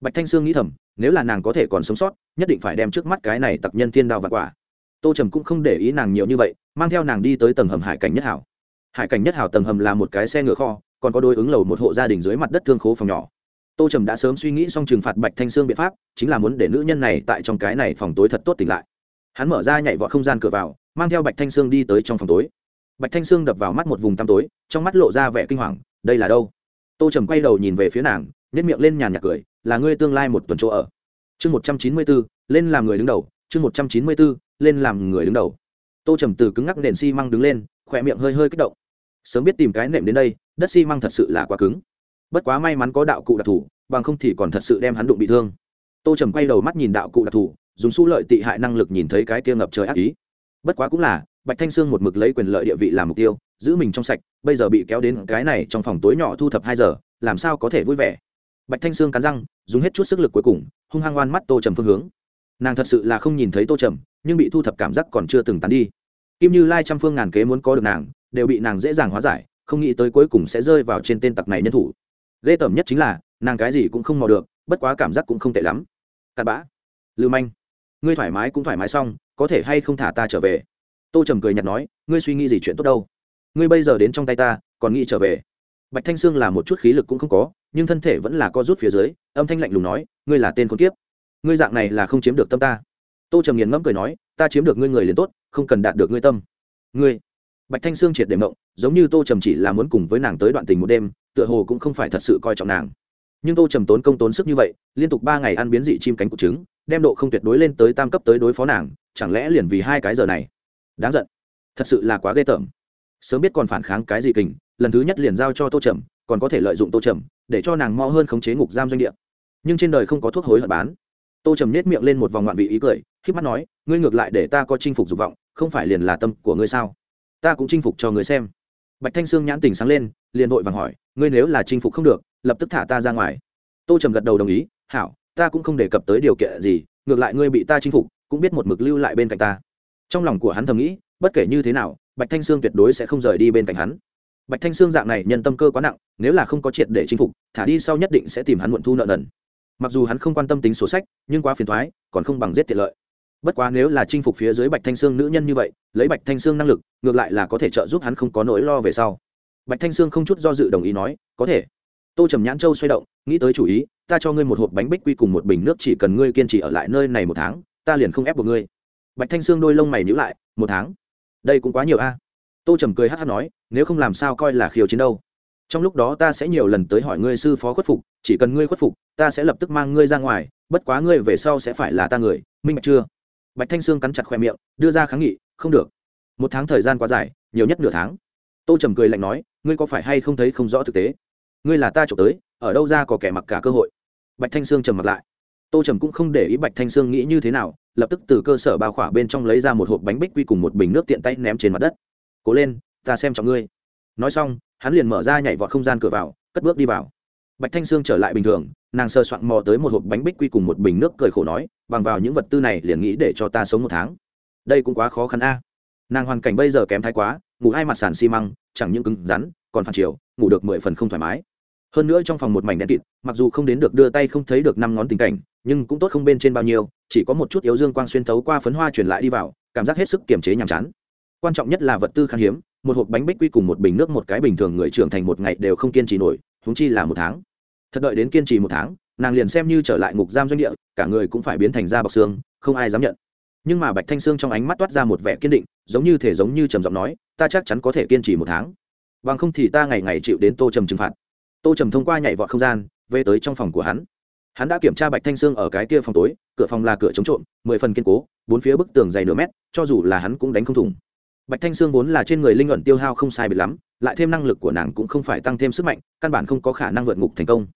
S1: Bạch thanh sương nghĩ thầm, nếu là nàng có thể còn sống sót, nhất định phải đem trước mắt cái này tặc nhân thiên đao và quả. Tô trầm cũng không để ý nàng nhiều như vậy, mang theo nàng đi tới tầng hầm hải cảnh nhất hảo. Hải cảnh nhất hảo tầng hầm là một cái xe ngựa kho còn có đôi ứng lầu một hộ gia đình dưới mặt đất thương khố phòng nhỏ. Tô trầm đã sớm suy nghĩ xong trừng phạt bạch thanh sương biện pháp, chính là muốn để nữ nhân này tại trong cái này phòng tối thật tốt tỉnh lại. Hắn mở ra nhảy vọt không gian cửa vào, mang theo bạch thanh sương đi tới trong phòng tối. Bạch thanh sương đập vào mắt một vùng tăm tối, trong mắt lộ ra vẻ kinh hoàng, đây là đâu? Tô trầm quay đầu nhìn về phía nàng nhét miệng lên nhàn nhạc cười, là ngươi tương lai một tuần chỗ ở. Chương một trăm chín mươi b ố lên làm người đứng đầu, chương một trăm chín mươi b ố lên làm người đứng đầu. Tô trầm từ cứng ngắc nền xi măng đứng lên, khỏe miệng hơi hơi kích động. Sớm biết tìm cái nệm đến đây đất xi măng thật sự là quá cứng. Bất quá may mắn có đạo cụ đặc thù, bằng không thì còn thật sự đem hắn đụng bị thương. Tô trầm quay đầu mắt nhìn đạo cụ đặc thù, dùng su lợi tị hại năng lực nhìn thấy cái kia ngập trời ác ý. Bất quá cũng là, bạch thanh sương một mực lấy quyền lợi địa vị làm mục tiêu, giữ mình trong sạch, bây giờ bị kéo đến cái này trong phòng tối nhỏ thu thập hai giờ, làm sao có thể vui vẻ? Bạch thanh sương cắn răng, dùng hết chút sức lực cuối cùng, hung hăng oan mắt tô trầm phương hướng. Nàng thật sự là không nhìn thấy tô trầm, nhưng bị thu thập cảm giác còn chưa từng tán đi. Kim như lai trăm phương ngàn kế muốn có được nàng, đều bị nàng dễ dàng hóa giải không nghĩ tới cuối cùng sẽ rơi vào trên tên tặc này nhân thủ. Ghê tởm nhất chính là, nàng cái gì cũng không mò được, bất quá cảm giác cũng không tệ lắm. Cặn bã. Lưu manh. Ngươi thoải mái cũng thoải mái xong, có thể hay không thả ta trở về? Tô trầm cười nhạt nói, ngươi suy nghĩ gì chuyện tốt đâu? Ngươi bây giờ đến trong tay ta, còn nghĩ trở về. Bạch thanh sương là một chút khí lực cũng không có, nhưng thân thể vẫn là co rút phía dưới, âm thanh lạnh lùng nói, ngươi là tên con kiếp. Ngươi dạng này là không chiếm được tâm ta. Tô trầm nghiền ngẫm cười nói, ta chiếm được ngươi người liền tốt, không cần đạt được ngươi tâm. Ngươi bạch thanh sương triệt để mộng, giống như tô trầm chỉ là muốn cùng với nàng tới đoạn tình một đêm, tựa hồ cũng không phải thật sự coi trọng nàng. Nhưng tô trầm tốn công tốn sức như vậy, liên tục ba ngày ăn biến dị chim cánh cụt trứng, đem độ không tuyệt đối lên tới tam cấp tới đối phó nàng, chẳng lẽ liền vì hai cái giờ này? Đáng giận. Thật sự là quá ghê tởm. Sớm biết còn phản kháng cái gì kình, lần thứ nhất liền giao cho tô trầm, còn có thể lợi dụng tô trầm, để cho nàng mo hơn khống chế ngục giam doanh địa. Nhưng trên đời không có thuốc hối hận bán. Tô trầm nết miệng lên một vòng ngoạn vị ý cười k mắt nói, ngươi ngược lại để ta có chinh phục dục vọng, không phải liền là tâm của ngươi sao? Ta cũng chinh phục cho người xem. Bạch thanh sương nhãn tình sáng lên, liền vội vàng hỏi, ngươi nếu là chinh phục không được, lập tức thả ta ra ngoài. Tô trầm gật đầu đồng ý, hảo, ta cũng không đề cập tới điều kiện gì, ngược lại ngươi bị ta chinh phục, cũng biết một mực lưu lại bên cạnh ta. Trong lòng của hắn thầm nghĩ, bất kể như thế nào, bạch thanh sương tuyệt đối sẽ không rời đi bên cạnh hắn. Bạch thanh sương dạng này nhân tâm cơ quá nặng, nếu là không có triệt để chinh phục, thả đi sau nhất định sẽ tìm hắn muộn thu nợ nần. Mặc dù hắn không quan tâm tính sổ sách, nhưng quá phiền thoái còn không bằng giết tiện lợi bất quá nếu là chinh phục phía dưới bạch thanh sương nữ nhân như vậy, lấy bạch thanh sương năng lực, ngược lại là có thể trợ giúp hắn không có nỗi lo về sau. Bạch thanh sương không chút do dự đồng ý nói, có thể. Tô trầm nhãn châu xoay động, nghĩ tới chủ ý, ta cho ngươi một hộp bánh bích quy cùng một bình nước, chỉ cần ngươi kiên trì ở lại nơi này một tháng, ta liền không ép buộc ngươi. Bạch thanh sương đôi lông mày nhữ lại, một tháng? Đây cũng quá nhiều a. Tô trầm cười hát hát nói, nếu không làm sao coi là khiêu chiến đâu. Trong lúc đó ta sẽ nhiều lần tới hỏi ngươi sư phó khuất phục, chỉ cần ngươi khuất phục, ta sẽ lập tức mang ngươi ra ngoài, bất quá ngươi về sau sẽ phải là ta người, minh bạch chưa? Bạch thanh sương cắn chặt khoe miệng, đưa ra kháng nghị, không được. Một tháng thời gian quá dài, nhiều nhất nửa tháng. Tô trầm cười lạnh nói, ngươi có phải hay không thấy không rõ thực tế? Ngươi là ta trộm tới, ở đâu ra có kẻ mặc cả cơ hội? Bạch thanh sương trầm mặt lại. Tô trầm cũng không để ý bạch thanh sương nghĩ như thế nào, lập tức từ cơ sở bao khỏa bên trong lấy ra một hộp bánh bích quy cùng một bình nước tiện tay ném trên mặt đất. Cố lên, ta xem trọng ngươi. Nói xong, hắn liền mở ra nhảy vọt không gian cửa vào, cất bước đi vào. Bạch thanh sương trở lại bình thường, nàng sơ soạn mò tới một hộp bánh bích quy cùng một bình nước cười khổ nói bằng vào những vật tư này liền nghĩ để cho ta sống một tháng. Đây cũng quá khó khăn a. Nàng hoàn cảnh bây giờ kém thái quá, ngủ hai mặt sàn xi măng, chẳng những cứng rắn, còn phản chiều, ngủ được mười phần không thoải mái. Hơn nữa trong phòng một mảnh đen kịt, mặc dù không đến được đưa tay không thấy được năm ngón tình cảnh, nhưng cũng tốt không bên trên bao nhiêu, chỉ có một chút yếu dương quang xuyên thấu qua phấn hoa truyền lại đi vào, cảm giác hết sức kiềm chế nhàm chán. Quan trọng nhất là vật tư khan hiếm, một hộp bánh bích quy cùng một bình nước một cái bình thường người trưởng thành một ngày đều không kiên trì nổi húng chi là một tháng. Thật đợi đến kiên trì một tháng nàng liền xem như trở lại ngục giam doanh địa, cả người cũng phải biến thành da bọc xương, không ai dám nhận. Nhưng mà bạch thanh sương trong ánh mắt toát ra một vẻ kiên định, giống như thể giống như trầm giọng nói, ta chắc chắn có thể kiên trì một tháng. Bằng không thì ta ngày ngày chịu đến tô trầm trừng phạt. Tô trầm thông qua nhảy vọt không gian, về tới trong phòng của hắn. Hắn đã kiểm tra bạch thanh sương ở cái kia phòng tối, cửa phòng là cửa chống trộm, mười phần kiên cố, bốn phía bức tường dày nửa mét, cho dù là hắn cũng đánh không thủng. Bạch thanh sương vốn là trên người linh luận tiêu hao không sai biệt lắm, lại thêm năng lực của nàng cũng không phải tăng thêm sức mạnh, căn bản không có khả năng vượt ngục thành công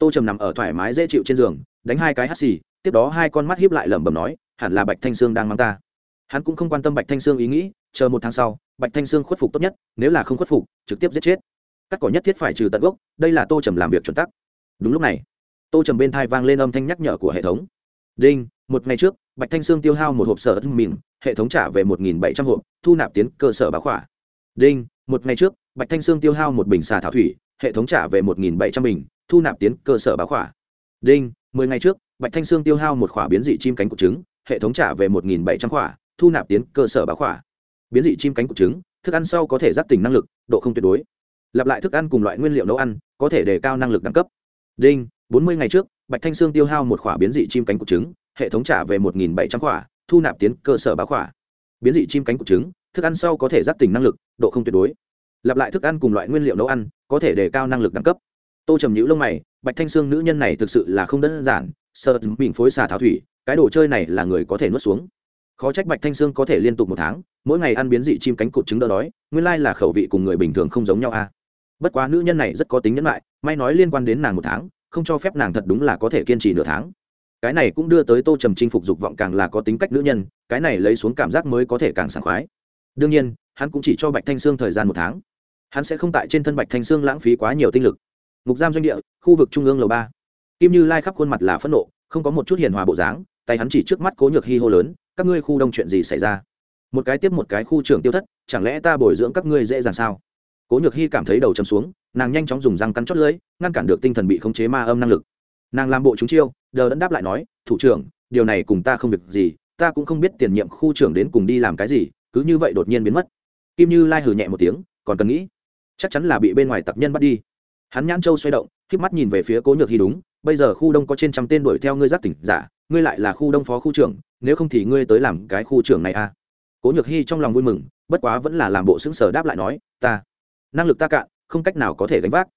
S1: tô trầm nằm ở thoải mái dễ chịu trên giường, đánh hai cái hắt xì, tiếp đó hai con mắt hiếp lại lẩm bẩm nói, hẳn là bạch thanh sương đang mang ta. Hắn cũng không quan tâm bạch thanh sương ý nghĩ, chờ một tháng sau, bạch thanh sương khuất phục tốt nhất, nếu là không khuất phục, trực tiếp giết chết. Cắt cỏ nhất thiết phải trừ tận gốc, đây là tô trầm làm việc chuẩn tắc. Đúng lúc này, tô trầm bên thai vang lên âm thanh nhắc nhở của hệ thống. Đinh, một ngày trước, bạch thanh sương tiêu hao một hộp sở mìn hệ thống trả về một bảy trăm hộp, thu nạp tiến cơ sở báo khỏa. Đinh, một ngày trước, bạch thanh sương tiêu hao một bình xà thảo thủy hệ thống trả về một bảy trăm bình, thu nạp tiến cơ sở báo khỏa. Đinh, mười ngày trước, bạch thanh sương tiêu hao một khỏa biến dị chim cánh cụt trứng, hệ thống trả về một nghìn bảy trăm khỏa, thu nạp tiến cơ sở báo khỏa. Biến dị chim cánh cụt trứng, thức ăn sau có thể giác tỉnh năng lực, độ không tuyệt đối. Lặp lại thức ăn cùng loại nguyên liệu nấu ăn, có thể đề cao năng lực đẳng cấp. Đinh, bốn mươi ngày trước, bạch thanh sương tiêu hao một khỏa biến dị chim cánh cụt trứng, hệ thống trả về một nghìn bảy trăm khỏa, thu nạp tiến cơ sở báo khỏa. Biến dị chim cánh cụt trứng, thức ăn sau có thể giác tỉnh năng lực, độ không tuyệt đối. Lặp lại thức ăn cùng loại nguyên liệu nấu ăn có thể đề cao năng lực đẳng cấp. Tô trầm nhữ lông mày, bạch thanh sương nữ nhân này thực sự là không đơn giản, sợ bình phối xà thảo thủy, cái đồ chơi này là người có thể nuốt xuống. Khó trách bạch thanh sương có thể liên tục một tháng, mỗi ngày ăn biến dị chim cánh cụt trứng đỡ đói, nguyên lai là khẩu vị cùng người bình thường không giống nhau a bất quá nữ nhân này rất có tính nhẫn lại may nói liên quan đến nàng một tháng, không cho phép nàng thật đúng là có thể kiên trì nửa tháng. Cái này cũng đưa tới tô trầm chinh phục dục vọng càng là có tính cách nữ nhân, cái này lấy xuống cảm giác mới có thể càng sảng khoái. Đương nhiên, hắn cũng chỉ cho bạch thanh sương thời gian một tháng hắn sẽ không tại trên thân bạch thanh sương lãng phí quá nhiều tinh lực. Ngục giam doanh địa, khu vực trung ương lầu ba. Kim như lai khắp khuôn mặt là phẫn nộ, không có một chút hiền hòa bộ dáng, tay hắn chỉ trước mắt cố nhược hy hô lớn, các ngươi khu đông chuyện gì xảy ra? Một cái tiếp một cái khu trưởng tiêu thất, chẳng lẽ ta bồi dưỡng các ngươi dễ dàng sao? Cố nhược hy cảm thấy đầu chầm xuống, nàng nhanh chóng dùng răng cắn chót lưỡi, ngăn cản được tinh thần bị khống chế ma âm năng lực. Nàng làm bộ chúng chiêu, đờ đẫn đáp lại nói, thủ trưởng, điều này cùng ta không việc gì, ta cũng không biết tiền nhiệm khu trưởng đến cùng đi làm cái gì, cứ như vậy đột nhiên biến mất. Kim như lai hừ nhẹ một tiếng, còn cần nghĩ? Chắc chắn là bị bên ngoài tặc nhân bắt đi. Hắn nhãn châu xoay động k mắt nhìn về phía cố nhược hy đúng, bây giờ khu đông có trên trăm tên đuổi theo ngươi giác tỉnh giả, ngươi lại là khu đông phó khu trưởng, nếu không thì ngươi tới làm cái khu trưởng này à? Cố nhược hy trong lòng vui mừng, bất quá vẫn là làm bộ xứng sở đáp lại nói, ta, năng lực ta cạn, không cách nào có thể gánh vác.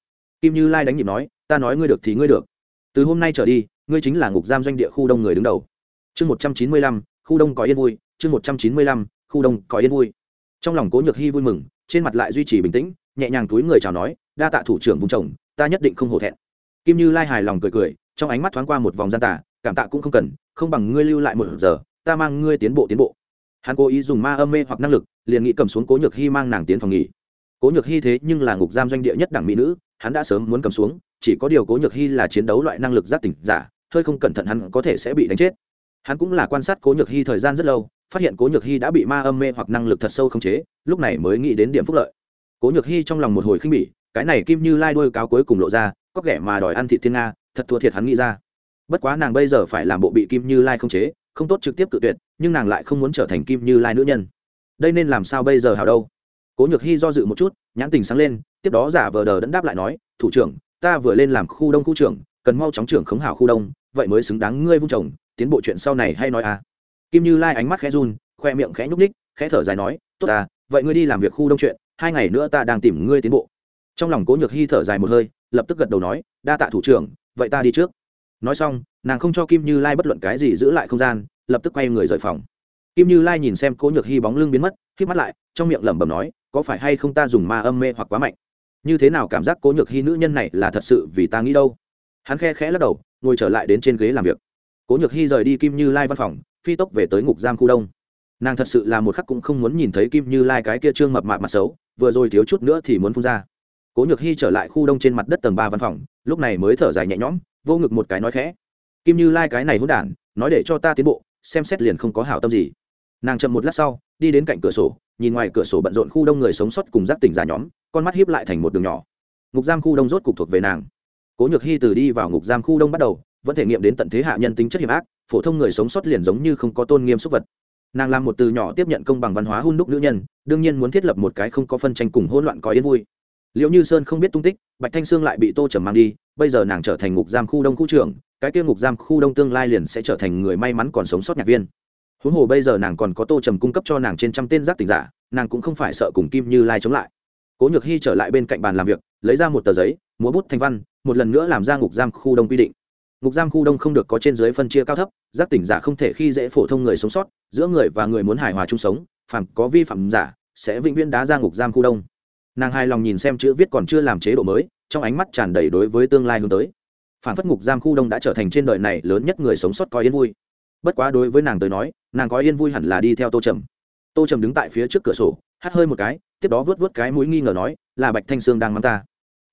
S1: Kim như lai đánh nhịp nói, ta nói ngươi được thì ngươi được. Từ hôm nay trở đi, ngươi chính là ngục giam doanh địa khu đông người đứng đầu. Chương một trăm chín mươi lăm, khu đông có yên vui, chương một trăm chín mươi lăm, khu đông có yên vui. Trong lòng cố nhược hy vui mừng, trên mặt lại duy trì bình tĩnh nhẹ nhàng túi người chào nói, đa tạ thủ trưởng vùng chồng, ta nhất định không hổ thẹn. Kim như lai hài lòng cười cười, trong ánh mắt thoáng qua một vòng gian tả cảm tạ cũng không cần, không bằng ngươi lưu lại một giờ, ta mang ngươi tiến bộ tiến bộ. Hắn cố ý dùng ma âm mê hoặc năng lực, liền nghĩ cầm xuống cố nhược hy mang nàng tiến phòng nghỉ. Cố nhược hy thế nhưng là ngục giam doanh địa nhất đảng mỹ nữ, hắn đã sớm muốn cầm xuống, chỉ có điều cố nhược hy là chiến đấu loại năng lực giác tỉnh giả, hơi không cẩn thận hắn có thể sẽ bị đánh chết. Hắn cũng là quan sát cố nhược hy thời gian rất lâu, phát hiện cố nhược hy đã bị ma âm mê hoặc năng lực thật sâu khống chế, lúc này mới nghĩ đến điểm phúc lợi cố nhược hy trong lòng một hồi khinh bỉ, cái này kim như lai đôi cáo cuối cùng lộ ra, có kẻ mà đòi ăn thịt thiên nga, thật thua thiệt hắn nghĩ ra. Bất quá nàng bây giờ phải làm bộ bị kim như lai không chế, không tốt trực tiếp cự tuyệt, nhưng nàng lại không muốn trở thành kim như lai nữ nhân. Đây nên làm sao bây giờ hào đâu? Cố nhược hy do dự một chút, nhãn tình sáng lên, tiếp đó giả vờ đờ đẫn đáp lại nói, thủ trưởng, ta vừa lên làm khu đông khu trưởng, cần mau chóng trưởng khống hảo khu đông, vậy mới xứng đáng ngươi vung chồng, tiến bộ chuyện sau này hay nói à? Kim như lai ánh mắt khẽ run, khoe miệng khẽ nhúc ních khẽ thở dài nói, tốt à vậy ngươi đi làm việc khu đông chuyện hai ngày nữa ta đang tìm ngươi tiến bộ. Trong lòng cố nhược hy thở dài một hơi, lập tức gật đầu nói, đa tạ thủ trưởng, vậy ta đi trước. Nói xong, nàng không cho kim như lai bất luận cái gì giữ lại không gian, lập tức quay người rời phòng. Kim như lai nhìn xem cố nhược hy bóng lưng biến mất k mắt lại, trong miệng lẩm bẩm nói, có phải hay không ta dùng ma âm mê hoặc quá mạnh? Như thế nào cảm giác cố nhược hy nữ nhân này là thật sự vì ta nghĩ đâu? Hắn khe khẽ lắc đầu, ngồi trở lại đến trên ghế làm việc. Cố nhược hy rời đi kim như lai văn phòng, phi tốc về tới ngục giam khu đông. Nàng thật sự là một khắc cũng không muốn nhìn thấy kim như lai cái kia trương mập mạp mặt xấu vừa rồi thiếu chút nữa thì muốn phun ra. Cố nhược hy trở lại khu đông trên mặt đất tầng ba văn phòng, lúc này mới thở dài nhẹ nhõm, vô ngực một cái nói khẽ. Kim như lai cái này hôn đản, nói để cho ta tiến bộ, xem xét liền không có hảo tâm gì. Nàng chậm một lát sau, đi đến cạnh cửa sổ, nhìn ngoài cửa sổ bận rộn khu đông người sống sót cùng giác tỉnh giả nhóm, con mắt hiếp lại thành một đường nhỏ. Ngục giam khu đông rốt cục thuộc về nàng. Cố nhược hy từ đi vào ngục giam khu đông bắt đầu, vẫn thể nghiệm đến tận thế hạ nhân tính chất hiểm ác, phổ thông người sống sót liền giống như không có tôn nghiêm xúc vật nàng làm một từ nhỏ tiếp nhận công bằng văn hóa hun đúc nữ nhân, đương nhiên muốn thiết lập một cái không có phân tranh cùng hỗn loạn có yên vui. Liệu như sơn không biết tung tích, bạch thanh sương lại bị tô trầm mang đi, bây giờ nàng trở thành ngục giam khu đông khu trưởng, cái kia ngục giam khu đông tương lai liền sẽ trở thành người may mắn còn sống sót nhạc viên. Huống hồ bây giờ nàng còn có tô trầm cung cấp cho nàng trên trăm tên giác tình giả, nàng cũng không phải sợ cùng kim như lai chống lại. Cố nhược hy trở lại bên cạnh bàn làm việc, lấy ra một tờ giấy, múa bút thanh văn, một lần nữa làm ra ngục giam khu đông quy định ngục giam khu đông không được có trên dưới phân chia cao thấp, giác tỉnh giả không thể khi dễ phổ thông người sống sót, giữa người và người muốn hài hòa chung sống, phàm có vi phạm giả, sẽ vĩnh viễn đá ra ngục giam khu đông. Nàng hài lòng nhìn xem chữ viết còn chưa làm chế độ mới, trong ánh mắt tràn đầy đối với tương lai hướng tới. Phản phất ngục giam khu đông đã trở thành trên đời này lớn nhất người sống sót coi yên vui. Bất quá đối với nàng tới nói, nàng có yên vui hẳn là đi theo tô trầm. Tô trầm đứng tại phía trước cửa sổ, hắt hơi một cái, tiếp đó vớt vớt cái mũi nghi ngờ nói, là bạch thanh sương đang mắng ta.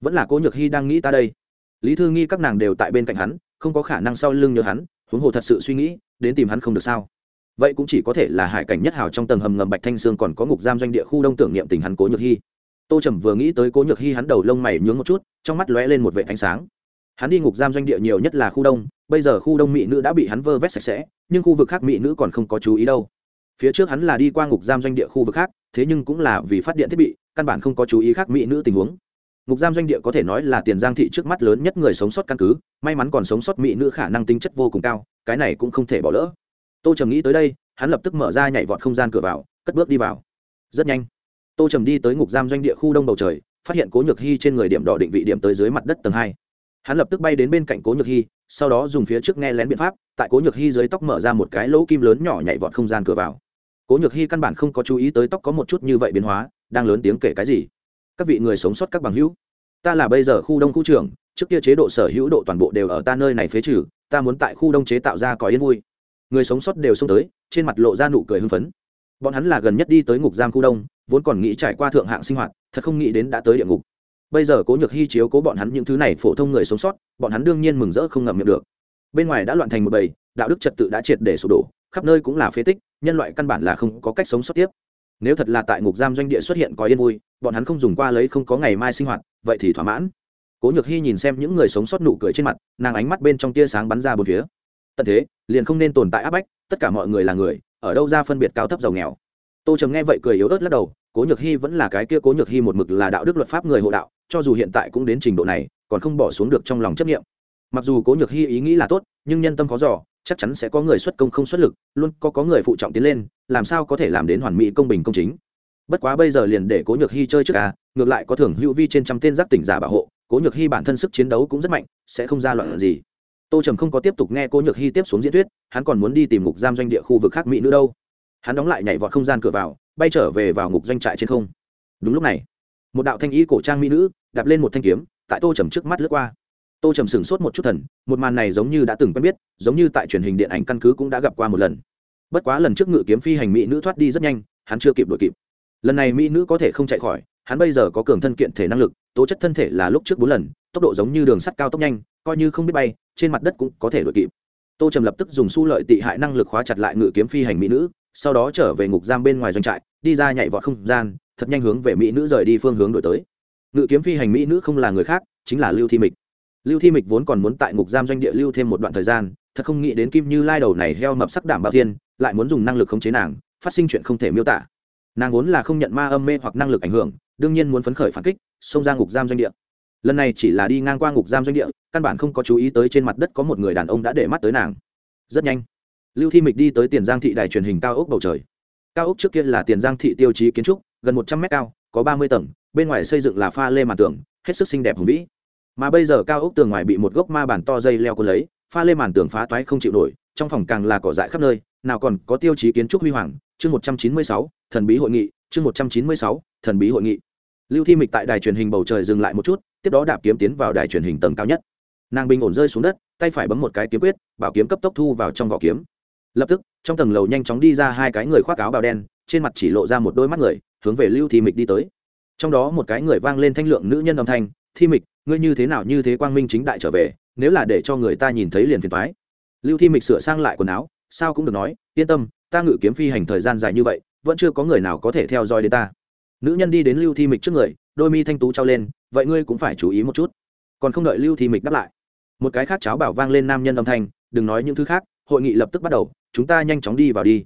S1: Vẫn là cố nhược hy đang nghĩ ta đây. Lý thư nghi các nàng đều tại bên cạnh hắn không có khả năng sau lưng nhớ hắn, huống hồ thật sự suy nghĩ, đến tìm hắn không được sao? Vậy cũng chỉ có thể là hải cảnh nhất hào trong tầng hầm ngầm bạch thanh sương còn có ngục giam doanh địa khu đông tưởng niệm tình hắn cố nhược hy tô trầm vừa nghĩ tới cố nhược hy hắn đầu lông mày nhướng một chút, trong mắt lóe lên một vệ ánh sáng. Hắn đi ngục giam doanh địa nhiều nhất là khu đông, bây giờ khu đông mỹ nữ đã bị hắn vơ vét sạch sẽ, nhưng khu vực khác mỹ nữ còn không có chú ý đâu. Phía trước hắn là đi qua ngục giam doanh địa khu vực khác, thế nhưng cũng là vì phát điện thiết bị, căn bản không có chú ý khác mỹ nữ tình huống ngục giam doanh địa có thể nói là tiền giang thị trước mắt lớn nhất người sống sót căn cứ, may mắn còn sống sót mỹ nữ khả năng tính chất vô cùng cao, cái này cũng không thể bỏ lỡ. Tô trầm nghĩ tới đây, hắn lập tức mở ra nhảy vọt không gian cửa vào, cất bước đi vào. Rất nhanh, tô trầm đi tới ngục giam doanh địa khu đông bầu trời, phát hiện cố nhược hy trên người điểm đỏ định vị điểm tới dưới mặt đất tầng hai. Hắn lập tức bay đến bên cạnh cố nhược hy sau đó dùng phía trước nghe lén biện pháp, tại cố nhược hy dưới tóc mở ra một cái lỗ kim lớn nhỏ nhảy vọt không gian cửa vào. Cố nhược hy căn bản không có chú ý tới tóc có một chút như vậy biến hóa, đang lớn tiếng kể cái gì các vị người sống sót các bằng hữu. Ta là bây giờ khu đông khu trưởng, trước kia chế độ sở hữu độ toàn bộ đều ở ta nơi này phế trừ, ta muốn tại khu đông chế tạo ra có yên vui. Người sống sót đều xông tới, trên mặt lộ ra nụ cười hưng phấn. Bọn hắn là gần nhất đi tới ngục giam khu đông, vốn còn nghĩ trải qua thượng hạng sinh hoạt, thật không nghĩ đến đã tới địa ngục. Bây giờ cố nhược hy chiếu cố bọn hắn những thứ này phổ thông người sống sót, bọn hắn đương nhiên mừng rỡ không ngậm miệng được. Bên ngoài đã loạn thành một bầy, đạo đức trật tự đã triệt để sụp đổ, khắp nơi cũng là phế tích, nhân loại căn bản là không có cách sống sót tiếp. Nếu thật là tại ngục giam doanh địa xuất hiện có yên vui bọn hắn không dùng qua lấy không có ngày mai sinh hoạt, vậy thì thỏa mãn. Cố nhược hy nhìn xem những người sống sót nụ cười trên mặt, nàng ánh mắt bên trong tia sáng bắn ra bốn phía. Tận thế, liền không nên tồn tại áp bách, tất cả mọi người là người, ở đâu ra phân biệt cao thấp giàu nghèo. Tô trầm nghe vậy cười yếu ớt lắc đầu, cố nhược hy vẫn là cái kia cố nhược hy một mực là đạo đức luật pháp người hộ đạo, cho dù hiện tại cũng đến trình độ này, còn không bỏ xuống được trong lòng chấp nghiệm mặc dù cố nhược hy ý nghĩ là tốt, nhưng nhân tâm khó giỏ chắc chắn sẽ có người xuất công không xuất lực, luôn có có người phụ trọng tiến lên, làm sao có thể làm đến hoàn mỹ công bình công chính bất quá bây giờ liền để cố nhược hy chơi trước à ngược lại có thưởng hữu vi trên trăm tên giác tỉnh giả bảo hộ, cố nhược hy bản thân sức chiến đấu cũng rất mạnh, sẽ không ra loạn gì. Tô trầm không có tiếp tục nghe cố nhược hy tiếp xuống diễn thuyết, hắn còn muốn đi tìm ngục giam doanh địa khu vực khác mỹ nữa đâu. Hắn đóng lại nhảy vọt không gian cửa vào, bay trở về vào ngục doanh trại trên không. Đúng lúc này, một đạo thanh y cổ trang mỹ nữ đạp lên một thanh kiếm, tại tô trầm trước mắt lướt qua. Tô trầm sửng sốt một chút thần, một màn này giống như đã từng quen biết, giống như tại truyền hình điện ảnh căn cứ cũng đã gặp qua một lần. Bất quá lần trước ngự kiếm phi hành mỹ nữ thoát đi rất nhanh, hắn chưa kịp đ ổ i kịp lần này mỹ nữ có thể không chạy khỏi, hắn bây giờ có cường thân kiện thể năng lực, tố chất thân thể là lúc trước bốn lần, tốc độ giống như đường sắt cao tốc nhanh, coi như không biết bay, trên mặt đất cũng có thể đ ổ i kịp. Tô trầm lập tức dùng su lợi tị hại năng lực khóa chặt lại ngự kiếm phi hành mỹ nữ, sau đó trở về ngục giam bên ngoài doanh trại, đi ra nhảy vọt không gian, thật nhanh hướng về mỹ nữ rời đi phương hướng đổi tới. Ngự kiếm phi hành mỹ nữ không là người khác, chính là lưu thi mịch. Lưu thi mịch vốn còn muốn tại ngục giam doanh địa lưu thêm một đoạn thời gian, thật không nghĩ đến kim như lai đầu này heo mập sắc đảm bảo thiên, lại muốn dùng năng lực khống chế nàng, phát sinh chuyện không thể miêu tả nàng vốn là không nhận ma âm mê hoặc năng lực ảnh hưởng, đương nhiên muốn phấn khởi phản kích, xông ra ngục giam doanh địa. Lần này chỉ là đi ngang qua ngục giam doanh địa, căn bản không có chú ý tới trên mặt đất có một người đàn ông đã để mắt tới nàng. Rất nhanh, lưu thi mịch đi tới tiền giang thị đài truyền hình cao ốc bầu trời. Cao ốc trước kia là tiền giang thị tiêu chí kiến trúc, gần một trăm mét cao, có ba mươi tầng, bên ngoài xây dựng là pha lê màn tường, hết sức xinh đẹp hùng vĩ. Mà bây giờ cao ốc tường ngoài bị một gốc ma bản to dây leo cuốn lấy, pha lê màn tường phá toái không chịu nổi, trong phòng càng là cỏ dại khắp nơi, nào còn có tiêu chí kiến trúc huy hoàng chương một trăm chín mươi sáu, thần bí hội nghị, chương một trăm chín mươi sáu, thần bí hội nghị. Lưu thi mịch tại đài truyền hình bầu trời dừng lại một chút, tiếp đó đạp kiếm tiến vào đài truyền hình tầng cao nhất. Nàng bình ổn rơi xuống đất, tay phải bấm một cái kiếm quyết, bảo kiếm cấp tốc thu vào trong vỏ kiếm. Lập tức, trong tầng lầu nhanh chóng đi ra hai cái người khoác áo bào đen, trên mặt chỉ lộ ra một đôi mắt người, hướng về lưu thi mịch đi tới. Trong đó một cái người vang lên thanh lượng nữ nhân âm thanh, thi mịch, ngươi như thế nào như thế quang minh chính đại trở về, nếu là để cho người ta nhìn thấy liền phiền thoái lưu thi mịch sửa sang lại quần áo, sao cũng được nói, yên tâm ta ngự kiếm phi hành thời gian dài như vậy, vẫn chưa có người nào có thể theo dõi đến ta. Nữ nhân đi đến lưu thi mịch trước người, đôi mi thanh tú trao lên, vậy ngươi cũng phải chú ý một chút. Còn không đợi lưu thi mịch đáp lại, một cái khác cháo bảo vang lên nam nhân âm thanh, đừng nói những thứ khác, hội nghị lập tức bắt đầu, chúng ta nhanh chóng đi vào đi.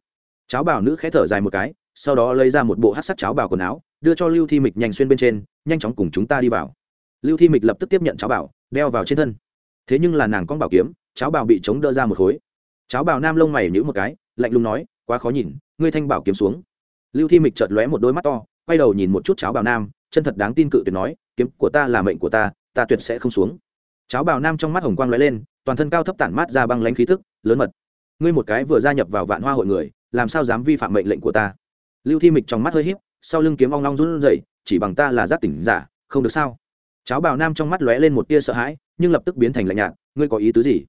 S1: Cháo bảo nữ khẽ thở dài một cái, sau đó lấy ra một bộ hát sắc cháo bảo quần áo, đưa cho lưu thi mịch nhanh xuyên bên trên, nhanh chóng cùng chúng ta đi vào. Lưu thi mịch lập tức tiếp nhận cháo bảo, đeo vào trên thân. Thế nhưng là nàng con bảo kiếm, cháo bảo bị chống đỡ ra một khối. Cháo bảo nam lông mày nhữ một cái, lạnh lùng nói quá khó nhìn, ngươi thanh bảo kiếm xuống. Lưu thi mịch chợt lóe một đôi mắt to, quay đầu nhìn một chút cháo bảo nam, chân thật đáng tin cự tuyệt nói, kiếm của ta là mệnh của ta ta tuyệt sẽ không xuống. Cháo bảo nam trong mắt hồng quang lóe lên, toàn thân cao thấp tản mát ra băng lãnh khí thức lớn mật. Ngươi một cái vừa gia nhập vào vạn hoa hội người, làm sao dám vi phạm mệnh lệnh của ta? Lưu thi mịch trong mắt hơi híp, sau lưng kiếm ong long run rẩy, chỉ bằng ta là giác tỉnh giả, không được sao? Cháo bào nam trong mắt lóe lên một tia sợ hãi, nhưng lập tức biến thành lạnh nhạt, ngươi có ý tứ gì?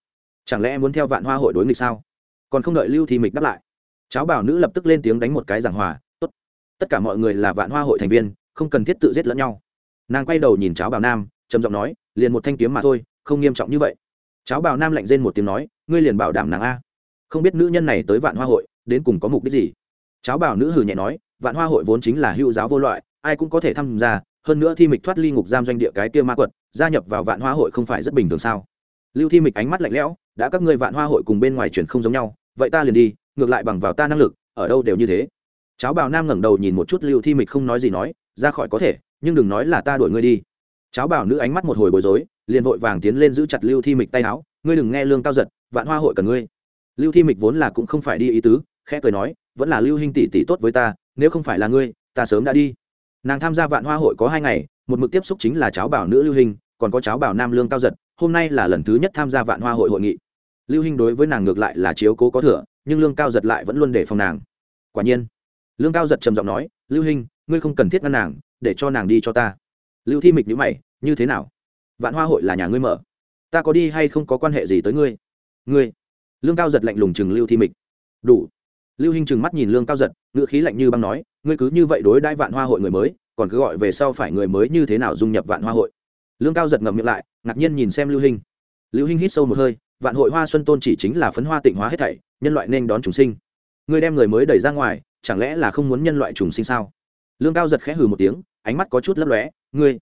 S1: Chẳng lẽ em muốn theo vạn hoa hội đối nghịch sao? Còn không đợi lưu thi mịch đáp lại cháo Bảo nữ lập tức lên tiếng đánh một cái giảng hòa, tốt, tất cả mọi người là vạn hoa hội thành viên, không cần thiết tự giết lẫn nhau. Nàng quay đầu nhìn cháo Bảo nam, trầm giọng nói, liền một thanh kiếm mà thôi, không nghiêm trọng như vậy. Cháo Bảo nam lạnh rên một tiếng nói, ngươi liền bảo đảm nàng a. Không biết nữ nhân này tới vạn hoa hội, đến cùng có mục đích gì? Cháo Bảo nữ hừ nhẹ nói, vạn hoa hội vốn chính là hữu giáo vô loại, ai cũng có thể tham gia, hơn nữa thi mịch thoát ly ngục giam doanh địa cái kia ma quật, gia nhập vào vạn hoa hội không phải rất bình thường sao? Lưu thi mịch ánh mắt lạnh lẽo, đã các ngươi vạn hoa hội cùng bên ngoài chuyển không giống nhau, vậy ta liền đi ngược lại bằng vào ta năng lực, ở đâu đều như thế. Cháo bào nam ngẩng đầu nhìn một chút lưu thi mịch không nói gì nói, ra khỏi có thể, nhưng đừng nói là ta đuổi ngươi đi. Cháo bào nữ ánh mắt một hồi bối rối, liền vội vàng tiến lên giữ chặt lưu thi mịch tay áo, ngươi đừng nghe lương cao giật, vạn hoa hội cần ngươi. Lưu thi mịch vốn là cũng không phải đi ý tứ, khẽ cười nói, vẫn là lưu hình tỷ tỷ tốt với ta, nếu không phải là ngươi, ta sớm đã đi. Nàng tham gia vạn hoa hội có hai ngày, một mực tiếp xúc chính là cháo bảo nữ lưu hình còn có cháo bảo nam lương cao giật, hôm nay là lần thứ nhất tham gia vạn hoa hội hội nghị. Lưu hình đối với nàng ngược lại là chiếu cố có thừa nhưng lương cao giật lại vẫn luôn để phòng nàng. Quả nhiên, lương cao giật trầm giọng nói, lưu hình ngươi không cần thiết ngăn nàng, để cho nàng đi cho ta. Lưu thi mịch nhữ mày, như thế nào? Vạn hoa hội là nhà ngươi mở. Ta có đi hay không có quan hệ gì tới ngươi? Ngươi? Lương cao giật lạnh lùng chừng lưu thi mịch. Đủ. Lưu hình chừng mắt nhìn lương cao giật, ngữ khí lạnh như băng nói, ngươi cứ như vậy đối đãi vạn hoa hội người mới, còn cứ gọi về sau phải người mới như thế nào dung nhập vạn hoa hội? Lương cao giật ngậm miệng lại, ngạc nhiên nhìn xem lưu hình. lưu hình hít sâu một hơi vạn hội hoa xuân tôn chỉ chính là phấn hoa tịnh hóa hết thảy, nhân loại nên đón chúng sinh. Ngươi đem người mới đẩy ra ngoài, chẳng lẽ là không muốn nhân loại trùng sinh sao? Lương cao giật khẽ hừ một tiếng, ánh mắt có chút lấp lóe, ngươi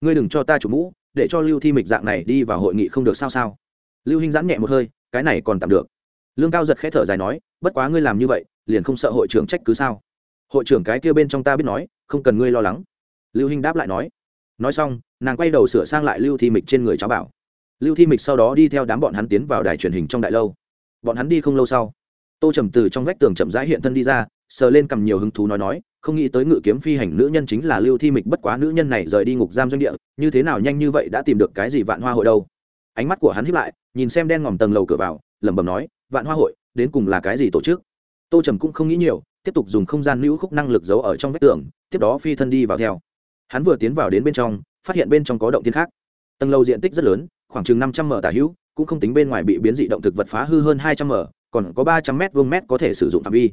S1: ngươi đừng cho ta chủ mũ, để cho lưu thi mịch dạng này đi vào hội nghị không được sao sao? Lưu hinh giãn nhẹ một hơi, cái này còn tạm được. Lương cao giật khẽ thở dài nói, bất quá ngươi làm như vậy, liền không sợ hội trưởng trách cứ sao? Hội trưởng cái kia bên trong ta biết nói, không cần ngươi lo lắng. Lưu hinh đáp lại nói. Nói xong, nàng quay đầu sửa sang lại lưu thi mịch trên người cháu bảo lưu thi mịch sau đó đi theo đám bọn hắn tiến vào đài truyền hình trong đại lâu. Bọn hắn đi không lâu sau, tô trầm từ trong vách tường chậm rãi hiện thân đi ra, sờ lên cầm nhiều hứng thú nói nói, không nghĩ tới ngự kiếm phi hành nữ nhân chính là lưu thi mịch, bất quá nữ nhân này rời đi ngục giam doanh địa, như thế nào nhanh như vậy đã tìm được cái gì vạn hoa hội đâu. Ánh mắt của hắn hiếp lại, nhìn xem đen ngòm tầng lầu cửa vào, lẩm bẩm nói, vạn hoa hội, đến cùng là cái gì tổ chức? Tô trầm cũng không nghĩ nhiều, tiếp tục dùng không gian lưu khúc năng lực giấu ở trong vách tường, tiếp đó phi thân đi vào theo. Hắn vừa tiến vào đến bên trong, phát hiện bên trong có động thiên khác. Tầng lầu diện tích rất lớn khoảng chừng năm trăm m tả hữu, cũng không tính bên ngoài bị biến dị động thực vật phá hư hơn hai trăm m, còn có ba trăm m vuông mét có thể sử dụng phạm vi.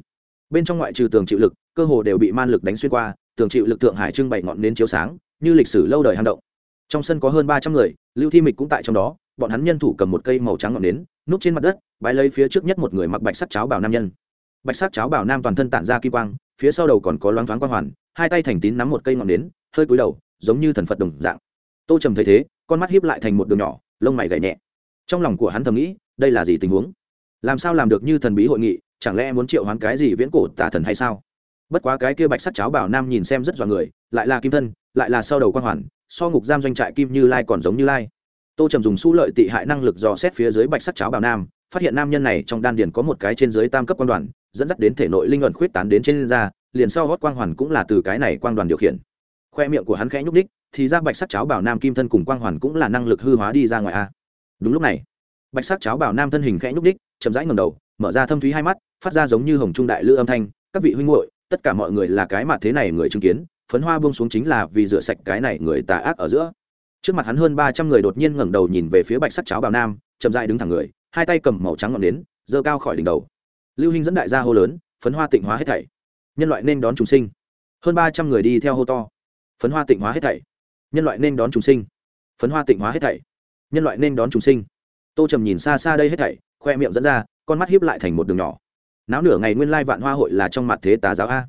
S1: Bên trong ngoại trừ tường chịu lực, cơ hồ đều bị man lực đánh xuyên qua, tường chịu lực thượng hải trưng bày ngọn nến chiếu sáng, như lịch sử lâu đời hang động. Trong sân có hơn ba trăm người, lưu thi mịch cũng tại trong đó, bọn hắn nhân thủ cầm một cây màu trắng ngọn nến, núp trên mặt đất bãi lấy phía trước nhất một người mặc bạch sắc cháo bảo nam nhân. Bạch sắc cháo bảo nam toàn thân tản ra kim quang, phía sau đầu còn có loáng thoáng quang hoàn, hai tay thành tín nắm một cây ngọn nến, hơi cúi đầu, giống như thần phật đồng dạng. Tô trầm thấy thế, con mắt hiếp lại thành một đường nhỏ lông mày gảy nhẹ. Trong lòng của hắn thầm nghĩ, đây là gì tình huống? Làm sao làm được như thần bí hội nghị, chẳng lẽ muốn triệu hoán cái gì viễn cổ tả thần hay sao? Bất quá cái kia bạch sắc cháo bảo nam nhìn xem rất dọa người, lại là kim thân, lại là sau đầu quang hoàn, so ngục giam doanh trại kim như lai còn giống như lai. Tô trầm dùng su lợi tị hại năng lực dò xét phía dưới bạch sắc cháo bảo nam, phát hiện nam nhân này trong đan điền có một cái trên dưới tam cấp quan đoàn, dẫn dắt đến thể nội linh luận khuyết tán đến trên da, liền sau gót quang hoàn cũng là từ cái này quang đoàn điều khiển. Khoe miệng của hắn khẽ nhúc đích thì ra bạch sắc cháo bảo nam kim thân cùng quang hoàn cũng là năng lực hư hóa đi ra ngoài a. Đúng lúc này, bạch sắc cháo bảo nam thân hình khẽ nhúc đích chậm rãi ngầm đầu, mở ra thâm thúy hai mắt, phát ra giống như hồng trung đại lư âm thanh, các vị huynh muội, tất cả mọi người là cái mặt thế này người chứng kiến, phấn hoa buông xuống chính là vì rửa sạch cái này người tà ác ở giữa. Trước mặt hắn hơn ba trăm người đột nhiên ngẩng đầu nhìn về phía bạch sắc cháo bảo nam, chậm rãi đứng thẳng người, hai tay cầm màu trắng ngọn nến, giơ cao khỏi đỉnh đầu. Lưu hình dẫn đại gia hô lớn, phấn hoa tịnh hóa hết thảy, nhân loại nên đón chúng sinh. Hơn ba trăm người đi theo hô to, phấn hoa tịnh hóa hết thảy nhân loại nên đón chúng sinh. Phấn hoa tịnh hóa hết thảy. Nhân loại nên đón chúng sinh. Tô trầm nhìn xa xa đây hết thảy, khoe miệng dẫn ra, con mắt hiếp lại thành một đường nhỏ. Náo nửa ngày nguyên lai vạn hoa hội là trong mặt thế tà giáo a.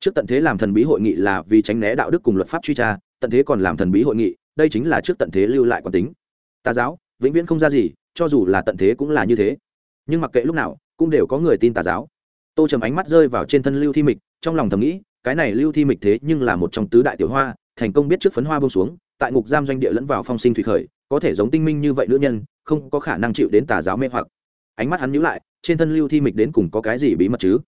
S1: Trước tận thế làm thần bí hội nghị là vì tránh né đạo đức cùng luật pháp truy tra, tận thế còn làm thần bí hội nghị, đây chính là trước tận thế lưu lại quán tính. Tà giáo, vĩnh viễn không ra gì, cho dù là tận thế cũng là như thế. Nhưng mặc kệ lúc nào, cũng đều có người tin tà giáo. Tô trầm ánh mắt rơi vào trên thân lưu thi mịch, trong lòng thầm nghĩ, cái này lưu thi mịch thế nhưng là một trong tứ đại tiểu hoa thành công biết trước phấn hoa bông xuống, tại ngục giam doanh địa lẫn vào phong sinh thủy khởi, có thể giống tinh minh như vậy nữ nhân, không có khả năng chịu đến tà giáo mê hoặc. Ánh mắt hắn nhíu lại, trên thân lưu thi mịch đến cùng có cái gì bí mật chứ?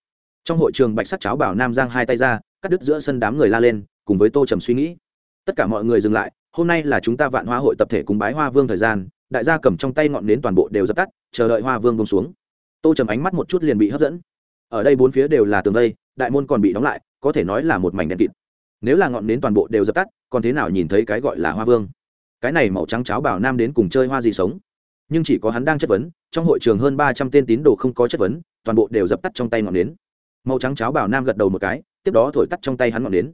S1: Trong hội trường bạch sắc cháo bảo nam giang hai tay ra, cắt đứt giữa sân đám người la lên, cùng với tô trầm suy nghĩ. Tất cả mọi người dừng lại, hôm nay là chúng ta vạn hoa hội tập thể cùng bái hoa vương thời gian, đại gia cầm trong tay ngọn nến toàn bộ đều dập tắt, chờ đợi hoa vương bông xuống. Tô trầm ánh mắt một chút liền bị hấp dẫn. Ở đây bốn phía đều là tường vây, đại môn còn bị đóng lại, có thể nói là một mảnh đen kịt nếu là ngọn nến toàn bộ đều dập tắt, còn thế nào nhìn thấy cái gọi là hoa vương? Cái này màu trắng cháo bảo nam đến cùng chơi hoa gì sống? Nhưng chỉ có hắn đang chất vấn, trong hội trường hơn ba trăm tên tín đồ không có chất vấn, toàn bộ đều dập tắt trong tay ngọn nến. Màu trắng cháo bảo nam gật đầu một cái, tiếp đó thổi tắt trong tay hắn ngọn nến.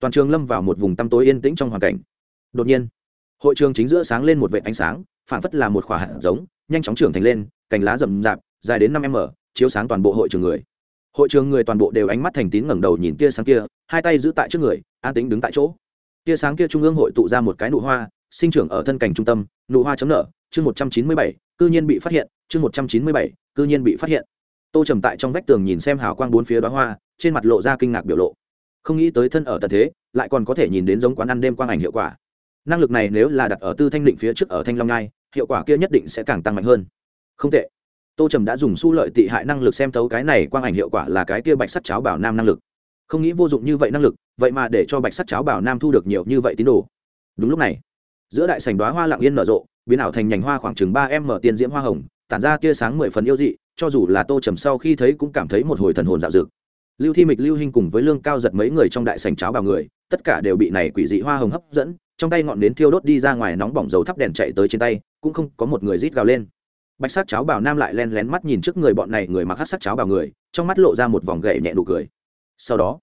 S1: Toàn trường lâm vào một vùng tăm tối yên tĩnh trong hoàn cảnh. Đột nhiên, hội trường chính giữa sáng lên một vệ ánh sáng phản phất là một khỏa hạt giống, nhanh chóng trưởng thành lên, cành lá rậm rạp, dài đến năm m, chiếu sáng toàn bộ hội trường người hội trường người toàn bộ đều ánh mắt thành tín ngẩng đầu nhìn tia sáng kia, hai tay giữ tại trước người, an tính đứng tại chỗ. Tia sáng kia trung ương hội tụ ra một cái nụ hoa, sinh trưởng ở thân cảnh trung tâm, nụ hoa chấm nở, chương một trăm chín mươi bảy, cư nhiên bị phát hiện, chương một trăm chín mươi bảy, cư nhiên bị phát hiện. Tô trầm tại trong vách tường nhìn xem hào quang bốn phía đoá hoa, trên mặt lộ ra kinh ngạc biểu lộ. Không nghĩ tới thân ở tận thế, lại còn có thể nhìn đến giống quán ăn đêm quang ảnh hiệu quả. Năng lực này nếu là đặt ở tư thanh định phía trước ở thanh long ngai hiệu quả kia nhất định sẽ càng tăng mạnh hơn. Không tệ tô trầm đã dùng su lợi tị hại năng lực xem thấu cái này quang ảnh hiệu quả là cái kia bạch sắt cháo bảo nam năng lực. Không nghĩ vô dụng như vậy năng lực, vậy mà để cho bạch sắt cháo bảo nam thu được nhiều như vậy tín đồ. Đúng lúc này, giữa đại sành đoá hoa lặng yên nở rộ, biến ảo thành nhành hoa khoảng chừng ba em mở tiền diễm hoa hồng, tản ra tia sáng mười phần yêu dị, cho dù là tô trầm sau khi thấy cũng cảm thấy một hồi thần hồn dạo dực. Lưu thi mịch, lưu hình cùng với lương cao giật mấy người trong đại sành cháo bào người, tất cả đều bị này quỷ dị hoa hồng hấp dẫn, trong tay ngọn nến thiêu đốt đi ra ngoài nóng bỏng dầu thắp đèn chạy tới trên tay, cũng không có một người rít gào lên bạch sắc cháo bào nam lại len lén mắt nhìn trước người bọn này người mặc hát sắc cháo bào người, trong mắt lộ ra một vòng gậy nhẹ nụ cười. Sau đó,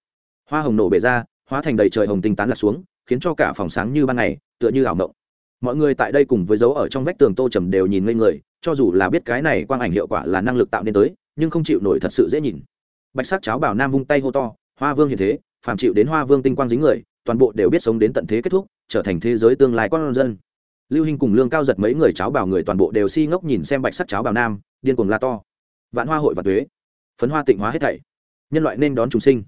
S1: hoa hồng nổ bể ra, hóa thành đầy trời hồng tinh tán lạc xuống, khiến cho cả phòng sáng như ban ngày, tựa như ảo mộng. Mọi người tại đây cùng với dấu ở trong vách tường tô trầm đều nhìn ngây người, cho dù là biết cái này quang ảnh hiệu quả là năng lực tạo nên tới, nhưng không chịu nổi thật sự dễ nhìn. Bạch sắc cháo bảo nam vung tay hô to, hoa vương hiện thế, phàm chịu đến hoa vương tinh quang dính người, toàn bộ đều biết sống đến tận thế kết thúc, trở thành thế giới tương lai con dân lưu hình cùng lương cao giật mấy người cháo bảo người toàn bộ đều si ngốc nhìn xem bạch sắc cháo bảo nam, điên cuồng la to. Vạn hoa hội và thuế phấn hoa tịnh hóa hết thảy. Nhân loại nên đón trùng sinh.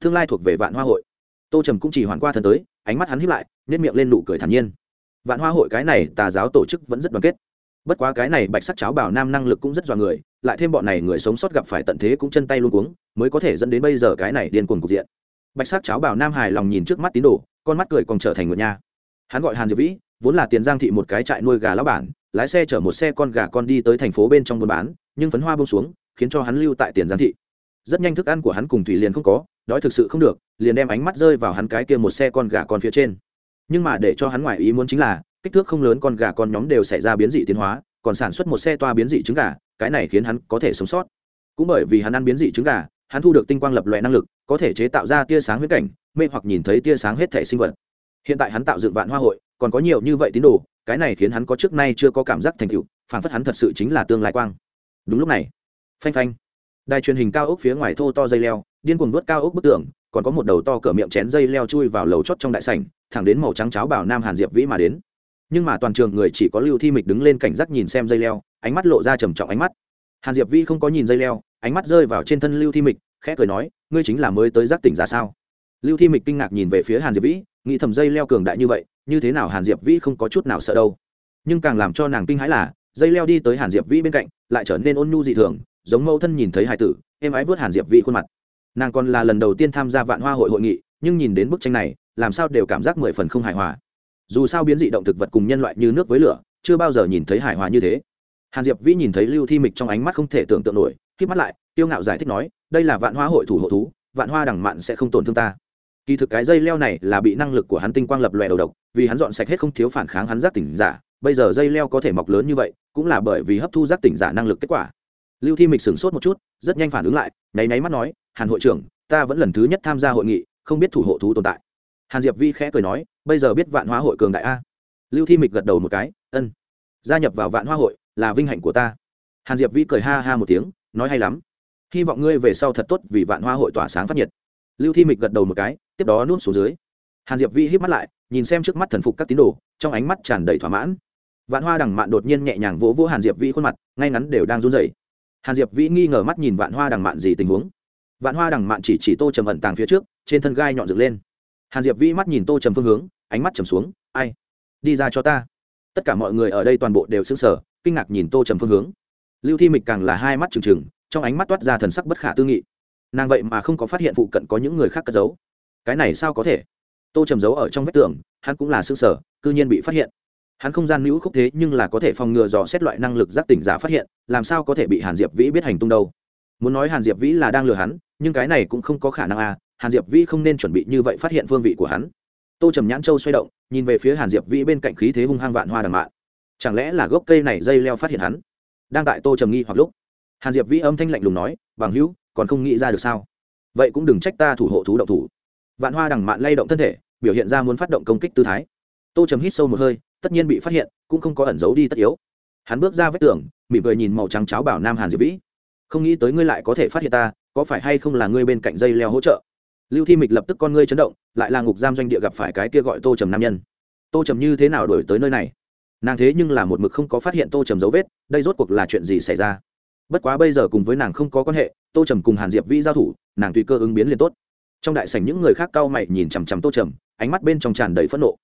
S1: Tương lai thuộc về vạn hoa hội. Tô trầm cũng chỉ hoàn qua thần tới, ánh mắt hắn hiếp lại nếp miệng lên nụ cười thản nhiên. Vạn hoa hội cái này tà giáo tổ chức vẫn rất đoàn kết. Bất quá cái này bạch sắc cháo bảo nam năng lực cũng rất dọa người, lại thêm bọn này người sống sót gặp phải tận thế cũng chân tay luôn cuống, mới có thể dẫn đến bây giờ cái này điên cuồng cục diện. Bạch sắc cháo bảo nam hài lòng nhìn trước mắt tín đồ, con mắt cười còn trở thành ngựa nha. Hắn gọi hàn diệp vĩ vốn là tiền giang thị một cái trại nuôi gà lão bản, lái xe chở một xe con gà con đi tới thành phố bên trong buôn bán, nhưng phấn hoa bông xuống, khiến cho hắn lưu tại tiền giang thị. Rất nhanh thức ăn của hắn cùng thủy liền không có, đói thực sự không được, liền đem ánh mắt rơi vào hắn cái kia một xe con gà con phía trên. Nhưng mà để cho hắn ngoài ý muốn chính là, kích thước không lớn con gà con nhóm đều xảy ra biến dị tiến hóa, còn sản xuất một xe toa biến dị trứng gà, cái này khiến hắn có thể sống sót. Cũng bởi vì hắn ăn biến dị trứng gà, hắn thu được tinh quang lập loại năng lực, có thể chế tạo ra tia sáng huyết cảnh, mê hoặc nhìn thấy tia sáng hết thể sinh vật. Hiện tại hắn tạo dựng vạn hoa hội còn có nhiều như vậy tín đồ, cái này khiến hắn có trước nay chưa có cảm giác thành tựu phản phất hắn thật sự chính là tương lai quang. Đúng lúc này, phanh phanh, đài truyền hình cao ốc phía ngoài thô to dây leo, điên cuồng vớt cao ốc bức tường, còn có một đầu to cỡ miệng chén dây leo chui vào lầu chót trong đại sảnh, thẳng đến màu trắng cháo bảo nam hàn diệp vĩ mà đến. Nhưng mà toàn trường người chỉ có lưu thi mịch đứng lên cảnh giác nhìn xem dây leo, ánh mắt lộ ra trầm trọng ánh mắt. Hàn diệp vĩ không có nhìn dây leo, ánh mắt rơi vào trên thân lưu thi mịch, khẽ cười nói, ngươi chính là mới tới giác tỉnh ra sao? Lưu thi mịch kinh ngạc nhìn về phía hàn diệp vĩ nghĩ thầm dây leo cường đại như vậy, như thế nào hàn diệp vĩ không có chút nào sợ đâu. Nhưng càng làm cho nàng kinh hãi là, dây leo đi tới hàn diệp vĩ bên cạnh, lại trở nên ôn nhu dị thường, giống mẫu thân nhìn thấy hải tử, êm ái vớt hàn diệp vĩ khuôn mặt. Nàng còn là lần đầu tiên tham gia vạn hoa hội hội nghị, nhưng nhìn đến bức tranh này, làm sao đều cảm giác mười phần không hài hòa. Dù sao biến dị động thực vật cùng nhân loại như nước với lửa, chưa bao giờ nhìn thấy hài hòa như thế. Hàn diệp vĩ nhìn thấy lưu thi mịch trong ánh mắt không thể tưởng tượng nổi k mắt lại tiêu ngạo giải thích nói, đây là vạn hoa hội thủ hộ thú, vạn hoa đẳng mạn sẽ không tổn thương ta kỳ thực cái dây leo này là bị năng lực của hắn tinh quang lập lòe đầu độc, vì hắn dọn sạch hết không thiếu phản kháng hắn giác tỉnh giả, bây giờ dây leo có thể mọc lớn như vậy, cũng là bởi vì hấp thu giác tỉnh giả năng lực kết quả. Lưu thi mịch sửng sốt một chút, rất nhanh phản ứng lại, nháy náy mắt nói, hàn hội trưởng, ta vẫn lần thứ nhất tham gia hội nghị, không biết thủ hộ thú tồn tại. Hàn diệp vi khẽ cười nói, bây giờ biết vạn hóa hội cường đại a. Lưu thi mịch gật đầu một cái, ân, gia nhập vào vạn hoa hội là vinh hạnh của ta. Hàn diệp vi cười ha ha một tiếng, nói hay lắm. Hy vọng ngươi về sau thật tốt vì vạn hoa hội tỏa sáng phát nhiệt. Lưu thi mịch gật đầu một cái tiếp đó nuốt xuống dưới. Hàn diệp vi hít mắt lại, nhìn xem trước mắt thần phục các tín đồ, trong ánh mắt tràn đầy thỏa mãn. Vạn hoa đằng mạn đột nhiên nhẹ nhàng vỗ vỗ hàn diệp vi khuôn mặt, ngay ngắn đều đang run rẩy. Hàn diệp Vi nghi ngờ mắt nhìn vạn hoa đằng mạn gì tình huống. Vạn hoa đằng mạn chỉ chỉ tô trầm ẩn tàng phía trước, trên thân gai nhọn dựng lên. Hàn diệp Vi mắt nhìn tô trầm phương hướng, ánh mắt trầm xuống, ai? Đi ra cho ta. Tất cả mọi người ở đây toàn bộ đều sững sở kinh ngạc nhìn tô trầm phương hướng. Lưu thi mịch càng là hai mắt trừng trừng, trong ánh mắt toát ra thần sắc bất khả tư nghị. Nàng vậy mà không có phát hiện phụ cận có những người khác cất giấu cái này sao có thể? Tô trầm giấu ở trong vách tường, hắn cũng là xứng sở cư nhiên bị phát hiện. Hắn không gian nữ khúc thế nhưng là có thể phòng ngừa dò xét loại năng lực giác tỉnh giả phát hiện, làm sao có thể bị hàn diệp vĩ biết hành tung đâu? Muốn nói hàn diệp vĩ là đang lừa hắn, nhưng cái này cũng không có khả năng à hàn diệp vĩ không nên chuẩn bị như vậy phát hiện phương vị của hắn. Tô trầm nhãn châu xoay động, nhìn về phía hàn diệp vĩ bên cạnh khí thế hung hăng vạn hoa đằng mạn. Chẳng lẽ là gốc cây này dây leo phát hiện hắn? Đang tại tô trầm nghi hoặc lúc, hàn diệp vĩ âm thanh lạnh lùng nói, bằng hữu, còn không nghĩ ra được sao? Vậy cũng đừng trách ta thủ hộ thú động thủ vạn hoa đằng mạn lay động thân thể, biểu hiện ra muốn phát động công kích tư thái. Tô trầm hít sâu một hơi, tất nhiên bị phát hiện, cũng không có ẩn giấu đi tất yếu. Hắn bước ra vết tường, mỉm cười nhìn màu trắng cháo bảo nam hàn diệp vĩ. Không nghĩ tới ngươi lại có thể phát hiện ta, có phải hay không là ngươi bên cạnh dây leo hỗ trợ? Lưu thi mịch lập tức con ngươi chấn động, lại là ngục giam doanh địa gặp phải cái kia gọi tô trầm nam nhân. Tô trầm như thế nào đổi tới nơi này? Nàng thế nhưng là một mực không có phát hiện tô trầm dấu vết, đây rốt cuộc là chuyện gì xảy ra? Bất quá bây giờ cùng với nàng không có quan hệ, tô trầm cùng hàn diệp vĩ giao thủ, nàng tùy cơ ứng biến liền tốt trong đại sảnh những người khác cau mày nhìn chằm chằm tô trầm, ánh mắt bên trong tràn đầy phẫn nộ.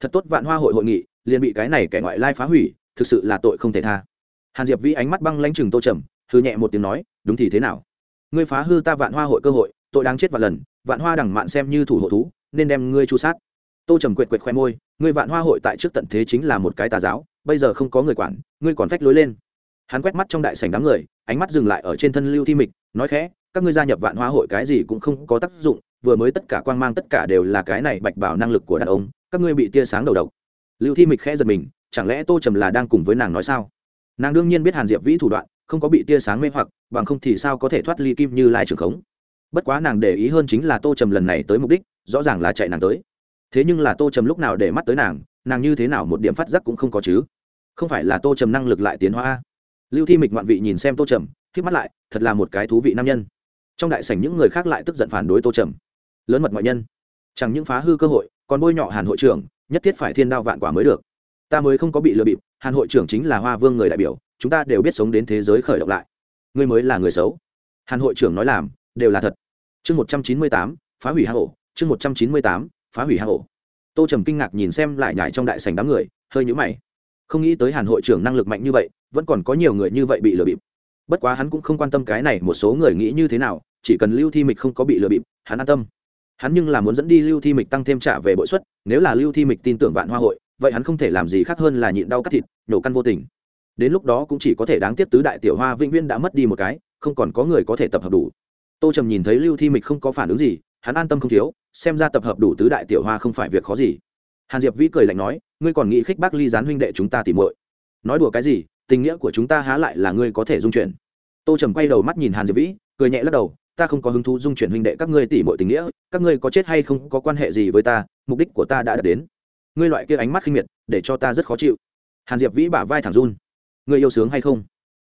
S1: Thật tốt, vạn hoa hội hội nghị, liền bị cái này kẻ ngoại lai phá hủy, thực sự là tội không thể tha. Hàn diệp vĩ ánh mắt băng lanh chừng tô trầm hư nhẹ một tiếng nói, đúng thì thế nào? Ngươi phá hư ta vạn hoa hội cơ hội, tội đáng chết vạn lần, vạn hoa đẳng mạn xem như thủ hộ thú, nên đem ngươi chu sát. Tô trầm quệt quệt khoe môi, ngươi vạn hoa hội tại trước tận thế chính là một cái tà giáo, bây giờ không có người quản, ngươi còn phách lối lên. Hắn quét mắt trong đại sảnh đám người, ánh mắt dừng lại ở trên thân lưu thi mịch, nói khẽ các ngươi gia nhập vạn hoa hội cái gì cũng không có tác dụng, vừa mới tất cả quan mang tất cả đều là cái này bạch bảo năng lực của đàn ông, các ngươi bị tia sáng đầu độc. Lưu thi mịch khẽ giật mình, chẳng lẽ tô trầm là đang cùng với nàng nói sao? Nàng đương nhiên biết hàn diệp vĩ thủ đoạn, không có bị tia sáng mê hoặc, bằng không thì sao có thể thoát ly kim như lai trường khống? Bất quá nàng để ý hơn chính là tô trầm lần này tới mục đích, rõ ràng là chạy nàng tới. Thế nhưng là tô trầm lúc nào để mắt tới nàng nàng như thế nào một điểm phát giác cũng không có chứ. Không phải là tô trầm năng lực lại tiến hóa lưu thi mịch ngoạn vị nhìn xem tô trầm k mắt lại, thật là một cái thú vị nam nhân trong đại sảnh những người khác lại tức giận phản đối tô trầm. Lớn mật ngoại nhân. Chẳng những phá hư cơ hội, còn bôi nhọ hàn hội trưởng, nhất thiết phải thiên đao vạn quả mới được. Ta mới không có bị lừa bịp, hàn hội trưởng chính là hoa vương người đại biểu, chúng ta đều biết sống đến thế giới khởi động lại. Ngươi mới là người xấu. Hàn hội trưởng nói làm, đều là thật. Chương một trăm chín mươi tám, phá hủy hang ổ. Chương một trăm chín mươi tám, phá hủy hang ổ. Tô trầm kinh ngạc nhìn xem lại nhải trong đại sành đám người, hơi nhũ mày. Không nghĩ tới hàn hội trưởng năng lực mạnh như vậy, vẫn còn có nhiều người như vậy bị lừa bịp bất quá hắn cũng không quan tâm cái này, một số người nghĩ như thế nào, chỉ cần lưu thi mịch không có bị lừa bịp, hắn an tâm. Hắn nhưng là muốn dẫn đi lưu thi mịch tăng thêm trả về bội suất, nếu là lưu thi mịch tin tưởng vạn hoa hội, vậy hắn không thể làm gì khác hơn là nhịn đau cắt thịt, nhổ căn vô tình. Đến lúc đó cũng chỉ có thể đáng tiếc tứ đại tiểu hoa vĩnh viên đã mất đi một cái, không còn có người có thể tập hợp đủ. Tô trầm nhìn thấy lưu thi mịch không có phản ứng gì, hắn an tâm không thiếu, xem ra tập hợp đủ tứ đại tiểu hoa không phải việc khó gì. Hàn diệp vĩ cười lạnh nói, ngươi còn nghĩ khích bác ly gián huynh đệ chúng ta tìm muội? Nói đùa cái gì tình nghĩa của chúng ta há lại là ngươi có thể dung chuyển. Tô trầm quay đầu mắt nhìn hàn diệp vĩ, cười nhẹ lắc đầu, ta không có hứng thú dung chuyển huynh đệ các ngươi tỉ mọi tình nghĩa, các ngươi có chết hay không có quan hệ gì với ta, mục đích của ta đã đạt đến. Ngươi loại kia ánh mắt khinh miệt, để cho ta rất khó chịu. Hàn diệp vĩ bả vai thẳng run. Ngươi yêu sướng hay không?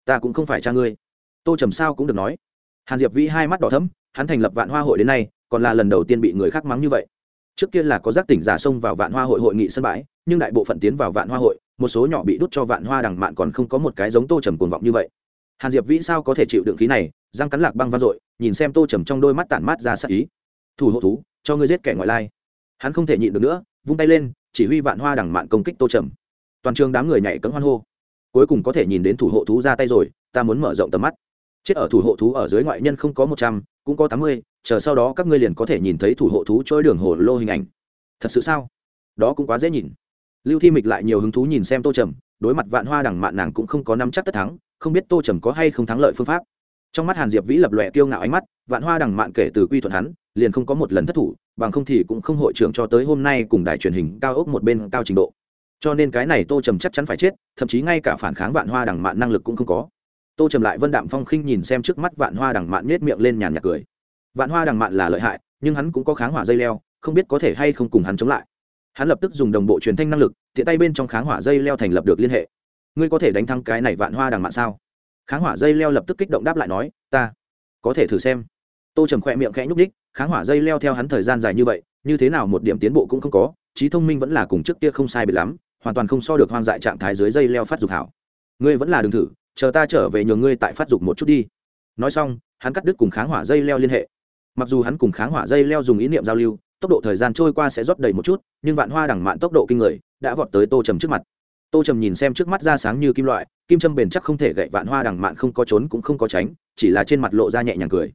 S1: Ta cũng không phải cha ngươi. Tô trầm sao cũng được nói. Hàn diệp vĩ hai mắt đỏ thấm hắn thành lập vạn hoa hội đến nay, còn là lần đầu tiên bị người khác mắng như vậy. Trước kia là có giác tỉnh giả xông vào vạn hoa hội hội nghị sân bãi, nhưng đại bộ phận tiến vào vạn hoa hội một số nhỏ bị đút cho vạn hoa đằng mạn còn không có một cái giống tô trầm cuồng vọng như vậy. Hàn diệp vĩ sao có thể chịu đựng khí này, răng cắn lạc băng vang dội, nhìn xem tô trầm trong đôi mắt tản mát ra sắc ý. Thủ hộ thú, cho ngươi giết kẻ ngoại lai. Hắn không thể nhịn được nữa, vung tay lên, chỉ huy vạn hoa đằng mạn công kích tô trầm. Toàn trường đám người nhảy cấm hoan hô. Cuối cùng có thể nhìn đến thủ hộ thú ra tay rồi, ta muốn mở rộng tầm mắt. Chết ở thủ hộ thú ở dưới ngoại nhân không có một trăm, cũng có tám mươi, chờ sau đó các ngươi liền có thể nhìn thấy thủ hộ thú trôi đường hồ lô hình ảnh. Thật sự sao? Đó cũng quá dễ nhìn lưu thi mịch lại nhiều hứng thú nhìn xem tô trầm, đối mặt vạn hoa đằng mạn nàng cũng không có năm chắc tất thắng, không biết tô trầm có hay không thắng lợi phương pháp. Trong mắt hàn diệp vĩ lập lòe kiêu ngạo ánh mắt, vạn hoa đằng mạn kể từ quy thuận hắn, liền không có một lần thất thủ, bằng không thì cũng không hội trưởng cho tới hôm nay cùng đài truyền hình cao ốc một bên cao trình độ. Cho nên cái này tô trầm chắc chắn phải chết, thậm chí ngay cả phản kháng vạn hoa đằng mạn năng lực cũng không có. Tô trầm lại vân đạm phong khinh nhìn xem trước mắt vạn hoa đằng mạn nhét miệng lên nhàn nhạc cười. Vạn hoa đằng mạn là lợi hại, nhưng hắn cũng có kháng hỏa dây leo, không biết có thể hay không cùng hắn chống lại hắn lập tức dùng đồng bộ truyền thanh năng lực, tiện tay bên trong kháng hỏa dây leo thành lập được liên hệ. Ngươi có thể đánh thắng cái này vạn hoa đằng mạng sao? Kháng hỏa dây leo lập tức kích động đáp lại nói, ta có thể thử xem. Tô trầm khỏe miệng khẽ nhúc đích kháng hỏa dây leo theo hắn thời gian dài như vậy, như thế nào một điểm tiến bộ cũng không có, trí thông minh vẫn là cùng trước kia không sai biệt lắm, hoàn toàn không so được hoang dại trạng thái dưới dây leo phát dục hảo. Ngươi vẫn là đừng thử, chờ ta trở về nhường ngươi tại phát dục một chút đi. Nói xong, hắn cắt đứt cùng kháng hỏa dây leo liên hệ. Mặc dù hắn cùng kháng hỏa dây leo dùng ý niệm giao lưu tốc độ thời gian trôi qua sẽ rót đầy một chút, nhưng vạn hoa đẳng mạn tốc độ kinh người đã vọt tới tô trầm trước mặt. Tô trầm nhìn xem trước mắt ra sáng như kim loại, kim châm bền chắc không thể gậy, vạn hoa đằng mạn không có trốn cũng không có tránh, chỉ là trên mặt lộ ra nhẹ nhàng cười.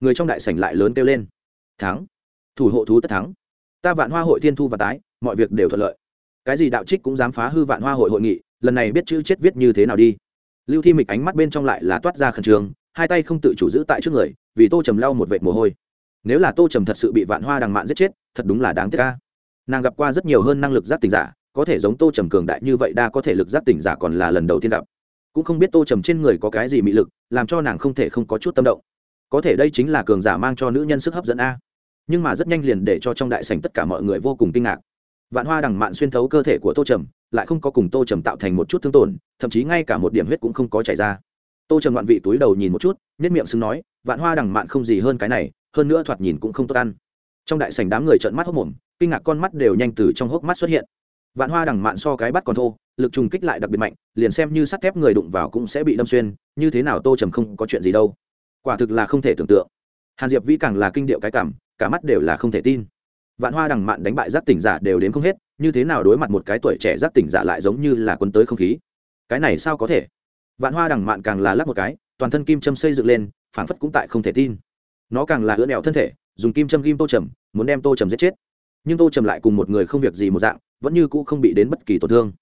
S1: Người trong đại sảnh lại lớn kêu lên, thắng, thủ hộ thú tất thắng. Ta vạn hoa hội thiên thu và tái, mọi việc đều thuận lợi. Cái gì đạo trích cũng dám phá hư vạn hoa hội hội nghị, lần này biết chữ chết viết như thế nào đi. Lưu thi mịch ánh mắt bên trong lại là toát ra khẩn trương, hai tay không tự chủ giữ tại trước người, vì tô trầm lau một vệt mồ hôi nếu là tô trầm thật sự bị vạn hoa đằng mạn giết chết, thật đúng là đáng tiếc ca nàng gặp qua rất nhiều hơn năng lực giác tình giả, có thể giống tô trầm cường đại như vậy đa có thể lực giác tỉnh giả còn là lần đầu tiên gặp. Cũng không biết tô trầm trên người có cái gì mị lực, làm cho nàng không thể không có chút tâm động. Có thể đây chính là cường giả mang cho nữ nhân sức hấp dẫn a. Nhưng mà rất nhanh liền để cho trong đại sảnh tất cả mọi người vô cùng kinh ngạc. Vạn hoa đằng mạn xuyên thấu cơ thể của tô trầm, lại không có cùng tô trầm tạo thành một chút thương tổn, thậm chí ngay cả một điểm huyết cũng không có chảy ra. Tô trầm ngoạn vị túi đầu nhìn một chút nhất miệng xứng nói, vạn hoa đằng mạn không gì hơn cái này hơn nữa thoạt nhìn cũng không tốt ăn. Trong đại sảnh đám người trợn mắt hốc mồm, kinh ngạc con mắt đều nhanh từ trong hốc mắt xuất hiện. Vạn hoa đằng mạn so cái bắt còn thô, lực trùng kích lại đặc biệt mạnh, liền xem như sắt thép người đụng vào cũng sẽ bị đâm xuyên, như thế nào tô trầm không có chuyện gì đâu. Quả thực là không thể tưởng tượng. Hàn diệp vĩ càng là kinh điệu cái cảm, cả mắt đều là không thể tin. Vạn hoa đằng mạn đánh bại giác tỉnh giả đều đến không hết, như thế nào đối mặt một cái tuổi trẻ giác tỉnh giả lại giống như là quân tới không khí? Cái này sao có thể? Vạn hoa đằng mạn càng là lắc một cái, toàn thân kim châm xây dựng lên phản phất cũng tại không thể tin nó càng là ưỡn đèo thân thể, dùng kim châm ghim tô trầm, muốn đem tô trầm giết chết. Nhưng tô trầm lại cùng một người không việc gì một dạng, vẫn như cũ không bị đến bất kỳ tổn thương.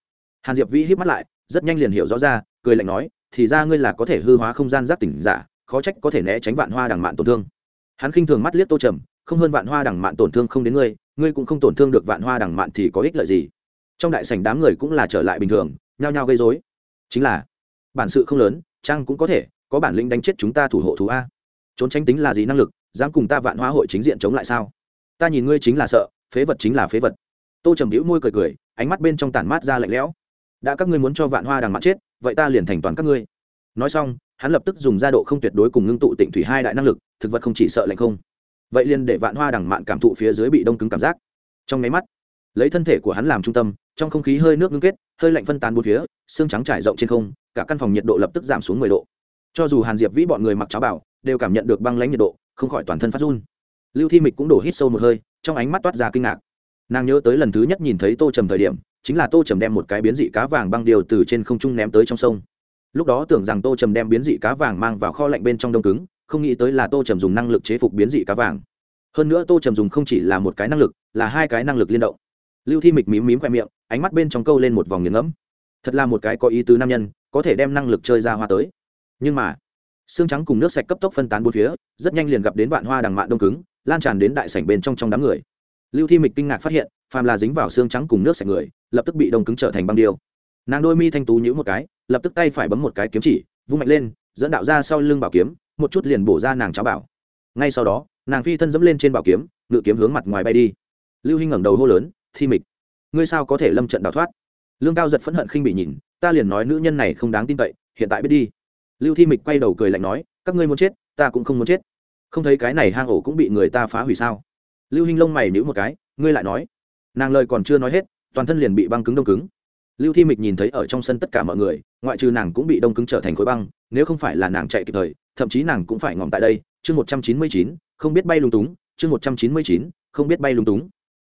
S1: Hàn diệp vĩ hít mắt lại, rất nhanh liền hiểu rõ ra, cười lạnh nói, thì ra ngươi là có thể hư hóa không gian giác tỉnh giả, khó trách có thể né tránh vạn hoa đằng mạn tổn thương. Hắn khinh thường mắt liếc tô trầm, không hơn vạn hoa đằng mạn tổn thương không đến ngươi ngươi cũng không tổn thương được vạn hoa đằng mạn thì có ích lợi gì? Trong đại sảnh đám người cũng là trở lại bình thường, nhao nhao gây dối chính là, bản sự không lớn trang cũng có thể, có bản lĩnh đánh chết chúng ta thủ hộ thú a trốn tránh tính là gì năng lực, dám cùng ta vạn hoa hội chính diện chống lại sao? Ta nhìn ngươi chính là sợ, phế vật chính là phế vật. Tô trầm hữu môi cười cười, ánh mắt bên trong tản mát ra lạnh lẽo. Đã các ngươi muốn cho vạn hoa đằng mạn chết, vậy ta liền thành toàn các ngươi. Nói xong, hắn lập tức dùng gia độ không tuyệt đối cùng ngưng tụ tịnh thủy hai đại năng lực, thực vật không chỉ sợ lạnh không. Vậy liền để vạn hoa đằng mạn cảm thụ phía dưới bị đông cứng cảm giác. Trong máy mắt, lấy thân thể của hắn làm trung tâm, trong không khí hơi nước ngưng kết, hơi lạnh phân tán bốn phía, xương trắng trải rộng trên không, cả căn phòng nhiệt độ lập tức giảm xuống mười độ. Cho dù hàn diệp vĩ bọn người mặc cháo bảo đều cảm nhận được băng lãnh nhiệt độ, không khỏi toàn thân phát run. Lưu thi mịch cũng đổ hít sâu một hơi, trong ánh mắt toát ra kinh ngạc. Nàng nhớ tới lần thứ nhất nhìn thấy tô trầm thời điểm, chính là tô trầm đem một cái biến dị cá vàng băng điều từ trên không trung ném tới trong sông. Lúc đó tưởng rằng tô trầm đem biến dị cá vàng mang vào kho lạnh bên trong đông cứng, không nghĩ tới là tô trầm dùng năng lực chế phục biến dị cá vàng. Hơn nữa tô trầm dùng không chỉ là một cái năng lực, là hai cái năng lực liên động. Lưu thi mịch mím mím khoe miệng, ánh mắt bên trong câu lên một vòng nghiền ngẫm. Thật là một cái có ý tứ nam nhân, có thể đem năng lực chơi ra hoa tới. Nhưng mà xương trắng cùng nước sạch cấp tốc phân tán bốn phía, rất nhanh liền gặp đến vạn hoa đằng mạn đông cứng, lan tràn đến đại sảnh bên trong trong đám người. Lưu thi mịch kinh ngạc phát hiện, phàm là dính vào xương trắng cùng nước sạch người, lập tức bị đông cứng trở thành băng điêu. Nàng đôi mi thanh tú nhữ một cái, lập tức tay phải bấm một cái kiếm chỉ, vung mạnh lên, dẫn đạo ra sau lưng bảo kiếm, một chút liền bổ ra nàng cháo bảo. Ngay sau đó, nàng phi thân dẫm lên trên bảo kiếm, ngự kiếm hướng mặt ngoài bay đi. Lưu hinh ngẩng đầu hô lớn, thi mịch, ngươi sao có thể lâm trận đào thoát? Lương cao giật phẫn hận khinh bị nhìn, ta liền nói nữ nhân này không đáng tin cậy, hiện tại biết đi lưu thi mịch quay đầu cười lạnh nói, các ngươi muốn chết, ta cũng không muốn chết. Không thấy cái này hang ổ cũng bị người ta phá hủy sao? Lưu hinh lông mày níu một cái, ngươi lại nói. Nàng lời còn chưa nói hết, toàn thân liền bị băng cứng đông cứng. Lưu thi mịch nhìn thấy ở trong sân tất cả mọi người, ngoại trừ nàng cũng bị đông cứng trở thành khối băng, nếu không phải là nàng chạy kịp thời, thậm chí nàng cũng phải ngỏm tại đây. Chương một trăm chín mươi chín, không biết bay lung túng. Chương một trăm chín mươi chín, không biết bay lung túng.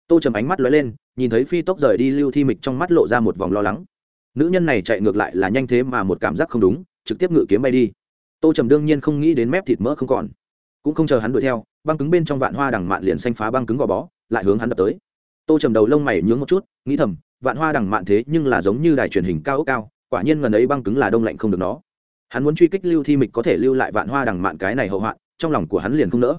S1: Tô trầm ánh mắt lóe lên, nhìn thấy phi tốc rời đi, lưu thi mịch trong mắt lộ ra một vòng lo lắng. Nữ nhân này chạy ngược lại là nhanh thế mà một cảm giác không đúng trực tiếp ngự kiếm bay đi. Tô trầm đương nhiên không nghĩ đến mép thịt mỡ không còn. Cũng không chờ hắn đuổi theo, băng cứng bên trong vạn hoa đằng mạn liền xanh phá băng cứng gò bó, lại hướng hắn đập tới. Tô trầm đầu lông mày nhướng một chút, nghĩ thầm, vạn hoa đằng mạn thế nhưng là giống như đài truyền hình cao ốc cao, quả nhiên gần ấy băng cứng là đông lạnh không được nó. Hắn muốn truy kích lưu thi mịch có thể lưu lại vạn hoa đằng mạn cái này hậu hoạn, trong lòng của hắn liền không nỡ.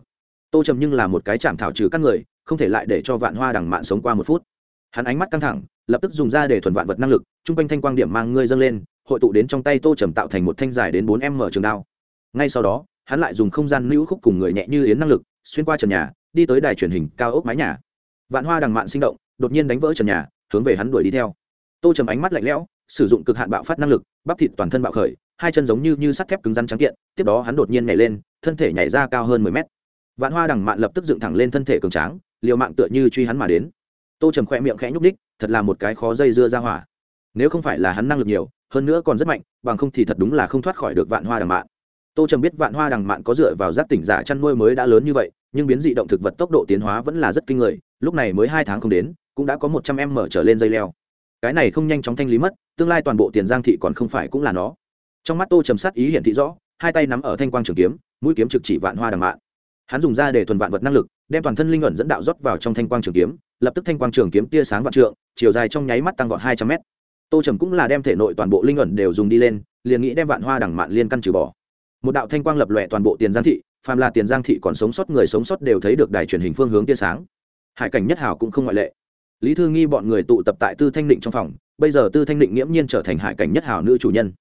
S1: Tô trầm nhưng là một cái chạm thảo trừ các người, không thể lại để cho vạn hoa đằng mạn sống qua một phút. Hắn ánh mắt căng thẳng lập tức dùng ra để thuần vạn vật năng lực chung quanh thanh quang điểm mang ngươi dâng lên hội tụ đến trong tay tô trầm tạo thành một thanh dài đến bốn m trường đao. Ngay sau đó hắn lại dùng không gian lưu khúc cùng người nhẹ như yến năng lực xuyên qua trần nhà đi tới đài truyền hình cao ốc mái nhà. Vạn hoa đằng mạn sinh động đột nhiên đánh vỡ trần nhà hướng về hắn đuổi đi theo. Tô trầm ánh mắt lạnh lẽo sử dụng cực hạn bạo phát năng lực bắp thịt toàn thân bạo khởi hai chân giống như, như sắt thép cứng rắn trắng kiện tiếp đó hắn đột nhiên nhảy lên thân thể nhảy ra cao hơn mười mét. Vạn hoa đằng mạn lập tức dựng thẳng lên thân thể cường tráng liều mạng tựa như truy hắn mà đến tô trầm khoe miệng khẽ nhúc ních thật là một cái khó dây dưa ra hỏa. Nếu không phải là hắn năng lực nhiều, hơn nữa còn rất mạnh, bằng không thì thật đúng là không thoát khỏi được vạn hoa đằng mạn. Tô trầm biết vạn hoa đằng mạn có dựa vào giác tỉnh giả chăn nuôi mới đã lớn như vậy, nhưng biến dị động thực vật tốc độ tiến hóa vẫn là rất kinh người, lúc này mới hai tháng không đến, cũng đã có một trăm em mở trở lên dây leo. Cái này không nhanh chóng thanh lý mất, tương lai toàn bộ tiền giang thị còn không phải cũng là nó. Trong mắt tô trầm sát ý hiển thị rõ, hai tay nắm ở thanh quang trường kiếm, mũi kiếm trực chỉ vạn hoa đằng mạn. Hắn dùng ra để thuần vạn vật năng lực, đem toàn thân linh ẩn dẫn đạo rót vào trong thanh quang trường kiếm lập tức thanh quang trường kiếm tia sáng vạn trượng, chiều dài trong nháy mắt tăng vọt hai trăm mét. Tô trầm cũng là đem thể nội toàn bộ linh ẩn đều dùng đi lên, liền nghĩ đem vạn hoa đẳng mạn liên căn trừ bỏ. Một đạo thanh quang lập lòe toàn bộ tiền giang thị, phàm là tiền giang thị còn sống sót người sống sót đều thấy được đài truyền hình phương hướng tia sáng. Hải cảnh nhất hảo cũng không ngoại lệ. Lý thư nghi bọn người tụ tập tại tư thanh định trong phòng, bây giờ tư thanh định nghiễm nhiên trở thành hải cảnh nhất hảo nữ chủ nhân.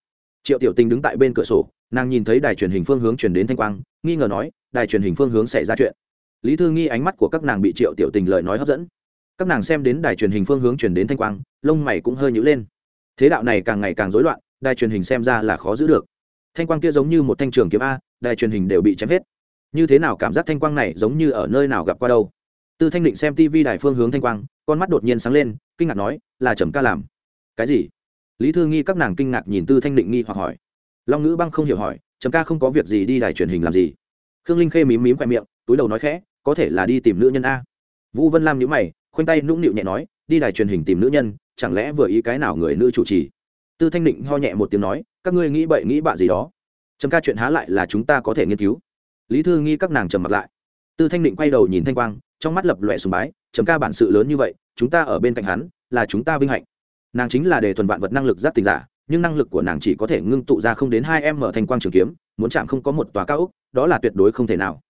S1: Triệu tiểu tình đứng tại bên cửa sổ, nàng nhìn thấy đài truyền hình phương hướng chuyển đến thanh quang, nghi ngờ nói, đài truyền hình phương hướng xảy ra chuyện. Lý thư nghi ánh mắt của các nàng bị triệu tiểu tình lời nói hấp dẫn các nàng xem đến đài truyền hình phương hướng chuyển đến thanh quang, lông mày cũng hơi nhữ lên. Thế đạo này càng ngày càng rối loạn, đài truyền hình xem ra là khó giữ được. Thanh quang kia giống như một thanh trường kiếm a, đài truyền hình đều bị chém hết. Như thế nào cảm giác thanh quang này giống như ở nơi nào gặp qua đâu? Tư thanh định xem tv đài phương hướng thanh quang, con mắt đột nhiên sáng lên, kinh ngạc nói, là trầm ca làm. Cái gì? Lý thư nghi các nàng kinh ngạc nhìn tư thanh định nghi hoặc hỏi. Long ngữ băng không hiểu hỏi, trầm ca không có việc gì đi đài truyền hình làm gì? Khương linh khê mím mím khoe miệng, túi đầu nói khẽ, có thể là đi tìm nữ nhân a. Vũ vân lam nhữ mày khoanh tay nũng nịu nhẹ nói, đi đài truyền hình tìm nữ nhân, chẳng lẽ vừa ý cái nào người nữ chủ trì? Tư thanh định ho nhẹ một tiếng nói, các ngươi nghĩ bậy nghĩ bạ gì đó. Trầm ca chuyện há lại là chúng ta có thể nghiên cứu. Lý thư nghi các nàng trầm mặt lại. Tư thanh định quay đầu nhìn thanh quang, trong mắt lập loẹ sùng bái, trầm ca bản sự lớn như vậy, chúng ta ở bên cạnh hắn, là chúng ta vinh hạnh. Nàng chính là đề thuần vạn vật năng lực giác tình giả, nhưng năng lực của nàng chỉ có thể ngưng tụ ra không đến hai em mở Thanh quang trường kiếm, muốn chạm không có một tòa cao ốc, đó là tuyệt đối không thể nào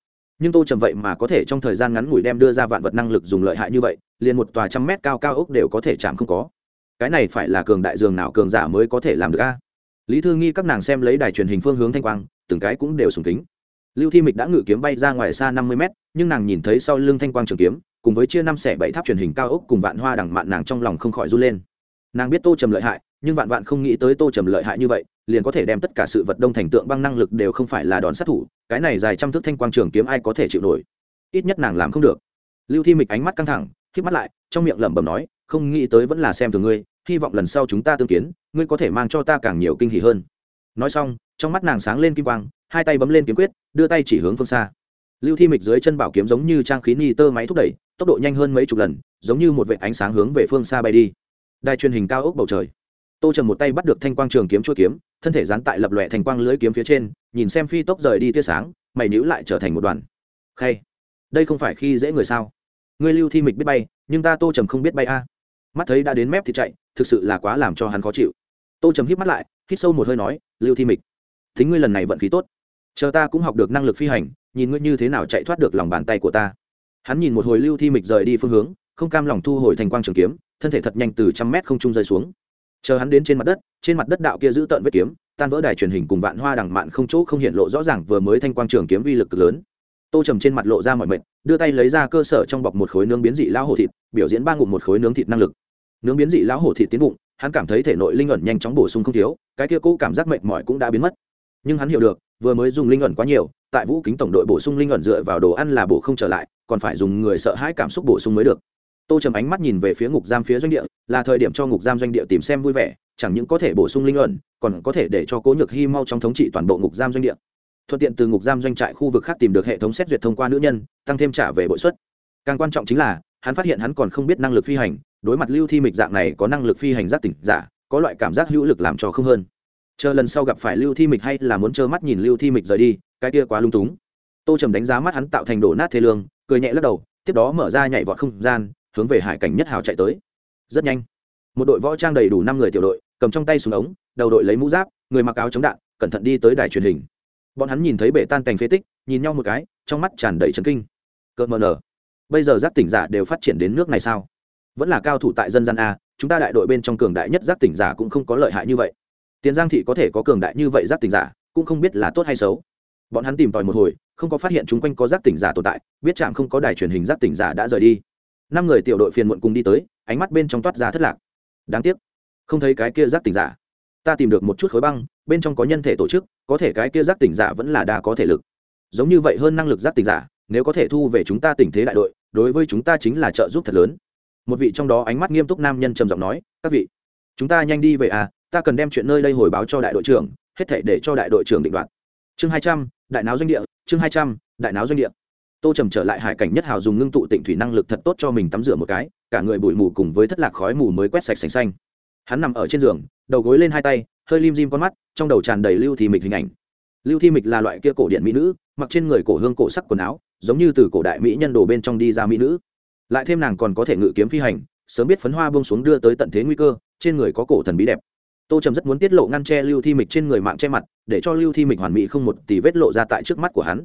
S1: nhưng tô trầm vậy mà có thể trong thời gian ngắn ngủi đem đưa ra vạn vật năng lực dùng lợi hại như vậy, liền một tòa trăm mét cao cao ốc đều có thể chạm không có. Cái này phải là cường đại dường nào cường giả mới có thể làm được a? Lý thư nghi các nàng xem lấy đài truyền hình phương hướng thanh quang, từng cái cũng đều sùng kính. Lưu thi mịch đã ngự kiếm bay ra ngoài xa năm mươi mét, nhưng nàng nhìn thấy sau lưng thanh quang trường kiếm, cùng với chia năm xẻ bảy tháp truyền hình cao ốc cùng vạn hoa đằng mạn nàng trong lòng không khỏi run lên. Nàng biết tô trầm lợi hại, nhưng vạn vạn không nghĩ tới tô trầm lợi hại như vậy liền có thể đem tất cả sự vật đông thành tượng băng năng lực đều không phải là đòn sát thủ, cái này dài trăm thước thanh quang trường kiếm ai có thể chịu nổi? Ít nhất nàng làm không được. Lưu thi mịch ánh mắt căng thẳng k mắt lại, trong miệng lẩm bẩm nói, không nghĩ tới vẫn là xem thường ngươi, hy vọng lần sau chúng ta tương kiến, ngươi có thể mang cho ta càng nhiều kinh hỉ hơn. Nói xong, trong mắt nàng sáng lên kim quang, hai tay bấm lên kiếm quyết, đưa tay chỉ hướng phương xa. Lưu thi mịch dưới chân bảo kiếm giống như trang khí ni tơ máy thúc đẩy, tốc độ nhanh hơn mấy chục lần, giống như một vệ ánh sáng hướng về phương xa bay đi. Đài truyền hình cao ốc bầu trời tô trầm một tay bắt được thanh quang trường kiếm chua kiếm, thân thể dán tại lập lòe thành quang lưới kiếm phía trên, nhìn xem phi tốc rời đi tia sáng, mày nhữ lại trở thành một đoàn. Khay, đây không phải khi dễ người sao? Ngươi lưu thi mịch biết bay, nhưng ta tô trầm không biết bay a. Mắt thấy đã đến mép thì chạy, thực sự là quá làm cho hắn khó chịu. Tô trầm hít mắt lại, hít sâu một hơi nói, lưu thi mịch, thính ngươi lần này vận khí tốt. Chờ ta cũng học được năng lực phi hành, nhìn ngươi như thế nào chạy thoát được lòng bàn tay của ta. Hắn nhìn một hồi lưu thi mịch rời đi phương hướng, không cam lòng thu hồi thành quang trường kiếm, thân thể thật nhanh từ trăm mét không trung rơi xuống chờ hắn đến trên mặt đất, trên mặt đất đạo kia giữ tợn vết kiếm, tan vỡ đài truyền hình cùng vạn hoa đằng mạn không chỗ không hiện lộ rõ ràng vừa mới thanh quang trường kiếm uy lực lớn. Tô trầm trên mặt lộ ra mọi mệnh đưa tay lấy ra cơ sở trong bọc một khối nướng biến dị lão hổ thịt, biểu diễn ba ngụm một khối nướng thịt năng lực. Nướng biến dị lão hổ thịt tiến bụng, hắn cảm thấy thể nội linh ẩn nhanh chóng bổ sung không thiếu, cái kia cũ cảm giác mệt mỏi cũng đã biến mất. Nhưng hắn hiểu được, vừa mới dùng linh ẩn quá nhiều, tại vũ kính tổng đội bổ sung linh ẩn dựa vào đồ ăn là bổ không trở lại, còn phải dùng người sợ hãi cảm xúc bổ sung mới được tô trầm ánh mắt nhìn về phía ngục giam phía doanh địa, là thời điểm cho ngục giam doanh địa tìm xem vui vẻ, chẳng những có thể bổ sung linh luận còn có thể để cho cố nhược hy mau trong thống trị toàn bộ ngục giam doanh địa. Thuận tiện từ ngục giam doanh trại khu vực khác tìm được hệ thống xét duyệt thông qua nữ nhân, tăng thêm trả về bội suất. Càng quan trọng chính là, hắn phát hiện hắn còn không biết năng lực phi hành, đối mặt lưu thi mịch dạng này có năng lực phi hành giác tỉnh giả, có loại cảm giác hữu lực làm cho không hơn. Chờ lần sau gặp phải lưu thi mịch hay là muốn trơ mắt nhìn lưu thi mịch rời đi, cái kia quá lung túng. Tô trầm đánh giá mắt hắn tạo thành đổ nát thế lương, cười nhẹ lắc đầu, tiếp đó mở ra nhảy vọt không gian hướng về hải cảnh nhất hào chạy tới. Rất nhanh, một đội võ trang đầy đủ năm người tiểu đội, cầm trong tay súng ống, đầu đội lấy mũ giáp, người mặc áo chống đạn, cẩn thận đi tới đài truyền hình. Bọn hắn nhìn thấy bể tan cành phế tích, nhìn nhau một cái, trong mắt tràn đầy trấn kinh. Cợt mờ nở. Bây giờ giác tỉnh giả đều phát triển đến nước này sao? Vẫn là cao thủ tại dân gian a, chúng ta đại đội bên trong cường đại nhất giác tỉnh giả cũng không có lợi hại như vậy. Tiền giang thị có thể có cường đại như vậy giác tỉnh giả, cũng không biết là tốt hay xấu. Bọn hắn tìm tòi một hồi, không có phát hiện chúng quanh có giác tỉnh giả tồn tại, biết chạm không có đài truyền hình giác tỉnh giả đã rời đi năm người tiểu đội phiền muộn cùng đi tới, ánh mắt bên trong toát ra thất lạc. Đáng tiếc, không thấy cái kia giác tỉnh giả. Ta tìm được một chút khối băng, bên trong có nhân thể tổ chức, có thể cái kia giác tỉnh giả vẫn là đa có thể lực. Giống như vậy hơn năng lực giác tỉnh giả, nếu có thể thu về chúng ta tình thế đại đội, đối với chúng ta chính là trợ giúp thật lớn. Một vị trong đó ánh mắt nghiêm túc nam nhân trầm giọng nói, các vị, chúng ta nhanh đi về à ta cần đem chuyện nơi đây hồi báo cho đại đội trưởng, hết thể để cho đại đội trưởng định đoạt. Chương hai trăm, đại náo doanh địa, chương hai trăm, đại náo doanh địa tô trầm trở lại hải cảnh nhất hào dùng ngưng tụ tịnh thủy năng lực thật tốt cho mình tắm rửa một cái, cả người bụi mù cùng với thất lạc khói mù mới quét sạch sành xanh. Hắn nằm ở trên giường, đầu gối lên hai tay, hơi lim dim con mắt, trong đầu tràn đầy lưu thi mịch hình ảnh. Lưu thi mịch là loại kia cổ điện mỹ nữ, mặc trên người cổ hương cổ sắc quần áo, giống như từ cổ đại mỹ nhân đồ bên trong đi ra mỹ nữ. Lại thêm nàng còn có thể ngự kiếm phi hành, sớm biết phấn hoa bông xuống đưa tới tận thế nguy cơ, trên người có cổ thần bí đẹp. Tô trầm rất muốn tiết lộ ngăn che lưu thi mịch trên người mạng che mặt, để cho lưu thi mịch hoàn mỹ không một tỷ vết lộ ra tại trước mắt của hắn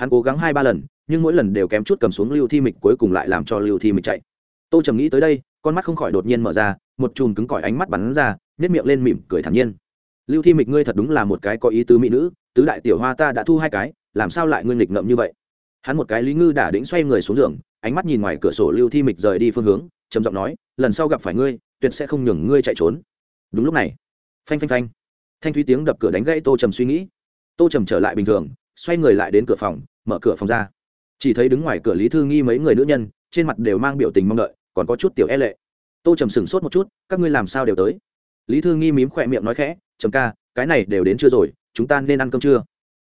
S1: hắn cố gắng hai ba lần, nhưng mỗi lần đều kém chút cầm xuống lưu thi mịch cuối cùng lại làm cho lưu thi mịch chạy. Tô trầm nghĩ tới đây, con mắt không khỏi đột nhiên mở ra, một chùm cứng cỏi ánh mắt bắn ra nếp miệng lên mỉm cười thản nhiên. Lưu thi mịch, ngươi thật đúng là một cái có ý tứ mỹ nữ, tứ đại tiểu hoa ta đã thu hai cái, làm sao lại ngươi nghịch ngậm như vậy? Hắn một cái lý ngư đả đĩnh xoay người xuống giường, ánh mắt nhìn ngoài cửa sổ lưu thi mịch rời đi phương hướng, trầm giọng nói, lần sau gặp phải ngươi, tuyệt sẽ không nhường ngươi chạy trốn. Đúng lúc này, phanh phanh phanh, thanh thúy tiếng đập cửa đánh gãy tô trầm suy nghĩ. Tô trầm trở lại bình thường, xoay người lại đến cửa phòng mở cửa phòng ra. Chỉ thấy đứng ngoài cửa lý thư nghi mấy người nữ nhân, trên mặt đều mang biểu tình mong đợi, còn có chút tiểu e lệ. Tô trầm sửng sốt một chút, các ngươi làm sao đều tới? Lý thư nghi mím khỏe miệng nói khẽ, trầm ca, cái này đều đến chưa rồi, chúng ta nên ăn cơm chưa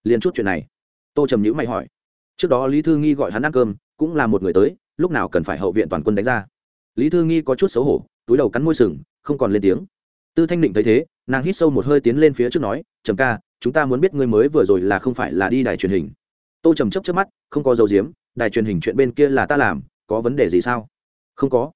S1: liền chút chuyện này. Tô trầm nhữ mày hỏi. Trước đó lý thư nghi gọi hắn ăn cơm, cũng là một người tới, lúc nào cần phải hậu viện toàn quân đánh ra. Lý thư nghi có chút xấu hổ, túi đầu cắn môi sừng, không còn lên tiếng. Tư thanh định thấy thế, nàng hít sâu một hơi tiến lên phía trước nói, trầm ca, chúng ta muốn biết ngươi mới vừa rồi là không phải là đi đài truyền hình tô trầm chấp trước mắt, không có dấu diếm đài truyền hình chuyện bên kia là ta làm, có vấn đề gì sao? Không có.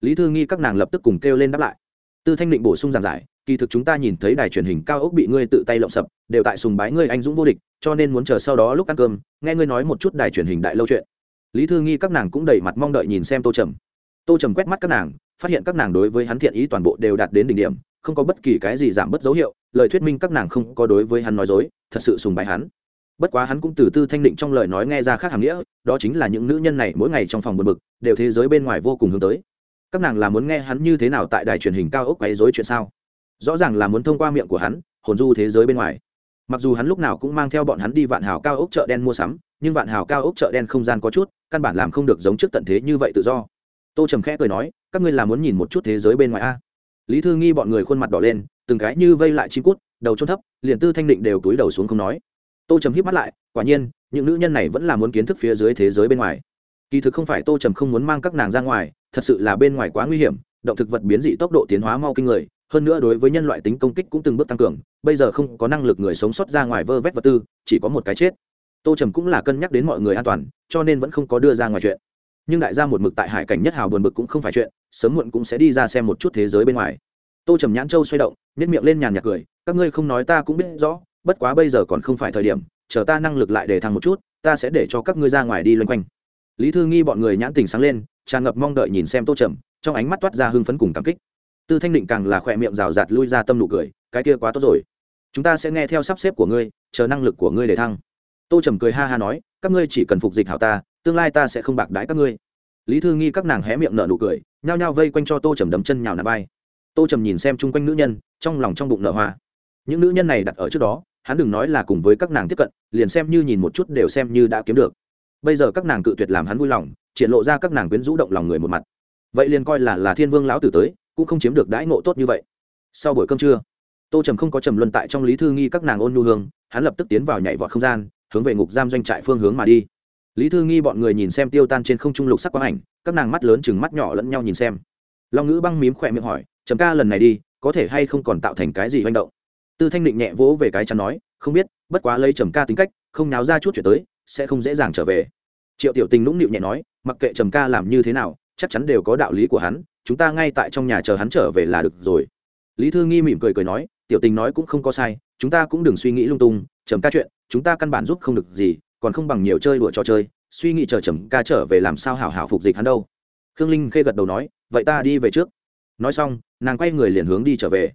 S1: Lý thư nghi các nàng lập tức cùng kêu lên đáp lại. Tư thanh định bổ sung giảng giải, kỳ thực chúng ta nhìn thấy đài truyền hình cao ốc bị ngươi tự tay lộng sập, đều tại sùng bái ngươi anh dũng vô địch, cho nên muốn chờ sau đó lúc ăn cơm, nghe ngươi nói một chút đài truyền hình đại lâu chuyện. Lý thư nghi các nàng cũng đầy mặt mong đợi nhìn xem tô trầm. Tô trầm quét mắt các nàng, phát hiện các nàng đối với hắn thiện ý toàn bộ đều đạt đến đỉnh điểm, không có bất kỳ cái gì giảm bớt dấu hiệu, lời thuyết minh các nàng không có đối với hắn nói dối, thật sự sùng bái hắn bất quá hắn cũng từ tư thanh định trong lời nói nghe ra khác hàm nghĩa, đó chính là những nữ nhân này mỗi ngày trong phòng buồn bực, đều thế giới bên ngoài vô cùng hướng tới. Các nàng là muốn nghe hắn như thế nào tại đài truyền hình cao ốc quấy dối chuyện sao? Rõ ràng là muốn thông qua miệng của hắn, hồn du thế giới bên ngoài. Mặc dù hắn lúc nào cũng mang theo bọn hắn đi vạn hào cao ốc chợ đen mua sắm, nhưng vạn hào cao ốc chợ đen không gian có chút, căn bản làm không được giống trước tận thế như vậy tự do. Tô trầm khẽ cười nói, các ngươi là muốn nhìn một chút thế giới bên ngoài a? Lý thư nghi bọn người khuôn mặt đỏ lên, từng cái như vây lại chim cút, đầu trôn thấp, liền tư thanh định đều túi đầu xuống không nói tô trầm hít mắt lại, quả nhiên, những nữ nhân này vẫn là muốn kiến thức phía dưới thế giới bên ngoài. Kỳ thực không phải tô trầm không muốn mang các nàng ra ngoài, thật sự là bên ngoài quá nguy hiểm, động thực vật biến dị tốc độ tiến hóa mau kinh người, hơn nữa đối với nhân loại tính công kích cũng từng bước tăng cường, bây giờ không có năng lực người sống sót ra ngoài vơ vét vật tư, chỉ có một cái chết. Tô trầm cũng là cân nhắc đến mọi người an toàn, cho nên vẫn không có đưa ra ngoài chuyện. Nhưng đại gia một mực tại hải cảnh nhất hào buồn bực cũng không phải chuyện, sớm muộn cũng sẽ đi ra xem một chút thế giới bên ngoài. Tô trầm nhãn châu xoay động nhét miệng lên nhàn nhạc cười, các ngươi không nói ta cũng biết rõ bất quá bây giờ còn không phải thời điểm, chờ ta năng lực lại để thăng một chút, ta sẽ để cho các ngươi ra ngoài đi loanh quanh. Lý thư nghi bọn người nhãn tình sáng lên, tràn ngập mong đợi nhìn xem tô trầm, trong ánh mắt toát ra hưng phấn cùng cảm kích. Tư thanh định càng là khỏe miệng rào rạt lui ra tâm nụ cười, cái kia quá tốt rồi. Chúng ta sẽ nghe theo sắp xếp của ngươi, chờ năng lực của ngươi để thăng. Tô trầm cười ha ha nói, các ngươi chỉ cần phục dịch hảo ta, tương lai ta sẽ không bạc đái các ngươi. Lý thư nghi các nàng hé miệng nở nụ cười, nhao nhao vây quanh cho tô trầm đấm chân nhào nà vai. Tô trầm nhìn xem chung quanh nữ nhân, trong lòng trong bụng nở hoa. Những nữ nhân này đặt ở trước đó hắn đừng nói là cùng với các nàng tiếp cận, liền xem như nhìn một chút đều xem như đã kiếm được. Bây giờ các nàng cự tuyệt làm hắn vui lòng, triển lộ ra các nàng quyến rũ động lòng người một mặt. Vậy liền coi là là thiên vương lão tử tới, cũng không chiếm được đãi ngộ tốt như vậy. Sau buổi cơm trưa, tô trầm không có trầm luân tại trong lý thư nghi các nàng ôn nhu hương, hắn lập tức tiến vào nhảy vọt không gian, hướng về ngục giam doanh trại phương hướng mà đi. Lý thư nghi bọn người nhìn xem tiêu tan trên không trung lục sắc quang ảnh, các nàng mắt lớn chừng mắt nhỏ lẫn nhau nhìn xem. Long ngữ băng mím khỏe miệng hỏi, trầm ca lần này đi, có thể hay không còn tạo thành cái gì manh động? Tư thanh định nhẹ vỗ về cái chắn nói, không biết, bất quá lấy trầm ca tính cách, không náo ra chút chuyện tới, sẽ không dễ dàng trở về. Triệu tiểu tình nũng nịu nhẹ nói, mặc kệ trầm ca làm như thế nào, chắc chắn đều có đạo lý của hắn, chúng ta ngay tại trong nhà chờ hắn trở về là được rồi. Lý thư nghi mỉm cười cười nói, tiểu tình nói cũng không có sai, chúng ta cũng đừng suy nghĩ lung tung, trầm ca chuyện, chúng ta căn bản giúp không được gì, còn không bằng nhiều chơi đùa trò chơi, suy nghĩ chờ trầm ca trở về làm sao hảo hảo phục dịch hắn đâu. Khương linh khê gật đầu nói, vậy ta đi về trước. Nói xong, nàng quay người liền hướng đi trở về.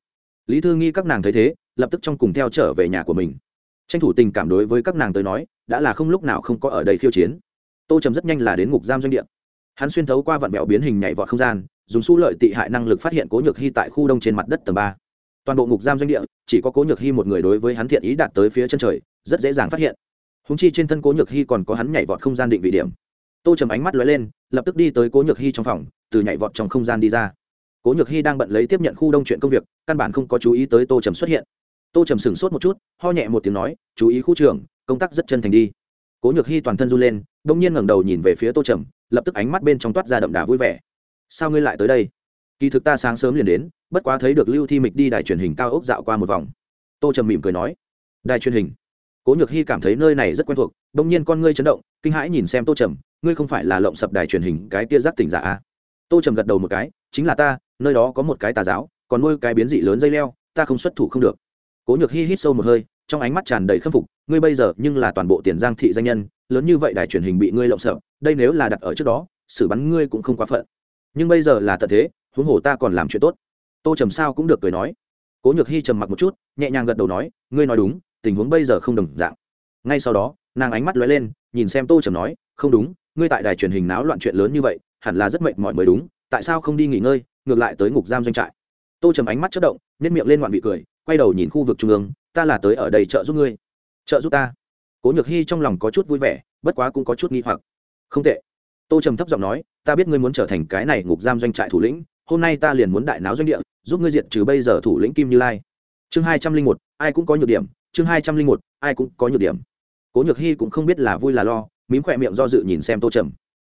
S1: Lý thư nghi các nàng thấy thế lập tức trong cùng theo trở về nhà của mình. Tranh thủ tình cảm đối với các nàng tới nói, đã là không lúc nào không có ở đây khiêu chiến. Tô trầm rất nhanh là đến ngục giam doanh địa. Hắn xuyên thấu qua vạn vẹo biến hình nhảy vọt không gian, dùng su lợi tị hại năng lực phát hiện cố nhược hy tại khu đông trên mặt đất tầng ba. Toàn bộ ngục giam doanh địa, chỉ có cố nhược hy một người đối với hắn thiện ý đạt tới phía chân trời, rất dễ dàng phát hiện. Húng chi trên thân cố nhược hy còn có hắn nhảy vọt không gian định vị điểm. Tô trầm ánh mắt lóe lên, lập tức đi tới cố nhược hy trong phòng, từ nhảy vọt trong không gian đi ra. Cố nhược hy đang bận lấy tiếp nhận khu đông chuyện công việc, căn bản không có chú ý tới tô trầm xuất hiện tô trầm sửng sốt một chút, ho nhẹ một tiếng nói, chú ý khu trưởng, công tác rất chân thành đi. Cố nhược hy toàn thân run lên đ ỗ n g nhiên ngẩng đầu nhìn về phía tô trầm, lập tức ánh mắt bên trong toát ra đậm đà vui vẻ. Sao ngươi lại tới đây? Kỳ thực ta sáng sớm liền đến, bất quá thấy được lưu thi mịch đi đài truyền hình cao ốc dạo qua một vòng. Tô trầm mỉm cười nói. Đài truyền hình? Cố nhược hy cảm thấy nơi này rất quen thuộc đ ỗ n g nhiên con ngươi chấn động, kinh hãi nhìn xem tô trầm, ngươi không phải là lộng sập đài truyền hình cái tia giác tỉnh giả à? tô trầm gật đầu một cái, chính là ta, nơi đó có một cái tà giáo, còn nuôi cái biến dị lớn dây leo, ta không xuất thủ không được cố nhược hy hít sâu một hơi, trong ánh mắt tràn đầy khâm phục, ngươi bây giờ nhưng là toàn bộ tiền giang thị danh nhân, lớn như vậy đài truyền hình bị ngươi lộng sợ, đây nếu là đặt ở trước đó, xử bắn ngươi cũng không quá phận. Nhưng bây giờ là tận thế, huống hồ ta còn làm chuyện tốt. Tô trầm sao cũng được cười nói. Cố nhược hy trầm mặc một chút, nhẹ nhàng gật đầu nói, ngươi nói đúng, tình huống bây giờ không đồng dạng. Ngay sau đó, nàng ánh mắt lóe lên, nhìn xem tô trầm nói, không đúng, ngươi tại đài truyền hình náo loạn chuyện lớn như vậy, hẳn là rất mệt mỏi mới đúng, tại sao không đi nghỉ ngơi, ngược lại tới ngục giam doanh trại. Tô trầm ánh mắt chất động nhét miệng lên ngoạn vị cười quay đầu nhìn khu vực trung ương, ta là tới ở đây trợ giúp ngươi. Trợ giúp ta. Cố nhược hy trong lòng có chút vui vẻ, bất quá cũng có chút nghi hoặc. Không tệ. Tô trầm thấp giọng nói, ta biết ngươi muốn trở thành cái này ngục giam doanh trại thủ lĩnh, hôm nay ta liền muốn đại náo doanh địa, giúp ngươi diệt trừ bây giờ thủ lĩnh kim như lai. Chương hai trăm linh một, ai cũng có nhược điểm. Chương hai trăm linh một, ai cũng có nhược điểm. Cố nhược hy cũng không biết là vui là lo, mím khỏe miệng do dự nhìn xem tô trầm.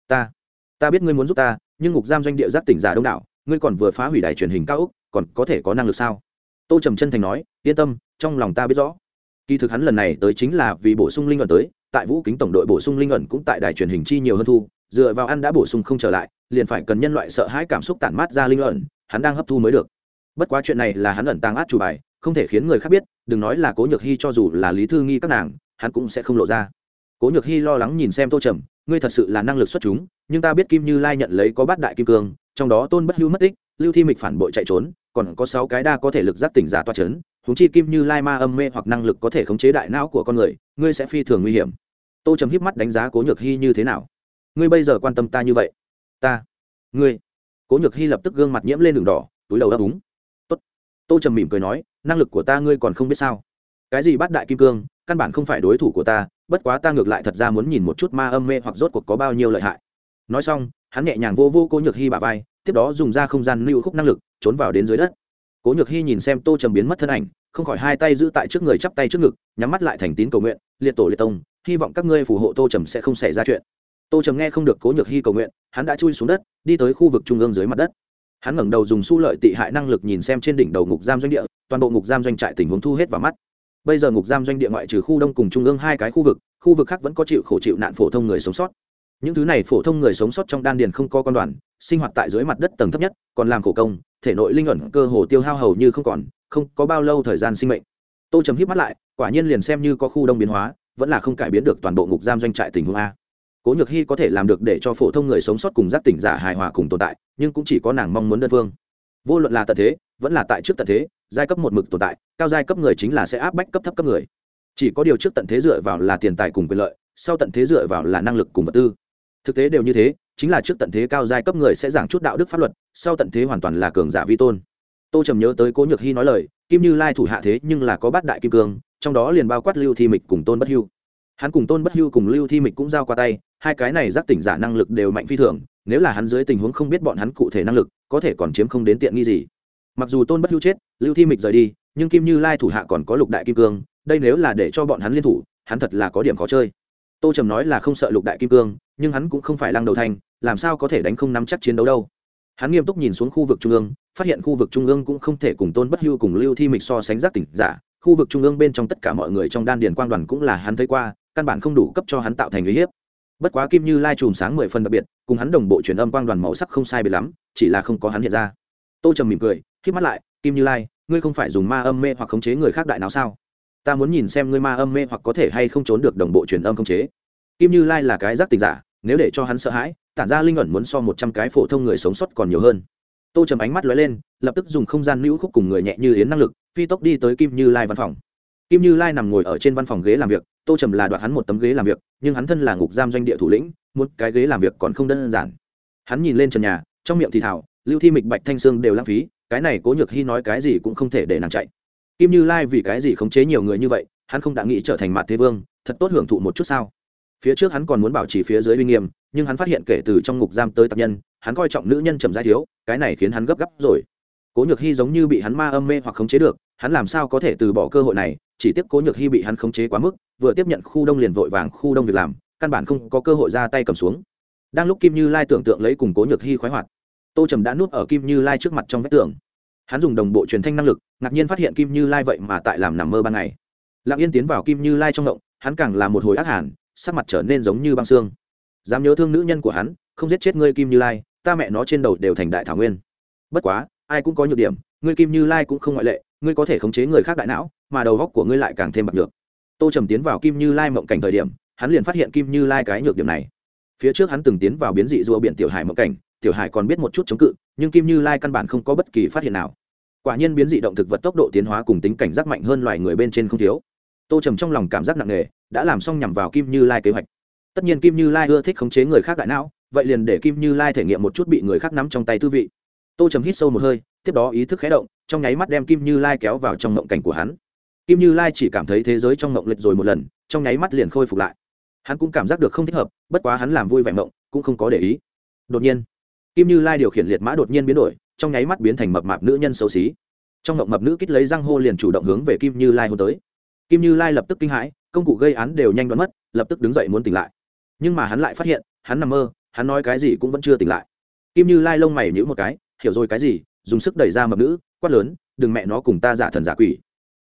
S1: Ta ta biết ngươi muốn giúp ta, nhưng ngục giam doanh địa giáp tỉnh giả đông đảo, ngươi còn vừa phá hủy đài truyền hình cao úc, còn có thể có năng lực sao? Tô trầm chân thành nói, yên tâm, trong lòng ta biết rõ. Kỳ thực hắn lần này tới chính là vì bổ sung linh ẩn tới, tại vũ kính tổng đội bổ sung linh ẩn cũng tại đài truyền hình chi nhiều hơn thu, dựa vào ăn đã bổ sung không trở lại, liền phải cần nhân loại sợ hãi cảm xúc tản mát ra linh ẩn, hắn đang hấp thu mới được. Bất quá chuyện này là hắn ẩn tàng át chủ bài, không thể khiến người khác biết, đừng nói là cố nhược hy cho dù là lý thư nghi các nàng, hắn cũng sẽ không lộ ra. Cố nhược hy lo lắng nhìn xem tô trầm, ngươi thật sự là năng lực xuất chúng, nhưng ta biết kim như lai nhận lấy có bát đại kim cương, trong đó tôn bất hưu mất tích, lưu thi mịch phản bội chạy trốn còn có sáu cái đa có thể lực giác tỉnh giả toa chấn, h húng chi kim như lai ma âm mê hoặc năng lực có thể khống chế đại não của con người ngươi sẽ phi thường nguy hiểm. Tô trầm híp mắt đánh giá cố nhược hy như thế nào? Ngươi bây giờ quan tâm ta như vậy? Ta ngươi. Cố nhược hy lập tức gương mặt nhiễm lên đường đỏ túi đầu ấp úng Tốt. tô trầm mỉm cười nói năng lực của ta ngươi còn không biết sao? Cái gì bắt đại kim cương căn bản không phải đối thủ của ta bất quá ta ngược lại thật ra muốn nhìn một chút ma âm mê hoặc rốt cuộc có bao nhiêu lợi hại nói xong, hắn nhẹ nhàng vô vô cố nhược hy bà vai, tiếp đó dùng ra không gian lưu khúc năng lực, trốn vào đến dưới đất. Cố nhược hy nhìn xem tô trầm biến mất thân ảnh, không khỏi hai tay giữ tại trước người chắp tay trước ngực, nhắm mắt lại thành tín cầu nguyện, liệt tổ liệt tông, hy vọng các ngươi phù hộ tô trầm sẽ không xảy ra chuyện. Tô trầm nghe không được cố nhược hy cầu nguyện, hắn đã chui xuống đất, đi tới khu vực trung ương dưới mặt đất. Hắn ngẩng đầu dùng su lợi tị hại năng lực nhìn xem trên đỉnh đầu ngục giam doanh địa, toàn bộ ngục giam doanh trại tình huống thu hết vào mắt. Bây giờ ngục giam doanh địa ngoại trừ khu đông cùng trung ương hai cái khu vực khu vực khác vẫn có chịu khổ chịu nạn phổ thông người sống sót những thứ này phổ thông người sống sót trong đan điền không có con đoàn, sinh hoạt tại dưới mặt đất tầng thấp nhất, còn làm khổ công, thể nội linh ẩn cơ hồ tiêu hao hầu như không còn, không có bao lâu thời gian sinh mệnh. Tô trầm hít mắt lại, quả nhiên liền xem như có khu đông biến hóa, vẫn là không cải biến được toàn bộ ngục giam doanh trại tình huống a. Cố nhược hy có thể làm được để cho phổ thông người sống sót cùng giác tỉnh giả hài hòa cùng tồn tại, nhưng cũng chỉ có nàng mong muốn đơn phương. Vô luận là tận thế, vẫn là tại trước tận thế, giai cấp một mực tồn tại, cao giai cấp người chính là sẽ áp bách cấp thấp cấp người. Chỉ có điều trước tận thế dựa vào là tiền tài cùng quyền lợi, sau tận thế dựa vào là năng lực cùng vật tư thực tế đều như thế, chính là trước tận thế cao giai cấp người sẽ giảng chút đạo đức pháp luật, sau tận thế hoàn toàn là cường giả vi tôn. Tô trầm nhớ tới cố nhược hy nói lời, kim như lai thủ hạ thế nhưng là có bát đại kim cương, trong đó liền bao quát lưu thi mịch cùng tôn bất hưu. Hắn cùng tôn bất hưu cùng lưu thi mịch cũng giao qua tay, hai cái này giác tỉnh giả năng lực đều mạnh phi thường, nếu là hắn dưới tình huống không biết bọn hắn cụ thể năng lực, có thể còn chiếm không đến tiện nghi gì. Mặc dù tôn bất hưu chết, lưu thi mịch rời đi, nhưng kim như lai thủ hạ còn có lục đại kim cương, đây nếu là để cho bọn hắn liên thủ, hắn thật là có điểm khó chơi tô trầm nói là không sợ lục đại kim cương nhưng hắn cũng không phải lăng đầu thành, làm sao có thể đánh không nắm chắc chiến đấu đâu. Hắn nghiêm túc nhìn xuống khu vực trung ương phát hiện khu vực trung ương cũng không thể cùng tôn bất hưu cùng lưu thi mịch so sánh giác tỉnh giả. Khu vực trung ương bên trong tất cả mọi người trong đan điền quang đoàn cũng là hắn thấy qua căn bản không đủ cấp cho hắn tạo thành uy hiếp. Bất quá kim như lai chùm sáng mười phần đặc biệt cùng hắn đồng bộ truyền âm quang đoàn màu sắc không sai biệt lắm chỉ là không có hắn hiện ra. Tô trầm mỉm cười khi mắt lại kim như lai ngươi không phải dùng ma âm mê hoặc khống chế người khác đại nào sao? Ta muốn nhìn xem ngươi ma âm mê hoặc có thể hay không trốn được đồng bộ truyền âm không chế. Kim như lai là cái giác tình giả, nếu để cho hắn sợ hãi, tản ra linh ẩn muốn so một trăm cái phổ thông người sống sót còn nhiều hơn. Tô trầm ánh mắt lóe lên, lập tức dùng không gian nữ khúc cùng người nhẹ như yến năng lực, phi tốc đi tới kim như lai văn phòng. Kim như lai nằm ngồi ở trên văn phòng ghế làm việc, tô trầm là đoạt hắn một tấm ghế làm việc, nhưng hắn thân là ngục giam doanh địa thủ lĩnh một cái ghế làm việc còn không đơn giản. Hắn nhìn lên trần nhà, trong miệng thì thảo, lưu thi mịch, bạch thanh sương đều lãng phí, cái này cố nhược hy nói cái gì cũng không thể để nàng chạy kim như lai vì cái gì khống chế nhiều người như vậy, hắn không đã nghĩ trở thành mặt thế vương, thật tốt hưởng thụ một chút sao? Phía trước hắn còn muốn bảo trì phía dưới uy nghiêm, nhưng hắn phát hiện kể từ trong ngục giam tới tập nhân, hắn coi trọng nữ nhân trầm giai thiếu, cái này khiến hắn gấp gáp rồi. Cố nhược hy giống như bị hắn ma âm mê hoặc khống chế được, hắn làm sao có thể từ bỏ cơ hội này, chỉ tiếp cố nhược hy bị hắn khống chế quá mức, vừa tiếp nhận khu đông liền vội vàng khu đông việc làm, căn bản không có cơ hội ra tay cầm xuống. Đang lúc kim như lai tưởng tượng lấy cùng cố nhược hy khoái hoạt, tô trầm đã nuốt ở kim như lai trước mặt trong vách tường hắn dùng đồng bộ truyền thanh năng lực ngạc nhiên phát hiện kim như lai vậy mà tại làm nằm mơ ban ngày. Lặng yên tiến vào kim như lai trong động hắn càng là một hồi ác hàn, sắc mặt trở nên giống như băng xương. Dám nhớ thương nữ nhân của hắn không giết chết ngươi kim như lai ta mẹ nó trên đầu đều thành đại thảo nguyên. Bất quá ai cũng có nhược điểm ngươi kim như lai cũng không ngoại lệ ngươi có thể khống chế người khác đại não mà đầu góc của ngươi lại càng thêm bạc được tô trầm tiến vào kim như lai mộng cảnh thời điểm hắn liền phát hiện kim như lai cái nhược điểm này. Phía trước hắn từng tiến vào biến dị rùa biển tiểu hải mộng cảnh tiểu hải còn biết một chút chống cự nhưng kim như lai căn bản không có bất kỳ phát hiện nào quả nhiên biến dị động thực vật tốc độ tiến hóa cùng tính cảnh giác mạnh hơn loài người bên trên không thiếu. Tô trầm trong lòng cảm giác nặng nề, đã làm xong nhằm vào kim như lai kế hoạch. Tất nhiên kim như lai ưa thích khống chế người khác đại não, vậy liền để kim như lai thể nghiệm một chút bị người khác nắm trong tay tư vị. Tô trầm hít sâu một hơi, tiếp đó ý thức khé động, trong nháy mắt đem kim như lai kéo vào trong ngộng cảnh của hắn. Kim như lai chỉ cảm thấy thế giới trong ngộng lệch rồi một lần, trong nháy mắt liền khôi phục lại. Hắn cũng cảm giác được không thích hợp, bất quá hắn làm vui vẻ ngộng, cũng không có để ý. Đột nhiên, kim như lai điều khiển liệt mã đột nhiên biến đổi trong nháy mắt biến thành mập mạp nữ nhân xấu xí. Trong ngộng mập nữ kít lấy răng hô liền chủ động hướng về kim như lai hô tới. Kim như lai lập tức kinh hãi, công cụ gây án đều nhanh đoán mất, lập tức đứng dậy muốn tỉnh lại. Nhưng mà hắn lại phát hiện, hắn nằm mơ, hắn nói cái gì cũng vẫn chưa tỉnh lại. Kim như lai lông mày nhữ một cái, hiểu rồi cái gì, dùng sức đẩy ra mập nữ, quát lớn, đừng mẹ nó cùng ta giả thần giả quỷ.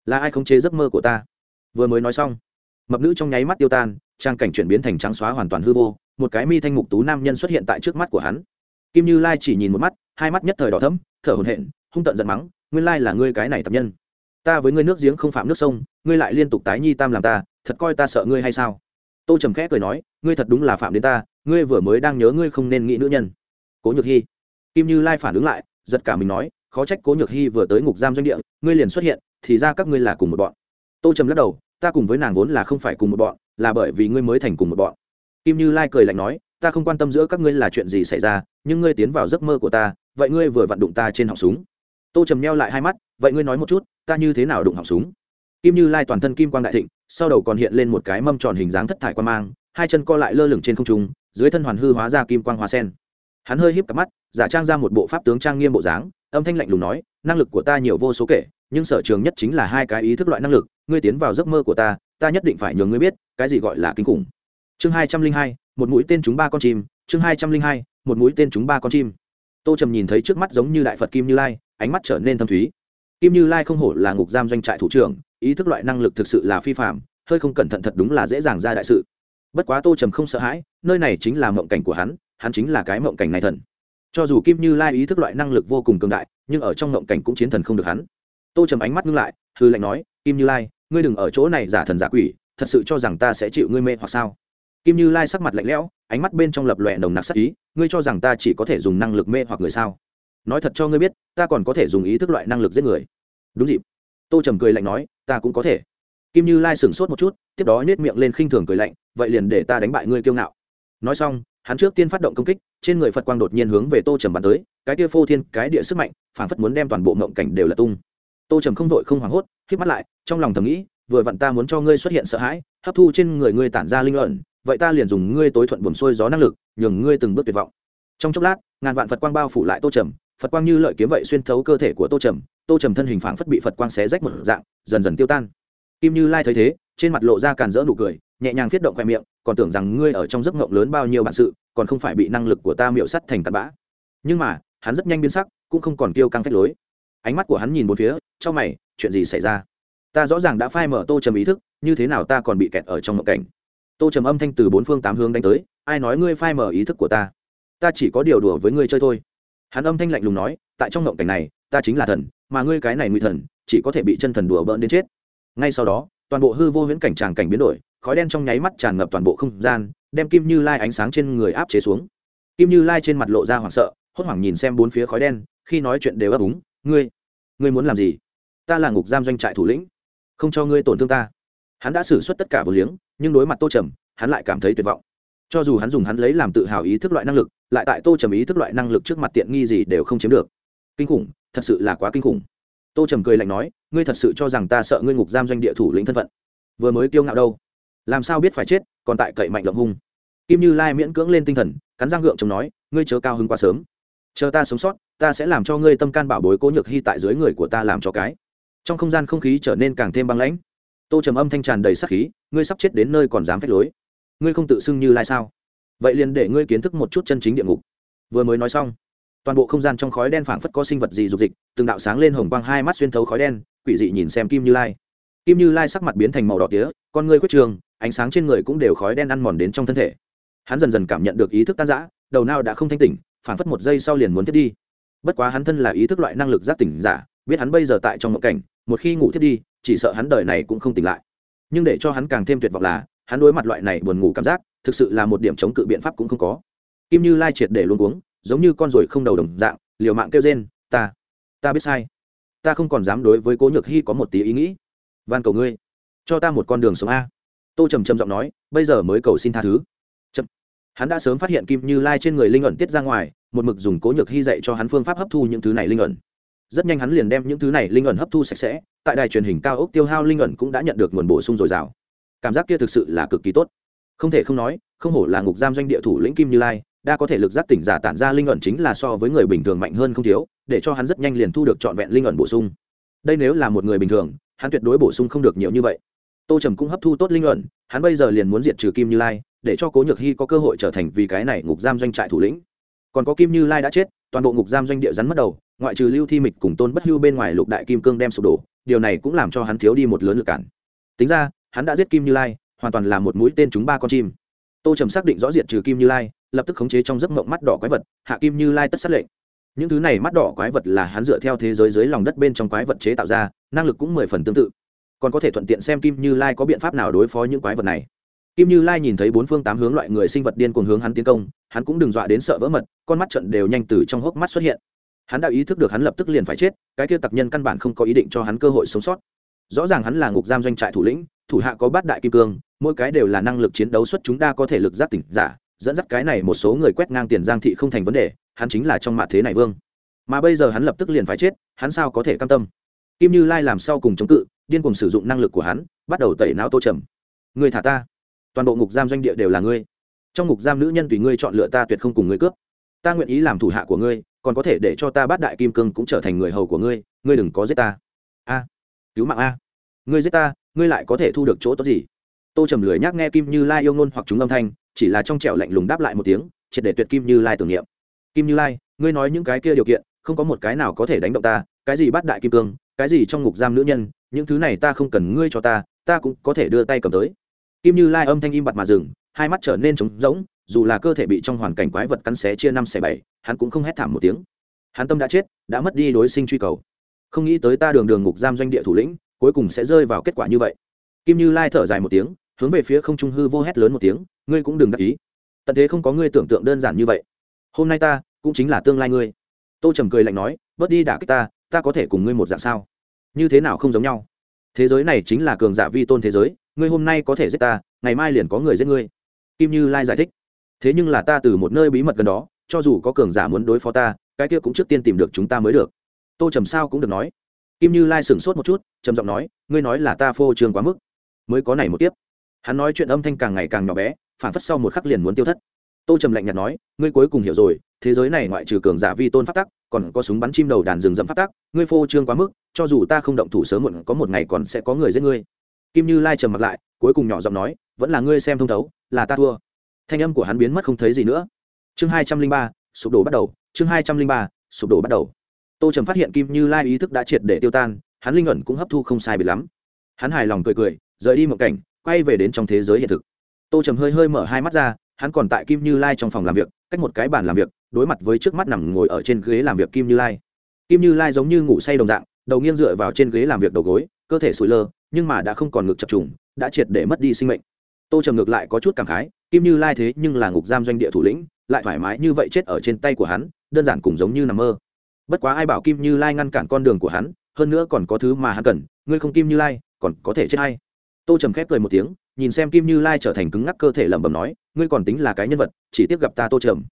S1: Là ai khống chế giấc mơ của ta? Vừa mới nói xong, mập nữ trong nháy mắt tiêu tan, trang cảnh chuyển biến thành trắng xóa hoàn toàn hư vô, một cái mi thanh mục tú nam nhân xuất hiện tại trước mắt của hắn kim như lai chỉ nhìn một mắt, hai mắt nhất thời đỏ thấm thở hồn hện hung tận giận mắng, nguyên lai là ngươi cái này tập nhân. Ta với ngươi nước giếng không phạm nước sông, ngươi lại liên tục tái nhi tam làm ta, thật coi ta sợ ngươi hay sao? Tô trầm khẽ cười nói, ngươi thật đúng là phạm đến ta, ngươi vừa mới đang nhớ ngươi không nên nghĩ nữ nhân. Cố nhược hy kim như lai phản ứng lại, giật cả mình nói, khó trách cố nhược hy vừa tới ngục giam doanh địa, ngươi liền xuất hiện, thì ra các ngươi là cùng một bọn. Tô trầm lắc đầu, ta cùng với nàng vốn là không phải cùng một bọn, là bởi vì ngươi mới thành cùng một bọn. Kim như lai cười lạnh nói, ta không quan tâm giữa các ngươi là chuyện gì xảy ra nhưng ngươi tiến vào giấc mơ của ta, vậy ngươi vừa vặn đụng ta trên họng súng. Tô trầm neo lại hai mắt, vậy ngươi nói một chút, ta như thế nào đụng họng súng? Kim như lai toàn thân kim quang đại thịnh, sau đầu còn hiện lên một cái mâm tròn hình dáng thất thải quan mang, hai chân co lại lơ lửng trên không trung, dưới thân hoàn hư hóa ra kim quang hoa sen. Hắn hơi híp cặp mắt, giả trang ra một bộ pháp tướng trang nghiêm bộ dáng, âm thanh lạnh lùng nói, năng lực của ta nhiều vô số kể, nhưng sở trường nhất chính là hai cái ý thức loại năng lực, ngươi tiến vào giấc mơ của ta ta nhất định phải nhường ngươi biết, cái gì gọi là kinh khủng. Chương hai trăm linh hai, một mũi tên chúng ba con chim, chương hai trăm linh hai một mũi tên chúng ba con chim. Tô trầm nhìn thấy trước mắt giống như đại phật kim như lai, ánh mắt trở nên thâm thúy. Kim như lai không hổ là ngục giam doanh trại thủ trưởng, ý thức loại năng lực thực sự là phi phạm hơi không cẩn thận thật đúng là dễ dàng ra đại sự. Bất quá tô trầm không sợ hãi, nơi này chính là mộng cảnh của hắn hắn chính là cái mộng cảnh này thần. Cho dù kim như lai ý thức loại năng lực vô cùng cường đại, nhưng ở trong mộng cảnh cũng chiến thần không được hắn. Tô trầm ánh mắt ngưng lại, hư lạnh nói, kim như lai, ngươi đừng ở chỗ này giả thần giả quỷ, thật sự cho rằng ta sẽ chịu ngươi mê hoặc sao? Kim như lai sắc mặt lạnh lẽo, ánh mắt bên trong lập lòe nồng nặc sắc ý ngươi cho rằng ta chỉ có thể dùng năng lực mê hoặc người sao? Nói thật cho ngươi biết, ta còn có thể dùng ý thức loại năng lực giết người. Đúng dịp. Tô trầm cười lạnh nói, ta cũng có thể. Kim như lai sửng sốt một chút, tiếp đó nhét miệng lên khinh thường cười lạnh, vậy liền để ta đánh bại ngươi kiêu ngạo. Nói xong, hắn trước tiên phát động công kích, trên người phật quang đột nhiên hướng về tô trầm bắn tới, cái kia phô thiên, cái địa sức mạnh, phản phất muốn đem toàn bộ mộng cảnh đều là tung. Tô trầm không vội không hoảng hốt k mắt lại, trong lòng thầm nghĩ, vừa vặn ta muốn cho ngươi xuất hiện sợ hãi, hấp thu trên người ngươi tản ra linh luận vậy ta liền dùng ngươi tối thuận buồn xuôi gió năng lực, nhường ngươi từng bước tuyệt vọng. Trong chốc lát, ngàn vạn phật quang bao phủ lại tô trầm, phật quang như lợi kiếm vậy xuyên thấu cơ thể của tô trầm tô trầm thân hình phảng phất bị phật quang xé rách một dạng, dần dần tiêu tan. Kim như lai thấy thế, trên mặt lộ ra càn rỡ nụ cười, nhẹ nhàng thiết động khoe miệng, còn tưởng rằng ngươi ở trong giấc ngộng lớn bao nhiêu bản sự, còn không phải bị năng lực của ta miệu sắt thành tạt bã. Nhưng mà, hắn rất nhanh biến sắc, cũng không còn kêu căng phách lối. Ánh mắt của hắn nhìn bốn phía, trong mày, chuyện gì xảy ra? Ta rõ ràng đã phai mở tô trầm ý thức, như thế nào ta còn bị kẹt ở trong ngộng cảnh? Tô trầm âm thanh từ bốn phương tám hướng đánh tới, ai nói ngươi phai mở ý thức của ta? Ta chỉ có điều đùa với ngươi chơi thôi. Hắn âm thanh lạnh lùng nói, tại trong ngộng cảnh này, ta chính là thần, mà ngươi cái này nguy thần, chỉ có thể bị chân thần đùa bỡn đến chết. Ngay sau đó, toàn bộ hư vô huyễn cảnh tràng cảnh biến đổi, khói đen trong nháy mắt tràn ngập toàn bộ không gian, đem kim như lai ánh sáng trên người áp chế xuống. Kim như lai trên mặt lộ ra hoảng sợ, hốt hoảng nhìn xem bốn phía khói đen, khi nói chuyện đều ấp úng, ngươi ngươi muốn làm gì? Ta là ngục giam doanh trại thủ lĩnh, không cho ngươi tổn thương ta. Hắn đã xử suất tất cả vô liếng nhưng đối mặt tô trầm, hắn lại cảm thấy tuyệt vọng. Cho dù hắn dùng hắn lấy làm tự hào ý thức loại năng lực, lại tại tô trầm ý thức loại năng lực trước mặt tiện nghi gì đều không chiếm được. Kinh khủng, thật sự là quá kinh khủng. Tô trầm cười lạnh nói, ngươi thật sự cho rằng ta sợ ngươi ngục giam doanh địa thủ lĩnh thân phận? Vừa mới kiêu ngạo đâu? Làm sao biết phải chết, còn tại cậy mạnh lộng hung. Kim như lai miễn cưỡng lên tinh thần, cắn răng gượng chồng nói, ngươi chớ cao hứng quá sớm. Chờ ta sống sót, ta sẽ làm cho ngươi tâm can bảo bối cố nhược hy tại dưới người của ta làm cho cái. Trong không gian không khí trở nên càng thêm băng lãnh tô trầm âm thanh tràn đầy sắc khí, ngươi sắp chết đến nơi còn dám phép lối. Ngươi không tự xưng như lai sao? Vậy liền để ngươi kiến thức một chút chân chính địa ngục. Vừa mới nói xong, toàn bộ không gian trong khói đen phảng phất có sinh vật gì dục dịch, từng đạo sáng lên hồng quang hai mắt xuyên thấu khói đen, quỷ dị nhìn xem kim như lai. Kim như lai sắc mặt biến thành màu đỏ tía, con ngươi quyết trường ánh sáng trên người cũng đều khói đen ăn mòn đến trong thân thể. Hắn dần dần cảm nhận được ý thức tan rã, đầu nào đã không thanh tỉnh, phảng phất một giây sau liền muốn thiết đi. Bất quá hắn thân là ý thức loại năng lực giác tỉnh giả, biết hắn bây giờ tại trong mộng cảnh, một khi ngủ thiết đi chỉ sợ hắn đời này cũng không tỉnh lại. Nhưng để cho hắn càng thêm tuyệt vọng là, hắn đối mặt loại này buồn ngủ cảm giác, thực sự là một điểm chống cự biện pháp cũng không có. Kim như lai triệt để luôn uống giống như con ruồi không đầu đồng dạng, liều mạng kêu rên, ta ta biết sai. Ta không còn dám đối với cố nhược hy có một tí ý nghĩ. Van cầu ngươi, cho ta một con đường sống a. Tô trầm trầm giọng nói, bây giờ mới cầu xin tha thứ. Chậm. hắn đã sớm phát hiện kim như lai trên người linh ẩn tiết ra ngoài, một mực dùng cố nhược hy dạy cho hắn phương pháp hấp thu những thứ này linh ẩn. Rất nhanh hắn liền đem những thứ này linh ẩn hấp thu sạch sẽ tại đài truyền hình cao ốc tiêu hao linh ẩn cũng đã nhận được nguồn bổ sung dồi dào. Cảm giác kia thực sự là cực kỳ tốt. Không thể không nói, không hổ là ngục giam doanh địa thủ lĩnh kim như lai, đã có thể lực giác tỉnh giả tản ra linh ẩn chính là so với người bình thường mạnh hơn không thiếu, để cho hắn rất nhanh liền thu được trọn vẹn linh ẩn bổ sung. Đây nếu là một người bình thường, hắn tuyệt đối bổ sung không được nhiều như vậy. Tô trầm cũng hấp thu tốt linh ẩn, hắn bây giờ liền muốn diệt trừ kim như lai, để cho cố nhược hy có cơ hội trở thành vì cái này ngục giam doanh trại thủ lĩnh còn có kim như lai đã chết, toàn bộ ngục giam doanh địa rắn mất đầu, ngoại trừ lưu thi mịch cùng tôn bất hưu bên ngoài lục đại kim cương đem sụp đổ, điều này cũng làm cho hắn thiếu đi một lớn lực cản. Tính ra, hắn đã giết kim như lai, hoàn toàn là một mũi tên chúng ba con chim. Tô trầm xác định rõ diệt trừ kim như lai, lập tức khống chế trong giấc mộng mắt đỏ quái vật, hạ kim như lai tất sát lệnh. Những thứ này mắt đỏ quái vật là hắn dựa theo thế giới dưới lòng đất bên trong quái vật chế tạo ra, năng lực cũng mười phần tương tự. Còn có thể thuận tiện xem kim như lai có biện pháp nào đối phó những quái vật này kim như lai nhìn thấy bốn phương tám hướng loại người sinh vật điên cuồng hướng hắn tiến công, hắn cũng đừng dọa đến sợ vỡ mật, con mắt trận đều nhanh từ trong hốc mắt xuất hiện. Hắn đã ý thức được hắn lập tức liền phải chết, cái kia tặc nhân căn bản không có ý định cho hắn cơ hội sống sót. Rõ ràng hắn là ngục giam doanh trại thủ lĩnh, thủ hạ có bát đại kim cương, mỗi cái đều là năng lực chiến đấu xuất chúng đa có thể lực giác tỉnh giả, dẫn dắt cái này một số người quét ngang tiền giang thị không thành vấn đề, hắn chính là trong mạ thế này vương. Mà bây giờ hắn lập tức liền phải chết, hắn sao có thể cam tâm? Kim như lai làm sao cùng chống cự, điên cùng sử dụng năng lực của hắn, bắt đầu tẩy não tô trầm. Người thả ta toàn bộ ngục giam doanh địa đều là ngươi. Trong ngục giam nữ nhân tùy ngươi chọn lựa ta tuyệt không cùng ngươi cướp. Ta nguyện ý làm thủ hạ của ngươi, còn có thể để cho ta bắt đại kim cương cũng trở thành người hầu của ngươi ngươi đừng có giết ta. A, cứu mạng a. Ngươi giết ta, ngươi lại có thể thu được chỗ tốt gì? Tô trầm lười nhác nghe kim như lai yêu ngôn hoặc chúng âm thanh, chỉ là trong trẻo lạnh lùng đáp lại một tiếng, triệt để tuyệt kim như lai tưởng niệm. Kim như lai, ngươi nói những cái kia điều kiện, không có một cái nào có thể đánh động ta, cái gì bắt đại kim cương, cái gì trong ngục giam nữ nhân, những thứ này ta không cần ngươi cho ta ta cũng có thể đưa tay cầm tới kim như lai âm thanh im bặt mà dừng, hai mắt trở nên trống rỗng, dù là cơ thể bị trong hoàn cảnh quái vật cắn xé chia năm xẻ bảy, hắn cũng không hét thảm một tiếng. Hắn tâm đã chết, đã mất đi đối sinh truy cầu. Không nghĩ tới ta đường đường ngục giam doanh địa thủ lĩnh, cuối cùng sẽ rơi vào kết quả như vậy. Kim như lai thở dài một tiếng, hướng về phía không trung hư vô hét lớn một tiếng, ngươi cũng đừng đắc ý. Tận thế không có ngươi tưởng tượng đơn giản như vậy. Hôm nay ta, cũng chính là tương lai ngươi. Tô trầm cười lạnh nói, bớt đi đả kích ta ta có thể cùng ngươi một dạng sao? Như thế nào không giống nhau? Thế giới này chính là cường giả vi tôn thế giới, ngươi hôm nay có thể giết ta, ngày mai liền có người giết ngươi. Kim như lai giải thích. Thế nhưng là ta từ một nơi bí mật gần đó, cho dù có cường giả muốn đối phó ta, cái kia cũng trước tiên tìm được chúng ta mới được. Tô trầm sao cũng được nói. Kim như lai sửng sốt một chút, trầm giọng nói, ngươi nói là ta phô trương quá mức, mới có này một tiếp hắn nói chuyện âm thanh càng ngày càng nhỏ bé, phản phất sau một khắc liền muốn tiêu thất tô trầm lạnh nhạt nói, ngươi cuối cùng hiểu rồi, thế giới này ngoại trừ cường giả vi tôn phát tắc, còn có súng bắn chim đầu đàn rừng rậm phát tắc, ngươi phô trương quá mức, cho dù ta không động thủ sớm muộn, có một ngày còn sẽ có người giết ngươi. Kim như lai trầm mặt lại, cuối cùng nhỏ giọng nói, vẫn là ngươi xem thông thấu, là ta thua. Thanh âm của hắn biến mất không thấy gì nữa. Chương hai trăm linh ba, sụp đổ bắt đầu, chương hai trăm linh ba, sụp đổ bắt đầu. Tô trầm phát hiện kim như lai ý thức đã triệt để tiêu tan, hắn linh ẩn cũng hấp thu không sai bị lắm. Hắn hài lòng cười cười, rời đi một cảnh, quay về đến trong thế giới hiện thực. Tô trầm hơi hơi mở hai mắt ra hắn còn tại kim như lai trong phòng làm việc, cách một cái bàn làm việc, đối mặt với trước mắt nằm ngồi ở trên ghế làm việc kim như lai. Kim như lai giống như ngủ say đồng dạng, đầu nghiêng dựa vào trên ghế làm việc đầu gối, cơ thể sụi lơ, nhưng mà đã không còn ngực chập trùng, đã triệt để mất đi sinh mệnh. Tô trầm ngược lại có chút cảm khái, kim như lai thế nhưng là ngục giam doanh địa thủ lĩnh, lại thoải mái như vậy chết ở trên tay của hắn, đơn giản cũng giống như nằm mơ. Bất quá ai bảo kim như lai ngăn cản con đường của hắn, hơn nữa còn có thứ mà hắn cần, ngươi không kim như lai, còn có thể chết hay? Tô trầm khép cười một tiếng, nhìn xem kim như lai trở thành cứng ngắc cơ thể lẩm bẩm nói ngươi còn tính là cái nhân vật, chỉ tiếp gặp ta tô trầm.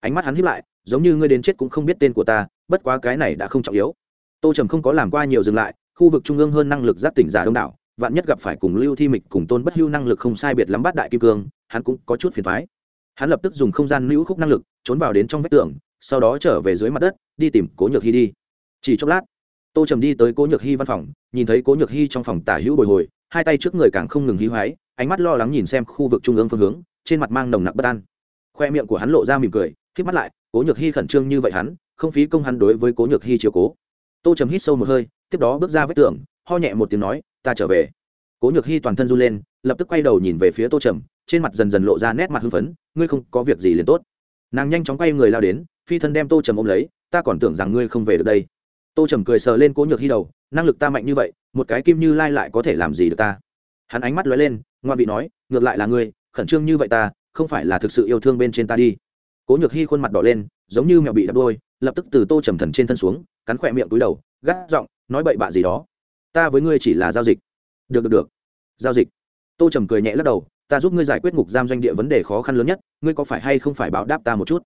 S1: Ánh mắt hắn hiếp lại, giống như ngươi đến chết cũng không biết tên của ta, bất quá cái này đã không trọng yếu. Tô trầm không có làm qua nhiều dừng lại, khu vực trung ương hơn năng lực giáp tỉnh giả đông đảo, vạn nhất gặp phải cùng lưu thi mịch cùng tôn bất hưu năng lực không sai biệt lắm bát đại kim cương, hắn cũng có chút phiền thoái hắn lập tức dùng không gian lưu khúc năng lực, trốn vào đến trong vách tường, sau đó trở về dưới mặt đất, đi tìm cố nhược hy đi. Chỉ chốc lát, tô trầm đi tới cố nhược hy văn phòng, nhìn thấy cố nhược hy trong phòng tả hữu bồi hồi, hai tay trước người càng không ngừng hí hoáy, ánh mắt lo lắng nhìn xem khu vực trung ương phương hướng trên mặt mang nồng nặc bất an. Khoe miệng của hắn lộ ra mỉm cười k mắt lại, cố nhược hy khẩn trương như vậy hắn, không phí công hắn đối với cố nhược hy chiều cố. Tô trầm hít sâu một hơi, tiếp đó bước ra vết tường, ho nhẹ một tiếng nói, ta trở về. Cố nhược hy toàn thân run lên, lập tức quay đầu nhìn về phía tô trầm, trên mặt dần dần lộ ra nét mặt hưng phấn, ngươi không có việc gì liền tốt. Nàng nhanh chóng quay người lao đến, phi thân đem tô trầm ôm lấy, ta còn tưởng rằng ngươi không về được đây. Tô trầm cười sờ lên cố nhược hy đầu, năng lực ta mạnh như vậy, một cái kim như lai lại có thể làm gì được ta? Hắn ánh mắt lóe lên, ngoan vị nói, ngược lại là ngươi khẩn trương như vậy ta, không phải là thực sự yêu thương bên trên ta đi. Cố nhược hy khuôn mặt đỏ lên, giống như mẹo bị đập đôi, lập tức từ tô trầm thần trên thân xuống, cắn khỏe miệng túi đầu, gắt giọng nói bậy bạ gì đó. Ta với ngươi chỉ là giao dịch. Được được được. Giao dịch. Tô trầm cười nhẹ lắc đầu, ta giúp ngươi giải quyết ngục giam doanh địa vấn đề khó khăn lớn nhất, ngươi có phải hay không phải báo đáp ta một chút?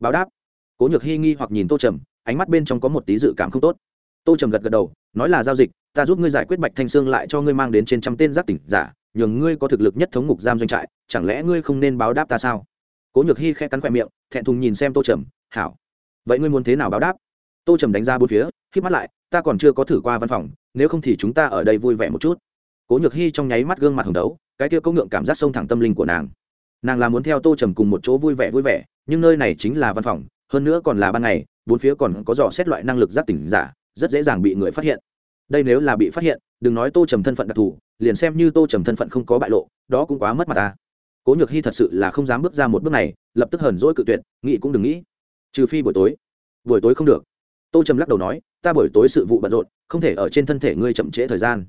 S1: Báo đáp. Cố nhược hy nghi hoặc nhìn tô trầm, ánh mắt bên trong có một tí dự cảm không tốt. Tô trầm gật gật đầu, nói là giao dịch, ta giúp ngươi giải quyết bạch thanh sương lại cho ngươi mang đến trên trăm tên giác tỉnh giả, nhường ngươi có thực lực nhất thống ngục giam doanh trại chẳng lẽ ngươi không nên báo đáp ta sao? Cố nhược hy khẽ cắn khoe miệng, thẹn thùng nhìn xem tô trầm, hảo. Vậy ngươi muốn thế nào báo đáp? Tô trầm đánh ra bốn phía hít mắt lại, ta còn chưa có thử qua văn phòng, nếu không thì chúng ta ở đây vui vẻ một chút. Cố nhược hy trong nháy mắt gương mặt hồng đấu, cái kia có ngượng cảm giác sông thẳng tâm linh của nàng. Nàng là muốn theo tô trầm cùng một chỗ vui vẻ vui vẻ, nhưng nơi này chính là văn phòng, hơn nữa còn là ban ngày, bốn phía còn có dò xét loại năng lực giác tỉnh giả, rất dễ dàng bị người phát hiện. Đây nếu là bị phát hiện, đừng nói tô trầm thân phận đặc thù, liền xem như tô trầm thân phận không có bại lộ, đó cũng quá mất mặt ta cố nhược hy thật sự là không dám bước ra một bước này, lập tức hờn dỗi cự tuyệt, nghĩ cũng đừng nghĩ. Trừ phi buổi tối. Buổi tối không được. Tô trầm lắc đầu nói, ta buổi tối sự vụ bận rộn, không thể ở trên thân thể ngươi chậm trễ thời gian.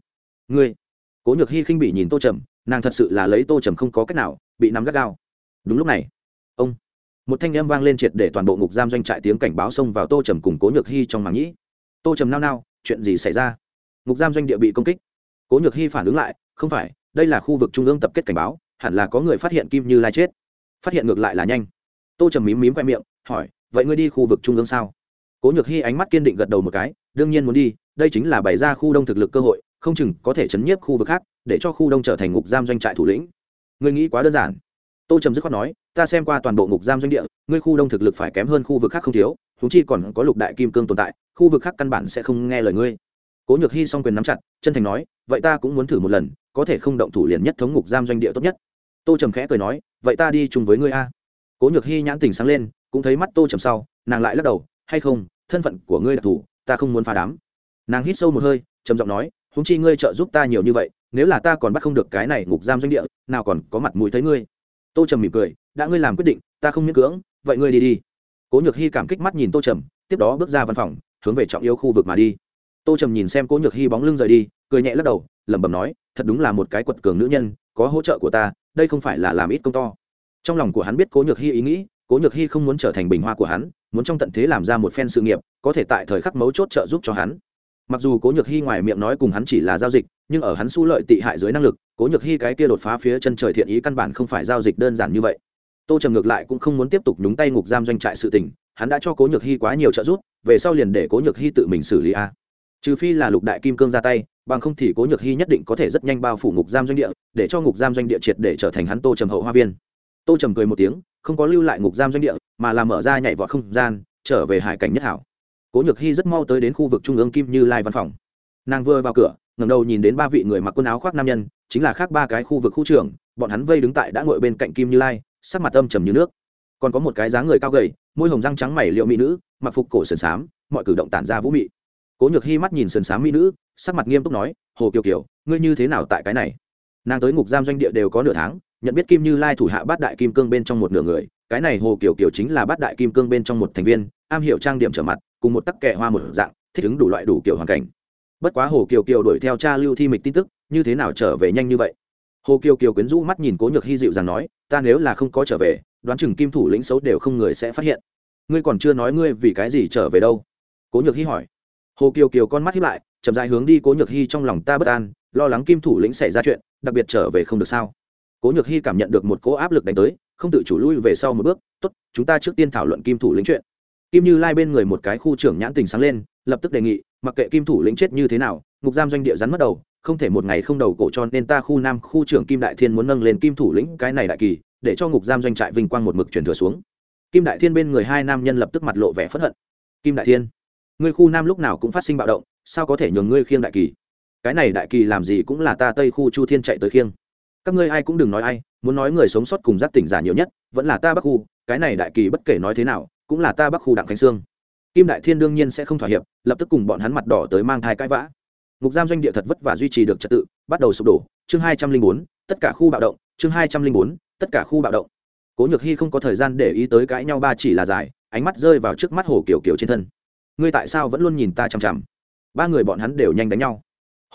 S1: Ngươi. Cố nhược hy khinh bị nhìn tô trầm, nàng thật sự là lấy tô trầm không có cách nào, bị nắm gắt gao. Đúng lúc này, ông, một thanh â m vang lên triệt để toàn bộ ngục giam doanh trại tiếng cảnh báo xông vào tô trầm cùng cố nhược hy trong màng nhĩ. Tô trầm nao nao, chuyện gì xảy ra? Ngục giam doanh địa bị công kích. Cố nhược hy phản ứng lại, không phải, đây là khu vực trung ương tập kết cảnh báo hẳn là có người phát hiện kim như lai chết. Phát hiện ngược lại là nhanh. Tô trầm mím mím khoe miệng, hỏi, vậy ngươi đi khu vực trung ương sao? Cố nhược hy ánh mắt kiên định gật đầu một cái, đương nhiên muốn đi, đây chính là bày ra khu đông thực lực cơ hội, không chừng có thể chấn nhiếp khu vực khác, để cho khu đông trở thành ngục giam doanh trại thủ lĩnh. Ngươi nghĩ quá đơn giản. Tô trầm dứt khoát nói, ta xem qua toàn bộ ngục giam doanh địa, ngươi khu đông thực lực phải kém hơn khu vực khác không thiếu húng chi còn có lục đại kim cương tồn tại, khu vực khác căn bản sẽ không nghe lời ngươi. Cố nhược hy s quyền nắm chặt, chân thành nói, vậy ta cũng muốn thử một lần, có thể không động thủ liền nhất thống ngục giam doanh địa tốt nhất tô trầm khẽ cười nói, vậy ta đi chung với ngươi a. Cố nhược hy nhãn tình sáng lên, cũng thấy mắt tô trầm sau, nàng lại lắc đầu, hay không, thân phận của ngươi đặc thù ta không muốn phá đám. Nàng hít sâu một hơi, trầm giọng nói húng chi ngươi trợ giúp ta nhiều như vậy, nếu là ta còn bắt không được cái này ngục giam doanh địa, nào còn có mặt mũi thấy ngươi? Tô trầm mỉm cười, đã ngươi làm quyết định, ta không miễn cưỡng, vậy ngươi đi đi. Cố nhược hy cảm kích mắt nhìn tô trầm, tiếp đó bước ra văn phòng, hướng về trọng yếu khu vực mà đi. Tô trầm nhìn xem cố nhược hy bóng lưng rời đi, cười nhẹ lắc đầu, lẩm bẩm nói, thật đúng là một cái quật cường nữ nhân, có hỗ trợ của ta đây không phải là làm ít công to. Trong lòng của hắn biết cố nhược hy ý nghĩ, cố nhược hy không muốn trở thành bình hoa của hắn, muốn trong tận thế làm ra một phen sự nghiệp, có thể tại thời khắc mấu chốt trợ giúp cho hắn. Mặc dù cố nhược hy ngoài miệng nói cùng hắn chỉ là giao dịch, nhưng ở hắn su lợi tị hại dưới năng lực, cố nhược hy cái kia đột phá phía chân trời thiện ý căn bản không phải giao dịch đơn giản như vậy. Tô trầm ngược lại cũng không muốn tiếp tục nhúng tay ngục giam doanh trại sự tình, hắn đã cho cố nhược hy quá nhiều trợ giúp, về sau liền để cố nhược hy tự mình xử lý a trừ phi là lục đại kim cương ra tay, bằng không thì cố nhược hy nhất định có thể rất nhanh bao phủ ngục giam doanh địa, để cho ngục giam doanh địa triệt để trở thành hắn tô trầm hậu hoa viên. Tô trầm cười một tiếng, không có lưu lại ngục giam doanh địa, mà là mở ra nhảy vọt không gian, trở về hải cảnh nhất hảo. Cố nhược hy rất mau tới đến khu vực trung ương kim như lai văn phòng. Nàng vừa vào cửa, ngẩng đầu nhìn đến ba vị người mặc quần áo khoác nam nhân, chính là khác ba cái khu vực khu trưởng, bọn hắn vây đứng tại đã ngồi bên cạnh kim như lai, sắc mặt âm trầm như nước. Còn có một cái dáng người cao gầy, môi hồng răng trắng mày liệu mỹ nữ, mặc phục cổ sườn xám, mọi cử động tản ra vũ mị cố nhược hy mắt nhìn sườn sáng mỹ nữ, sắc mặt nghiêm túc nói, hồ kiều kiều, ngươi như thế nào tại cái này? Nàng tới ngục giam doanh địa đều có nửa tháng, nhận biết kim như lai thủ hạ bát đại kim cương bên trong một nửa người, cái này hồ kiều kiều chính là bát đại kim cương bên trong một thành viên, am hiểu trang điểm trở mặt, cùng một tắc kẹ hoa một dạng, thích ứng đủ loại đủ kiểu hoàn cảnh. Bất quá hồ kiều kiều đuổi theo cha lưu thi mịch tin tức, như thế nào trở về nhanh như vậy? Hồ kiều kiều quyến rũ mắt nhìn cố nhược hy dịu rằng nói, ta nếu là không có trở về, đoán chừng kim thủ lĩnh xấu đều không người sẽ phát hiện. Ngươi còn chưa nói ngươi vì cái gì trở về đâu? Cố nhược hy hỏi hồ kiều kiều con mắt hiếp lại, chậm dài hướng đi cố nhược hy trong lòng ta bất an, lo lắng kim thủ lĩnh xảy ra chuyện, đặc biệt trở về không được sao? Cố nhược hy cảm nhận được một cỗ áp lực đánh tới, không tự chủ lui về sau một bước, tốt, chúng ta trước tiên thảo luận kim thủ lĩnh chuyện. Kim như lai bên người một cái khu trưởng nhãn tình sáng lên, lập tức đề nghị, mặc kệ kim thủ lĩnh chết như thế nào, ngục giam doanh địa rắn mất đầu, không thể một ngày không đầu cổ cho nên ta khu nam khu trưởng kim đại thiên muốn nâng lên kim thủ lĩnh cái này đại kỳ, để cho ngục giam doanh trại vinh quang một mực truyền thừa xuống. Kim đại thiên bên người hai nam nhân lập tức mặt lộ vẻ phẫn hận. Kim đại thiên ngươi khu nam lúc nào cũng phát sinh bạo động, sao có thể nhường ngươi khiêng đại kỳ? Cái này đại kỳ làm gì cũng là ta tây khu chu thiên chạy tới khiêng. Các ngươi ai cũng đừng nói ai, muốn nói người sống sót cùng giác tỉnh giả nhiều nhất, vẫn là ta bắc khu, cái này đại kỳ bất kể nói thế nào, cũng là ta bắc khu đặng khánh sương. Kim đại thiên đương nhiên sẽ không thỏa hiệp, lập tức cùng bọn hắn mặt đỏ tới mang thai cãi vã. Ngục giam doanh địa thật vất vả duy trì được trật tự, bắt đầu sụp đổ, chương hai trăm linh bốn, tất cả khu bạo động, chương hai trăm linh bốn, tất cả khu bạo động. Cố nhược hy không có thời gian để ý tới cãi nhau ba chỉ là dài, ánh mắt rơi vào trước mắt hồ kiều kiều trên thân ngươi tại sao vẫn luôn nhìn ta chằm chằm? Ba người bọn hắn đều nhanh đánh nhau.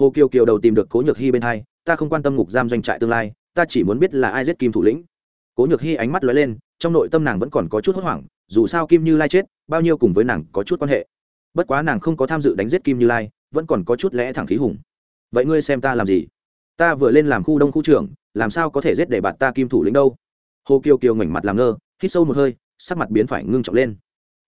S1: Hồ kiều kiều đầu tìm được cố nhược hy bên hai, ta không quan tâm ngục giam doanh trại tương lai, ta chỉ muốn biết là ai giết kim thủ lĩnh. Cố nhược hy ánh mắt lóe lên, trong nội tâm nàng vẫn còn có chút hốt hoảng, dù sao kim như lai chết, bao nhiêu cùng với nàng có chút quan hệ. Bất quá nàng không có tham dự đánh giết kim như lai, vẫn còn có chút lẽ thẳng khí hùng. Vậy ngươi xem ta làm gì? Ta vừa lên làm khu đông khu trưởng, làm sao có thể giết để bạt ta kim thủ lĩnh đâu? Hồ kiều kiều ngoảnh mặt làm ngơ, hít sâu một hơi, sắc mặt biến phải ngưng trọng lên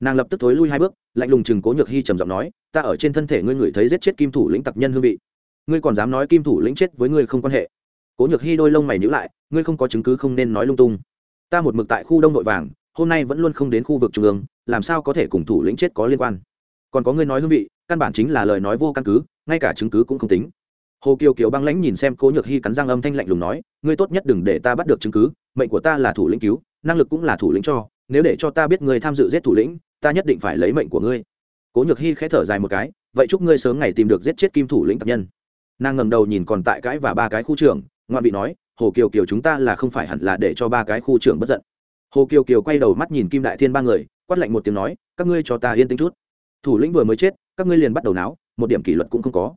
S1: nàng lập tức thối lui hai bước, lạnh lùng chừng cố nhược hy trầm giọng nói, ta ở trên thân thể ngươi ngửi thấy giết chết kim thủ lĩnh tặc nhân hương vị. Ngươi còn dám nói kim thủ lĩnh chết với ngươi không quan hệ. Cố nhược hy đôi lông mày nhữ lại, ngươi không có chứng cứ không nên nói lung tung. Ta một mực tại khu đông nội vàng, hôm nay vẫn luôn không đến khu vực trung ương, làm sao có thể cùng thủ lĩnh chết có liên quan? Còn có ngươi nói hương vị, căn bản chính là lời nói vô căn cứ, ngay cả chứng cứ cũng không tính. Hồ kiều kiều băng lãnh nhìn xem cố nhược hy cắn răng âm thanh lạnh lùng nói, ngươi tốt nhất đừng để ta bắt được chứng cứ, mệnh của ta là thủ lĩnh cứu, năng lực cũng là thủ lĩnh cho nếu để cho ta biết ngươi tham dự giết thủ lĩnh, ta nhất định phải lấy mệnh của ngươi. Cố nhược hy khẽ thở dài một cái, vậy chúc ngươi sớm ngày tìm được giết chết kim thủ lĩnh tập nhân. Nàng ngẩng đầu nhìn còn tại cái và ba cái khu trưởng ngoạn vị nói, hồ kiều kiều chúng ta là không phải hẳn là để cho ba cái khu trưởng bất giận. Hồ kiều kiều quay đầu mắt nhìn kim đại thiên ba người, quát lạnh một tiếng nói, các ngươi cho ta yên tĩnh chút. Thủ lĩnh vừa mới chết, các ngươi liền bắt đầu náo, một điểm kỷ luật cũng không có.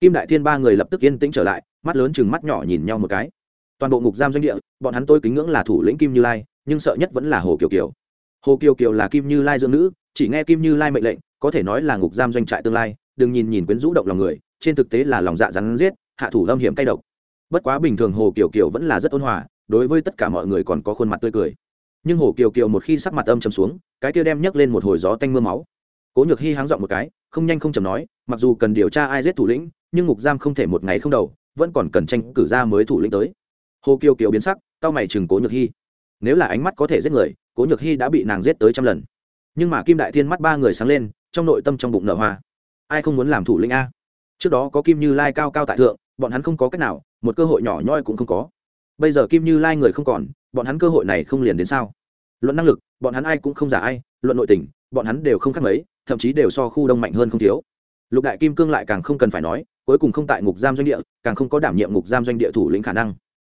S1: Kim đại thiên ba người lập tức yên tĩnh trở lại, mắt lớn chừng mắt nhỏ nhìn nhau một cái. Toàn bộ ngục giam doanh địa, bọn hắn tôi kính ngưỡng là thủ lĩnh kim như lai nhưng sợ nhất vẫn là hồ kiều kiều. Hồ kiều kiều là kim như lai dưỡng nữ, chỉ nghe kim như lai mệnh lệnh, có thể nói là ngục giam doanh trại tương lai, đừng nhìn nhìn quyến rũ động lòng người, trên thực tế là lòng dạ rắn giết, hạ thủ lâm hiểm cay độc. Bất quá bình thường hồ kiều kiều vẫn là rất ôn hòa, đối với tất cả mọi người còn có khuôn mặt tươi cười. Nhưng hồ kiều kiều một khi sắc mặt âm chầm xuống, cái kia đem nhấc lên một hồi gió tanh m ư a máu. Cố nhược hy háng dọn một cái, không nhanh không chầm nói, mặc dù cần điều tra ai giết thủ lĩnh, nhưng ngục giam không thể một ngày không đầu, vẫn còn cần tranh cử ra mới thủ lĩnh tới. Hồ kiều kiều biến sắc tao mày chừng cố nhược hy nếu là ánh mắt có thể giết người, cố nhược hy đã bị nàng giết tới trăm lần. Nhưng mà kim đại thiên mắt ba người sáng lên, trong nội tâm trong bụng nở hoa. Ai không muốn làm thủ lĩnh a? Trước đó có kim như lai cao cao tại thượng, bọn hắn không có cách nào, một cơ hội nhỏ nhoi cũng không có. Bây giờ kim như lai người không còn, bọn hắn cơ hội này không liền đến sao? Luận năng lực, bọn hắn ai cũng không giả ai, luận nội tình, bọn hắn đều không khác mấy, thậm chí đều so khu đông mạnh hơn không thiếu. Lục đại kim cương lại càng không cần phải nói, cuối cùng không tại ngục giam doanh địa, càng không có đảm nhiệm ngục giam doanh địa thủ lĩnh khả năng.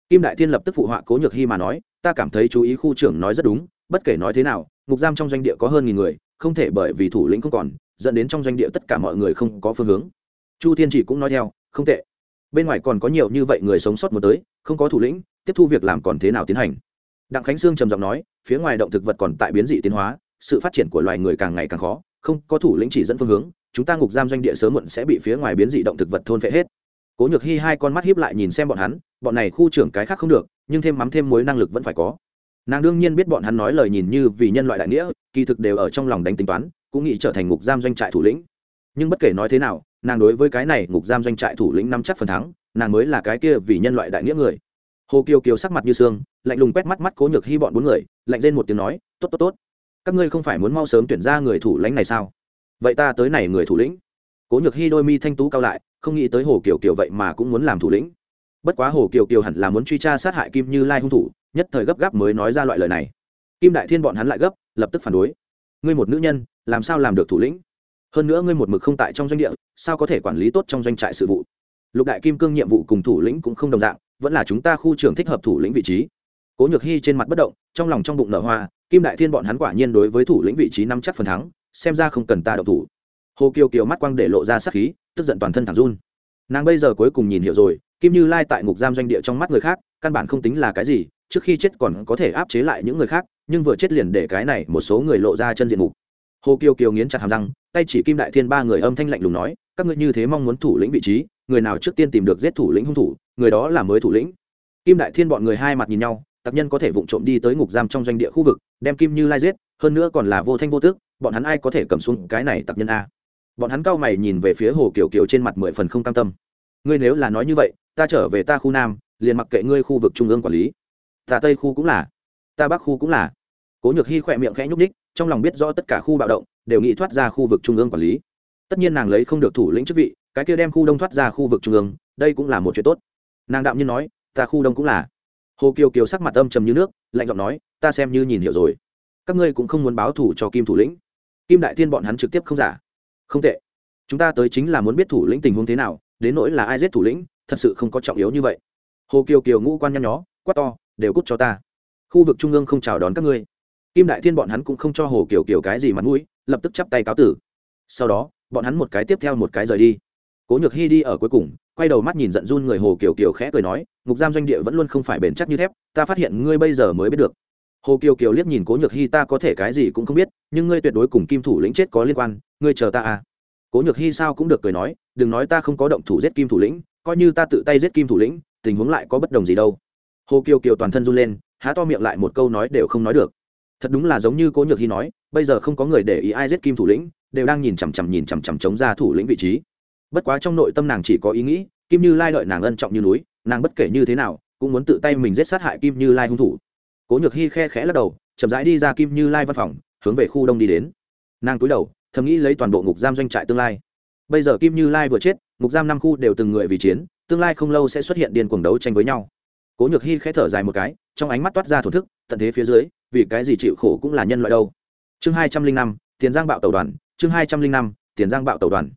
S1: Kim đại thiên lập tức phụ họa cố nhược hy mà nói ta cảm thấy chú ý khu trưởng nói rất đúng, bất kể nói thế nào, ngục giam trong doanh địa có hơn nghìn người, không thể bởi vì thủ lĩnh không còn, dẫn đến trong doanh địa tất cả mọi người không có phương hướng. Chu thiên chỉ cũng nói theo, không tệ. Bên ngoài còn có nhiều như vậy người sống sót một tới, không có thủ lĩnh, tiếp thu việc làm còn thế nào tiến hành? Đặng khánh sương trầm giọng nói, phía ngoài động thực vật còn tại biến dị tiến hóa, sự phát triển của loài người càng ngày càng khó, không có thủ lĩnh chỉ dẫn phương hướng, chúng ta ngục giam doanh địa sớm muộn sẽ bị phía ngoài biến dị động thực vật thôn phệ hết. Cố nhược hy hai con mắt hiếp lại nhìn xem bọn hắn, bọn này khu trưởng cái khác không được nhưng thêm mắm thêm muối năng lực vẫn phải có. Nàng đương nhiên biết bọn hắn nói lời nhìn như vì nhân loại đại nghĩa, kỳ thực đều ở trong lòng đánh tính toán, cũng nghĩ trở thành ngục giam doanh trại thủ lĩnh. Nhưng bất kể nói thế nào, nàng đối với cái này ngục giam doanh trại thủ lĩnh năm chắc phần thắng, nàng mới là cái kia vì nhân loại đại nghĩa người. Hồ kiều kiều sắc mặt như xương lạnh lùng quét mắt mắt cố nhược hy bọn bốn người, lạnh lên một tiếng nói, tốt tốt tốt. Các ngươi không phải muốn mau sớm tuyển ra người thủ lãnh này sao? Vậy ta tới này người thủ lĩnh. Cố nhược hy đôi mi thanh tú cao lại, không nghĩ tới hồ kiều kiều vậy mà cũng muốn làm thủ lĩnh bất quá hồ kiều kiều hẳn là muốn truy tra sát hại kim như lai hung thủ, nhất thời gấp gáp mới nói ra loại lời này. Kim đại thiên bọn hắn lại gấp, lập tức phản đối. Ngươi một nữ nhân, làm sao làm được thủ lĩnh? Hơn nữa ngươi một mực không tại trong doanh địa, sao có thể quản lý tốt trong doanh trại sự vụ? Lục đại kim cương nhiệm vụ cùng thủ lĩnh cũng không đồng dạng, vẫn là chúng ta khu trưởng thích hợp thủ lĩnh vị trí. Cố nhược hy trên mặt bất động, trong lòng trong bụng nở hoa, kim đại thiên bọn hắn quả nhiên đối với thủ lĩnh vị trí năm chắc phần thắng, xem ra không cần ta đậu thủ. Hồ kiều kiều mắt quang để lộ ra sắc khí, tức giận toàn thân thẳng run. Nàng bây giờ cuối cùng nhìn hiểu rồi kim như lai tại ngục giam doanh địa trong mắt người khác, căn bản không tính là cái gì, trước khi chết còn có thể áp chế lại những người khác, nhưng vừa chết liền để cái này một số người lộ ra chân diện mục. Hồ kiều kiều nghiến chặt hàm răng, tay chỉ kim đại thiên ba người âm thanh lạnh lùng nói, các ngươi như thế mong muốn thủ lĩnh vị trí, người nào trước tiên tìm được giết thủ lĩnh hung thủ, người đó là mới thủ lĩnh. Kim đại thiên bọn người hai mặt nhìn nhau, tặc nhân có thể vụng trộm đi tới ngục giam trong doanh địa khu vực, đem kim như lai giết, hơn nữa còn là vô thanh vô tước bọn hắn ai có thể cầm xuống cái này tặc nhân a? Bọn hắn cao mày nhìn về phía hồ kiều kiều trên mặt mười phần không cam tâm ngươi nếu là nói như vậy, ta trở về ta khu nam, liền mặc kệ ngươi khu vực trung ương quản lý. Ta tây khu cũng là, ta bắc khu cũng là. Cố nhược hy khỏe miệng khẽ nhúc ních trong lòng biết rõ tất cả khu bạo động, đều nghĩ thoát ra khu vực trung ương quản lý. Tất nhiên nàng lấy không được thủ lĩnh chức vị, cái kia đem khu đông thoát ra khu vực trung ương, đây cũng là một chuyện tốt. Nàng đạm nhiên nói, ta khu đông cũng là. Hồ kiều kiều sắc mặt âm trầm như nước, lạnh giọng nói, ta xem như nhìn hiểu rồi. Các ngươi cũng không muốn báo thủ cho kim thủ lĩnh. Kim đại thiên bọn hắn trực tiếp không giả. Không tệ. Chúng ta tới chính là muốn biết thủ lĩnh tình huống thế nào đến nỗi là ai giết thủ lĩnh, thật sự không có trọng yếu như vậy. Hồ kiều kiều ngũ quan nhăn nhó, quát to, đều cút cho ta. Khu vực trung ương không chào đón các ngươi. Kim đại thiên bọn hắn cũng không cho hồ kiều kiều cái gì mặt mũi, lập tức chắp tay cáo tử. Sau đó, bọn hắn một cái tiếp theo một cái rời đi. Cố nhược hy đi ở cuối cùng, quay đầu mắt nhìn giận run người hồ kiều kiều khẽ cười nói, ngục giam doanh địa vẫn luôn không phải bền chắc như thép, ta phát hiện ngươi bây giờ mới biết được. Hồ kiều kiều liếc nhìn cố nhược hy ta có thể cái gì cũng không biết, nhưng ngươi tuyệt đối cùng kim thủ lĩnh chết có liên quan, ngươi chờ ta à. Cố nhược hy sao cũng được cười nói đừng nói ta không có động thủ giết kim thủ lĩnh, coi như ta tự tay giết kim thủ lĩnh, tình huống lại có bất đồng gì đâu. Hồ kiều kiều toàn thân run lên, há to miệng lại một câu nói đều không nói được. Thật đúng là giống như cố nhược hy nói, bây giờ không có người để ý ai giết kim thủ lĩnh, đều đang nhìn chằm chằm nhìn chằm chằm chống ra thủ lĩnh vị trí. Bất quá trong nội tâm nàng chỉ có ý nghĩ, kim như lai đợi nàng ân trọng như núi, nàng bất kể như thế nào, cũng muốn tự tay mình giết sát hại kim như lai hung thủ. Cố nhược hy khe khẽ lắc đầu, chậm rãi đi ra kim như lai văn phòng, hướng về khu đông đi đến. Nàng cúi đầu, thầm nghĩ lấy toàn bộ ngục giam doanh trại tương lai bây giờ kim như lai vừa chết, ngục giam năm khu đều từng người vì chiến, tương lai không lâu sẽ xuất hiện điên cuồng đấu tranh với nhau. Cố nhược hy khẽ thở dài một cái, trong ánh mắt toát ra thổn thức, tận thế phía dưới, vì cái gì chịu khổ cũng là nhân loại đâu. Chương hai trăm linh năm, tiền giang bạo tàu đoàn, chương hai trăm linh năm, tiền giang bạo tàu đoàn.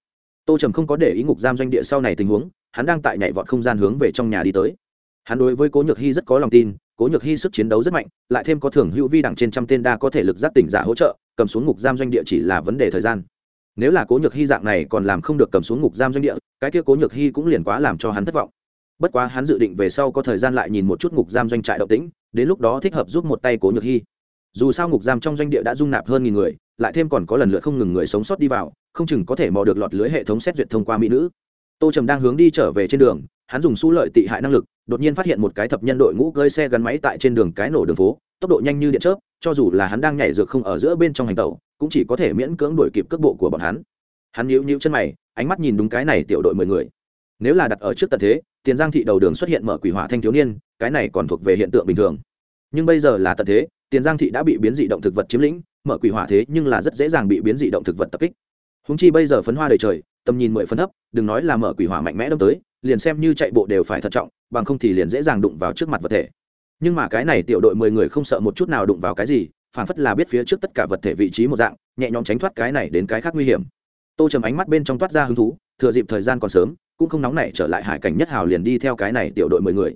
S1: Tô trầm không có để ý ngục giam doanh địa sau này tình huống, hắn đang tại nhảy vọt không gian hướng về trong nhà đi tới. Hắn đối với cố nhược hy rất có lòng tin, cố nhược hy sức chiến đấu rất mạnh, lại thêm có thưởng hữu vi đẳng trên trăm tên đa có thể lực giác tỉnh giả hỗ trợ, cầm xuống ngục giam doanh địa chỉ là vấn đề thời gian nếu là cố nhược hy dạng này còn làm không được cầm xuống ngục giam doanh địa, cái kia cố nhược hy cũng liền quá làm cho hắn thất vọng. Bất quá hắn dự định về sau có thời gian lại nhìn một chút ngục giam doanh trại động tĩnh, đến lúc đó thích hợp giúp một tay cố nhược hy dù sao ngục giam trong doanh địa đã dung nạp hơn nghìn người, lại thêm còn có lần lượt không ngừng người sống sót đi vào, không chừng có thể mò được lọt lưới hệ thống xét duyệt thông qua mỹ nữ. Tô trầm đang hướng đi trở về trên đường, hắn dùng su lợi tị hại năng lực, đột nhiên phát hiện một cái thập nhân đội ngũ cơi xe gắn máy tại trên đường cái nổ đường phố, tốc độ nhanh như điện chớp, cho dù là hắn đang nhảy dược không ở giữa bên trong hành tàu cũng chỉ có thể miễn cưỡng đuổi kịp cước bộ của bọn hắn. Hắn nhíu nhíu chân mày, ánh mắt nhìn đúng cái này tiểu đội mười người. Nếu là đặt ở trước tận thế, tiền giang thị đầu đường xuất hiện mở quỷ hỏa thanh thiếu niên, cái này còn thuộc về hiện tượng bình thường. Nhưng bây giờ là tận thế, tiền giang thị đã bị biến dị động thực vật chiếm lĩnh, mở quỷ hỏa thế nhưng là rất dễ dàng bị biến dị động thực vật tập kích. Húng chi bây giờ phấn hoa đầy trời, tầm nhìn mười phân thấp, đừng nói là mở quỷ hỏa mạnh mẽ đâm tới, liền xem như chạy bộ đều phải thận trọng, bằng không thì liền dễ dàng đụng vào trước mặt vật thể. Nhưng mà cái này tiểu đội mười người không sợ một chút nào đụng vào cái gì phản phất là biết phía trước tất cả vật thể vị trí một dạng, nhẹ nhõm tránh thoát cái này đến cái khác nguy hiểm. Tô trầm ánh mắt bên trong toát ra hứng thú, thừa dịp thời gian còn sớm, cũng không nóng nảy trở lại hải cảnh nhất hào liền đi theo cái này tiểu đội mười người.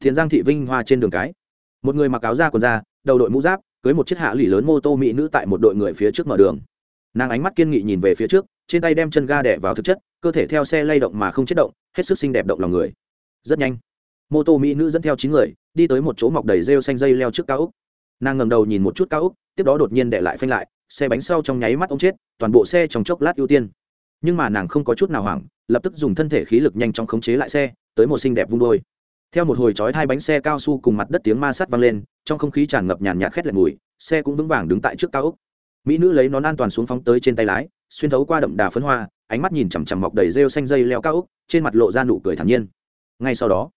S1: Thiền giang thị vinh hoa trên đường cái. Một người mặc áo da còn da, đầu đội mũ giáp, cưới một chiếc hạ lụy lớn mô tô mỹ nữ tại một đội người phía trước mở đường. Nàng ánh mắt kiên nghị nhìn về phía trước, trên tay đem chân ga đẻ vào thực chất, cơ thể theo xe lay động mà không chết động, hết sức xinh đẹp động lòng người. Rất nhanh, mô tô mỹ nữ dẫn theo chín người, đi tới một chỗ mọc đầy rêu xanh dây leo trước cao úc nàng ngầm đầu nhìn một chút cao úc tiếp đó đột nhiên để lại phanh lại, xe bánh sau trong nháy mắt ông chết, toàn bộ xe trong chốc lát ưu tiên. Nhưng mà nàng không có chút nào hoảng, lập tức dùng thân thể khí lực nhanh chóng khống chế lại xe, tới một xinh đẹp vung đôi. Theo một hồi chói hai bánh xe cao su cùng mặt đất tiếng ma sát vang lên, trong không khí tràn ngập nhàn nhạt khét lẹt mùi, xe cũng vững vàng đứng tại trước cao úc mỹ nữ lấy nón an toàn xuống phóng tới trên tay lái, xuyên thấu qua đậm đà phấn hoa, ánh mắt nhìn chằm chằm mọc đầy rêu xanh dây leo cao úc trên mặt lộ ra nụ cười thản nhiên. Ngay sau đó,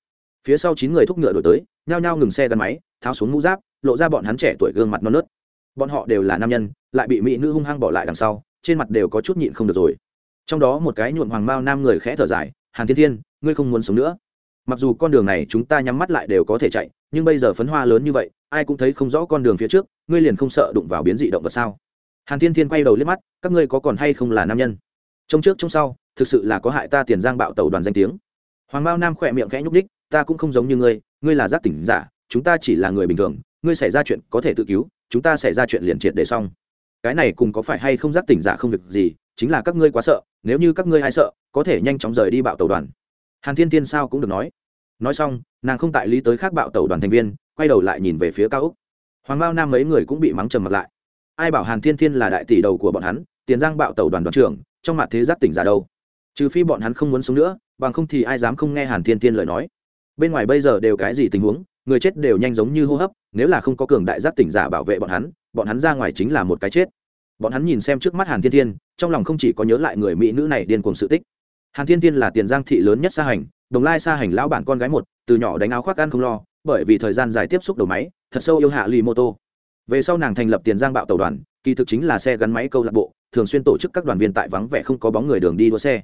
S1: phía sau chín người thúc ngựa đổi tới, nhao nhao ngừng xe gắn máy, tháo xuống mũ giáp lộ ra bọn hắn trẻ tuổi gương mặt non nớt. Bọn họ đều là nam nhân, lại bị mỹ nữ hung hăng bỏ lại đằng sau, trên mặt đều có chút nhịn không được rồi. Trong đó một cái nhuộm hoàng mao nam người khẽ thở dài, hàn thiên thiên, ngươi không muốn sống nữa. Mặc dù con đường này chúng ta nhắm mắt lại đều có thể chạy, nhưng bây giờ phấn hoa lớn như vậy, ai cũng thấy không rõ con đường phía trước, ngươi liền không sợ đụng vào biến dị động vật sao? Hàn thiên thiên quay đầu liếc mắt, các ngươi có còn hay không là nam nhân? Trong trước trong sau, thực sự là có hại ta tiền giang bạo tàu đoàn danh tiếng. Hoàng mao nam khỏe miệng khẽ nhúc ních ta cũng không giống như ngươi ngươi là giác tỉnh giả, chúng ta chỉ là người bình thường ngươi xảy ra chuyện có thể tự cứu, chúng ta xảy ra chuyện liền triệt để xong. Cái này cùng có phải hay không giác tỉnh giả không việc gì, chính là các ngươi quá sợ, nếu như các ngươi hay sợ, có thể nhanh chóng rời đi bạo tàu đoàn. Hàn thiên thiên sao cũng được nói. Nói xong, nàng không tại lý tới khác bạo tàu đoàn thành viên, quay đầu lại nhìn về phía cao úc. Hoàng mao nam mấy người cũng bị mắng trầm mặt lại. Ai bảo hàn thiên thiên là đại tỷ đầu của bọn hắn, tiền giang bạo tàu đoàn đoàn trưởng, trong mặt thế giác tỉnh giả đâu? Trừ phi bọn hắn không muốn sống nữa, bằng không thì ai dám không nghe hàn thiên thiên lời nói. Bên ngoài bây giờ đều cái gì tình huống, người chết đều nhanh giống như hô hấp nếu là không có cường đại giác tỉnh giả bảo vệ bọn hắn bọn hắn ra ngoài chính là một cái chết. Bọn hắn nhìn xem trước mắt hàn thiên thiên, trong lòng không chỉ có nhớ lại người mỹ nữ này điên cuồng sự tích. Hàn thiên thiên là tiền giang thị lớn nhất xa hành, đồng lai xa hành lão bản con gái một, từ nhỏ đánh áo khoác ăn không lo, bởi vì thời gian dài tiếp xúc đầu máy, thật sâu yêu hạ lì mô tô. Về sau nàng thành lập tiền giang bạo tàu đoàn, kỳ thực chính là xe gắn máy câu lạc bộ, thường xuyên tổ chức các đoàn viên tại vắng vẻ không có bóng người đường đi đua xe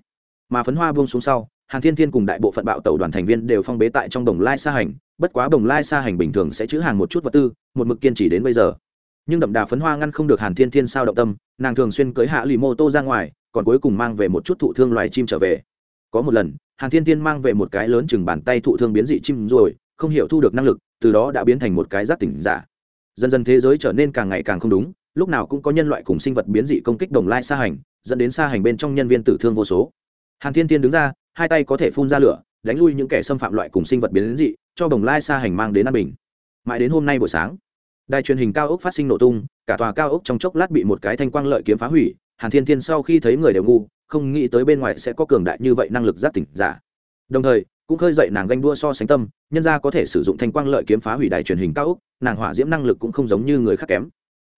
S1: mà phấn hoa buông xuống sau, hàn thiên thiên cùng đại bộ phận bạo tàu đoàn thành viên đều phong bế tại trong đồng lai xa hành, bất quá đồng lai xa hành bình thường sẽ chữ hàng một chút vật tư, một mực kiên trì đến bây giờ. Nhưng đậm đà phấn hoa ngăn không được hàn thiên thiên sao động tâm, nàng thường xuyên cưới hạ lì mô tô ra ngoài, còn cuối cùng mang về một chút thụ thương loài chim trở về. Có một lần, hàn thiên thiên mang về một cái lớn chừng bàn tay thụ thương biến dị chim rồi, không hiểu thu được năng lực, từ đó đã biến thành một cái giác tỉnh giả. Dần dần thế giới trở nên càng ngày càng không đúng, lúc nào cũng có nhân loại cùng sinh vật biến dị công kích đồng lai xa hành, dẫn đến xa hành bên trong nhân viên tử thương vô số hàn thiên thiên đứng ra, hai tay có thể phun ra lửa, đánh lui những kẻ xâm phạm loại cùng sinh vật biến dị, cho Bồng lai xa hành mang đến an bình. Mãi đến hôm nay buổi sáng, đài truyền hình cao ốc phát sinh nổ tung, cả tòa cao ốc trong chốc lát bị một cái thanh quang lợi kiếm phá hủy, hàn thiên thiên sau khi thấy người đều ngu, không nghĩ tới bên ngoài sẽ có cường đại như vậy năng lực giác tỉnh giả. Đồng thời, cũng khơi dậy nàng ganh đua so sánh tâm, nhân ra có thể sử dụng thanh quang lợi kiếm phá hủy đài truyền hình cao ốc, nàng hỏa diễm năng lực cũng không giống như người khác kém.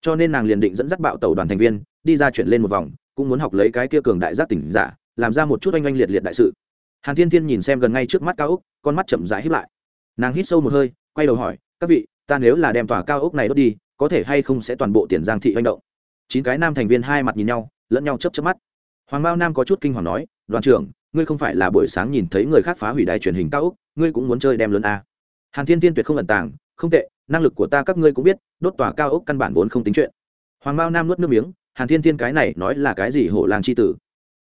S1: Cho nên nàng liền định dẫn dắt bạo tàu đoàn thành viên, đi ra chuyển lên một vòng, cũng muốn học lấy cái kia cường đại giác tỉnh giả làm ra một chút oanh oanh liệt liệt đại sự. Hàn thiên thiên nhìn xem gần ngay trước mắt cao úc con mắt chậm rãi hít lại. Nàng hít sâu một hơi, quay đầu hỏi, các vị, ta nếu là đem tòa cao ốc này đốt đi, có thể hay không sẽ toàn bộ tiền giang thị oanh động? Chín cái nam thành viên hai mặt nhìn nhau, lẫn nhau chấp chấp mắt. Hoàng mao nam có chút kinh hoàng nói, đoàn trưởng, ngươi không phải là buổi sáng nhìn thấy người khác phá hủy đài truyền hình cao ốc, ngươi cũng muốn chơi đem lớn a? Hàn thiên tiên tuyệt không ẩn tàng, không tệ, năng lực của ta các ngươi cũng biết, đốt tòa cao ốc căn bản vốn không tính chuyện. Hoàng mao nam nuốt nước miếng, hàn thiên tiên cái này nói là cái gì hổ làng c h i tử?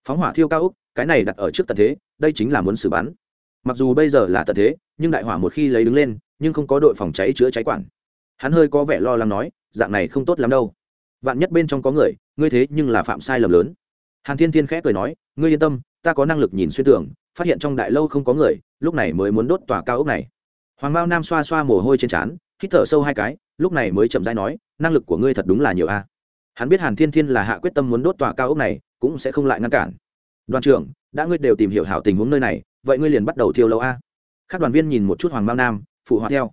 S1: Phóng hỏa thiêu cao ốc cái này đặt ở trước tận thế, đây chính là muốn xử bắn. Mặc dù bây giờ là tận thế, nhưng đại hỏa một khi lấy đứng lên, nhưng không có đội phòng cháy chữa cháy quản. Hắn hơi có vẻ lo lắng nói, dạng này không tốt lắm đâu. Vạn nhất bên trong có người, ngươi thế nhưng là phạm sai lầm lớn. Hàn thiên thiên khẽ cười nói, ngươi yên tâm, ta có năng lực nhìn xuyên tưởng phát hiện trong đại lâu không có người, lúc này mới muốn đốt tòa cao ốc này. Hoàng mao nam xoa xoa mồ hôi trên trán, hít thở sâu hai cái, lúc này mới chậm dai nói, năng lực của ngươi thật đúng là nhiều a. Hắn biết hàn thiên thiên là hạ quyết tâm muốn đốt tòa cao ốc này cũng sẽ không lại ngăn cản. Đoàn trưởng, đã ngươi đều tìm hiểu hảo tình huống nơi này, vậy ngươi liền bắt đầu thiêu lâu a. Các đoàn viên nhìn một chút hoàng mao nam, phụ họa theo.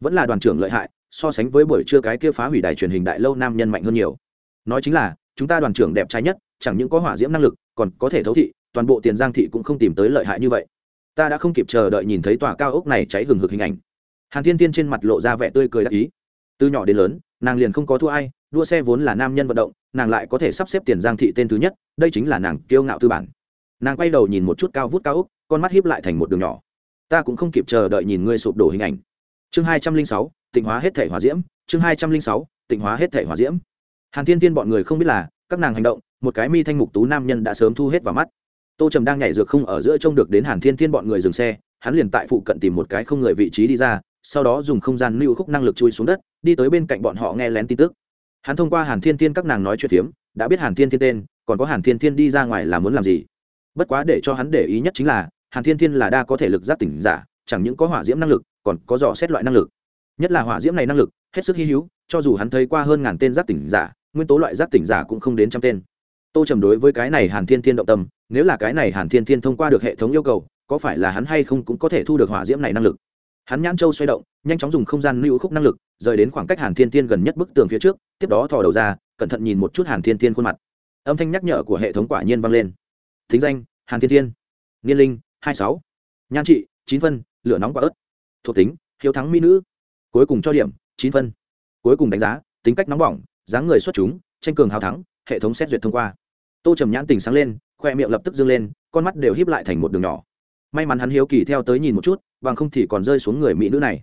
S1: Vẫn là đoàn trưởng lợi hại, so sánh với buổi trưa cái kia phá hủy đài truyền hình đại lâu nam nhân mạnh hơn nhiều. Nói chính là, chúng ta đoàn trưởng đẹp trai nhất, chẳng những có hỏa diễm năng lực, còn có thể thấu thị, toàn bộ tiền giang thị cũng không tìm tới lợi hại như vậy. Ta đã không kịp chờ đợi nhìn thấy tòa cao ốc này cháy hừng hực hình ảnh. Hàn thiên tiên trên mặt lộ ra vẻ tươi cười đắc ý. Từ nhỏ đến lớn, nàng liền không có thua ai, đua xe vốn là nam nhân vận động nàng lại có thể sắp xếp tiền giang thị tên thứ nhất, đây chính là nàng kiêu ngạo tư bản. Nàng quay đầu nhìn một chút cao vút cao úc, con mắt hiếp lại thành một đường nhỏ. Ta cũng không kịp chờ đợi nhìn ngươi sụp đổ hình ảnh. Chương hai trăm linh sáu, tịnh hóa hết thể hỏa diễm, chương hai trăm linh sáu, tịnh hóa hết thể hỏa diễm. Hàn thiên tiên bọn người không biết là, các nàng hành động, một cái mi thanh mục tú nam nhân đã sớm thu hết vào mắt. Tô trầm đang nhảy dược không ở giữa trông được đến hàn thiên thiên bọn người dừng xe, hắn liền tại phụ cận tìm một cái không người vị trí đi ra, sau đó dùng không gian lưu khúc năng lực chui xuống đất, đi tới bên cạnh bọn họ nghe lén tin tức hắn thông qua hàn thiên thiên các nàng nói chuyện phiếm, đã biết hàn thiên thiên tên, còn có hàn thiên thiên đi ra ngoài là muốn làm gì. Bất quá để cho hắn để ý nhất chính là, hàn thiên thiên là đa có thể lực giác tỉnh giả, chẳng những có hỏa diễm năng lực, còn có dò xét loại năng lực. Nhất là hỏa diễm này năng lực, hết sức hy hữu, cho dù hắn thấy qua hơn ngàn tên giác tỉnh giả, nguyên tố loại giác tỉnh giả cũng không đến trăm tên. Tô trầm đối với cái này hàn thiên thiên động tâm, nếu là cái này hàn thiên thiên thông qua được hệ thống yêu cầu, có phải là hắn hay không cũng có thể thu được hỏa diễm này năng lực? Hắn nhãn châu xoay động, nhanh chóng dùng không gian lưu khúc năng lực, rời đến khoảng cách hàn thiên thiên gần nhất bức tường phía trước, tiếp đó thò đầu ra, cẩn thận nhìn một chút hàn thiên thiên khuôn mặt. Âm thanh nhắc nhở của hệ thống quả nhiên vang lên. Thính danh, hàn thiên thiên. Niên linh, hai sáu. Nhan trị, chín phân, lửa nóng quả ớt. Thuộc tính, hiếu thắng mỹ nữ. Cuối cùng cho điểm, chín phân. Cuối cùng đánh giá, tính cách nóng bỏng, dáng người xuất chúng, tranh cường hào thắng, hệ thống xét duyệt thông qua. Tô trầm nhãn tình sáng lên, khoe miệng lập tức dâng lên, con mắt đều híp lại thành một đường nhỏ may mắn hắn hiếu kỳ theo tới nhìn một chút, bằng không thì còn rơi xuống người mỹ nữ này.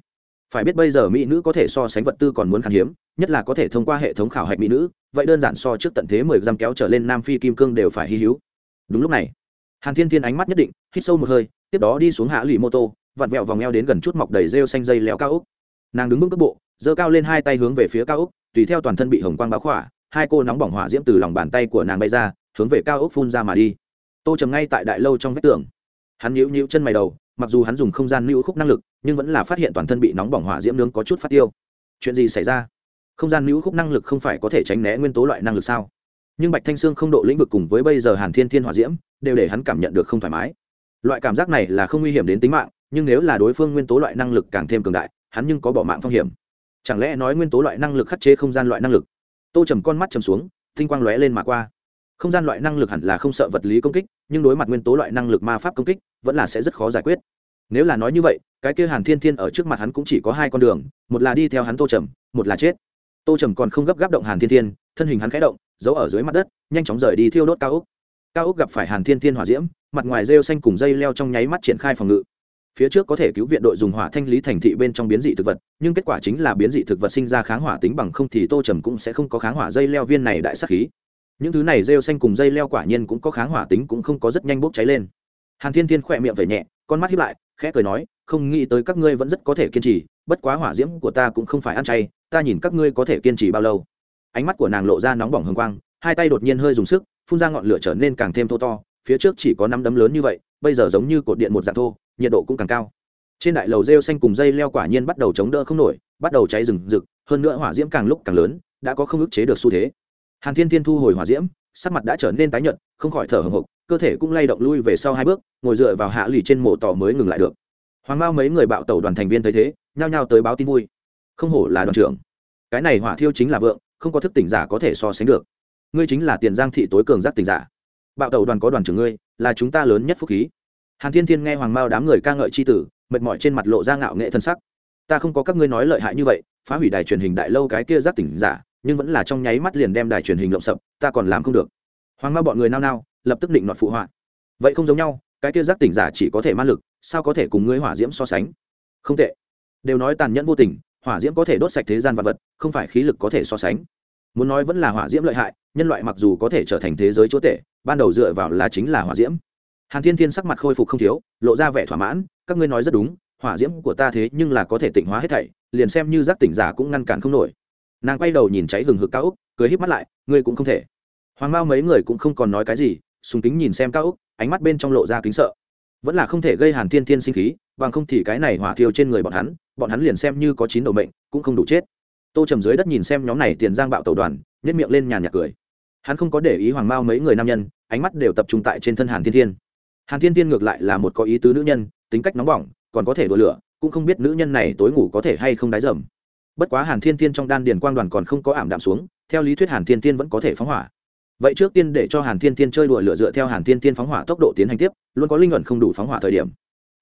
S1: Phải biết bây giờ mỹ nữ có thể so sánh vật tư còn muốn khan hiếm, nhất là có thể thông qua hệ thống khảo hạch mỹ nữ, vậy đơn giản so trước tận thế mười dăm kéo trở lên nam phi kim cương đều phải hy hữu. Đúng lúc này, hàn thiên thiên ánh mắt nhất định, hít sâu một hơi, tiếp đó đi xuống hạ lụy mô tô, vặn vẹo vòng eo đến gần chút mọc đầy rêu xanh dây leo cao úc. Nàng đứng vững cước bộ, giơ cao lên hai tay hướng về phía cao úc, tùy theo toàn thân bị hồng quang báo khỏa, hai cô nóng bỏng hỏa diễm từ lòng bàn tay của nàng bay ra, hướng về cao úc phun ra mà đi. Tô trầm ngay tại đại lâu trong vách tường hắn nhíu nhíu chân mày đầu, mặc dù hắn dùng không gian lưu khúc năng lực, nhưng vẫn là phát hiện toàn thân bị nóng bỏng hỏa diễm nướng có chút phát tiêu. Chuyện gì xảy ra? Không gian lưu khúc năng lực không phải có thể tránh né nguyên tố loại năng lực sao? Nhưng bạch thanh sương không độ lĩnh vực cùng với bây giờ hàn thiên thiên hỏa diễm, đều để hắn cảm nhận được không thoải mái. Loại cảm giác này là không nguy hiểm đến tính mạng, nhưng nếu là đối phương nguyên tố loại năng lực càng thêm cường đại, hắn nhưng có bỏ mạng phong hiểm. Chẳng lẽ nói nguyên tố loại năng lực khắc chế không gian loại năng lực? Tô trầm con mắt trầm xuống, tinh quang lóe lên mà qua. Không gian loại năng lực hẳn là không sợ vật lý công kích, nhưng đối mặt nguyên tố loại năng lực ma pháp công kích vẫn là sẽ rất khó giải quyết. Nếu là nói như vậy, cái kia hàn thiên thiên ở trước mặt hắn cũng chỉ có hai con đường, một là đi theo hắn tô trầm, một là chết. Tô trầm còn không gấp gáp động hàn thiên thiên, thân hình hắn khẽ động, giấu ở dưới mặt đất, nhanh chóng rời đi thiêu đốt cao úc cao úc gặp phải hàn thiên thiên hỏa diễm, mặt ngoài rêu xanh cùng dây leo trong nháy mắt triển khai phòng ngự. Phía trước có thể cứu viện đội dùng hỏa thanh lý thành thị bên trong biến dị thực vật, nhưng kết quả chính là biến dị thực vật sinh ra kháng hỏa tính bằng không thì tô trầm cũng sẽ không có kháng hỏa dây leo viên này đại sắc khí. Những thứ này rêu xanh cùng dây leo quả nhiên cũng có kháng hỏa tính cũng không có rất nhanh bốc cháy lên hàn thiên thiên khỏe miệng về nhẹ, con mắt hiếp lại, khẽ cười nói, không nghĩ tới các ngươi vẫn rất có thể kiên trì, bất quá hỏa diễm của ta cũng không phải ăn chay, ta nhìn các ngươi có thể kiên trì bao lâu. Ánh mắt của nàng lộ ra nóng bỏng hừng quang, hai tay đột nhiên hơi dùng sức, phun ra ngọn lửa trở nên càng thêm thô to, phía trước chỉ có năm đấm lớn như vậy, bây giờ giống như cột điện một dạng thô, nhiệt độ cũng càng cao. Trên đại lầu rêu xanh cùng dây leo quả nhiên bắt đầu chống đỡ không nổi, bắt đầu cháy rừng rực, hơn nữa hỏa diễm càng lúc càng lớn, đã có không ức chế được xu thế. Hàn thiên thiên thu hồi hỏa diễm, sắc mặt đã trở nên tái nhợt, không khỏi thở hồng hộc cơ thể cũng lay động lui về sau hai bước, ngồi dựa vào hạ lì trên mộ tỏ mới ngừng lại được. Hoàng mao mấy người bạo tẩu đoàn thành viên thấy thế, nhao nhao tới báo tin vui. Không hổ là đoàn trưởng. Cái này hỏa thiêu chính là vượng, không có thức tỉnh giả có thể so sánh được. Ngươi chính là tiền giang thị tối cường giác tỉnh giả. Bạo tẩu đoàn có đoàn trưởng ngươi, là chúng ta lớn nhất phúc khí. Hàn thiên thiên nghe hoàng mao đám người ca ngợi c h i tử, mệt mỏi trên mặt lộ ra ngạo nghệ thân sắc. Ta không có các ngươi nói lợi hại như vậy, phá hủy đài truyền hình đại lâu cái kia giác tỉnh giả, nhưng vẫn là trong nháy mắt liền đem đài truyền hình lộng sập, ta còn làm không được. Hoàng Mao bọn người nao nao lập tức định nọt phụ họa. Vậy không giống nhau, cái kia giác tỉnh giả chỉ có thể man lực, sao có thể cùng ngươi hỏa diễm so sánh? Không tệ. Đều nói tàn nhẫn vô tình, hỏa diễm có thể đốt sạch thế gian vật vật, không phải khí lực có thể so sánh. Muốn nói vẫn là hỏa diễm lợi hại, nhân loại mặc dù có thể trở thành thế giới chúa tể, ban đầu dựa vào là chính là hỏa diễm. Hàn thiên thiên sắc mặt khôi phục không thiếu, lộ ra vẻ thỏa mãn, các ngươi nói rất đúng, hỏa diễm của ta thế nhưng là có thể tịnh hóa hết thảy, liền xem như giác tỉnh giả cũng ngăn cản không nổi. Nàng quay đầu nhìn cháy hừng hực cao úc cười híp mắt lại, ngươi cũng không thể. Hoàng bao mấy người cũng không còn nói cái gì sùng kính nhìn xem cao úc, ánh mắt bên trong lộ ra kính sợ. Vẫn là không thể gây hàn thiên thiên sinh khí, bằng không thì cái này hỏa thiêu trên người bọn hắn bọn hắn liền xem như có chín đầu mệnh, cũng không đủ chết. Tô trầm dưới đất nhìn xem nhóm này tiền giang bạo tàu đoàn nhét miệng lên nhàn nhạc cười. Hắn không có để ý hoàng mao mấy người nam nhân, ánh mắt đều tập trung tại trên thân hàn thiên thiên. Hàn thiên thiên ngược lại là một có ý tứ nữ nhân, tính cách nóng bỏng, còn có thể đùa lửa, cũng không biết nữ nhân này tối ngủ có thể hay không đáy dầm. Bất quá hàn thiên thiên trong đan điền quang đoàn còn không có ảm đạm xuống, theo lý thuyết hàn thiên thiên vẫn có thể phóng hỏa vậy trước tiên để cho hàn thiên thiên chơi đùa lửa dựa theo hàn thiên thiên phóng hỏa tốc độ tiến hành tiếp, luôn có linh luận không đủ phóng hỏa thời điểm.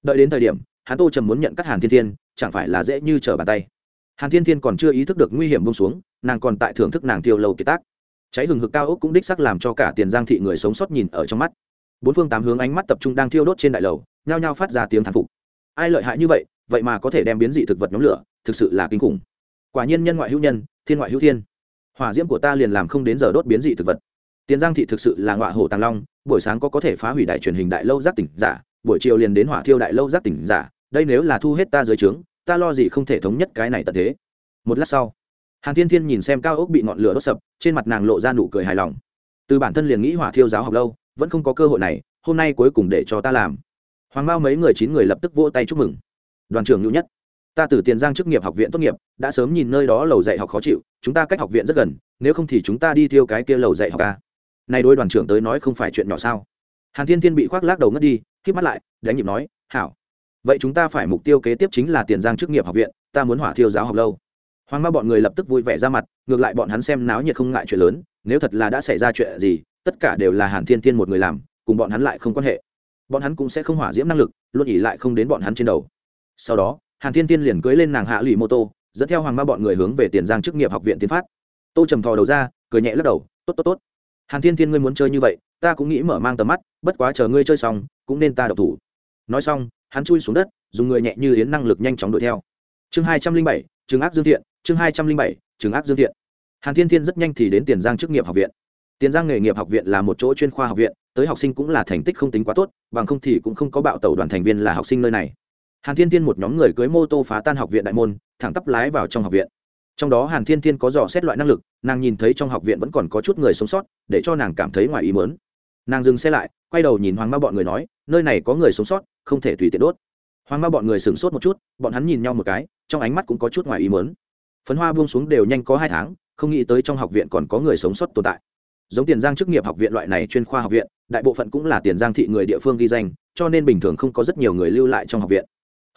S1: Đợi đến thời điểm, hắn tô trầm muốn nhận cắt hàn thiên thiên, chẳng phải là dễ như trở bàn tay. Hàn thiên thiên còn chưa ý thức được nguy hiểm bông xuống, nàng còn tại thưởng thức nàng tiêu lâu kiệt tác. Cháy hừng hực cao ốc cũng đích sắc làm cho cả tiền giang thị người sống sót nhìn ở trong mắt. Bốn phương tám hướng ánh mắt tập trung đang thiêu đốt trên đại lầu, nhao nhao phát ra tiếng thán phục. Ai lợi hại như vậy vậy mà có thể đem biến dị thực vật nhóm lửa, thực sự là kinh khủng. Quả nhiên nhân ngoại hữu nhân, thiên ngoại hữu thiên. Hỏa diễm của ta liền làm không đến giờ đốt biến dị thực vật tiền giang thị thực sự là ngọa hổ tàng long, buổi sáng có có thể phá hủy đại truyền hình đại lâu giác tỉnh giả, buổi chiều liền đến hỏa thiêu đại lâu giác tỉnh giả, đây nếu là thu hết ta dưới trướng, ta lo gì không thể thống nhất cái này tận thế. Một lát sau, hàn thiên thiên nhìn xem cao ốc bị ngọn lửa đốt sập, trên mặt nàng lộ ra nụ cười hài lòng. Từ bản thân liền nghĩ hỏa thiêu giáo học lâu, vẫn không có cơ hội này, hôm nay cuối cùng để cho ta làm. Hoàng mao mấy người chín người lập tức vỗ tay chúc mừng. Đoàn trưởng nhu nhất, ta từ tiền giang chức nghiệp học viện tốt nghiệp, đã sớm nhìn nơi đó lầu dạy học khó chịu, chúng ta cách học viện rất gần, nếu không thì chúng ta đi thiêu cái kia lầu dạy học ca nay đôi đoàn trưởng tới nói không phải chuyện nhỏ sao? Hàn thiên thiên bị khoác lác đầu ngất đi k mắt lại, đánh nhịp nói, hảo. Vậy chúng ta phải mục tiêu kế tiếp chính là tiền giang chức nghiệp học viện, ta muốn hỏa thiêu giáo học lâu. Hoàng ma bọn người lập tức vui vẻ ra mặt, ngược lại bọn hắn xem náo nhiệt không ngại chuyện lớn, nếu thật là đã xảy ra chuyện gì, tất cả đều là hàn thiên thiên một người làm, cùng bọn hắn lại không quan hệ. Bọn hắn cũng sẽ không hỏa diễm năng lực, luôn ỉ lại không đến bọn hắn trên đầu. Sau đó, hàn thiên thiên liền cưới lên nàng hạ lụy mô tô, dẫn theo hoàng ma bọn người hướng về tiền giang chức nghiệp học viện tiến phát. Tô trầm thò đầu ra, cười nhẹ lắc đầu, tốt tốt tốt hàn thiên thiên ngươi muốn chơi như vậy, ta cũng nghĩ mở mang tầm mắt, bất quá chờ ngươi chơi xong, cũng nên ta độc thủ. Nói xong, hắn chui xuống đất, dùng người nhẹ như yến năng lực nhanh chóng đuổi theo. Chương hai trăm linh bảy, trường ác dương thiện, chương hai trăm linh bảy, trường ác dương thiện. Hàn thiên thiên rất nhanh thì đến tiền giang chức nghiệp học viện. Tiền giang nghề nghiệp học viện là một chỗ chuyên khoa học viện, tới học sinh cũng là thành tích không tính quá tốt, bằng không thì cũng không có bạo tàu đoàn thành viên là học sinh nơi này. Hàn thiên thiên một nhóm người cưới mô tô phá tan học viện đại môn, thẳng tắp lái vào trong học viện trong đó hàn thiên thiên có dò xét loại năng lực, nàng nhìn thấy trong học viện vẫn còn có chút người sống sót, để cho nàng cảm thấy ngoài ý mớn nàng dừng xe lại, quay đầu nhìn hoàng ma bọn người nói, nơi này có người sống sót, không thể tùy tiện đốt. Hoàng ma bọn người sửng sốt một chút, bọn hắn nhìn nhau một cái, trong ánh mắt cũng có chút ngoài ý mớn phấn hoa buông xuống đều nhanh có hai tháng, không nghĩ tới trong học viện còn có người sống sót tồn tại. Giống tiền giang chức nghiệp học viện loại này chuyên khoa học viện, đại bộ phận cũng là tiền giang thị người địa phương ghi danh, cho nên bình thường không có rất nhiều người lưu lại trong học viện.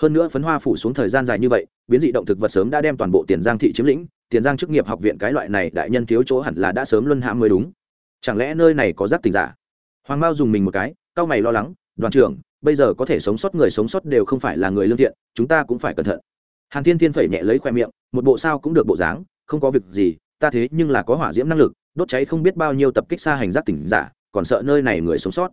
S1: Hơn nữa phấn hoa phủ xuống thời gian dài như vậy biến dị động thực vật sớm đã đem toàn bộ tiền giang thị chiếm lĩnh, tiền giang chức nghiệp học viện cái loại này đại nhân thiếu chỗ hẳn là đã sớm luân hãm mới đúng. Chẳng lẽ nơi này có giác tình giả? Hoàng mao dùng mình một cái cao mày lo lắng, đoàn trưởng, bây giờ có thể sống sót người sống sót đều không phải là người lương thiện, chúng ta cũng phải cẩn thận. Hàn thiên thiên phẩy nhẹ lấy khoe miệng, một bộ sao cũng được bộ dáng, không có việc gì, ta thế nhưng là có hỏa diễm năng lực, đốt cháy không biết bao nhiêu tập kích xa hành giác tỉnh giả, còn sợ nơi này người sống sót.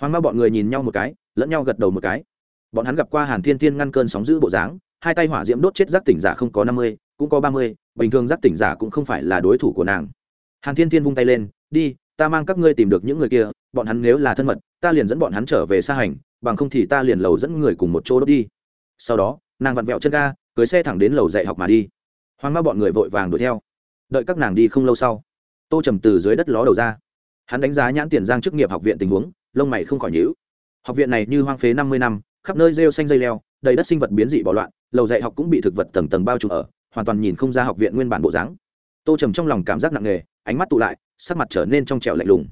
S1: Hoàng mao bọn người nhìn nhau một cái, lẫn nhau gật đầu một cái. Bọn hắn gặp qua hàn thiên thiên ngăn cơn sóng giữ bộ dáng hai tay hỏa diễm đốt chết giác tỉnh giả không có năm mươi, cũng có ba mươi, bình thường giác tỉnh giả cũng không phải là đối thủ của nàng. Hàn thiên thiên vung tay lên, đi, ta mang các ngươi tìm được những người kia, bọn hắn nếu là thân mật, ta liền dẫn bọn hắn trở về xa hành, bằng không thì ta liền lầu dẫn người cùng một chỗ đốt đi. Sau đó, nàng vặn vẹo chân ga, cưới xe thẳng đến lầu dạy học mà đi. Hoang ma bọn người vội vàng đuổi theo. Đợi các nàng đi không lâu sau, tô trầm từ dưới đất ló đầu ra. Hắn đánh giá nhãn tiền giang chức nghiệp học viện tình huống, lông mày không khỏi nhữ học viện này như hoang phế năm mươi năm, khắp nơi rêu xanh dây leo đầy đất sinh vật biến dị bỏ loạn, lầu dạy học cũng bị thực vật tầng tầng bao trùm ở, hoàn toàn nhìn không ra học viện nguyên bản bộ dáng. Tô trầm trong lòng cảm giác nặng nề, ánh mắt tụ lại, sắc mặt trở nên trong trẻo lạnh lùng.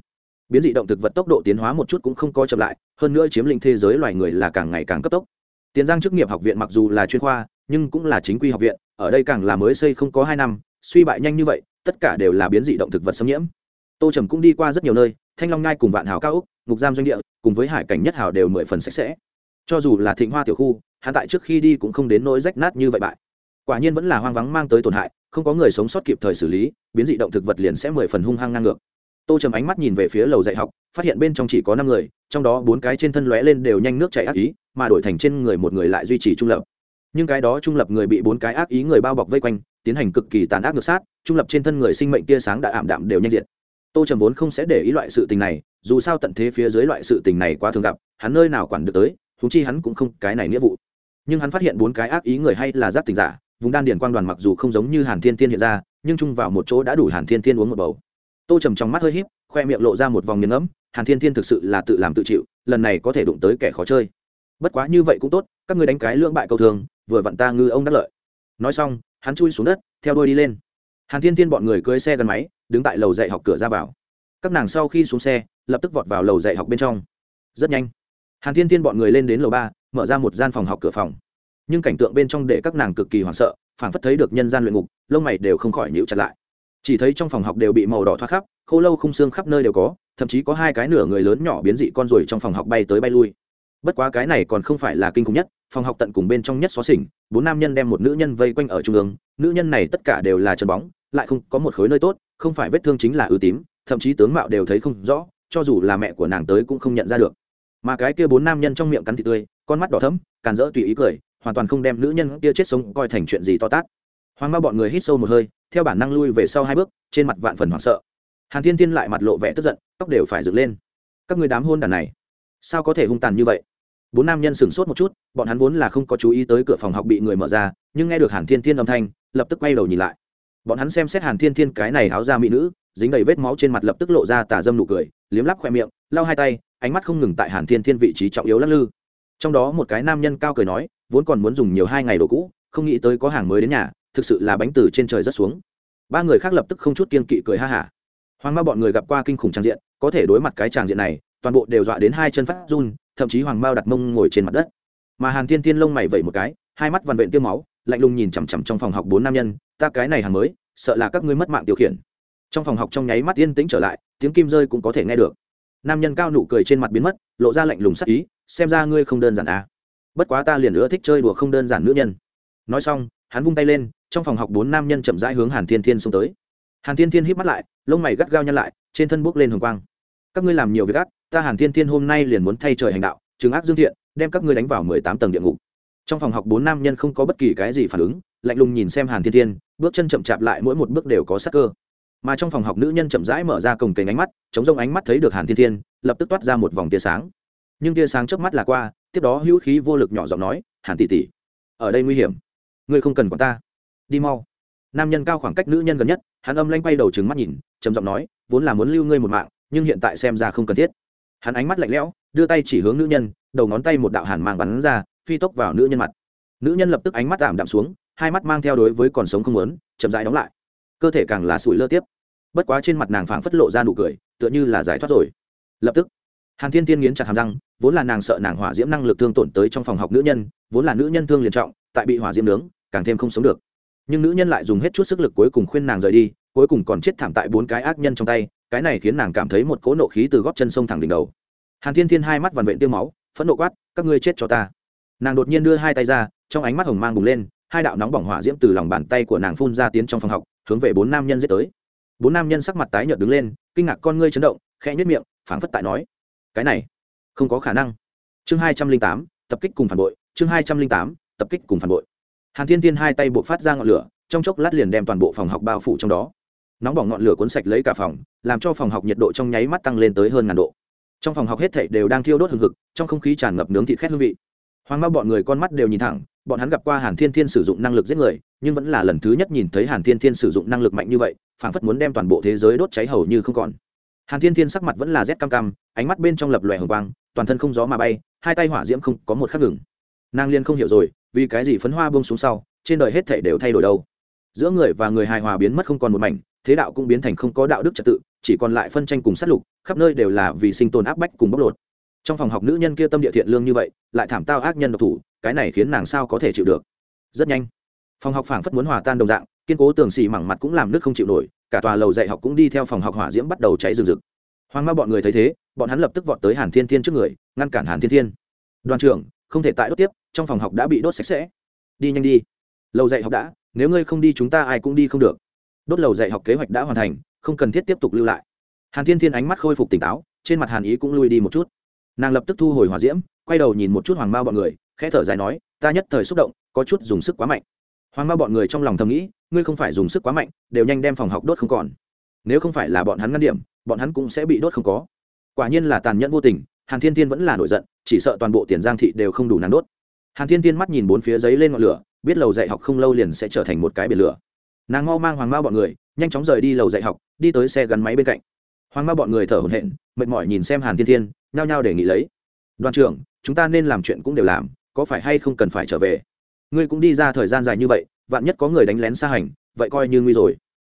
S1: Biến dị động thực vật tốc độ tiến hóa một chút cũng không coi chậm lại, hơn nữa chiếm lĩnh thế giới loài người là càng ngày càng cấp tốc. Tiền giang chức nghiệp học viện mặc dù là chuyên khoa, nhưng cũng là chính quy học viện, ở đây càng là mới xây không có hai năm, suy bại nhanh như vậy, tất cả đều là biến dị động thực vật xâm nhiễm. Tô trầm cũng đi qua rất nhiều nơi, thanh long ngai cùng vạn hào cao úc, ngục giam doanh địa, cùng với hải cảnh nhất hào đều mười phần sạch sẽ. Cho dù là thịnh hoa tiểu khu hắn tại trước khi đi cũng không đến nỗi rách nát như vậy bại. Quả nhiên vẫn là hoang vắng mang tới tổn hại, không có người sống sót kịp thời xử lý, biến dị động thực vật liền sẽ mười phần hung hăng ngang ngược. Tô trầm ánh mắt nhìn về phía lầu dạy học, phát hiện bên trong chỉ có năm người, trong đó bốn cái trên thân lóe lên đều nhanh nước chảy ác ý, mà đổi thành trên người một người lại duy trì trung lập. Nhưng cái đó trung lập người bị bốn cái ác ý người bao bọc vây quanh, tiến hành cực kỳ tàn ác ngược sát, trung lập trên thân người sinh mệnh tia sáng đã ảm đạm đều nhanh diệt. Tô trầm vốn không sẽ để ý loại sự tình này, dù sao tận thế phía dưới loại sự tình này quá thường gặp, hắn nơi nào quản được tới thú chi hắn cũng không cái này nghĩa vụ nhưng hắn phát hiện bốn cái ác ý người hay là giáp tình giả, vùng đan điền quang đoàn mặc dù không giống như hàn thiên tiên hiện ra, nhưng chung vào một chỗ đã đủ hàn thiên tiên uống một bầu. Tô trầm trong mắt hơi híp, khoe miệng lộ ra một vòng nghiền ngẫm, hàn thiên thiên thực sự là tự làm tự chịu, lần này có thể đụng tới kẻ khó chơi. Bất quá như vậy cũng tốt, các người đánh cái lưỡng bại cầu thường, vừa vặn ta ngư ông đắc lợi. Nói xong, hắn chui xuống đất, theo đôi đi lên. Hàn thiên thiên bọn người cưới xe gắn máy, đứng tại lầu dạy học cửa ra vào. Các nàng sau khi xuống xe, lập tức vọt vào lầu dạy học bên trong. Rất nhanh. Hàn thiên thiên bọn người lên đến lầu ba mở ra một gian phòng học cửa phòng. Nhưng cảnh tượng bên trong để các nàng cực kỳ hoảng sợ, phảng phất thấy được nhân gian luyện ngục, lông mày đều không khỏi nhíu chặt lại. Chỉ thấy trong phòng học đều bị màu đỏ thoát khắp, khô lâu khung xương khắp nơi đều có, thậm chí có hai cái nửa người lớn nhỏ biến dị con ruồi trong phòng học bay tới bay lui. Bất quá cái này còn không phải là kinh khủng nhất, phòng học tận cùng bên trong nhất xó xỉnh, bốn nam nhân đem một nữ nhân vây quanh ở trung ương, nữ nhân này tất cả đều là chân bóng, lại không có một khối nơi tốt, không phải vết thương chính là ư tím, thậm chí tướng mạo đều thấy không rõ, cho dù là mẹ của nàng tới cũng không nhận ra được. Mà cái kia bốn nam nhân trong miệng cắn thịt tươi con mắt đỏ thẫm, càn rỡ tùy ý cười, hoàn toàn không đem nữ nhân kia chết sống coi thành chuyện gì to tát. Hoàng ma bọn người hít sâu một hơi, theo bản năng lui về sau hai bước, trên mặt vạn phần hoảng sợ. Hàn thiên tiên lại mặt lộ vẻ tức giận, tóc đều phải dựng lên. Các người đám hôn đàn này, sao có thể hung tàn như vậy? Bốn nam nhân sửng sốt một chút, bọn hắn vốn là không có chú ý tới cửa phòng học bị người mở ra, nhưng nghe được hàn thiên thiên âm thanh, lập tức quay đầu nhìn lại. Bọn hắn xem xét hàn thiên thiên cái này háo ra mỹ nữ, dính đầy vết máu trên mặt lập tức lộ ra tà dâm nụ cười, liếm lắp khoe miệng, lau hai tay, ánh mắt không ngừng tại hàn thiên thiên vị trí trọng yếu lắc lư trong đó một cái nam nhân cao cười nói, vốn còn muốn dùng nhiều hai ngày đồ cũ, không nghĩ tới có hàng mới đến nhà, thực sự là bánh từ trên trời rất xuống. Ba người khác lập tức không chút kiên kỵ cười ha hả. Hoàng ma bọn người gặp qua kinh khủng trang diện, có thể đối mặt cái tràng diện này, toàn bộ đều dọa đến hai chân phát run, thậm chí hoàng mao đặt mông ngồi trên mặt đất. Mà hàn thiên thiên lông mày vẩy một cái, hai mắt vằn vện tiêu máu, lạnh lùng nhìn chằm chằm trong phòng học bốn nam nhân, ta cái này hàng mới, sợ là các ngươi mất mạng tiêu khiển. Trong phòng học trong nháy mắt yên tĩnh trở lại, tiếng kim rơi cũng có thể nghe được. Nam nhân cao nụ cười trên mặt biến mất, lộ ra lạnh lùng sắc ý xem ra ngươi không đơn giản à. bất quá ta liền nữa thích chơi đùa không đơn giản nữ nhân. Nói xong, hắn vung tay lên, trong phòng học bốn nam nhân chậm rãi hướng hàn thiên thiên xông tới. Hàn thiên thiên híp mắt lại, lông mày gắt gao nhăn lại, trên thân bốc lên hồng quang. Các ngươi làm nhiều việc ác, ta hàn thiên thiên hôm nay liền muốn thay trời hành đạo, chứng ác dương thiện, đem các ngươi đánh vào mười tám tầng địa ngục. Trong phòng học bốn nam nhân không có bất kỳ cái gì phản ứng, lạnh lùng nhìn xem hàn thiên thiên, bước chân chậm chạp lại mỗi một bước đều có sắc cơ. Mà trong phòng học nữ nhân chậm rãi mở ra cổng kềnh ánh mắt, chống rông ánh mắt thấy được hàn thiên thiên, lập tức toát ra một vòng tia sáng nhưng tia sáng trước mắt là qua, tiếp đó hữu khí vô lực nhỏ giọng nói, hàn tỷ tỷ, ở đây nguy hiểm. Ngươi không cần quản ta. Đi mau. Nam nhân cao khoảng cách nữ nhân gần nhất, hắn âm lanh quay đầu trừng mắt nhìn, trầm giọng nói, vốn là muốn lưu ngươi một mạng, nhưng hiện tại xem ra không cần thiết. Hắn ánh mắt lạnh lẽo, đưa tay chỉ hướng nữ nhân, đầu ngón tay một đạo hàn mang bắn ra, phi tốc vào nữ nhân mặt. Nữ nhân lập tức ánh mắt tạm đạm xuống, hai mắt mang theo đối với còn sống không muốn, chậm rãi đóng lại. Cơ thể càng là sủi lơ tiếp. Bất quá trên mặt nàng phảng phất lộ ra nụ cười, tựa như là giải thoát rồi. Lập tức hàn thiên tiên nghiến chặt hàm răng, vốn là nàng sợ nàng hỏa diễm năng lực thương tổn tới trong phòng học nữ nhân, vốn là nữ nhân thương liền trọng, tại bị hỏa diễm nướng, càng thêm không sống được. Nhưng nữ nhân lại dùng hết chút sức lực cuối cùng khuyên nàng rời đi, cuối cùng còn chết thảm tại bốn cái ác nhân trong tay, cái này khiến nàng cảm thấy một cỗ nộ khí từ góp chân sông thẳng đỉnh đầu. Hàn thiên thiên hai mắt vằn vện tiêu máu, phẫn nộ quát, các ngươi chết cho ta. Nàng đột nhiên đưa hai tay ra, trong ánh mắt hồng mang bùng lên, hai đạo nóng bỏng hỏa diễm từ lòng bàn tay của nàng phun ra tiến trong phòng học, hướng về bốn nam nhân giết tới. Bốn nam nhân sắc mặt tái nhợt đứng lên, kinh ngạc con ngươi chấn động, khẽ nhất miệng, phảng phất tại nói cái này không có khả năng. Chương hai trăm linh tám, tập kích cùng phản bội, chương hai trăm linh tám, tập kích cùng phản bội. Hàn thiên thiên hai tay buộc phát ra ngọn lửa, trong chốc lát liền đem toàn bộ phòng học bao phủ trong đó. Nóng bỏng ngọn lửa cuốn sạch lấy cả phòng, làm cho phòng học nhiệt độ trong nháy mắt tăng lên tới hơn ngàn độ. Trong phòng học hết thảy đều đang thiêu đốt hừng hực, trong không khí tràn ngập nướng thịt khét hương vị. Hoàng mang bọn người con mắt đều nhìn thẳng, bọn hắn gặp qua hàn thiên thiên sử dụng năng lực giết người, nhưng vẫn là lần thứ nhất nhìn thấy hàn thiên thiên sử dụng năng lực mạnh như vậy, phảng phất muốn đem toàn bộ thế giới đốt cháy hầu như không còn hàn thiên thiên sắc mặt vẫn là rét cam cam, ánh mắt bên trong lập lòe hồng quang, toàn thân không gió mà bay, hai tay hỏa diễm không có một khắc ngừng. Nàng liên không hiểu rồi, vì cái gì phấn hoa bông xuống sau, trên đời hết thể đều thay đổi đâu. Giữa người và người hài hòa biến mất không còn một mảnh, thế đạo cũng biến thành không có đạo đức trật tự, chỉ còn lại phân tranh cùng sát lục, khắp nơi đều là vì sinh tồn áp bách cùng bóc lột. Trong phòng học nữ nhân kia tâm địa thiện lương như vậy, lại thảm tao ác nhân độc thủ, cái này khiến nàng sao có thể chịu được? Rất nhanh. Phòng học phảng phất muốn hòa tan đồng dạng, kiên cố tường xì mẳng mặt cũng làm nước không chịu nổi cả tòa lầu dạy học cũng đi theo phòng học hỏa diễm bắt đầu cháy rừng rực. Hoàng ma bọn người thấy thế, bọn hắn lập tức vọt tới hàn thiên thiên trước người, ngăn cản hàn thiên thiên. Đoàn trưởng, không thể tại đốt tiếp, trong phòng học đã bị đốt sạch sẽ. Đi nhanh đi. Lầu dạy học đã, nếu ngươi không đi chúng ta ai cũng đi không được. Đốt lầu dạy học kế hoạch đã hoàn thành, không cần thiết tiếp tục lưu lại. Hàn thiên thiên ánh mắt khôi phục tỉnh táo, trên mặt hàn ý cũng lui đi một chút. Nàng lập tức thu hồi hòa diễm, quay đầu nhìn một chút hoàng mao bọn người, khẽ thở dài nói, ta nhất thời xúc động, có chút dùng sức quá mạnh hoàng mao bọn người trong lòng thầm nghĩ, ngươi không phải dùng sức quá mạnh, đều nhanh đem phòng học đốt không còn. Nếu không phải là bọn hắn ngăn điểm, bọn hắn cũng sẽ bị đốt không có. Quả nhiên là tàn nhẫn vô tình, hàn thiên thiên vẫn là nổi giận, chỉ sợ toàn bộ tiền giang thị đều không đủ nàng đốt. Hàn thiên thiên mắt nhìn bốn phía giấy lên ngọn lửa, biết lầu dạy học không lâu liền sẽ trở thành một cái biển lửa. Nàng mau mang hoàng mao bọn người, nhanh chóng rời đi lầu dạy học, đi tới xe gắn máy bên cạnh. Hoàng mao bọn người thở hổn hển, mệt mỏi nhìn xem hàn thiên thiên, nhao nhao để nghị lấy. Đoàn trưởng, chúng ta nên làm chuyện cũng đều làm, có phải hay không cần phải trở về? Ngươi cũng đi ra thời gian dài như vậy, vạn nhất có người đánh lén xa hành, vậy coi như nguy rồi.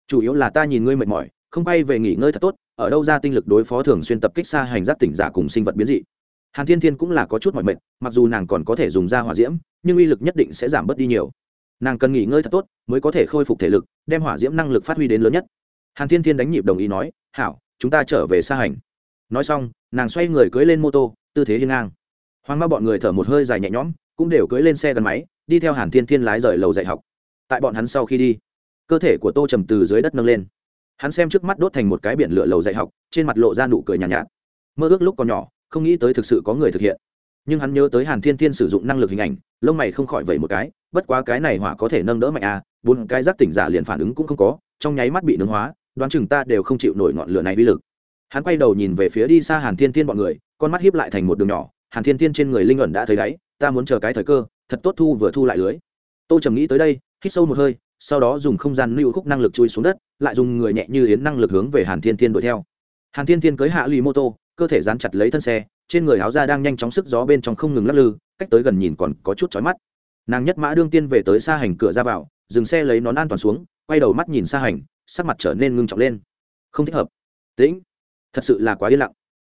S1: Chủ yếu là ta nhìn ngươi mệt mỏi, không bay về nghỉ ngơi thật tốt, ở đâu ra tinh lực đối phó thường xuyên tập kích xa hành giác tỉnh giả cùng sinh vật biến dị. Hàn thiên thiên cũng là có chút mọi mệt, mặc dù nàng còn có thể dùng ra hỏa diễm, nhưng uy lực nhất định sẽ giảm bớt đi nhiều. Nàng cần nghỉ ngơi thật tốt mới có thể khôi phục thể lực, đem hỏa diễm năng lực phát huy đến lớn nhất. Hàn thiên thiên đánh nhịp đồng ý nói, hảo, chúng ta trở về xa hành. Nói xong, nàng xoay người cưới lên mô tô, tư thế hiên ngang. Hoàng ma bọn người thở một hơi dài nhẹ nhõm, cũng đều cưới lên xe gắn máy đi theo hàn thiên thiên lái rời lầu dạy học. Tại bọn hắn sau khi đi cơ thể của tô trầm từ dưới đất nâng lên. Hắn xem trước mắt đốt thành một cái biển lửa lầu dạy học trên mặt lộ ra nụ cười nhàn nhạt, nhạt. Mơ ước lúc còn nhỏ không nghĩ tới thực sự có người thực hiện. Nhưng hắn nhớ tới hàn thiên thiên sử dụng năng lực hình ảnh lông mày không khỏi vẩy một cái bất quá cái này hỏa có thể nâng đỡ mạnh à bốn cái giác tỉnh giả liền phản ứng cũng không có trong nháy mắt bị nướng hóa đoán chừng ta đều không chịu nổi ngọn lửa này uy lực. Hắn quay đầu nhìn về phía đi xa hàn thiên thiên bọn người con mắt hiếp lại thành một đường nhỏ hàn thiên thiên trên người linh ẩn đã thấy đáy ta muốn chờ cái thời cơ thật tốt thu vừa thu lại lưới. Tô trầm nghĩ tới đây, hít sâu một hơi, sau đó dùng không gian lưu khúc năng lực chui xuống đất, lại dùng người nhẹ như yến năng lực hướng về hàn thiên thiên đuổi theo. Hàn thiên thiên cưới hạ lì mô tô, cơ thể dán chặt lấy thân xe, trên người áo da đang nhanh chóng sức gió bên trong không ngừng lắc lư, cách tới gần nhìn còn có chút chói mắt. Nàng nhất mã đương tiên về tới xa hành cửa ra vào, dừng xe lấy nón an toàn xuống, quay đầu mắt nhìn xa hành, sắc mặt trở nên ngưng trọng lên. Không thích hợp. Tĩnh. Thật sự là quá yên lặng.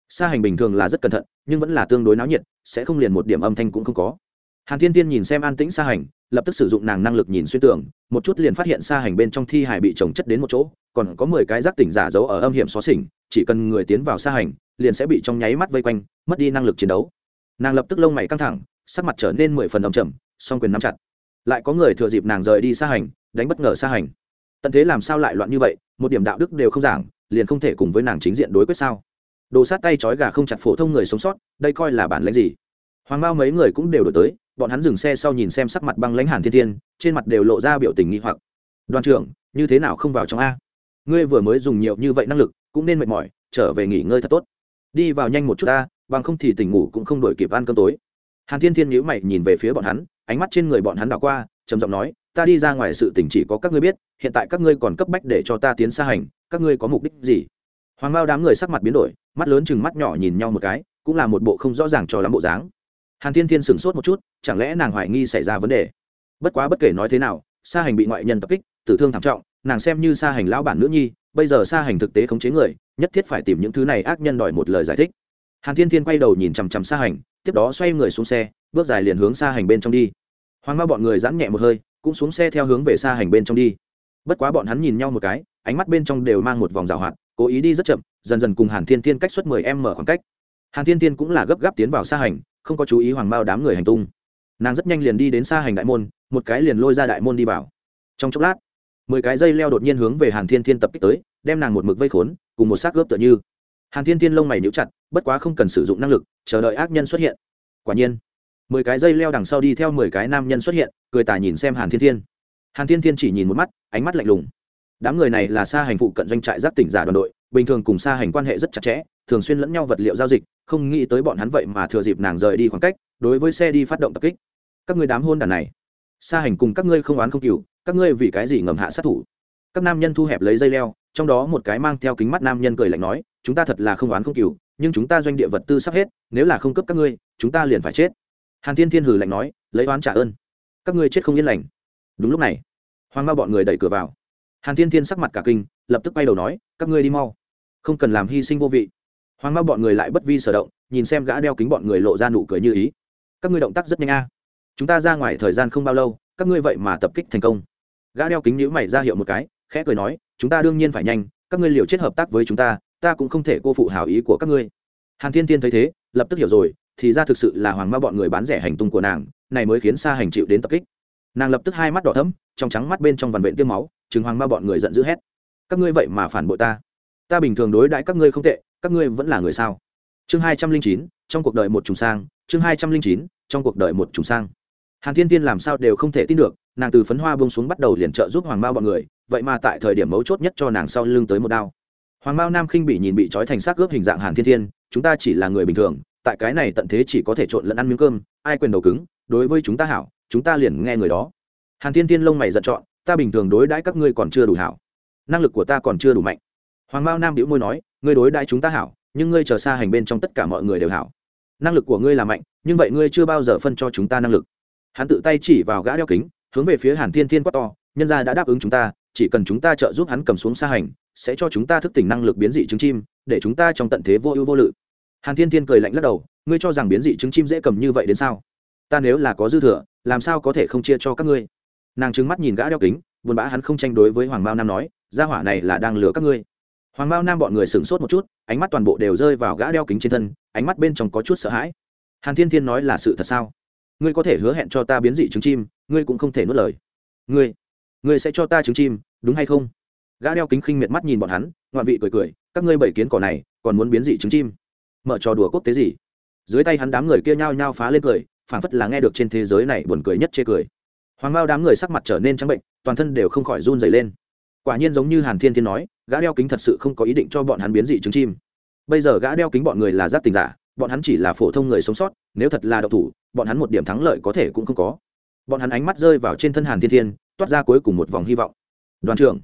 S1: Xa hành bình thường là rất cẩn thận, nhưng vẫn là tương đối náo nhiệt, sẽ không liền một điểm âm thanh cũng không có hàn thiên tiên nhìn xem an tĩnh xa hành lập tức sử dụng nàng năng lực nhìn xuyên tường một chút liền phát hiện xa hành bên trong thi hải bị trồng chất đến một chỗ còn có mười cái giác tỉnh giả giấu ở âm hiểm xó xỉnh chỉ cần người tiến vào xa hành liền sẽ bị trong nháy mắt vây quanh mất đi năng lực chiến đấu. Nàng lập tức lông mày căng thẳng sắc mặt trở nên mười phần âm trầm, song quyền nắm chặt. Lại có người thừa dịp nàng rời đi xa hành đánh bất ngờ xa hành. Tận thế làm sao lại loạn như vậy một điểm đạo đức đều không giảng liền không thể cùng với nàng chính diện đối quyết sao? Đồ sát tay trói gà không chặt phổ thông người sống sót đây coi là bản lãnh gì? Hoàng bao mấy người cũng đều đổi tới bọn hắn dừng xe sau nhìn xem sắc mặt băng lãnh hàn thiên thiên, trên mặt đều lộ ra biểu tình nghi hoặc. Đoàn trưởng, như thế nào không vào trong a? Ngươi vừa mới dùng nhiều như vậy năng lực, cũng nên mệt mỏi, trở về nghỉ ngơi thật tốt. Đi vào nhanh một chút ta bằng không thì tỉnh ngủ cũng không đổi kịp ăn cơm tối. Hàn thiên thiên nhíu mày nhìn về phía bọn hắn, ánh mắt trên người bọn hắn đảo qua, trầm giọng nói, ta đi ra ngoài sự tỉnh chỉ có các ngươi biết, hiện tại các ngươi còn cấp bách để cho ta tiến xa hành, các ngươi có mục đích gì? Hoàng Mao đám người sắc mặt biến đổi, mắt lớn chừng mắt nhỏ nhìn nhau một cái, cũng là một bộ không rõ ràng cho lắm bộ dáng hàn thiên thiên sửng sốt một chút, chẳng lẽ nàng hoài nghi xảy ra vấn đề? Bất quá bất kể nói thế nào, sa hành bị ngoại nhân tập kích, tử thương thảm trọng, nàng xem như sa hành lão bản nữ nhi, bây giờ sa hành thực tế khống chế người, nhất thiết phải tìm những thứ này ác nhân đòi một lời giải thích. Hàn thiên thiên quay đầu nhìn chằm chằm sa hành, tiếp đó xoay người xuống xe, bước dài liền hướng sa hành bên trong đi. Hoàng ma bọn người giãn nhẹ một hơi, cũng xuống xe theo hướng về sa hành bên trong đi. Bất quá bọn hắn nhìn nhau một cái, ánh mắt bên trong đều mang một vòng rào hoạt, cố ý đi rất chậm, dần dần cùng hàn thiên thiên cách suốt mười em mở khoảng cách. Hàn thiên thiên cũng là gấp gáp tiến vào Sa hành không có chú ý hoàng mao đám người hành tung. Nàng rất nhanh liền đi đến xa hành đại môn, một cái liền lôi ra đại môn đi vào. Trong chốc lát, mười cái dây leo đột nhiên hướng về hàn thiên thiên tập kích tới, đem nàng một mực vây khốn, cùng một xác gớp tựa như. Hàn thiên thiên lông mày níu chặt, bất quá không cần sử dụng năng lực, chờ đợi ác nhân xuất hiện. Quả nhiên, mười cái dây leo đằng sau đi theo mười cái nam nhân xuất hiện, cười tà nhìn xem hàn thiên thiên. Hàn thiên thiên chỉ nhìn một mắt, ánh mắt lạnh lùng. Đám người này là xa hành phụ cận doanh trại giáp tỉnh giả đoàn đội, bình thường cùng xa hành quan hệ rất chặt chẽ, thường xuyên lẫn nhau vật liệu giao dịch không nghĩ tới bọn hắn vậy mà thừa dịp nàng rời đi khoảng cách, đối với xe đi phát động tập kích. Các người đám hôn đàn này xa hành cùng các ngươi không oán không cừu, các ngươi vì cái gì ngầm hạ sát thủ? Các nam nhân thu hẹp lấy dây leo, trong đó một cái mang theo kính mắt nam nhân cười lạnh nói, chúng ta thật là không oán không cừu, nhưng chúng ta doanh địa vật tư sắp hết, nếu là không cấp các ngươi, chúng ta liền phải chết. Hàn thiên thiên hử lạnh nói, lấy oán trả ơn. Các ngươi chết không yên lành. Đúng lúc này hoang ma bọn người đẩy cửa vào. Hàn thiên thiên sắc mặt cả kinh, lập tức bay đầu nói, các ngươi đi mau. Không cần làm hy sinh vô vị hoang ma bọn người lại bất vi sở động, nhìn xem gã đeo kính bọn người lộ ra nụ cười như ý. Các ngươi động tác rất nhanh a. Chúng ta ra ngoài thời gian không bao lâu, các ngươi vậy mà tập kích thành công. Gã đeo kính nhữ mày ra hiệu một cái, khẽ cười nói, chúng ta đương nhiên phải nhanh, các ngươi liều chết hợp tác với chúng ta ta cũng không thể cô phụ hảo ý của các ngươi. Hàn thiên thiên thấy thế, lập tức hiểu rồi, thì ra thực sự là hoàng ma bọn người bán rẻ hành tung của nàng, này mới khiến xa hành chịu đến tập kích. Nàng lập tức hai mắt đỏ thấm trong trắng mắt bên trong vằn vện tiêm máu, chừng hoàng ma bọn người giận dữ hét. Các ngươi vậy mà phản bội ta. Ta bình thường đối đãi các ngươi không tệ các ngươi vẫn là người sao? Chương hai trăm linh chín, trong cuộc đời một trùng sang, chương hai trăm linh chín, trong cuộc đời một trùng sang. Hàn thiên tiên làm sao đều không thể tin được, nàng từ phấn hoa bông xuống bắt đầu liền trợ giúp hoàng mao bọn người, vậy mà tại thời điểm mấu chốt nhất cho nàng sau lưng tới một đao. Hoàng mao nam khinh bị nhìn bị trói thành xác ướp hình dạng hàn thiên thiên, chúng ta chỉ là người bình thường, tại cái này tận thế chỉ có thể trộn lẫn ăn miếng cơm, ai quyền đầu cứng, đối với chúng ta hảo, chúng ta liền nghe người đó. Hàn thiên thiên lông mày giận chọn ta bình thường đối đãi các ngươi còn chưa đủ hảo. Năng lực của ta còn chưa đủ mạnh. Hoàng mao nam đĩu môi nói ngươi đối đãi chúng ta hảo, nhưng ngươi chờ xa hành bên trong tất cả mọi người đều hảo. Năng lực của ngươi là mạnh, nhưng vậy ngươi chưa bao giờ phân cho chúng ta năng lực. Hắn tự tay chỉ vào gã đeo kính, hướng về phía hàn thiên thiên quát to, nhân gia đã đáp ứng chúng ta, chỉ cần chúng ta trợ giúp hắn cầm xuống xa hành, sẽ cho chúng ta thức tỉnh năng lực biến dị trứng chim, để chúng ta trong tận thế vô ưu vô lự. Hàn thiên thiên cười lạnh lắc đầu, ngươi cho rằng biến dị trứng chim dễ cầm như vậy đến sao? Ta nếu là có dư thừa, làm sao có thể không chia cho các ngươi? Nàng trứng mắt nhìn gã đeo kính, buồn bã hắn không tranh đối với hoàng mao nam nói, gia hỏa này là đang lừa các ngươi hoàng mao nam bọn người sửng sốt một chút, ánh mắt toàn bộ đều rơi vào gã đeo kính trên thân, ánh mắt bên trong có chút sợ hãi. Hàn thiên thiên nói là sự thật sao? Ngươi có thể hứa hẹn cho ta biến dị trứng chim, ngươi cũng không thể nuốt lời. Ngươi ngươi sẽ cho ta trứng chim, đúng hay không? Gã đeo kính khinh miệt mắt nhìn bọn hắn, ngoạn vị cười cười, các ngươi bảy kiến cỏ này, còn muốn biến dị trứng chim? Mở trò đùa quốc tế gì? Dưới tay hắn đám người kia nhao nhao phá lên cười, phảng phất là nghe được trên thế giới này buồn cười nhất chê cười. Hoàng mao đám người sắc mặt trở nên trắng bệnh, toàn thân đều không khỏi run dày lên. Quả nhiên giống như hàn thiên thiên nói gã đeo kính thật sự không có ý định cho bọn hắn biến dị trứng chim. Bây giờ gã đeo kính bọn người là giáp tình giả, bọn hắn chỉ là phổ thông người sống sót, nếu thật là độc thủ, bọn hắn một điểm thắng lợi có thể cũng không có. Bọn hắn ánh mắt rơi vào trên thân hàn thiên thiên, toát ra cuối cùng một vòng hy vọng. Đoàn trưởng,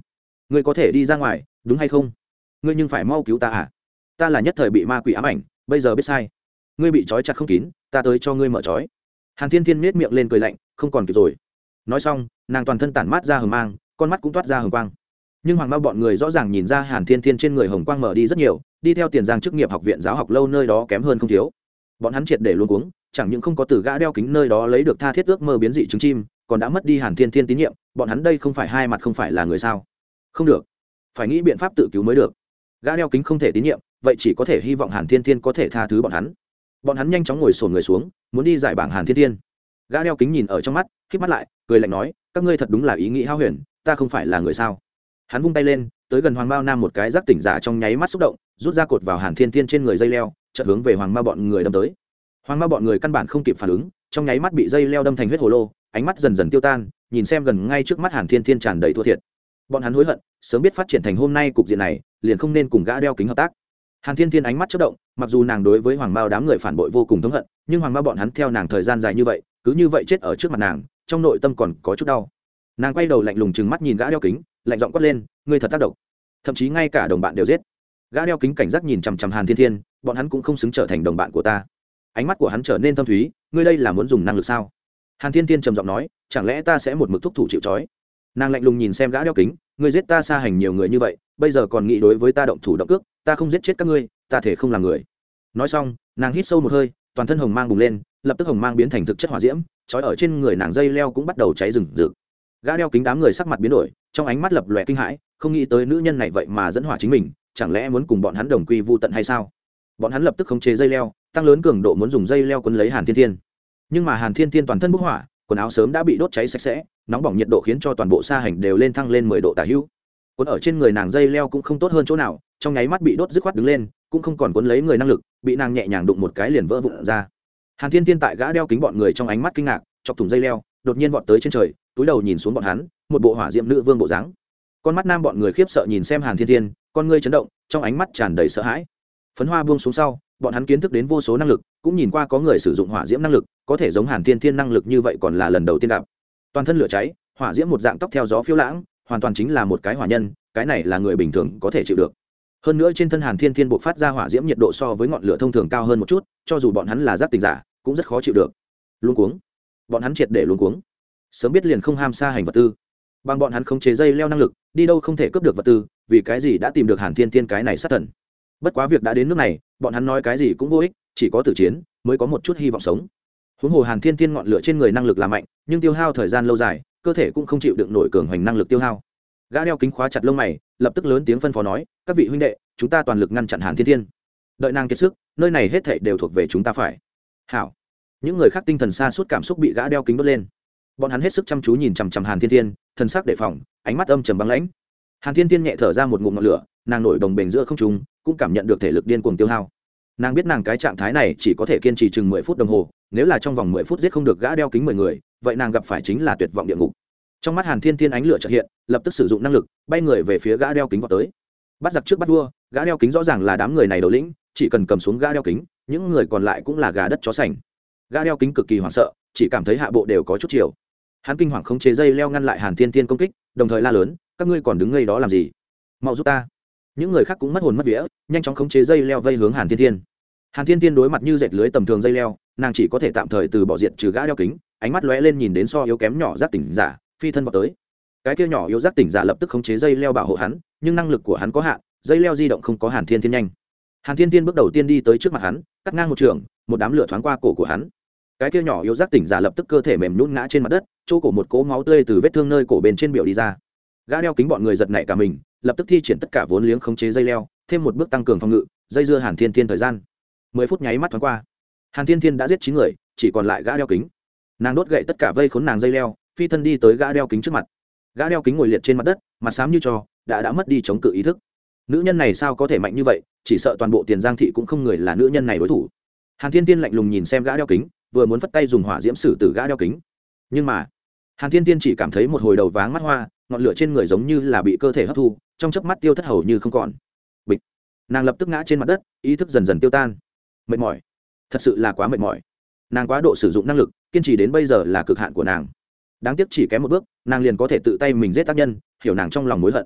S1: ngươi có thể đi ra ngoài, đúng hay không? Ngươi nhưng phải mau cứu ta à? Ta là nhất thời bị ma quỷ ám ảnh, bây giờ biết sai. Ngươi bị trói chặt không kín, ta tới cho ngươi mở trói. Hàn thiên thiên miết miệng lên cười lạnh, không còn kịp rồi. Nói xong, nàng toàn thân tản mát ra hờ mang, con mắt cũng toát ra hồng quang nhưng hoàng mao bọn người rõ ràng nhìn ra hàn thiên thiên trên người hồng quang mở đi rất nhiều, đi theo tiền giang chức nghiệp học viện giáo học lâu nơi đó kém hơn không thiếu. Bọn hắn triệt để luôn cuống, chẳng những không có từ gã đeo kính nơi đó lấy được tha thiết ước mơ biến dị trứng chim, còn đã mất đi hàn thiên thiên tín nhiệm, bọn hắn đây không phải hai mặt không phải là người sao? Không được. Phải nghĩ biện pháp tự cứu mới được. Gã đeo kính không thể tín nhiệm, vậy chỉ có thể hy vọng hàn thiên thiên có thể tha thứ bọn hắn. Bọn hắn nhanh chóng ngồi sổn người xuống, muốn đi giải bảng hàn thiên thiên. Gã đeo kính nhìn ở trong mắt k mắt lại, cười lạnh nói, các ngươi thật đúng là ý nghĩ hao huyền, ta không phải là người sao? Hắn vung tay lên, tới gần hoàng Mao nam một cái giác tỉnh giả trong nháy mắt xúc động, rút ra cột vào hàn thiên thiên trên người dây leo, chợt hướng về hoàng Mao bọn người đâm tới. Hoàng Mao bọn người căn bản không kịp phản ứng, trong nháy mắt bị dây leo đâm thành huyết hồ lô, ánh mắt dần dần tiêu tan, nhìn xem gần ngay trước mắt hàn thiên thiên tràn đầy thua thiệt. Bọn hắn hối hận, sớm biết phát triển thành hôm nay cục diện này, liền không nên cùng gã đeo kính hợp tác. Hàn thiên thiên ánh mắt chất động, mặc dù nàng đối với hoàng mao đám người phản bội vô cùng thống hận, nhưng hoàng mao bọn hắn theo nàng thời gian dài như vậy, cứ như vậy chết ở trước mặt nàng, trong nội tâm còn có chút đau. Nàng quay đầu lạnh lùng chừng mắt nhìn gã đeo kính lạnh giọng quát lên, ngươi thật tác động thậm chí ngay cả đồng bạn đều giết. Gã đeo kính cảnh giác nhìn chằm chằm hàn thiên thiên, bọn hắn cũng không xứng trở thành đồng bạn của ta. Ánh mắt của hắn trở nên thâm thúy, ngươi đây là muốn dùng năng lực sao? Hàn thiên thiên trầm giọng nói, chẳng lẽ ta sẽ một mực thúc thủ chịu trói? Nàng lạnh lùng nhìn xem gã đeo kính, ngươi giết ta xa hành nhiều người như vậy, bây giờ còn nghĩ đối với ta động thủ động cước, ta không giết chết các ngươi, ta thể không làm người. Nói xong, nàng hít sâu một hơi, toàn thân hồng mang bùng lên, lập tức hồng mang biến thành thực chất hỏa diễm, trói ở trên người nàng dây leo cũng bắt đầu cháy rừng rực gã đeo kính đám người sắc mặt biến đổi, trong ánh mắt lập lòe kinh hãi, không nghĩ tới nữ nhân này vậy mà dẫn hỏa chính mình, chẳng lẽ muốn cùng bọn hắn đồng quy vô tận hay sao? Bọn hắn lập tức khống chế dây leo, tăng lớn cường độ muốn dùng dây leo quấn lấy hàn thiên thiên. Nhưng mà hàn thiên thiên toàn thân bốc hỏa, quần áo sớm đã bị đốt cháy sạch sẽ, nóng bỏng nhiệt độ khiến cho toàn bộ xa hành đều lên thăng lên mười độ tả hữu. Quấn ở trên người nàng dây leo cũng không tốt hơn chỗ nào, trong nháy mắt bị đốt dứt khoát đứng lên, cũng không còn quấn lấy người năng lực, bị nàng nhẹ nhàng đụng một cái liền vỡ vụn ra. Hàn thiên thiên tại gã đeo kính bọn người trong ánh mắt kinh ngạc, chọc thủng dây leo, đột nhiên vọt tới trên trời túi đầu nhìn xuống bọn hắn, một bộ hỏa diệm nữ vương bộ dáng. Con mắt nam bọn người khiếp sợ nhìn xem hàn thiên thiên, con ngươi chấn động, trong ánh mắt tràn đầy sợ hãi. Phấn hoa buông xuống sau, bọn hắn kiến thức đến vô số năng lực, cũng nhìn qua có người sử dụng hỏa diễm năng lực, có thể giống hàn thiên thiên năng lực như vậy còn là lần đầu tiên gặp. Toàn thân lửa cháy, hỏa diễm một dạng tóc theo gió phiêu lãng, hoàn toàn chính là một cái hỏa nhân, cái này là người bình thường có thể chịu được. Hơn nữa trên thân hàn thiên thiên buộc phát ra hỏa diễm nhiệt độ so với ngọn lửa thông thường cao hơn một chút, cho dù bọn hắn là giáp tình giả, cũng rất khó chịu được. Luôn cuống. Bọn hắn triệt để luôn cuống sớm biết liền không ham xa hành vật tư. Bằng bọn hắn không chế dây leo năng lực, đi đâu không thể cướp được vật tư, vì cái gì đã tìm được hàn thiên thiên cái này sát thần? Bất quá việc đã đến nước này, bọn hắn nói cái gì cũng vô ích, chỉ có tử chiến mới có một chút hy vọng sống. Huống hồ hàn thiên thiên ngọn lửa trên người năng lực là mạnh, nhưng tiêu hao thời gian lâu dài, cơ thể cũng không chịu đựng nổi cường hoành năng lực tiêu hao. Gã đeo kính khóa chặt lông mày, lập tức lớn tiếng phân phó nói, các vị huynh đệ, chúng ta toàn lực ngăn chặn hàn thiên thiên. Đợi nàng kiệt sức, nơi này hết thảy đều thuộc về chúng ta phải. Hảo. Những người khác tinh thần xa suốt cảm xúc bị gã đeo kính đốt lên bọn hắn hết sức chăm chú nhìn chằm chằm hàn thiên thiên thân sắc đề phòng, ánh mắt âm trầm băng lãnh. Hàn thiên thiên nhẹ thở ra một ngụm ngọn lửa, nàng nổi đồng bền giữa không trung, cũng cảm nhận được thể lực điên cuồng tiêu hao. Nàng biết nàng cái trạng thái này chỉ có thể kiên trì chừng mười phút đồng hồ, nếu là trong vòng mười phút giết không được gã đeo kính mười người, vậy nàng gặp phải chính là tuyệt vọng địa ngục. Trong mắt hàn thiên thiên ánh lửa trợ hiện, lập tức sử dụng năng lực, bay người về phía gã đeo kính vào tới. Bắt giặc trước bắt vua, gã đeo kính rõ ràng là đám người này đầu lĩnh, chỉ cần cầm xuống gã đeo kính, những người còn lại cũng là gà đất chó sành. Gã đeo kính cực kỳ hoảng sợ, chỉ cảm thấy hạ bộ đều có chút chiều hắn kinh hoàng không chế dây leo ngăn lại hàn thiên thiên công kích, đồng thời la lớn, các ngươi còn đứng ngây đó làm gì? Mau giúp ta. Những người khác cũng mất hồn mất vía, nhanh chóng khống chế dây leo vây hướng hàn thiên thiên. Hàn thiên thiên đối mặt như dệt lưới tầm thường dây leo, nàng chỉ có thể tạm thời từ bỏ diện trừ gã đeo kính, ánh mắt lóe lên nhìn đến so yếu kém nhỏ giác tỉnh giả, phi thân vào tới. Cái kia nhỏ yếu giác tỉnh giả lập tức khống chế dây leo bảo hộ hắn, nhưng năng lực của hắn có hạn, dây leo di động không có hàn thiên thiên nhanh. Hàn thiên thiên bước đầu tiên đi tới trước mặt hắn, cắt ngang một trường, một đám lửa thoáng qua cổ của hắn. Cái kia nhỏ yếu giác tỉnh giả lập tức cơ thể mềm nhún ngã trên mặt đất chỗ cổ một cỗ máu tươi từ vết thương nơi cổ bên trên biểu đi ra. Gã đeo kính bọn người giật nảy cả mình, lập tức thi triển tất cả vốn liếng khống chế dây leo, thêm một bước tăng cường phòng ngự, dây dưa hàn thiên thiên thời gian. Mười phút nháy mắt thoáng qua, hàn thiên thiên đã giết chín người, chỉ còn lại gã đeo kính. Nàng đốt gậy tất cả vây khốn nàng dây leo, phi thân đi tới gã đeo kính trước mặt. Gã đeo kính ngồi liệt trên mặt đất, mặt xám như trò đã đã mất đi chống cự ý thức. Nữ nhân này sao có thể mạnh như vậy, chỉ sợ toàn bộ tiền giang thị cũng không người là nữ nhân này đối thủ. Hàn thiên tiên lạnh lùng nhìn xem gã đeo kính, vừa muốn phất tay dùng hỏa diễm sử từ gã đeo kính. Nhưng mà hàn thiên tiên chỉ cảm thấy một hồi đầu váng mắt hoa, ngọn lửa trên người giống như là bị cơ thể hấp thu, trong chớp mắt tiêu thất hầu như không còn. Bịch. Nàng lập tức ngã trên mặt đất, ý thức dần dần tiêu tan. Mệt mỏi. Thật sự là quá mệt mỏi. Nàng quá độ sử dụng năng lực, kiên trì đến bây giờ là cực hạn của nàng. Đáng tiếc chỉ kém một bước, nàng liền có thể tự tay mình giết tác nhân, hiểu nàng trong lòng mối hận.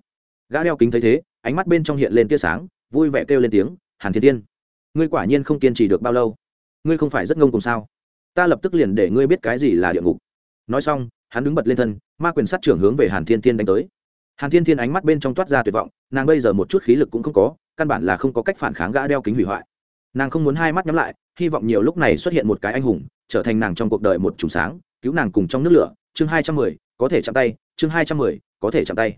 S1: Gã đeo kính thấy thế, ánh mắt bên trong hiện lên tia sáng, vui vẻ kêu lên tiếng, hàn thiên tiên ngươi quả nhiên không kiên trì được bao lâu? Ngươi không phải rất ngông cùng sao? Ta lập tức liền để ngươi biết cái gì là địa ngục. Nói xong hắn đứng bật lên thân, ma quyền sát trưởng hướng về hàn thiên Thiên đánh tới. Hàn thiên thiên ánh mắt bên trong toát ra tuyệt vọng, nàng bây giờ một chút khí lực cũng không có, căn bản là không có cách phản kháng gã đeo kính hủy hoại. Nàng không muốn hai mắt nhắm lại, hy vọng nhiều lúc này xuất hiện một cái anh hùng, trở thành nàng trong cuộc đời một trùng sáng, cứu nàng cùng trong nước lửa. Chương hai trăm mười, có thể chạm tay. Chương hai trăm mười, có thể chạm tay.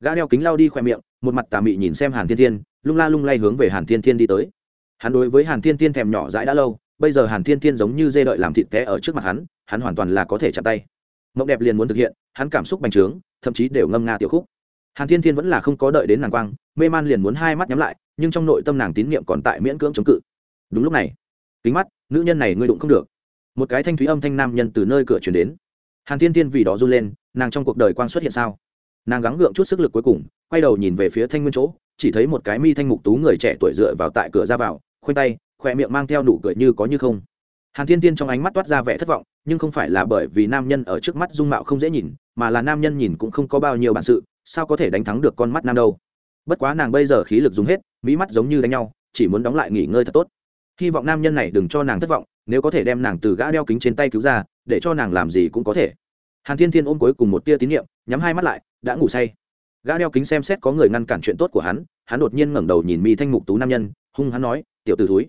S1: Gã đeo kính lao đi khoe miệng, một mặt tà mị nhìn xem hàn thiên thiên, lung la lung lay hướng về hàn thiên thiên đi tới. Hắn đối với hàn thiên thiên thèm nhỏ dãi đã lâu, bây giờ hàn thiên thiên giống như dê đợi làm thịt té ở trước mặt hắn hắn hoàn toàn là có thể chạm tay mộng đẹp liền muốn thực hiện, hắn cảm xúc bành trướng, thậm chí đều ngâm nga tiểu khúc. Hàn thiên thiên vẫn là không có đợi đến nàng quang, mê man liền muốn hai mắt nhắm lại, nhưng trong nội tâm nàng tín nhiệm còn tại miễn cưỡng chống cự. Đúng lúc này, kính mắt, nữ nhân này ngươi đụng không được. Một cái thanh thúy âm thanh nam nhân từ nơi cửa chuyển đến. Hàn thiên thiên vì đó run lên, nàng trong cuộc đời quang xuất hiện sao? Nàng gắng gượng chút sức lực cuối cùng, quay đầu nhìn về phía thanh nguyên chỗ, chỉ thấy một cái mi thanh mục tú người trẻ tuổi dựa vào tại cửa ra vào, khoanh tay khoe miệng mang theo nụ cười như có như không hàn thiên tiên trong ánh mắt toát ra vẻ thất vọng, nhưng không phải là bởi vì nam nhân ở trước mắt dung mạo không dễ nhìn, mà là nam nhân nhìn cũng không có bao nhiêu bản sự, sao có thể đánh thắng được con mắt nam đâu. Bất quá nàng bây giờ khí lực dùng hết mỹ mắt giống như đánh nhau, chỉ muốn đóng lại nghỉ ngơi thật tốt. Hy vọng nam nhân này đừng cho nàng thất vọng, nếu có thể đem nàng từ gã đeo kính trên tay cứu ra, để cho nàng làm gì cũng có thể. Hàn thiên thiên ôm cuối cùng một tia tín nhiệm nhắm hai mắt lại, đã ngủ say. Gã đeo kính xem xét có người ngăn cản chuyện tốt của hắn hắn đột nhiên ngẩng đầu nhìn mi thanh mục tú nam nhân, hung hắn nói, tiểu t ử thúi,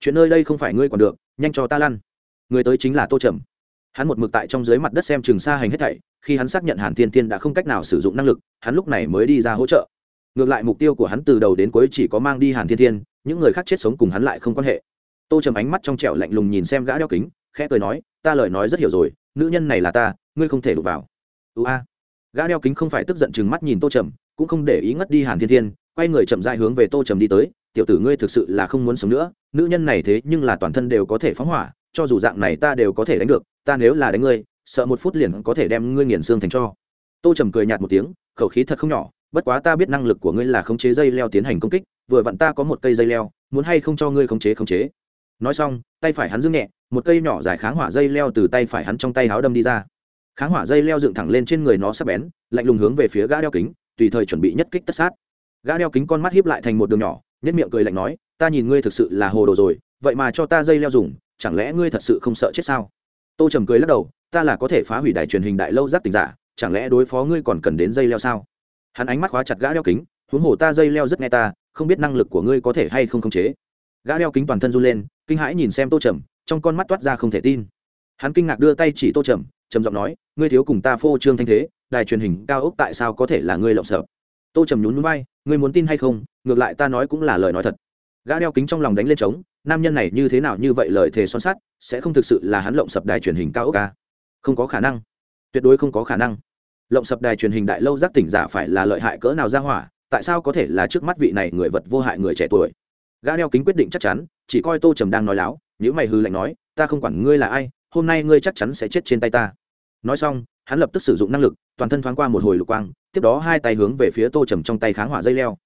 S1: chuyện nơi đây không phải ngươi còn được nhanh cho ta lăn. Người tới chính là tô trầm. Hắn một mực tại trong dưới mặt đất xem trường xa hành hết thảy, khi hắn xác nhận hàn thiên thiên đã không cách nào sử dụng năng lực, hắn lúc này mới đi ra hỗ trợ. Ngược lại mục tiêu của hắn từ đầu đến cuối chỉ có mang đi hàn thiên thiên, những người khác chết sống cùng hắn lại không quan hệ. Tô trầm ánh mắt trong trẻo lạnh lùng nhìn xem gã đeo kính, khẽ cười nói, ta lời nói rất hiểu rồi, nữ nhân này là ta, ngươi không thể đụng vào. Ưu a. Gã đeo kính không phải tức giận chừng mắt nhìn tô trầm, cũng không để ý ngất đi hàn thiên thiên, quay người chậm dại hướng về tô trầm đi tới tiểu tử ngươi thực sự là không muốn sống nữa, nữ nhân này thế nhưng là toàn thân đều có thể phóng hỏa, cho dù dạng này ta đều có thể đánh được, ta nếu là đánh ngươi, sợ một phút liền có thể đem ngươi nghiền xương thành cho. Tô trầm cười nhạt một tiếng, khẩu khí thật không nhỏ, bất quá ta biết năng lực của ngươi là khống chế dây leo tiến hành công kích, vừa vặn ta có một cây dây leo, muốn hay không cho ngươi khống chế khống chế. Nói xong, tay phải hắn dưng nhẹ, một cây nhỏ dài kháng hỏa dây leo từ tay phải hắn trong tay háo đâm đi ra. Kháng hỏa dây leo dựng thẳng lên trên người nó sắp bén, lạnh lùng hướng về phía gã đeo kính, tùy thời chuẩn bị nhất kích tất sát. Gã đeo kính con mắt hiếp lại thành một đường nhỏ nhất miệng cười lạnh nói, ta nhìn ngươi thực sự là hồ đồ rồi, vậy mà cho ta dây leo dùng, chẳng lẽ ngươi thật sự không sợ chết sao? Tô trầm cười lắc đầu, ta là có thể phá hủy đài truyền hình đại lâu giác tình giả, chẳng lẽ đối phó ngươi còn cần đến dây leo sao? Hắn ánh mắt khóa chặt gã đeo kính, huống hồ ta dây leo rất nghe ta, không biết năng lực của ngươi có thể hay không khống chế. Gã đeo kính toàn thân run lên, kinh hãi nhìn xem tô trầm, trong con mắt toát ra không thể tin. Hắn kinh ngạc đưa tay chỉ tô trầm trầm giọng nói, ngươi thiếu cùng ta phô trương thanh thế, đài truyền hình cao ốc tại sao có thể là ngươi lộng sợ tô trầm nhún núi bay ngươi muốn tin hay không? Ngược lại ta nói cũng là lời nói thật. Gã đeo kính trong lòng đánh lên trống, nam nhân này như thế nào như vậy lời thề son sắt, sẽ không thực sự là hắn lộng sập đài truyền hình cao ốc ca không có khả năng. Tuyệt đối không có khả năng. Lộng sập đài truyền hình đại lâu giác tỉnh giả phải là lợi hại cỡ nào ra hỏa, tại sao có thể là trước mắt vị này người vật vô hại người trẻ tuổi? Gã đeo kính quyết định chắc chắn, chỉ coi tô trầm đang nói láo nếu mày hư lạnh nói, ta không quản ngươi là ai, hôm nay ngươi chắc chắn sẽ chết trên tay ta. Nói xong hắn lập tức sử dụng năng lực, toàn thân thoáng qua một hồi lục quang, tiếp đó hai tay hướng về phía tô trầm trong tay kháng hỏa dây leo.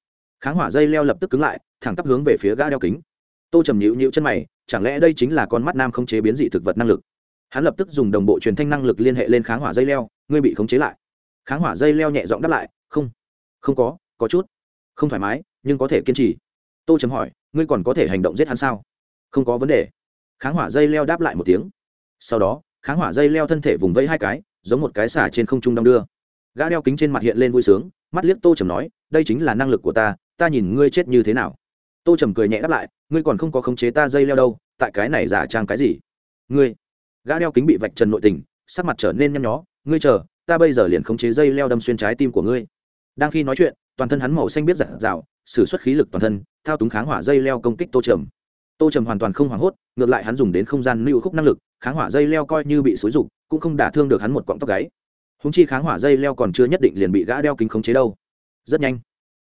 S1: Kháng hỏa dây leo lập tức cứng lại, thẳng tắp hướng về phía gã đeo kính. Tô trầm nhịu nhịu chân mày, chẳng lẽ đây chính là con mắt nam không chế biến dị thực vật năng lực? Hắn lập tức dùng đồng bộ truyền thanh năng lực liên hệ lên kháng hỏa dây leo, ngươi bị khống chế lại. Kháng hỏa dây leo nhẹ giọng đáp lại, không không có có chút, không thoải mái, nhưng có thể kiên trì. Tô trầm hỏi, ngươi còn có thể hành động giết hắn sao? Không có vấn đề. Kháng hỏa dây leo đáp lại một tiếng. Sau đó, kháng hỏa dây leo thân thể vùng vẫy hai cái giống một cái xả trên không trung đong đưa. Gã đeo kính trên mặt hiện lên vui sướng, mắt liếc tô trầm nói, đây chính là năng lực của ta ta nhìn ngươi chết như thế nào. Tô trầm cười nhẹ đáp lại, ngươi còn không có khống chế ta dây leo đâu, tại cái này giả trang cái gì? Ngươi. Gã đeo kính bị vạch trần nội tình, sắc mặt trở nên nhăn nhó, ngươi chờ, ta bây giờ liền khống chế dây leo đâm xuyên trái tim của ngươi. Đang khi nói chuyện, toàn thân hắn màu xanh biết giặt rào sử xuất khí lực toàn thân, thao túng kháng hỏa dây leo công kích tô trầm. Tô trầm hoàn toàn không hoảng hốt, ngược lại hắn dùng đến không gian lưu khúc năng lực, kháng hỏa dây leo coi như bị xúi rục cũng không đả thương được hắn một cọng tóc gáy. Húng chi kháng hỏa dây leo còn chưa nhất định liền bị gã đeo kính khống chế đâu. Rất nhanh,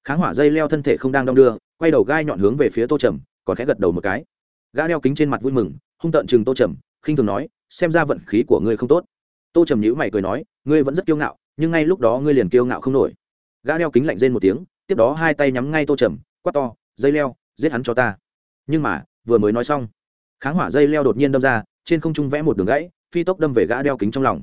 S1: kháng hỏa dây leo thân thể không đang đong đưa, quay đầu gai nhọn hướng về phía tô trầm, còn khẽ gật đầu một cái. Gã đeo kính trên mặt vui mừng, hung tợn chừng tô trầm, khinh thường nói, xem ra vận khí của ngươi không tốt. Tô trầm nhữ mày cười nói, ngươi vẫn rất kiêu ngạo, nhưng ngay lúc đó ngươi liền kiêu ngạo không nổi. Gã đeo kính lạnh rên một tiếng, tiếp đó hai tay nhắm ngay tô trầm, quát to, dây leo, giết hắn cho ta. Nhưng mà, vừa mới nói xong, kháng hỏa dây leo đột nhiên đâm ra, trên không trung vẽ một đường gãy phi tốc đâm về gã đeo kính trong lòng.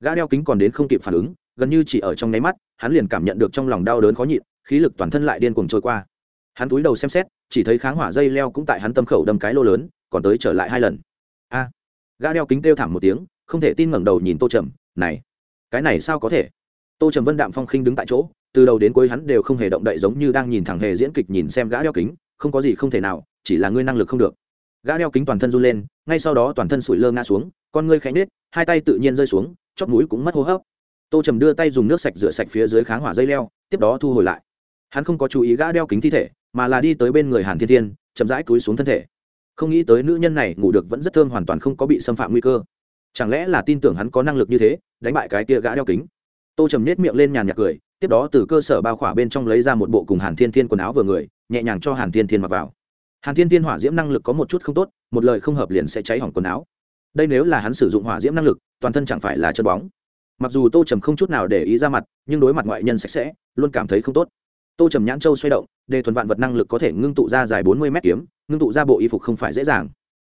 S1: Gã đeo kính còn đến không kịp phản ứng, gần như chỉ ở trong nháy mắt, hắn liền cảm nhận được trong lòng đau đớn khó nhịn, khí lực toàn thân lại điên cuồng trôi qua. Hắn túi đầu xem xét, chỉ thấy kháng hỏa dây leo cũng tại hắn tâm khẩu đâm cái lô lớn, còn tới trở lại hai lần. A! Gã đeo kính kêu thảm một tiếng, không thể tin ngẩng đầu nhìn tô trầm, này, cái này sao có thể? Tô trầm vân đạm phong khinh đứng tại chỗ, từ đầu đến cuối hắn đều không hề động đậy giống như đang nhìn thẳng hề diễn kịch nhìn xem gã đeo kính, không có gì không thể nào, chỉ là ngươi năng lực không được gã đeo kính toàn thân run lên, ngay sau đó toàn thân sủi lơ ngã xuống, con ngươi khẽ nết hai tay tự nhiên rơi xuống, chóp mũi cũng mất hô hấp. Tô trầm đưa tay dùng nước sạch rửa sạch phía dưới kháng hỏa dây leo, tiếp đó thu hồi lại. Hắn không có chú ý gã đeo kính thi thể, mà là đi tới bên người hàn thiên thiên, chậm rãi túi xuống thân thể. Không nghĩ tới nữ nhân này ngủ được vẫn rất thơm hoàn toàn không có bị xâm phạm nguy cơ. Chẳng lẽ là tin tưởng hắn có năng lực như thế, đánh bại cái kia gã đeo kính? Tô trầm nết miệng lên nhàn nhạc cười, tiếp đó từ cơ sở bao khỏa bên trong lấy ra một bộ cùng hàn thiên thiên quần áo vừa người, nhẹ nhàng cho hàn thiên thiên mặc vào hàn thiên thiên hỏa diễm năng lực có một chút không tốt, một lời không hợp liền sẽ cháy hỏng quần áo. Đây nếu là hắn sử dụng hỏa diễm năng lực, toàn thân chẳng phải là chân bóng. Mặc dù tô trầm không chút nào để ý ra mặt, nhưng đối mặt ngoại nhân sạch sẽ, luôn cảm thấy không tốt. Tô trầm nhãn châu xoay động, đề thuần vạn vật năng lực có thể ngưng tụ ra dài bốn mươi mét kiếm, ngưng tụ ra bộ y phục không phải dễ dàng.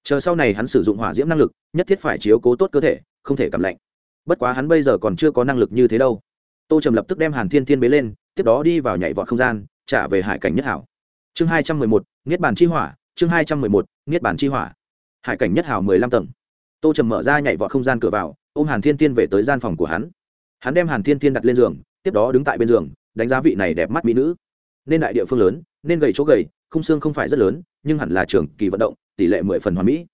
S1: Chờ sau này hắn sử dụng hỏa diễm năng lực, nhất thiết phải chiếu cố tốt cơ thể, không thể cảm lạnh. Bất quá hắn bây giờ còn chưa có năng lực như thế đâu. Tô trầm lập tức đem hàn thiên thiên bế lên, tiếp đó đi vào nhảy vọt không gian, trả về hải cảnh nhất hảo chương hai trăm mười một, niết bàn chi hỏa, chương hai trăm mười một, niết bàn chi hỏa. Hải cảnh nhất Hào mười lăm tầng. Tô trầm mở ra nhảy vọt không gian cửa vào, ôm hàn thiên thiên về tới gian phòng của hắn. Hắn đem hàn thiên thiên đặt lên giường, tiếp đó đứng tại bên giường, đánh giá vị này đẹp mắt mỹ nữ. Nên đại địa phương lớn, nên gầy chỗ gầy, khung xương không phải rất lớn, nhưng hẳn là trường kỳ vận động, tỷ lệ mười phần hoàn mỹ.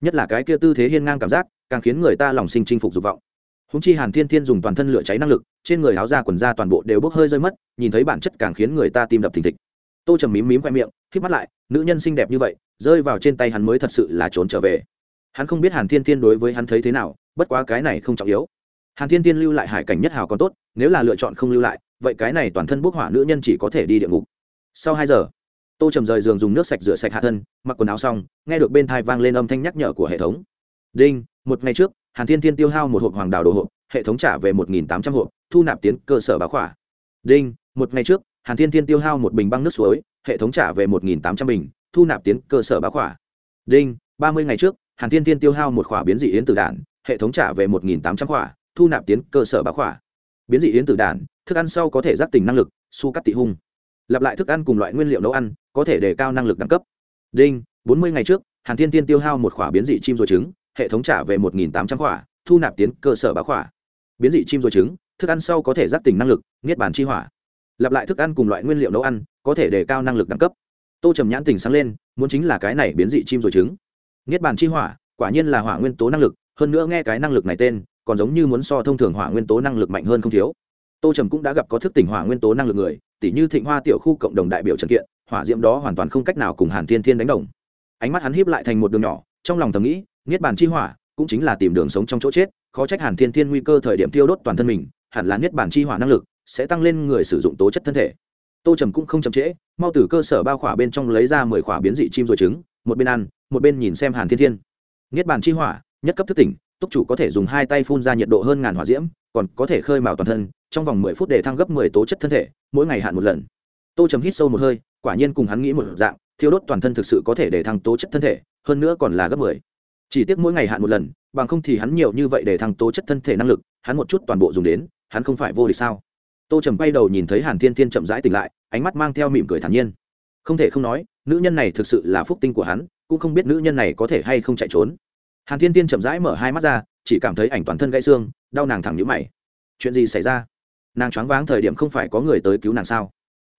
S1: Nhất là cái kia tư thế hiên ngang cảm giác, càng khiến người ta lòng sinh chinh phục dục vọng. Húng chi hàn thiên thiên dùng toàn thân lửa cháy năng lực, trên người áo da quần da toàn bộ đều bốc hơi rơi mất, nhìn thấy bản chất càng khiến người ta tim đập thình thịch tô trầm mím mím khoe miệng k mắt lại, nữ nhân xinh đẹp như vậy, rơi vào trên tay hắn mới thật sự là trốn trở về. Hắn không biết hàn thiên thiên đối với hắn thấy thế nào, bất quá cái này không trọng yếu. Hàn thiên thiên lưu lại hải cảnh nhất hào còn tốt, nếu là lựa chọn không lưu lại, vậy cái này toàn thân bốc hỏa nữ nhân chỉ có thể đi địa ngục. Sau hai giờ, tô trầm rời giường dùng nước sạch rửa sạch hạ thân, mặc quần áo xong, nghe được bên thai vang lên âm thanh nhắc nhở của hệ thống. Đinh, một ngày trước, hàn thiên thiên tiêu hao một hộp hoàng đào đồ hộp, hệ thống trả về một nghìn tám trăm hộp, thu nạp tiến cơ sở báo khỏa. Đinh, một ngày trước hàn thiên thiên tiêu hao một bình băng nước suối, hệ thống trả về một nghìn tám trăm bình, thu nạp tiến cơ sở bá khỏa. Đinh, ba mươi ngày trước, hàn thiên thiên tiêu hao một khỏa biến dị yến tử đản hệ thống trả về một nghìn tám trăm khỏa, thu nạp tiến cơ sở bá khỏa. Biến dị yến tử đản thức ăn sau có thể giác tỉnh năng lực, su cắt tị hung. Lặp lại thức ăn cùng loại nguyên liệu nấu ăn, có thể đề cao năng lực đẳng cấp. Đinh, bốn mươi ngày trước, hàn thiên Thiên tiêu hao một khỏa biến dị chim rồi trứng, hệ thống trả về một tám trăm khỏa, thu nạp tiến cơ sở bá khỏa. Biến dị chim rồi trứng, thức ăn sau có thể giác tỉnh năng lực, niết bàn chi hỏa lặp lại thức ăn cùng loại nguyên liệu nấu ăn, có thể đề cao năng lực đẳng cấp. Tô trầm nhãn tỉnh sáng lên, muốn chính là cái này biến dị chim rồi trứng. Niết bàn chi hỏa, quả nhiên là hỏa nguyên tố năng lực, hơn nữa nghe cái năng lực này tên, còn giống như muốn so thông thường hỏa nguyên tố năng lực mạnh hơn không thiếu. Tô trầm cũng đã gặp có thức tỉnh hỏa nguyên tố năng lực người tỷ như thịnh hoa tiểu khu cộng đồng đại biểu trần kiện, hỏa diễm đó hoàn toàn không cách nào cùng hàn thiên thiên đánh đồng. Ánh mắt hắn híp lại thành một đường nhỏ, trong lòng thầm nghĩ, niết bàn chi hỏa cũng chính là tìm đường sống trong chỗ chết, khó trách hàn thiên thiên nguy cơ thời điểm tiêu đốt toàn thân mình, hẳn là niết bản chi hỏa năng lực sẽ tăng lên người sử dụng tố chất thân thể. Tô trầm cũng không chậm trễ, mau từ cơ sở bao khỏa bên trong lấy ra mười khỏa biến dị chim rồi trứng, một bên ăn, một bên nhìn xem hàn thiên thiên. Niết bàn chi hỏa, nhất cấp thức tỉnh, túc chủ có thể dùng hai tay phun ra nhiệt độ hơn ngàn hỏa diễm, còn có thể khơi mào toàn thân, trong vòng mười phút để thăng gấp mười tố chất thân thể, mỗi ngày hạn một lần. Tô trầm hít sâu một hơi, quả nhiên cùng hắn nghĩ một dạng, thiêu đốt toàn thân thực sự có thể để thăng tố chất thân thể, hơn nữa còn là gấp mười. Chỉ tiếc mỗi ngày hạn một lần, bằng không thì hắn nhiều như vậy để thăng tố chất thân thể năng lực, hắn một chút toàn bộ dùng đến, hắn không phải vô địch sao? Tô trầm quay đầu nhìn thấy hàn thiên thiên chậm rãi tỉnh lại, ánh mắt mang theo mỉm cười thản nhiên. Không thể không nói, nữ nhân này thực sự là phúc tinh của hắn, cũng không biết nữ nhân này có thể hay không chạy trốn. Hàn thiên tiên chậm rãi mở hai mắt ra, chỉ cảm thấy ảnh toàn thân gãy xương, đau nàng thẳng nhũ mày. Chuyện gì xảy ra? Nàng choáng váng thời điểm không phải có người tới cứu nàng sao?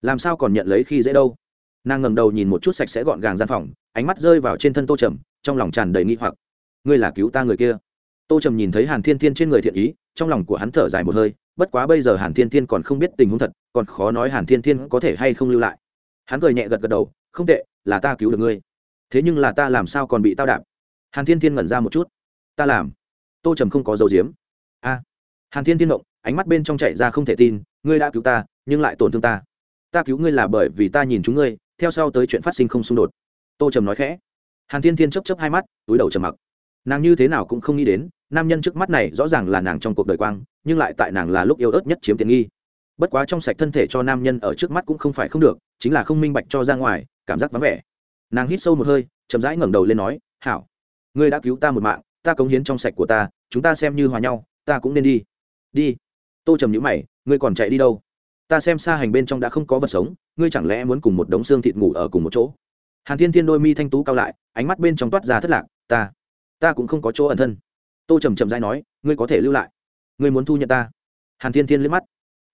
S1: Làm sao còn nhận lấy khi dễ đâu? Nàng ngẩng đầu nhìn một chút sạch sẽ gọn gàng gian phòng, ánh mắt rơi vào trên thân tô trầm, trong lòng tràn đầy nghi hoặc. Ngươi là cứu ta người kia? Tô trầm nhìn thấy hàn thiên thiên trên người thiện ý, trong lòng của hắn thở dài một hơi, bất quá bây giờ hàn thiên thiên còn không biết tình huống thật, còn khó nói hàn thiên thiên có thể hay không lưu lại. Hắn cười nhẹ gật gật đầu, không tệ, là ta cứu được ngươi. Thế nhưng là ta làm sao còn bị tao đạp? Hàn thiên thiên ngẩn ra một chút. Ta làm? Tô trầm không có dấu diếm a. Hàn thiên thiên động, ánh mắt bên trong chạy ra không thể tin, ngươi đã cứu ta, nhưng lại tổn thương ta. Ta cứu ngươi là bởi vì ta nhìn chúng ngươi, theo sau tới chuyện phát sinh không xung đột. Tô trầm nói khẽ. Hàn thiên thiên chấp chấp hai mắt, túi đầu trầm mặc nàng như thế nào cũng không nghĩ đến, nam nhân trước mắt này rõ ràng là nàng trong cuộc đời quang, nhưng lại tại nàng là lúc yêu ớt nhất chiếm tiện nghi. Bất quá trong sạch thân thể cho nam nhân ở trước mắt cũng không phải không được, chính là không minh bạch cho ra ngoài, cảm giác vắng vẻ. Nàng hít sâu một hơi, chậm rãi ngẩng đầu lên nói, hảo, ngươi đã cứu ta một mạng, ta cống hiến trong sạch của ta, chúng ta xem như hòa nhau, ta cũng nên đi. Đi? Tô trầm nhữ mày, ngươi còn chạy đi đâu? Ta xem xa hành bên trong đã không có vật sống, ngươi chẳng lẽ muốn cùng một đống xương thịt ngủ ở cùng một chỗ? Hàn thiên thiên đôi mi thanh tú cao lại, ánh mắt bên trong toát ra thất lạc, ta ta cũng không có chỗ ẩn thân. Tô trầm trầm dai nói, ngươi có thể lưu lại. Ngươi muốn thu nhận ta? Hàn thiên thiên liếc mắt.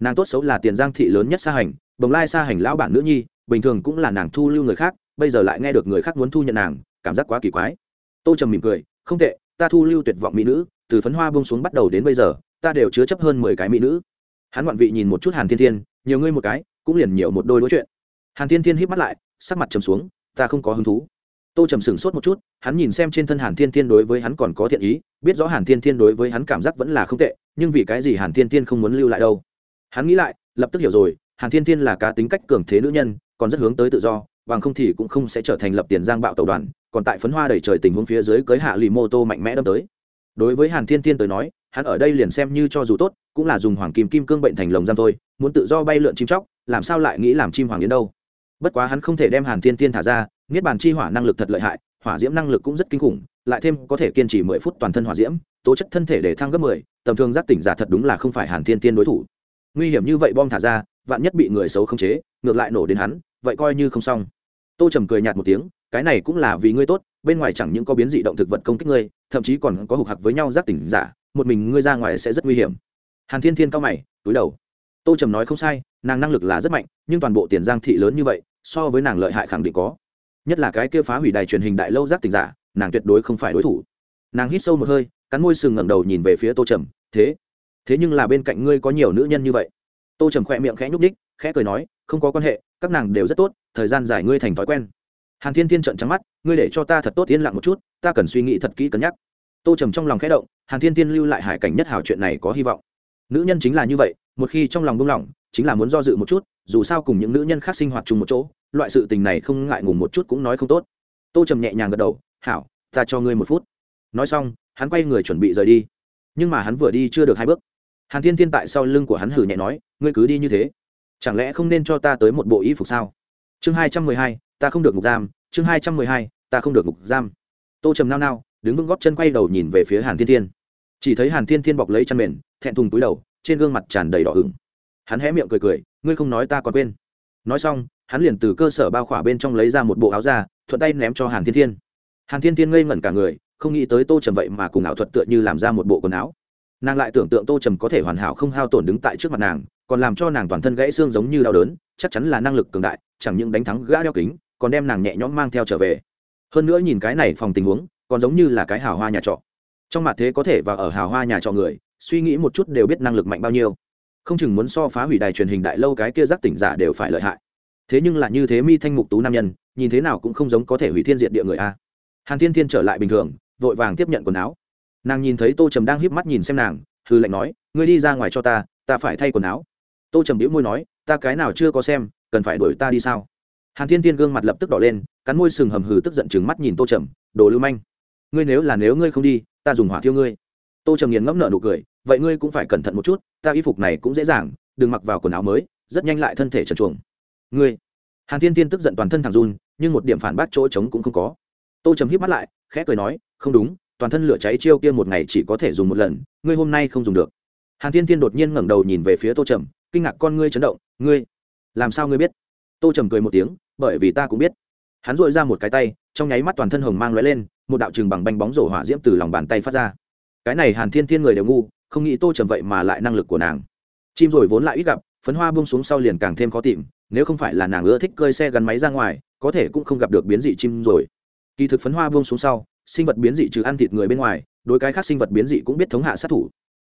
S1: Nàng tốt xấu là tiền giang thị lớn nhất xa hành, bồng lai xa hành lão bản nữ nhi, bình thường cũng là nàng thu lưu người khác, bây giờ lại nghe được người khác muốn thu nhận nàng, cảm giác quá kỳ quái. Tô trầm mỉm cười, không tệ, ta thu lưu tuyệt vọng mỹ nữ, từ phấn hoa bông xuống bắt đầu đến bây giờ, ta đều chứa chấp hơn mười cái mỹ nữ. Hắn ngoạn vị nhìn một chút hàn thiên thiên, nhiều ngươi một cái, cũng liền nhiều một đôi đối chuyện. Hàn thiên thiên hít mắt lại, sắc mặt trầm xuống, ta không có hứng thú tô trầm sửng sốt một chút, hắn nhìn xem trên thân hàn thiên thiên đối với hắn còn có thiện ý, biết rõ hàn thiên thiên đối với hắn cảm giác vẫn là không tệ, nhưng vì cái gì hàn thiên thiên không muốn lưu lại đâu? Hắn nghĩ lại, lập tức hiểu rồi, hàn thiên thiên là cá tính cách cường thế nữ nhân, còn rất hướng tới tự do, bằng không thì cũng không sẽ trở thành lập tiền giang bạo tàu đoàn, còn tại phấn hoa đầy trời tình huống phía dưới cưới hạ lì mô tô mạnh mẽ đâm tới. Đối với hàn thiên thiên tới nói, hắn ở đây liền xem như cho dù tốt, cũng là dùng hoàng kim kim cương bệnh thành lồng giam thôi, muốn tự do bay lượn chim chóc, làm sao lại nghĩ làm chim hoàng yến đâu? Bất quá hắn không thể đem hàn thiên thiên thả ra niết bàn chi hỏa năng lực thật lợi hại, hỏa diễm năng lực cũng rất kinh khủng, lại thêm có thể kiên trì mười phút toàn thân hỏa diễm, tố chất thân thể để thăng gấp mười, tầm thường giác tỉnh giả thật đúng là không phải hàn thiên tiên đối thủ. Nguy hiểm như vậy bom thả ra, vạn nhất bị người xấu khống chế, ngược lại nổ đến hắn, vậy coi như không xong. Tô trầm cười nhạt một tiếng, cái này cũng là vì ngươi tốt, bên ngoài chẳng những có biến dị động thực vật công kích ngươi, thậm chí còn có hục hặc với nhau giác tỉnh giả, một mình ngươi ra ngoài sẽ rất nguy hiểm. Hàn thiên thiên cao mày, túi đầu. Tô trầm nói không sai, nàng năng lực là rất mạnh, nhưng toàn bộ tiền giang thị lớn như vậy, so với nàng lợi hại khẳng định có nhất là cái kia phá hủy đài truyền hình đại lâu giác tỉnh giả, nàng tuyệt đối không phải đối thủ. Nàng hít sâu một hơi, cắn môi sừng ngẩng đầu nhìn về phía tô trầm, thế thế nhưng là bên cạnh ngươi có nhiều nữ nhân như vậy. Tô trầm khỏe miệng khẽ nhúc ních khẽ cười nói, không có quan hệ, các nàng đều rất tốt, thời gian dài ngươi thành thói quen. Hàn thiên thiên trận trắng mắt, ngươi để cho ta thật tốt yên lặng một chút, ta cần suy nghĩ thật kỹ cân nhắc. Tô trầm trong lòng khẽ động, hàn thiên thiên lưu lại hải cảnh nhất hảo chuyện này có hy vọng. Nữ nhân chính là như vậy, một khi trong lòng buông lỏng chính là muốn do dự một chút, dù sao cùng những nữ nhân khác sinh hoạt chung một chỗ, loại sự tình này không ngại ngùng một chút cũng nói không tốt. Tô trầm nhẹ nhàng gật đầu, hảo, ta cho ngươi một phút. Nói xong, hắn quay người chuẩn bị rời đi. Nhưng mà hắn vừa đi chưa được hai bước. Hàn thiên thiên tại sau lưng của hắn hử nhẹ nói, ngươi cứ đi như thế. Chẳng lẽ không nên cho ta tới một bộ y phục sao? Chương hai trăm mười hai, ta không được ngục giam. Chương hai trăm mười hai, ta không được ngục giam. Tô trầm nao nao, đứng vững góp chân quay đầu nhìn về phía hàn thiên thiên. Chỉ thấy hàn thiên thiên bọc lấy chăn mền, thẹn thùng túi đầu, trên gương mặt tràn đầy đỏ ửng hắn hé miệng cười cười, ngươi không nói ta còn quên. Nói xong, hắn liền từ cơ sở bao khỏa bên trong lấy ra một bộ áo ra thuận tay ném cho hàn thiên thiên. Hàn thiên thiên ngây ngẩn cả người, không nghĩ tới tô trầm vậy mà cùng ảo thuật tựa như làm ra một bộ quần áo. Nàng lại tưởng tượng tô trầm có thể hoàn hảo không hao tổn đứng tại trước mặt nàng, còn làm cho nàng toàn thân gãy xương giống như đau đớn, chắc chắn là năng lực cường đại, chẳng những đánh thắng gã đeo kính, còn đem nàng nhẹ nhõm mang theo trở về. Hơn nữa nhìn cái này phòng tình huống, còn giống như là cái hào hoa nhà trọ. Trong mặt thế có thể và ở hào hoa nhà trọ người, suy nghĩ một chút đều biết năng lực mạnh bao nhiêu không chừng muốn so phá hủy đài truyền hình đại lâu cái kia giác tỉnh giả đều phải lợi hại. Thế nhưng là như thế mi thanh mục tú nam nhân, nhìn thế nào cũng không giống có thể hủy thiên diện địa người a. Hàn thiên thiên trở lại bình thường, vội vàng tiếp nhận quần áo. Nàng nhìn thấy tô trầm đang híp mắt nhìn xem nàng hư lệnh nói, ngươi đi ra ngoài cho ta ta phải thay quần áo. Tô trầm đĩu môi nói, ta cái nào chưa có xem, cần phải đuổi ta đi sao? Hàn thiên tiên gương mặt lập tức đỏ lên, cắn môi sừng hầm hừ tức giận chừng mắt nhìn tô trầm, đồ lưu manh, ngươi nếu là nếu ngươi không đi, ta dùng hỏa thiêu ngươi. Tô trầm nghiền ngẫm nợ nụ cười vậy ngươi cũng phải cẩn thận một chút, ta y phục này cũng dễ dàng, đừng mặc vào quần áo mới, rất nhanh lại thân thể trần chuồng ngươi. Hàn thiên tiên tức giận toàn thân thằng run, nhưng một điểm phản bác chỗ trống cũng không có. Tô trầm híp mắt lại, khẽ cười nói, không đúng, toàn thân lửa cháy chiêu kia một ngày chỉ có thể dùng một lần, ngươi hôm nay không dùng được. Hàn thiên tiên đột nhiên ngẩng đầu nhìn về phía tô trầm, kinh ngạc con ngươi chấn động, ngươi, làm sao ngươi biết? Tô trầm cười một tiếng, bởi vì ta cũng biết. Hắn dội ra một cái tay, trong nháy mắt toàn thân hồng mang lóe lên, một đạo chừng bằng banh bóng rổ hỏa diễm từ lòng bàn tay phát ra. Cái này hàn thiên thiên người đều ngu không nghĩ tô trầm vậy mà lại năng lực của nàng. Chim rồi vốn lại ít gặp, phấn hoa buông xuống sau liền càng thêm khó tìm, nếu không phải là nàng ưa thích cơi xe gắn máy ra ngoài, có thể cũng không gặp được biến dị chim rồi. Kỳ thực phấn hoa buông xuống sau, sinh vật biến dị trừ ăn thịt người bên ngoài, đối cái khác sinh vật biến dị cũng biết thống hạ sát thủ.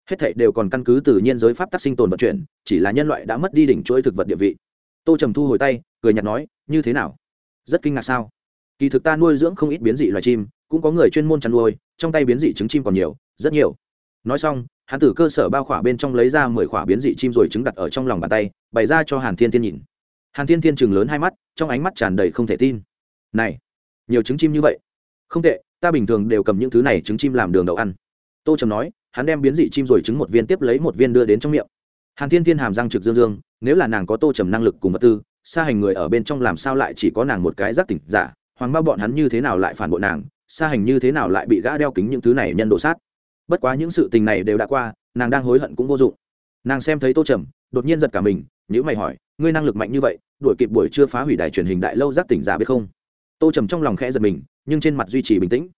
S1: Hết thảy đều còn căn cứ từ nhiên giới pháp tác sinh tồn vận chuyển, chỉ là nhân loại đã mất đi đỉnh chuỗi thực vật địa vị. Tô trầm thu hồi tay, cười nhạt nói, như thế nào? Rất kinh ngạc sao? Kỳ thực ta nuôi dưỡng không ít biến dị loài chim, cũng có người chuyên môn chăn nuôi, trong tay biến dị trứng chim còn nhiều, rất nhiều. Nói xong hắn từ cơ sở bao khỏa bên trong lấy ra mười khỏa biến dị chim rồi trứng đặt ở trong lòng bàn tay, bày ra cho hàn thiên thiên nhìn. Hàn thiên thiên chừng lớn hai mắt, trong ánh mắt tràn đầy không thể tin. Này, nhiều trứng chim như vậy? Không tệ, ta bình thường đều cầm những thứ này trứng chim làm đường đậu ăn. Tô trầm nói, hắn đem biến dị chim rồi trứng một viên tiếp lấy một viên đưa đến trong miệng. Hàn thiên thiên hàm răng trực dương dương, nếu là nàng có tô trầm năng lực cùng vật tư xa hành người ở bên trong làm sao lại chỉ có nàng một cái giác tỉnh giả? Hoàng bao bọn hắn như thế nào lại phản bội nàng? Xa hành như thế nào lại bị gã đeo kính những thứ này nhân độ sát? Bất quá những sự tình này đều đã qua, nàng đang hối hận cũng vô dụng. Nàng xem thấy tô trầm, đột nhiên giật cả mình nhữ mày hỏi, ngươi năng lực mạnh như vậy, đuổi kịp buổi chưa phá hủy đài truyền hình đại lâu giác tỉnh giả biết không? Tô trầm trong lòng khẽ giật mình, nhưng trên mặt duy trì bình tĩnh.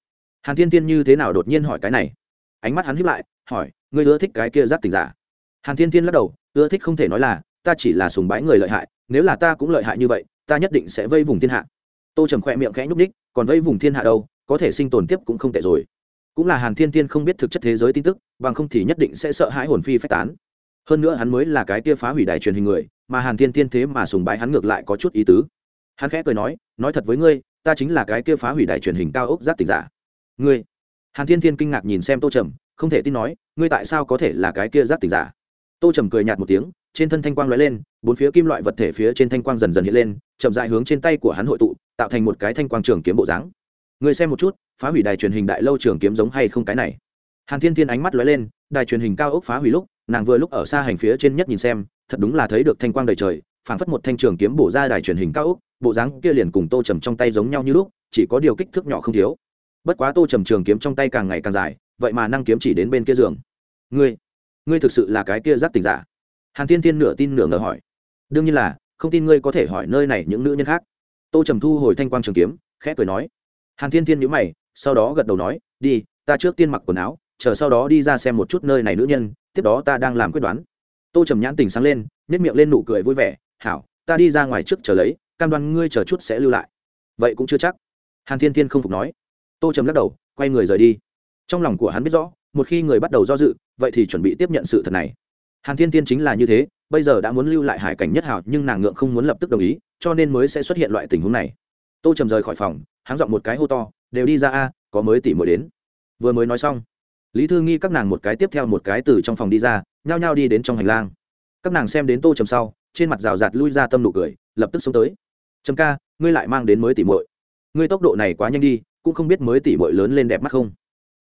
S1: Hàn thiên Thiên như thế nào đột nhiên hỏi cái này? Ánh mắt hắn hiếp lại, hỏi, ngươi ưa thích cái kia giác tỉnh giả? Hàn thiên Thiên lắc đầu, ưa thích không thể nói là, ta chỉ là sùng bái người lợi hại, nếu là ta cũng lợi hại như vậy, ta nhất định sẽ vây vùng thiên hạ. Tô trầm khỏe miệng khẽ nhúc ních còn vây vùng thiên hạ đâu, có thể sinh tồn tiếp cũng không tệ rồi cũng là hàn thiên tiên không biết thực chất thế giới tin tức, bằng không thì nhất định sẽ sợ hãi hồn phi phách tán. Hơn nữa hắn mới là cái kia phá hủy đài truyền hình người, mà hàn thiên tiên thế mà sùng bái hắn ngược lại có chút ý tứ. Hắn khẽ cười nói nói thật với ngươi, ta chính là cái kia phá hủy đài truyền hình cao ốc giác tỉnh giả. Ngươi? Hàn thiên thiên kinh ngạc nhìn xem tô trầm, không thể tin nói, ngươi tại sao có thể là cái kia giác tỉnh giả? Tô trầm cười nhạt một tiếng, trên thân thanh quang lóe lên, bốn phía kim loại vật thể phía trên thanh quang dần dần hiện lên, chậm dại hướng trên tay của hắn hội tụ, tạo thành một cái thanh quang trường kiếm bộ dáng người xem một chút, phá hủy đài truyền hình đại lâu trường kiếm giống hay không cái này. Hàn thiên thiên ánh mắt lóe lên, đài truyền hình cao ốc phá hủy lúc, nàng vừa lúc ở xa hành phía trên nhất nhìn xem, thật đúng là thấy được thanh quang đầy trời, phảng phất một thanh trường kiếm bổ ra đài truyền hình cao ốc, bộ dáng kia liền cùng tô trầm trong tay giống nhau như lúc, chỉ có điều kích thước nhỏ không thiếu. Bất quá tô trầm trường kiếm trong tay càng ngày càng dài, vậy mà năng kiếm chỉ đến bên kia giường. Ngươi ngươi thực sự là cái kia giáp tình giả? Hàn thiên thiên nửa tin nửa ngờ hỏi. Đương nhiên là, không tin ngươi có thể hỏi nơi này những nữ nhân khác. Tô trầm thu hồi thanh quang trường kiếm, khẽ cười nói hàn thiên thiên nhữ mày sau đó gật đầu nói đi ta trước tiên mặc quần áo chờ sau đó đi ra xem một chút nơi này nữ nhân tiếp đó ta đang làm quyết đoán. Tô trầm nhãn tình sáng lên nếp miệng lên nụ cười vui vẻ hảo ta đi ra ngoài trước chờ lấy cam đoan ngươi chờ chút sẽ lưu lại. Vậy cũng chưa chắc. Hàn thiên thiên không phục nói. Tô trầm lắc đầu quay người rời đi. Trong lòng của hắn biết rõ một khi người bắt đầu do dự vậy thì chuẩn bị tiếp nhận sự thật này. Hàn thiên Thiên chính là như thế bây giờ đã muốn lưu lại hải cảnh nhất Hảo, nhưng nàng ngượng không muốn lập tức đồng ý cho nên mới sẽ xuất hiện loại tình huống này. Tô trầm rời khỏi phòng háng giọng một cái hô to, đều đi ra a, có mới tỉ mỗi đến. Vừa mới nói xong, lý thư nghi các nàng một cái tiếp theo một cái từ trong phòng đi ra, nhao nhao đi đến trong hành lang. Các nàng xem đến tô trầm sau, trên mặt rào rạt lui ra tâm nụ cười, lập tức xông tới. Trầm ca, ngươi lại mang đến mới tỉ mội ngươi tốc độ này quá nhanh đi, cũng không biết mới tỉ mội lớn lên đẹp mắt không?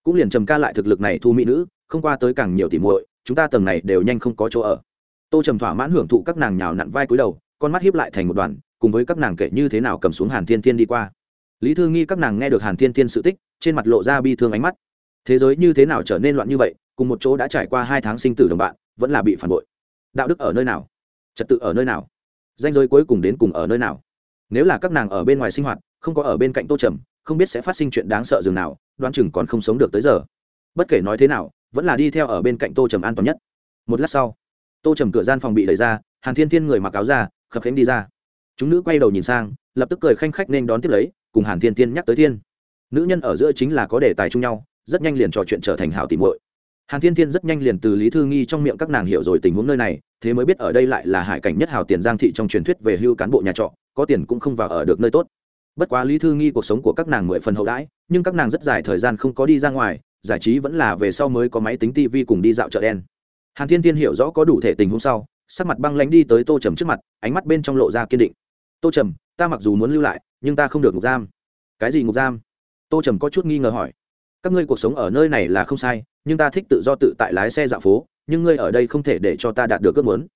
S1: Cũng liền trầm ca lại thực lực này thu mỹ nữ, không qua tới càng nhiều tỉ muội, chúng ta tầng này đều nhanh không có chỗ ở. Tô trầm thỏa mãn hưởng thụ các nàng nhào nặn vai cúi đầu, con mắt hiếp lại thành một đoàn, cùng với các nàng kể như thế nào cầm xuống hàn thiên thiên đi qua lý thư nghi các nàng nghe được hàn thiên thiên sự tích, trên mặt lộ ra bi thương ánh mắt. Thế giới như thế nào trở nên loạn như vậy, cùng một chỗ đã trải qua hai tháng sinh tử đồng bạn, vẫn là bị phản bội. Đạo đức ở nơi nào? Trật tự ở nơi nào? Danh giới cuối cùng đến cùng ở nơi nào? Nếu là các nàng ở bên ngoài sinh hoạt, không có ở bên cạnh tô trầm, không biết sẽ phát sinh chuyện đáng sợ dường nào Đoan chừng còn không sống được tới giờ. Bất kể nói thế nào, vẫn là đi theo ở bên cạnh tô trầm an toàn nhất. Một lát sau, tô trầm cửa gian phòng bị đẩy ra, hàn thiên thiên người mặc áo ra khập khánh đi ra. Chúng nữ quay đầu nhìn sang lập tức cười khanh khách nên đón tiếp lấy, cùng hàn thiên thiên nhắc tới thiên. Nữ nhân ở giữa chính là có đề tài chung nhau, rất nhanh liền trò chuyện trở thành hảo tìm muội. Hàn thiên thiên rất nhanh liền từ lý thư nghi trong miệng các nàng hiểu rồi tình huống nơi này, thế mới biết ở đây lại là hải cảnh nhất hào tiền giang thị trong truyền thuyết về hưu cán bộ nhà trọ, có tiền cũng không vào ở được nơi tốt. Bất quá lý thư nghi cuộc sống của các nàng mười phần hậu đãi, nhưng các nàng rất dài thời gian không có đi ra ngoài, giải trí vẫn là về sau mới có máy tính tv cùng đi dạo chợ đen. Hàn thiên tiên hiểu rõ có đủ thể tình hôm sau, sắc mặt băng lánh đi tới tô trầm trước mặt, ánh mắt bên trong lộ ra kiên định. Tô trầm ta mặc dù muốn lưu lại, nhưng ta không được ngục giam. Cái gì ngục giam? Tô trầm có chút nghi ngờ hỏi. Các ngươi cuộc sống ở nơi này là không sai, nhưng ta thích tự do tự tại lái xe dạo phố, nhưng ngươi ở đây không thể để cho ta đạt được ước muốn.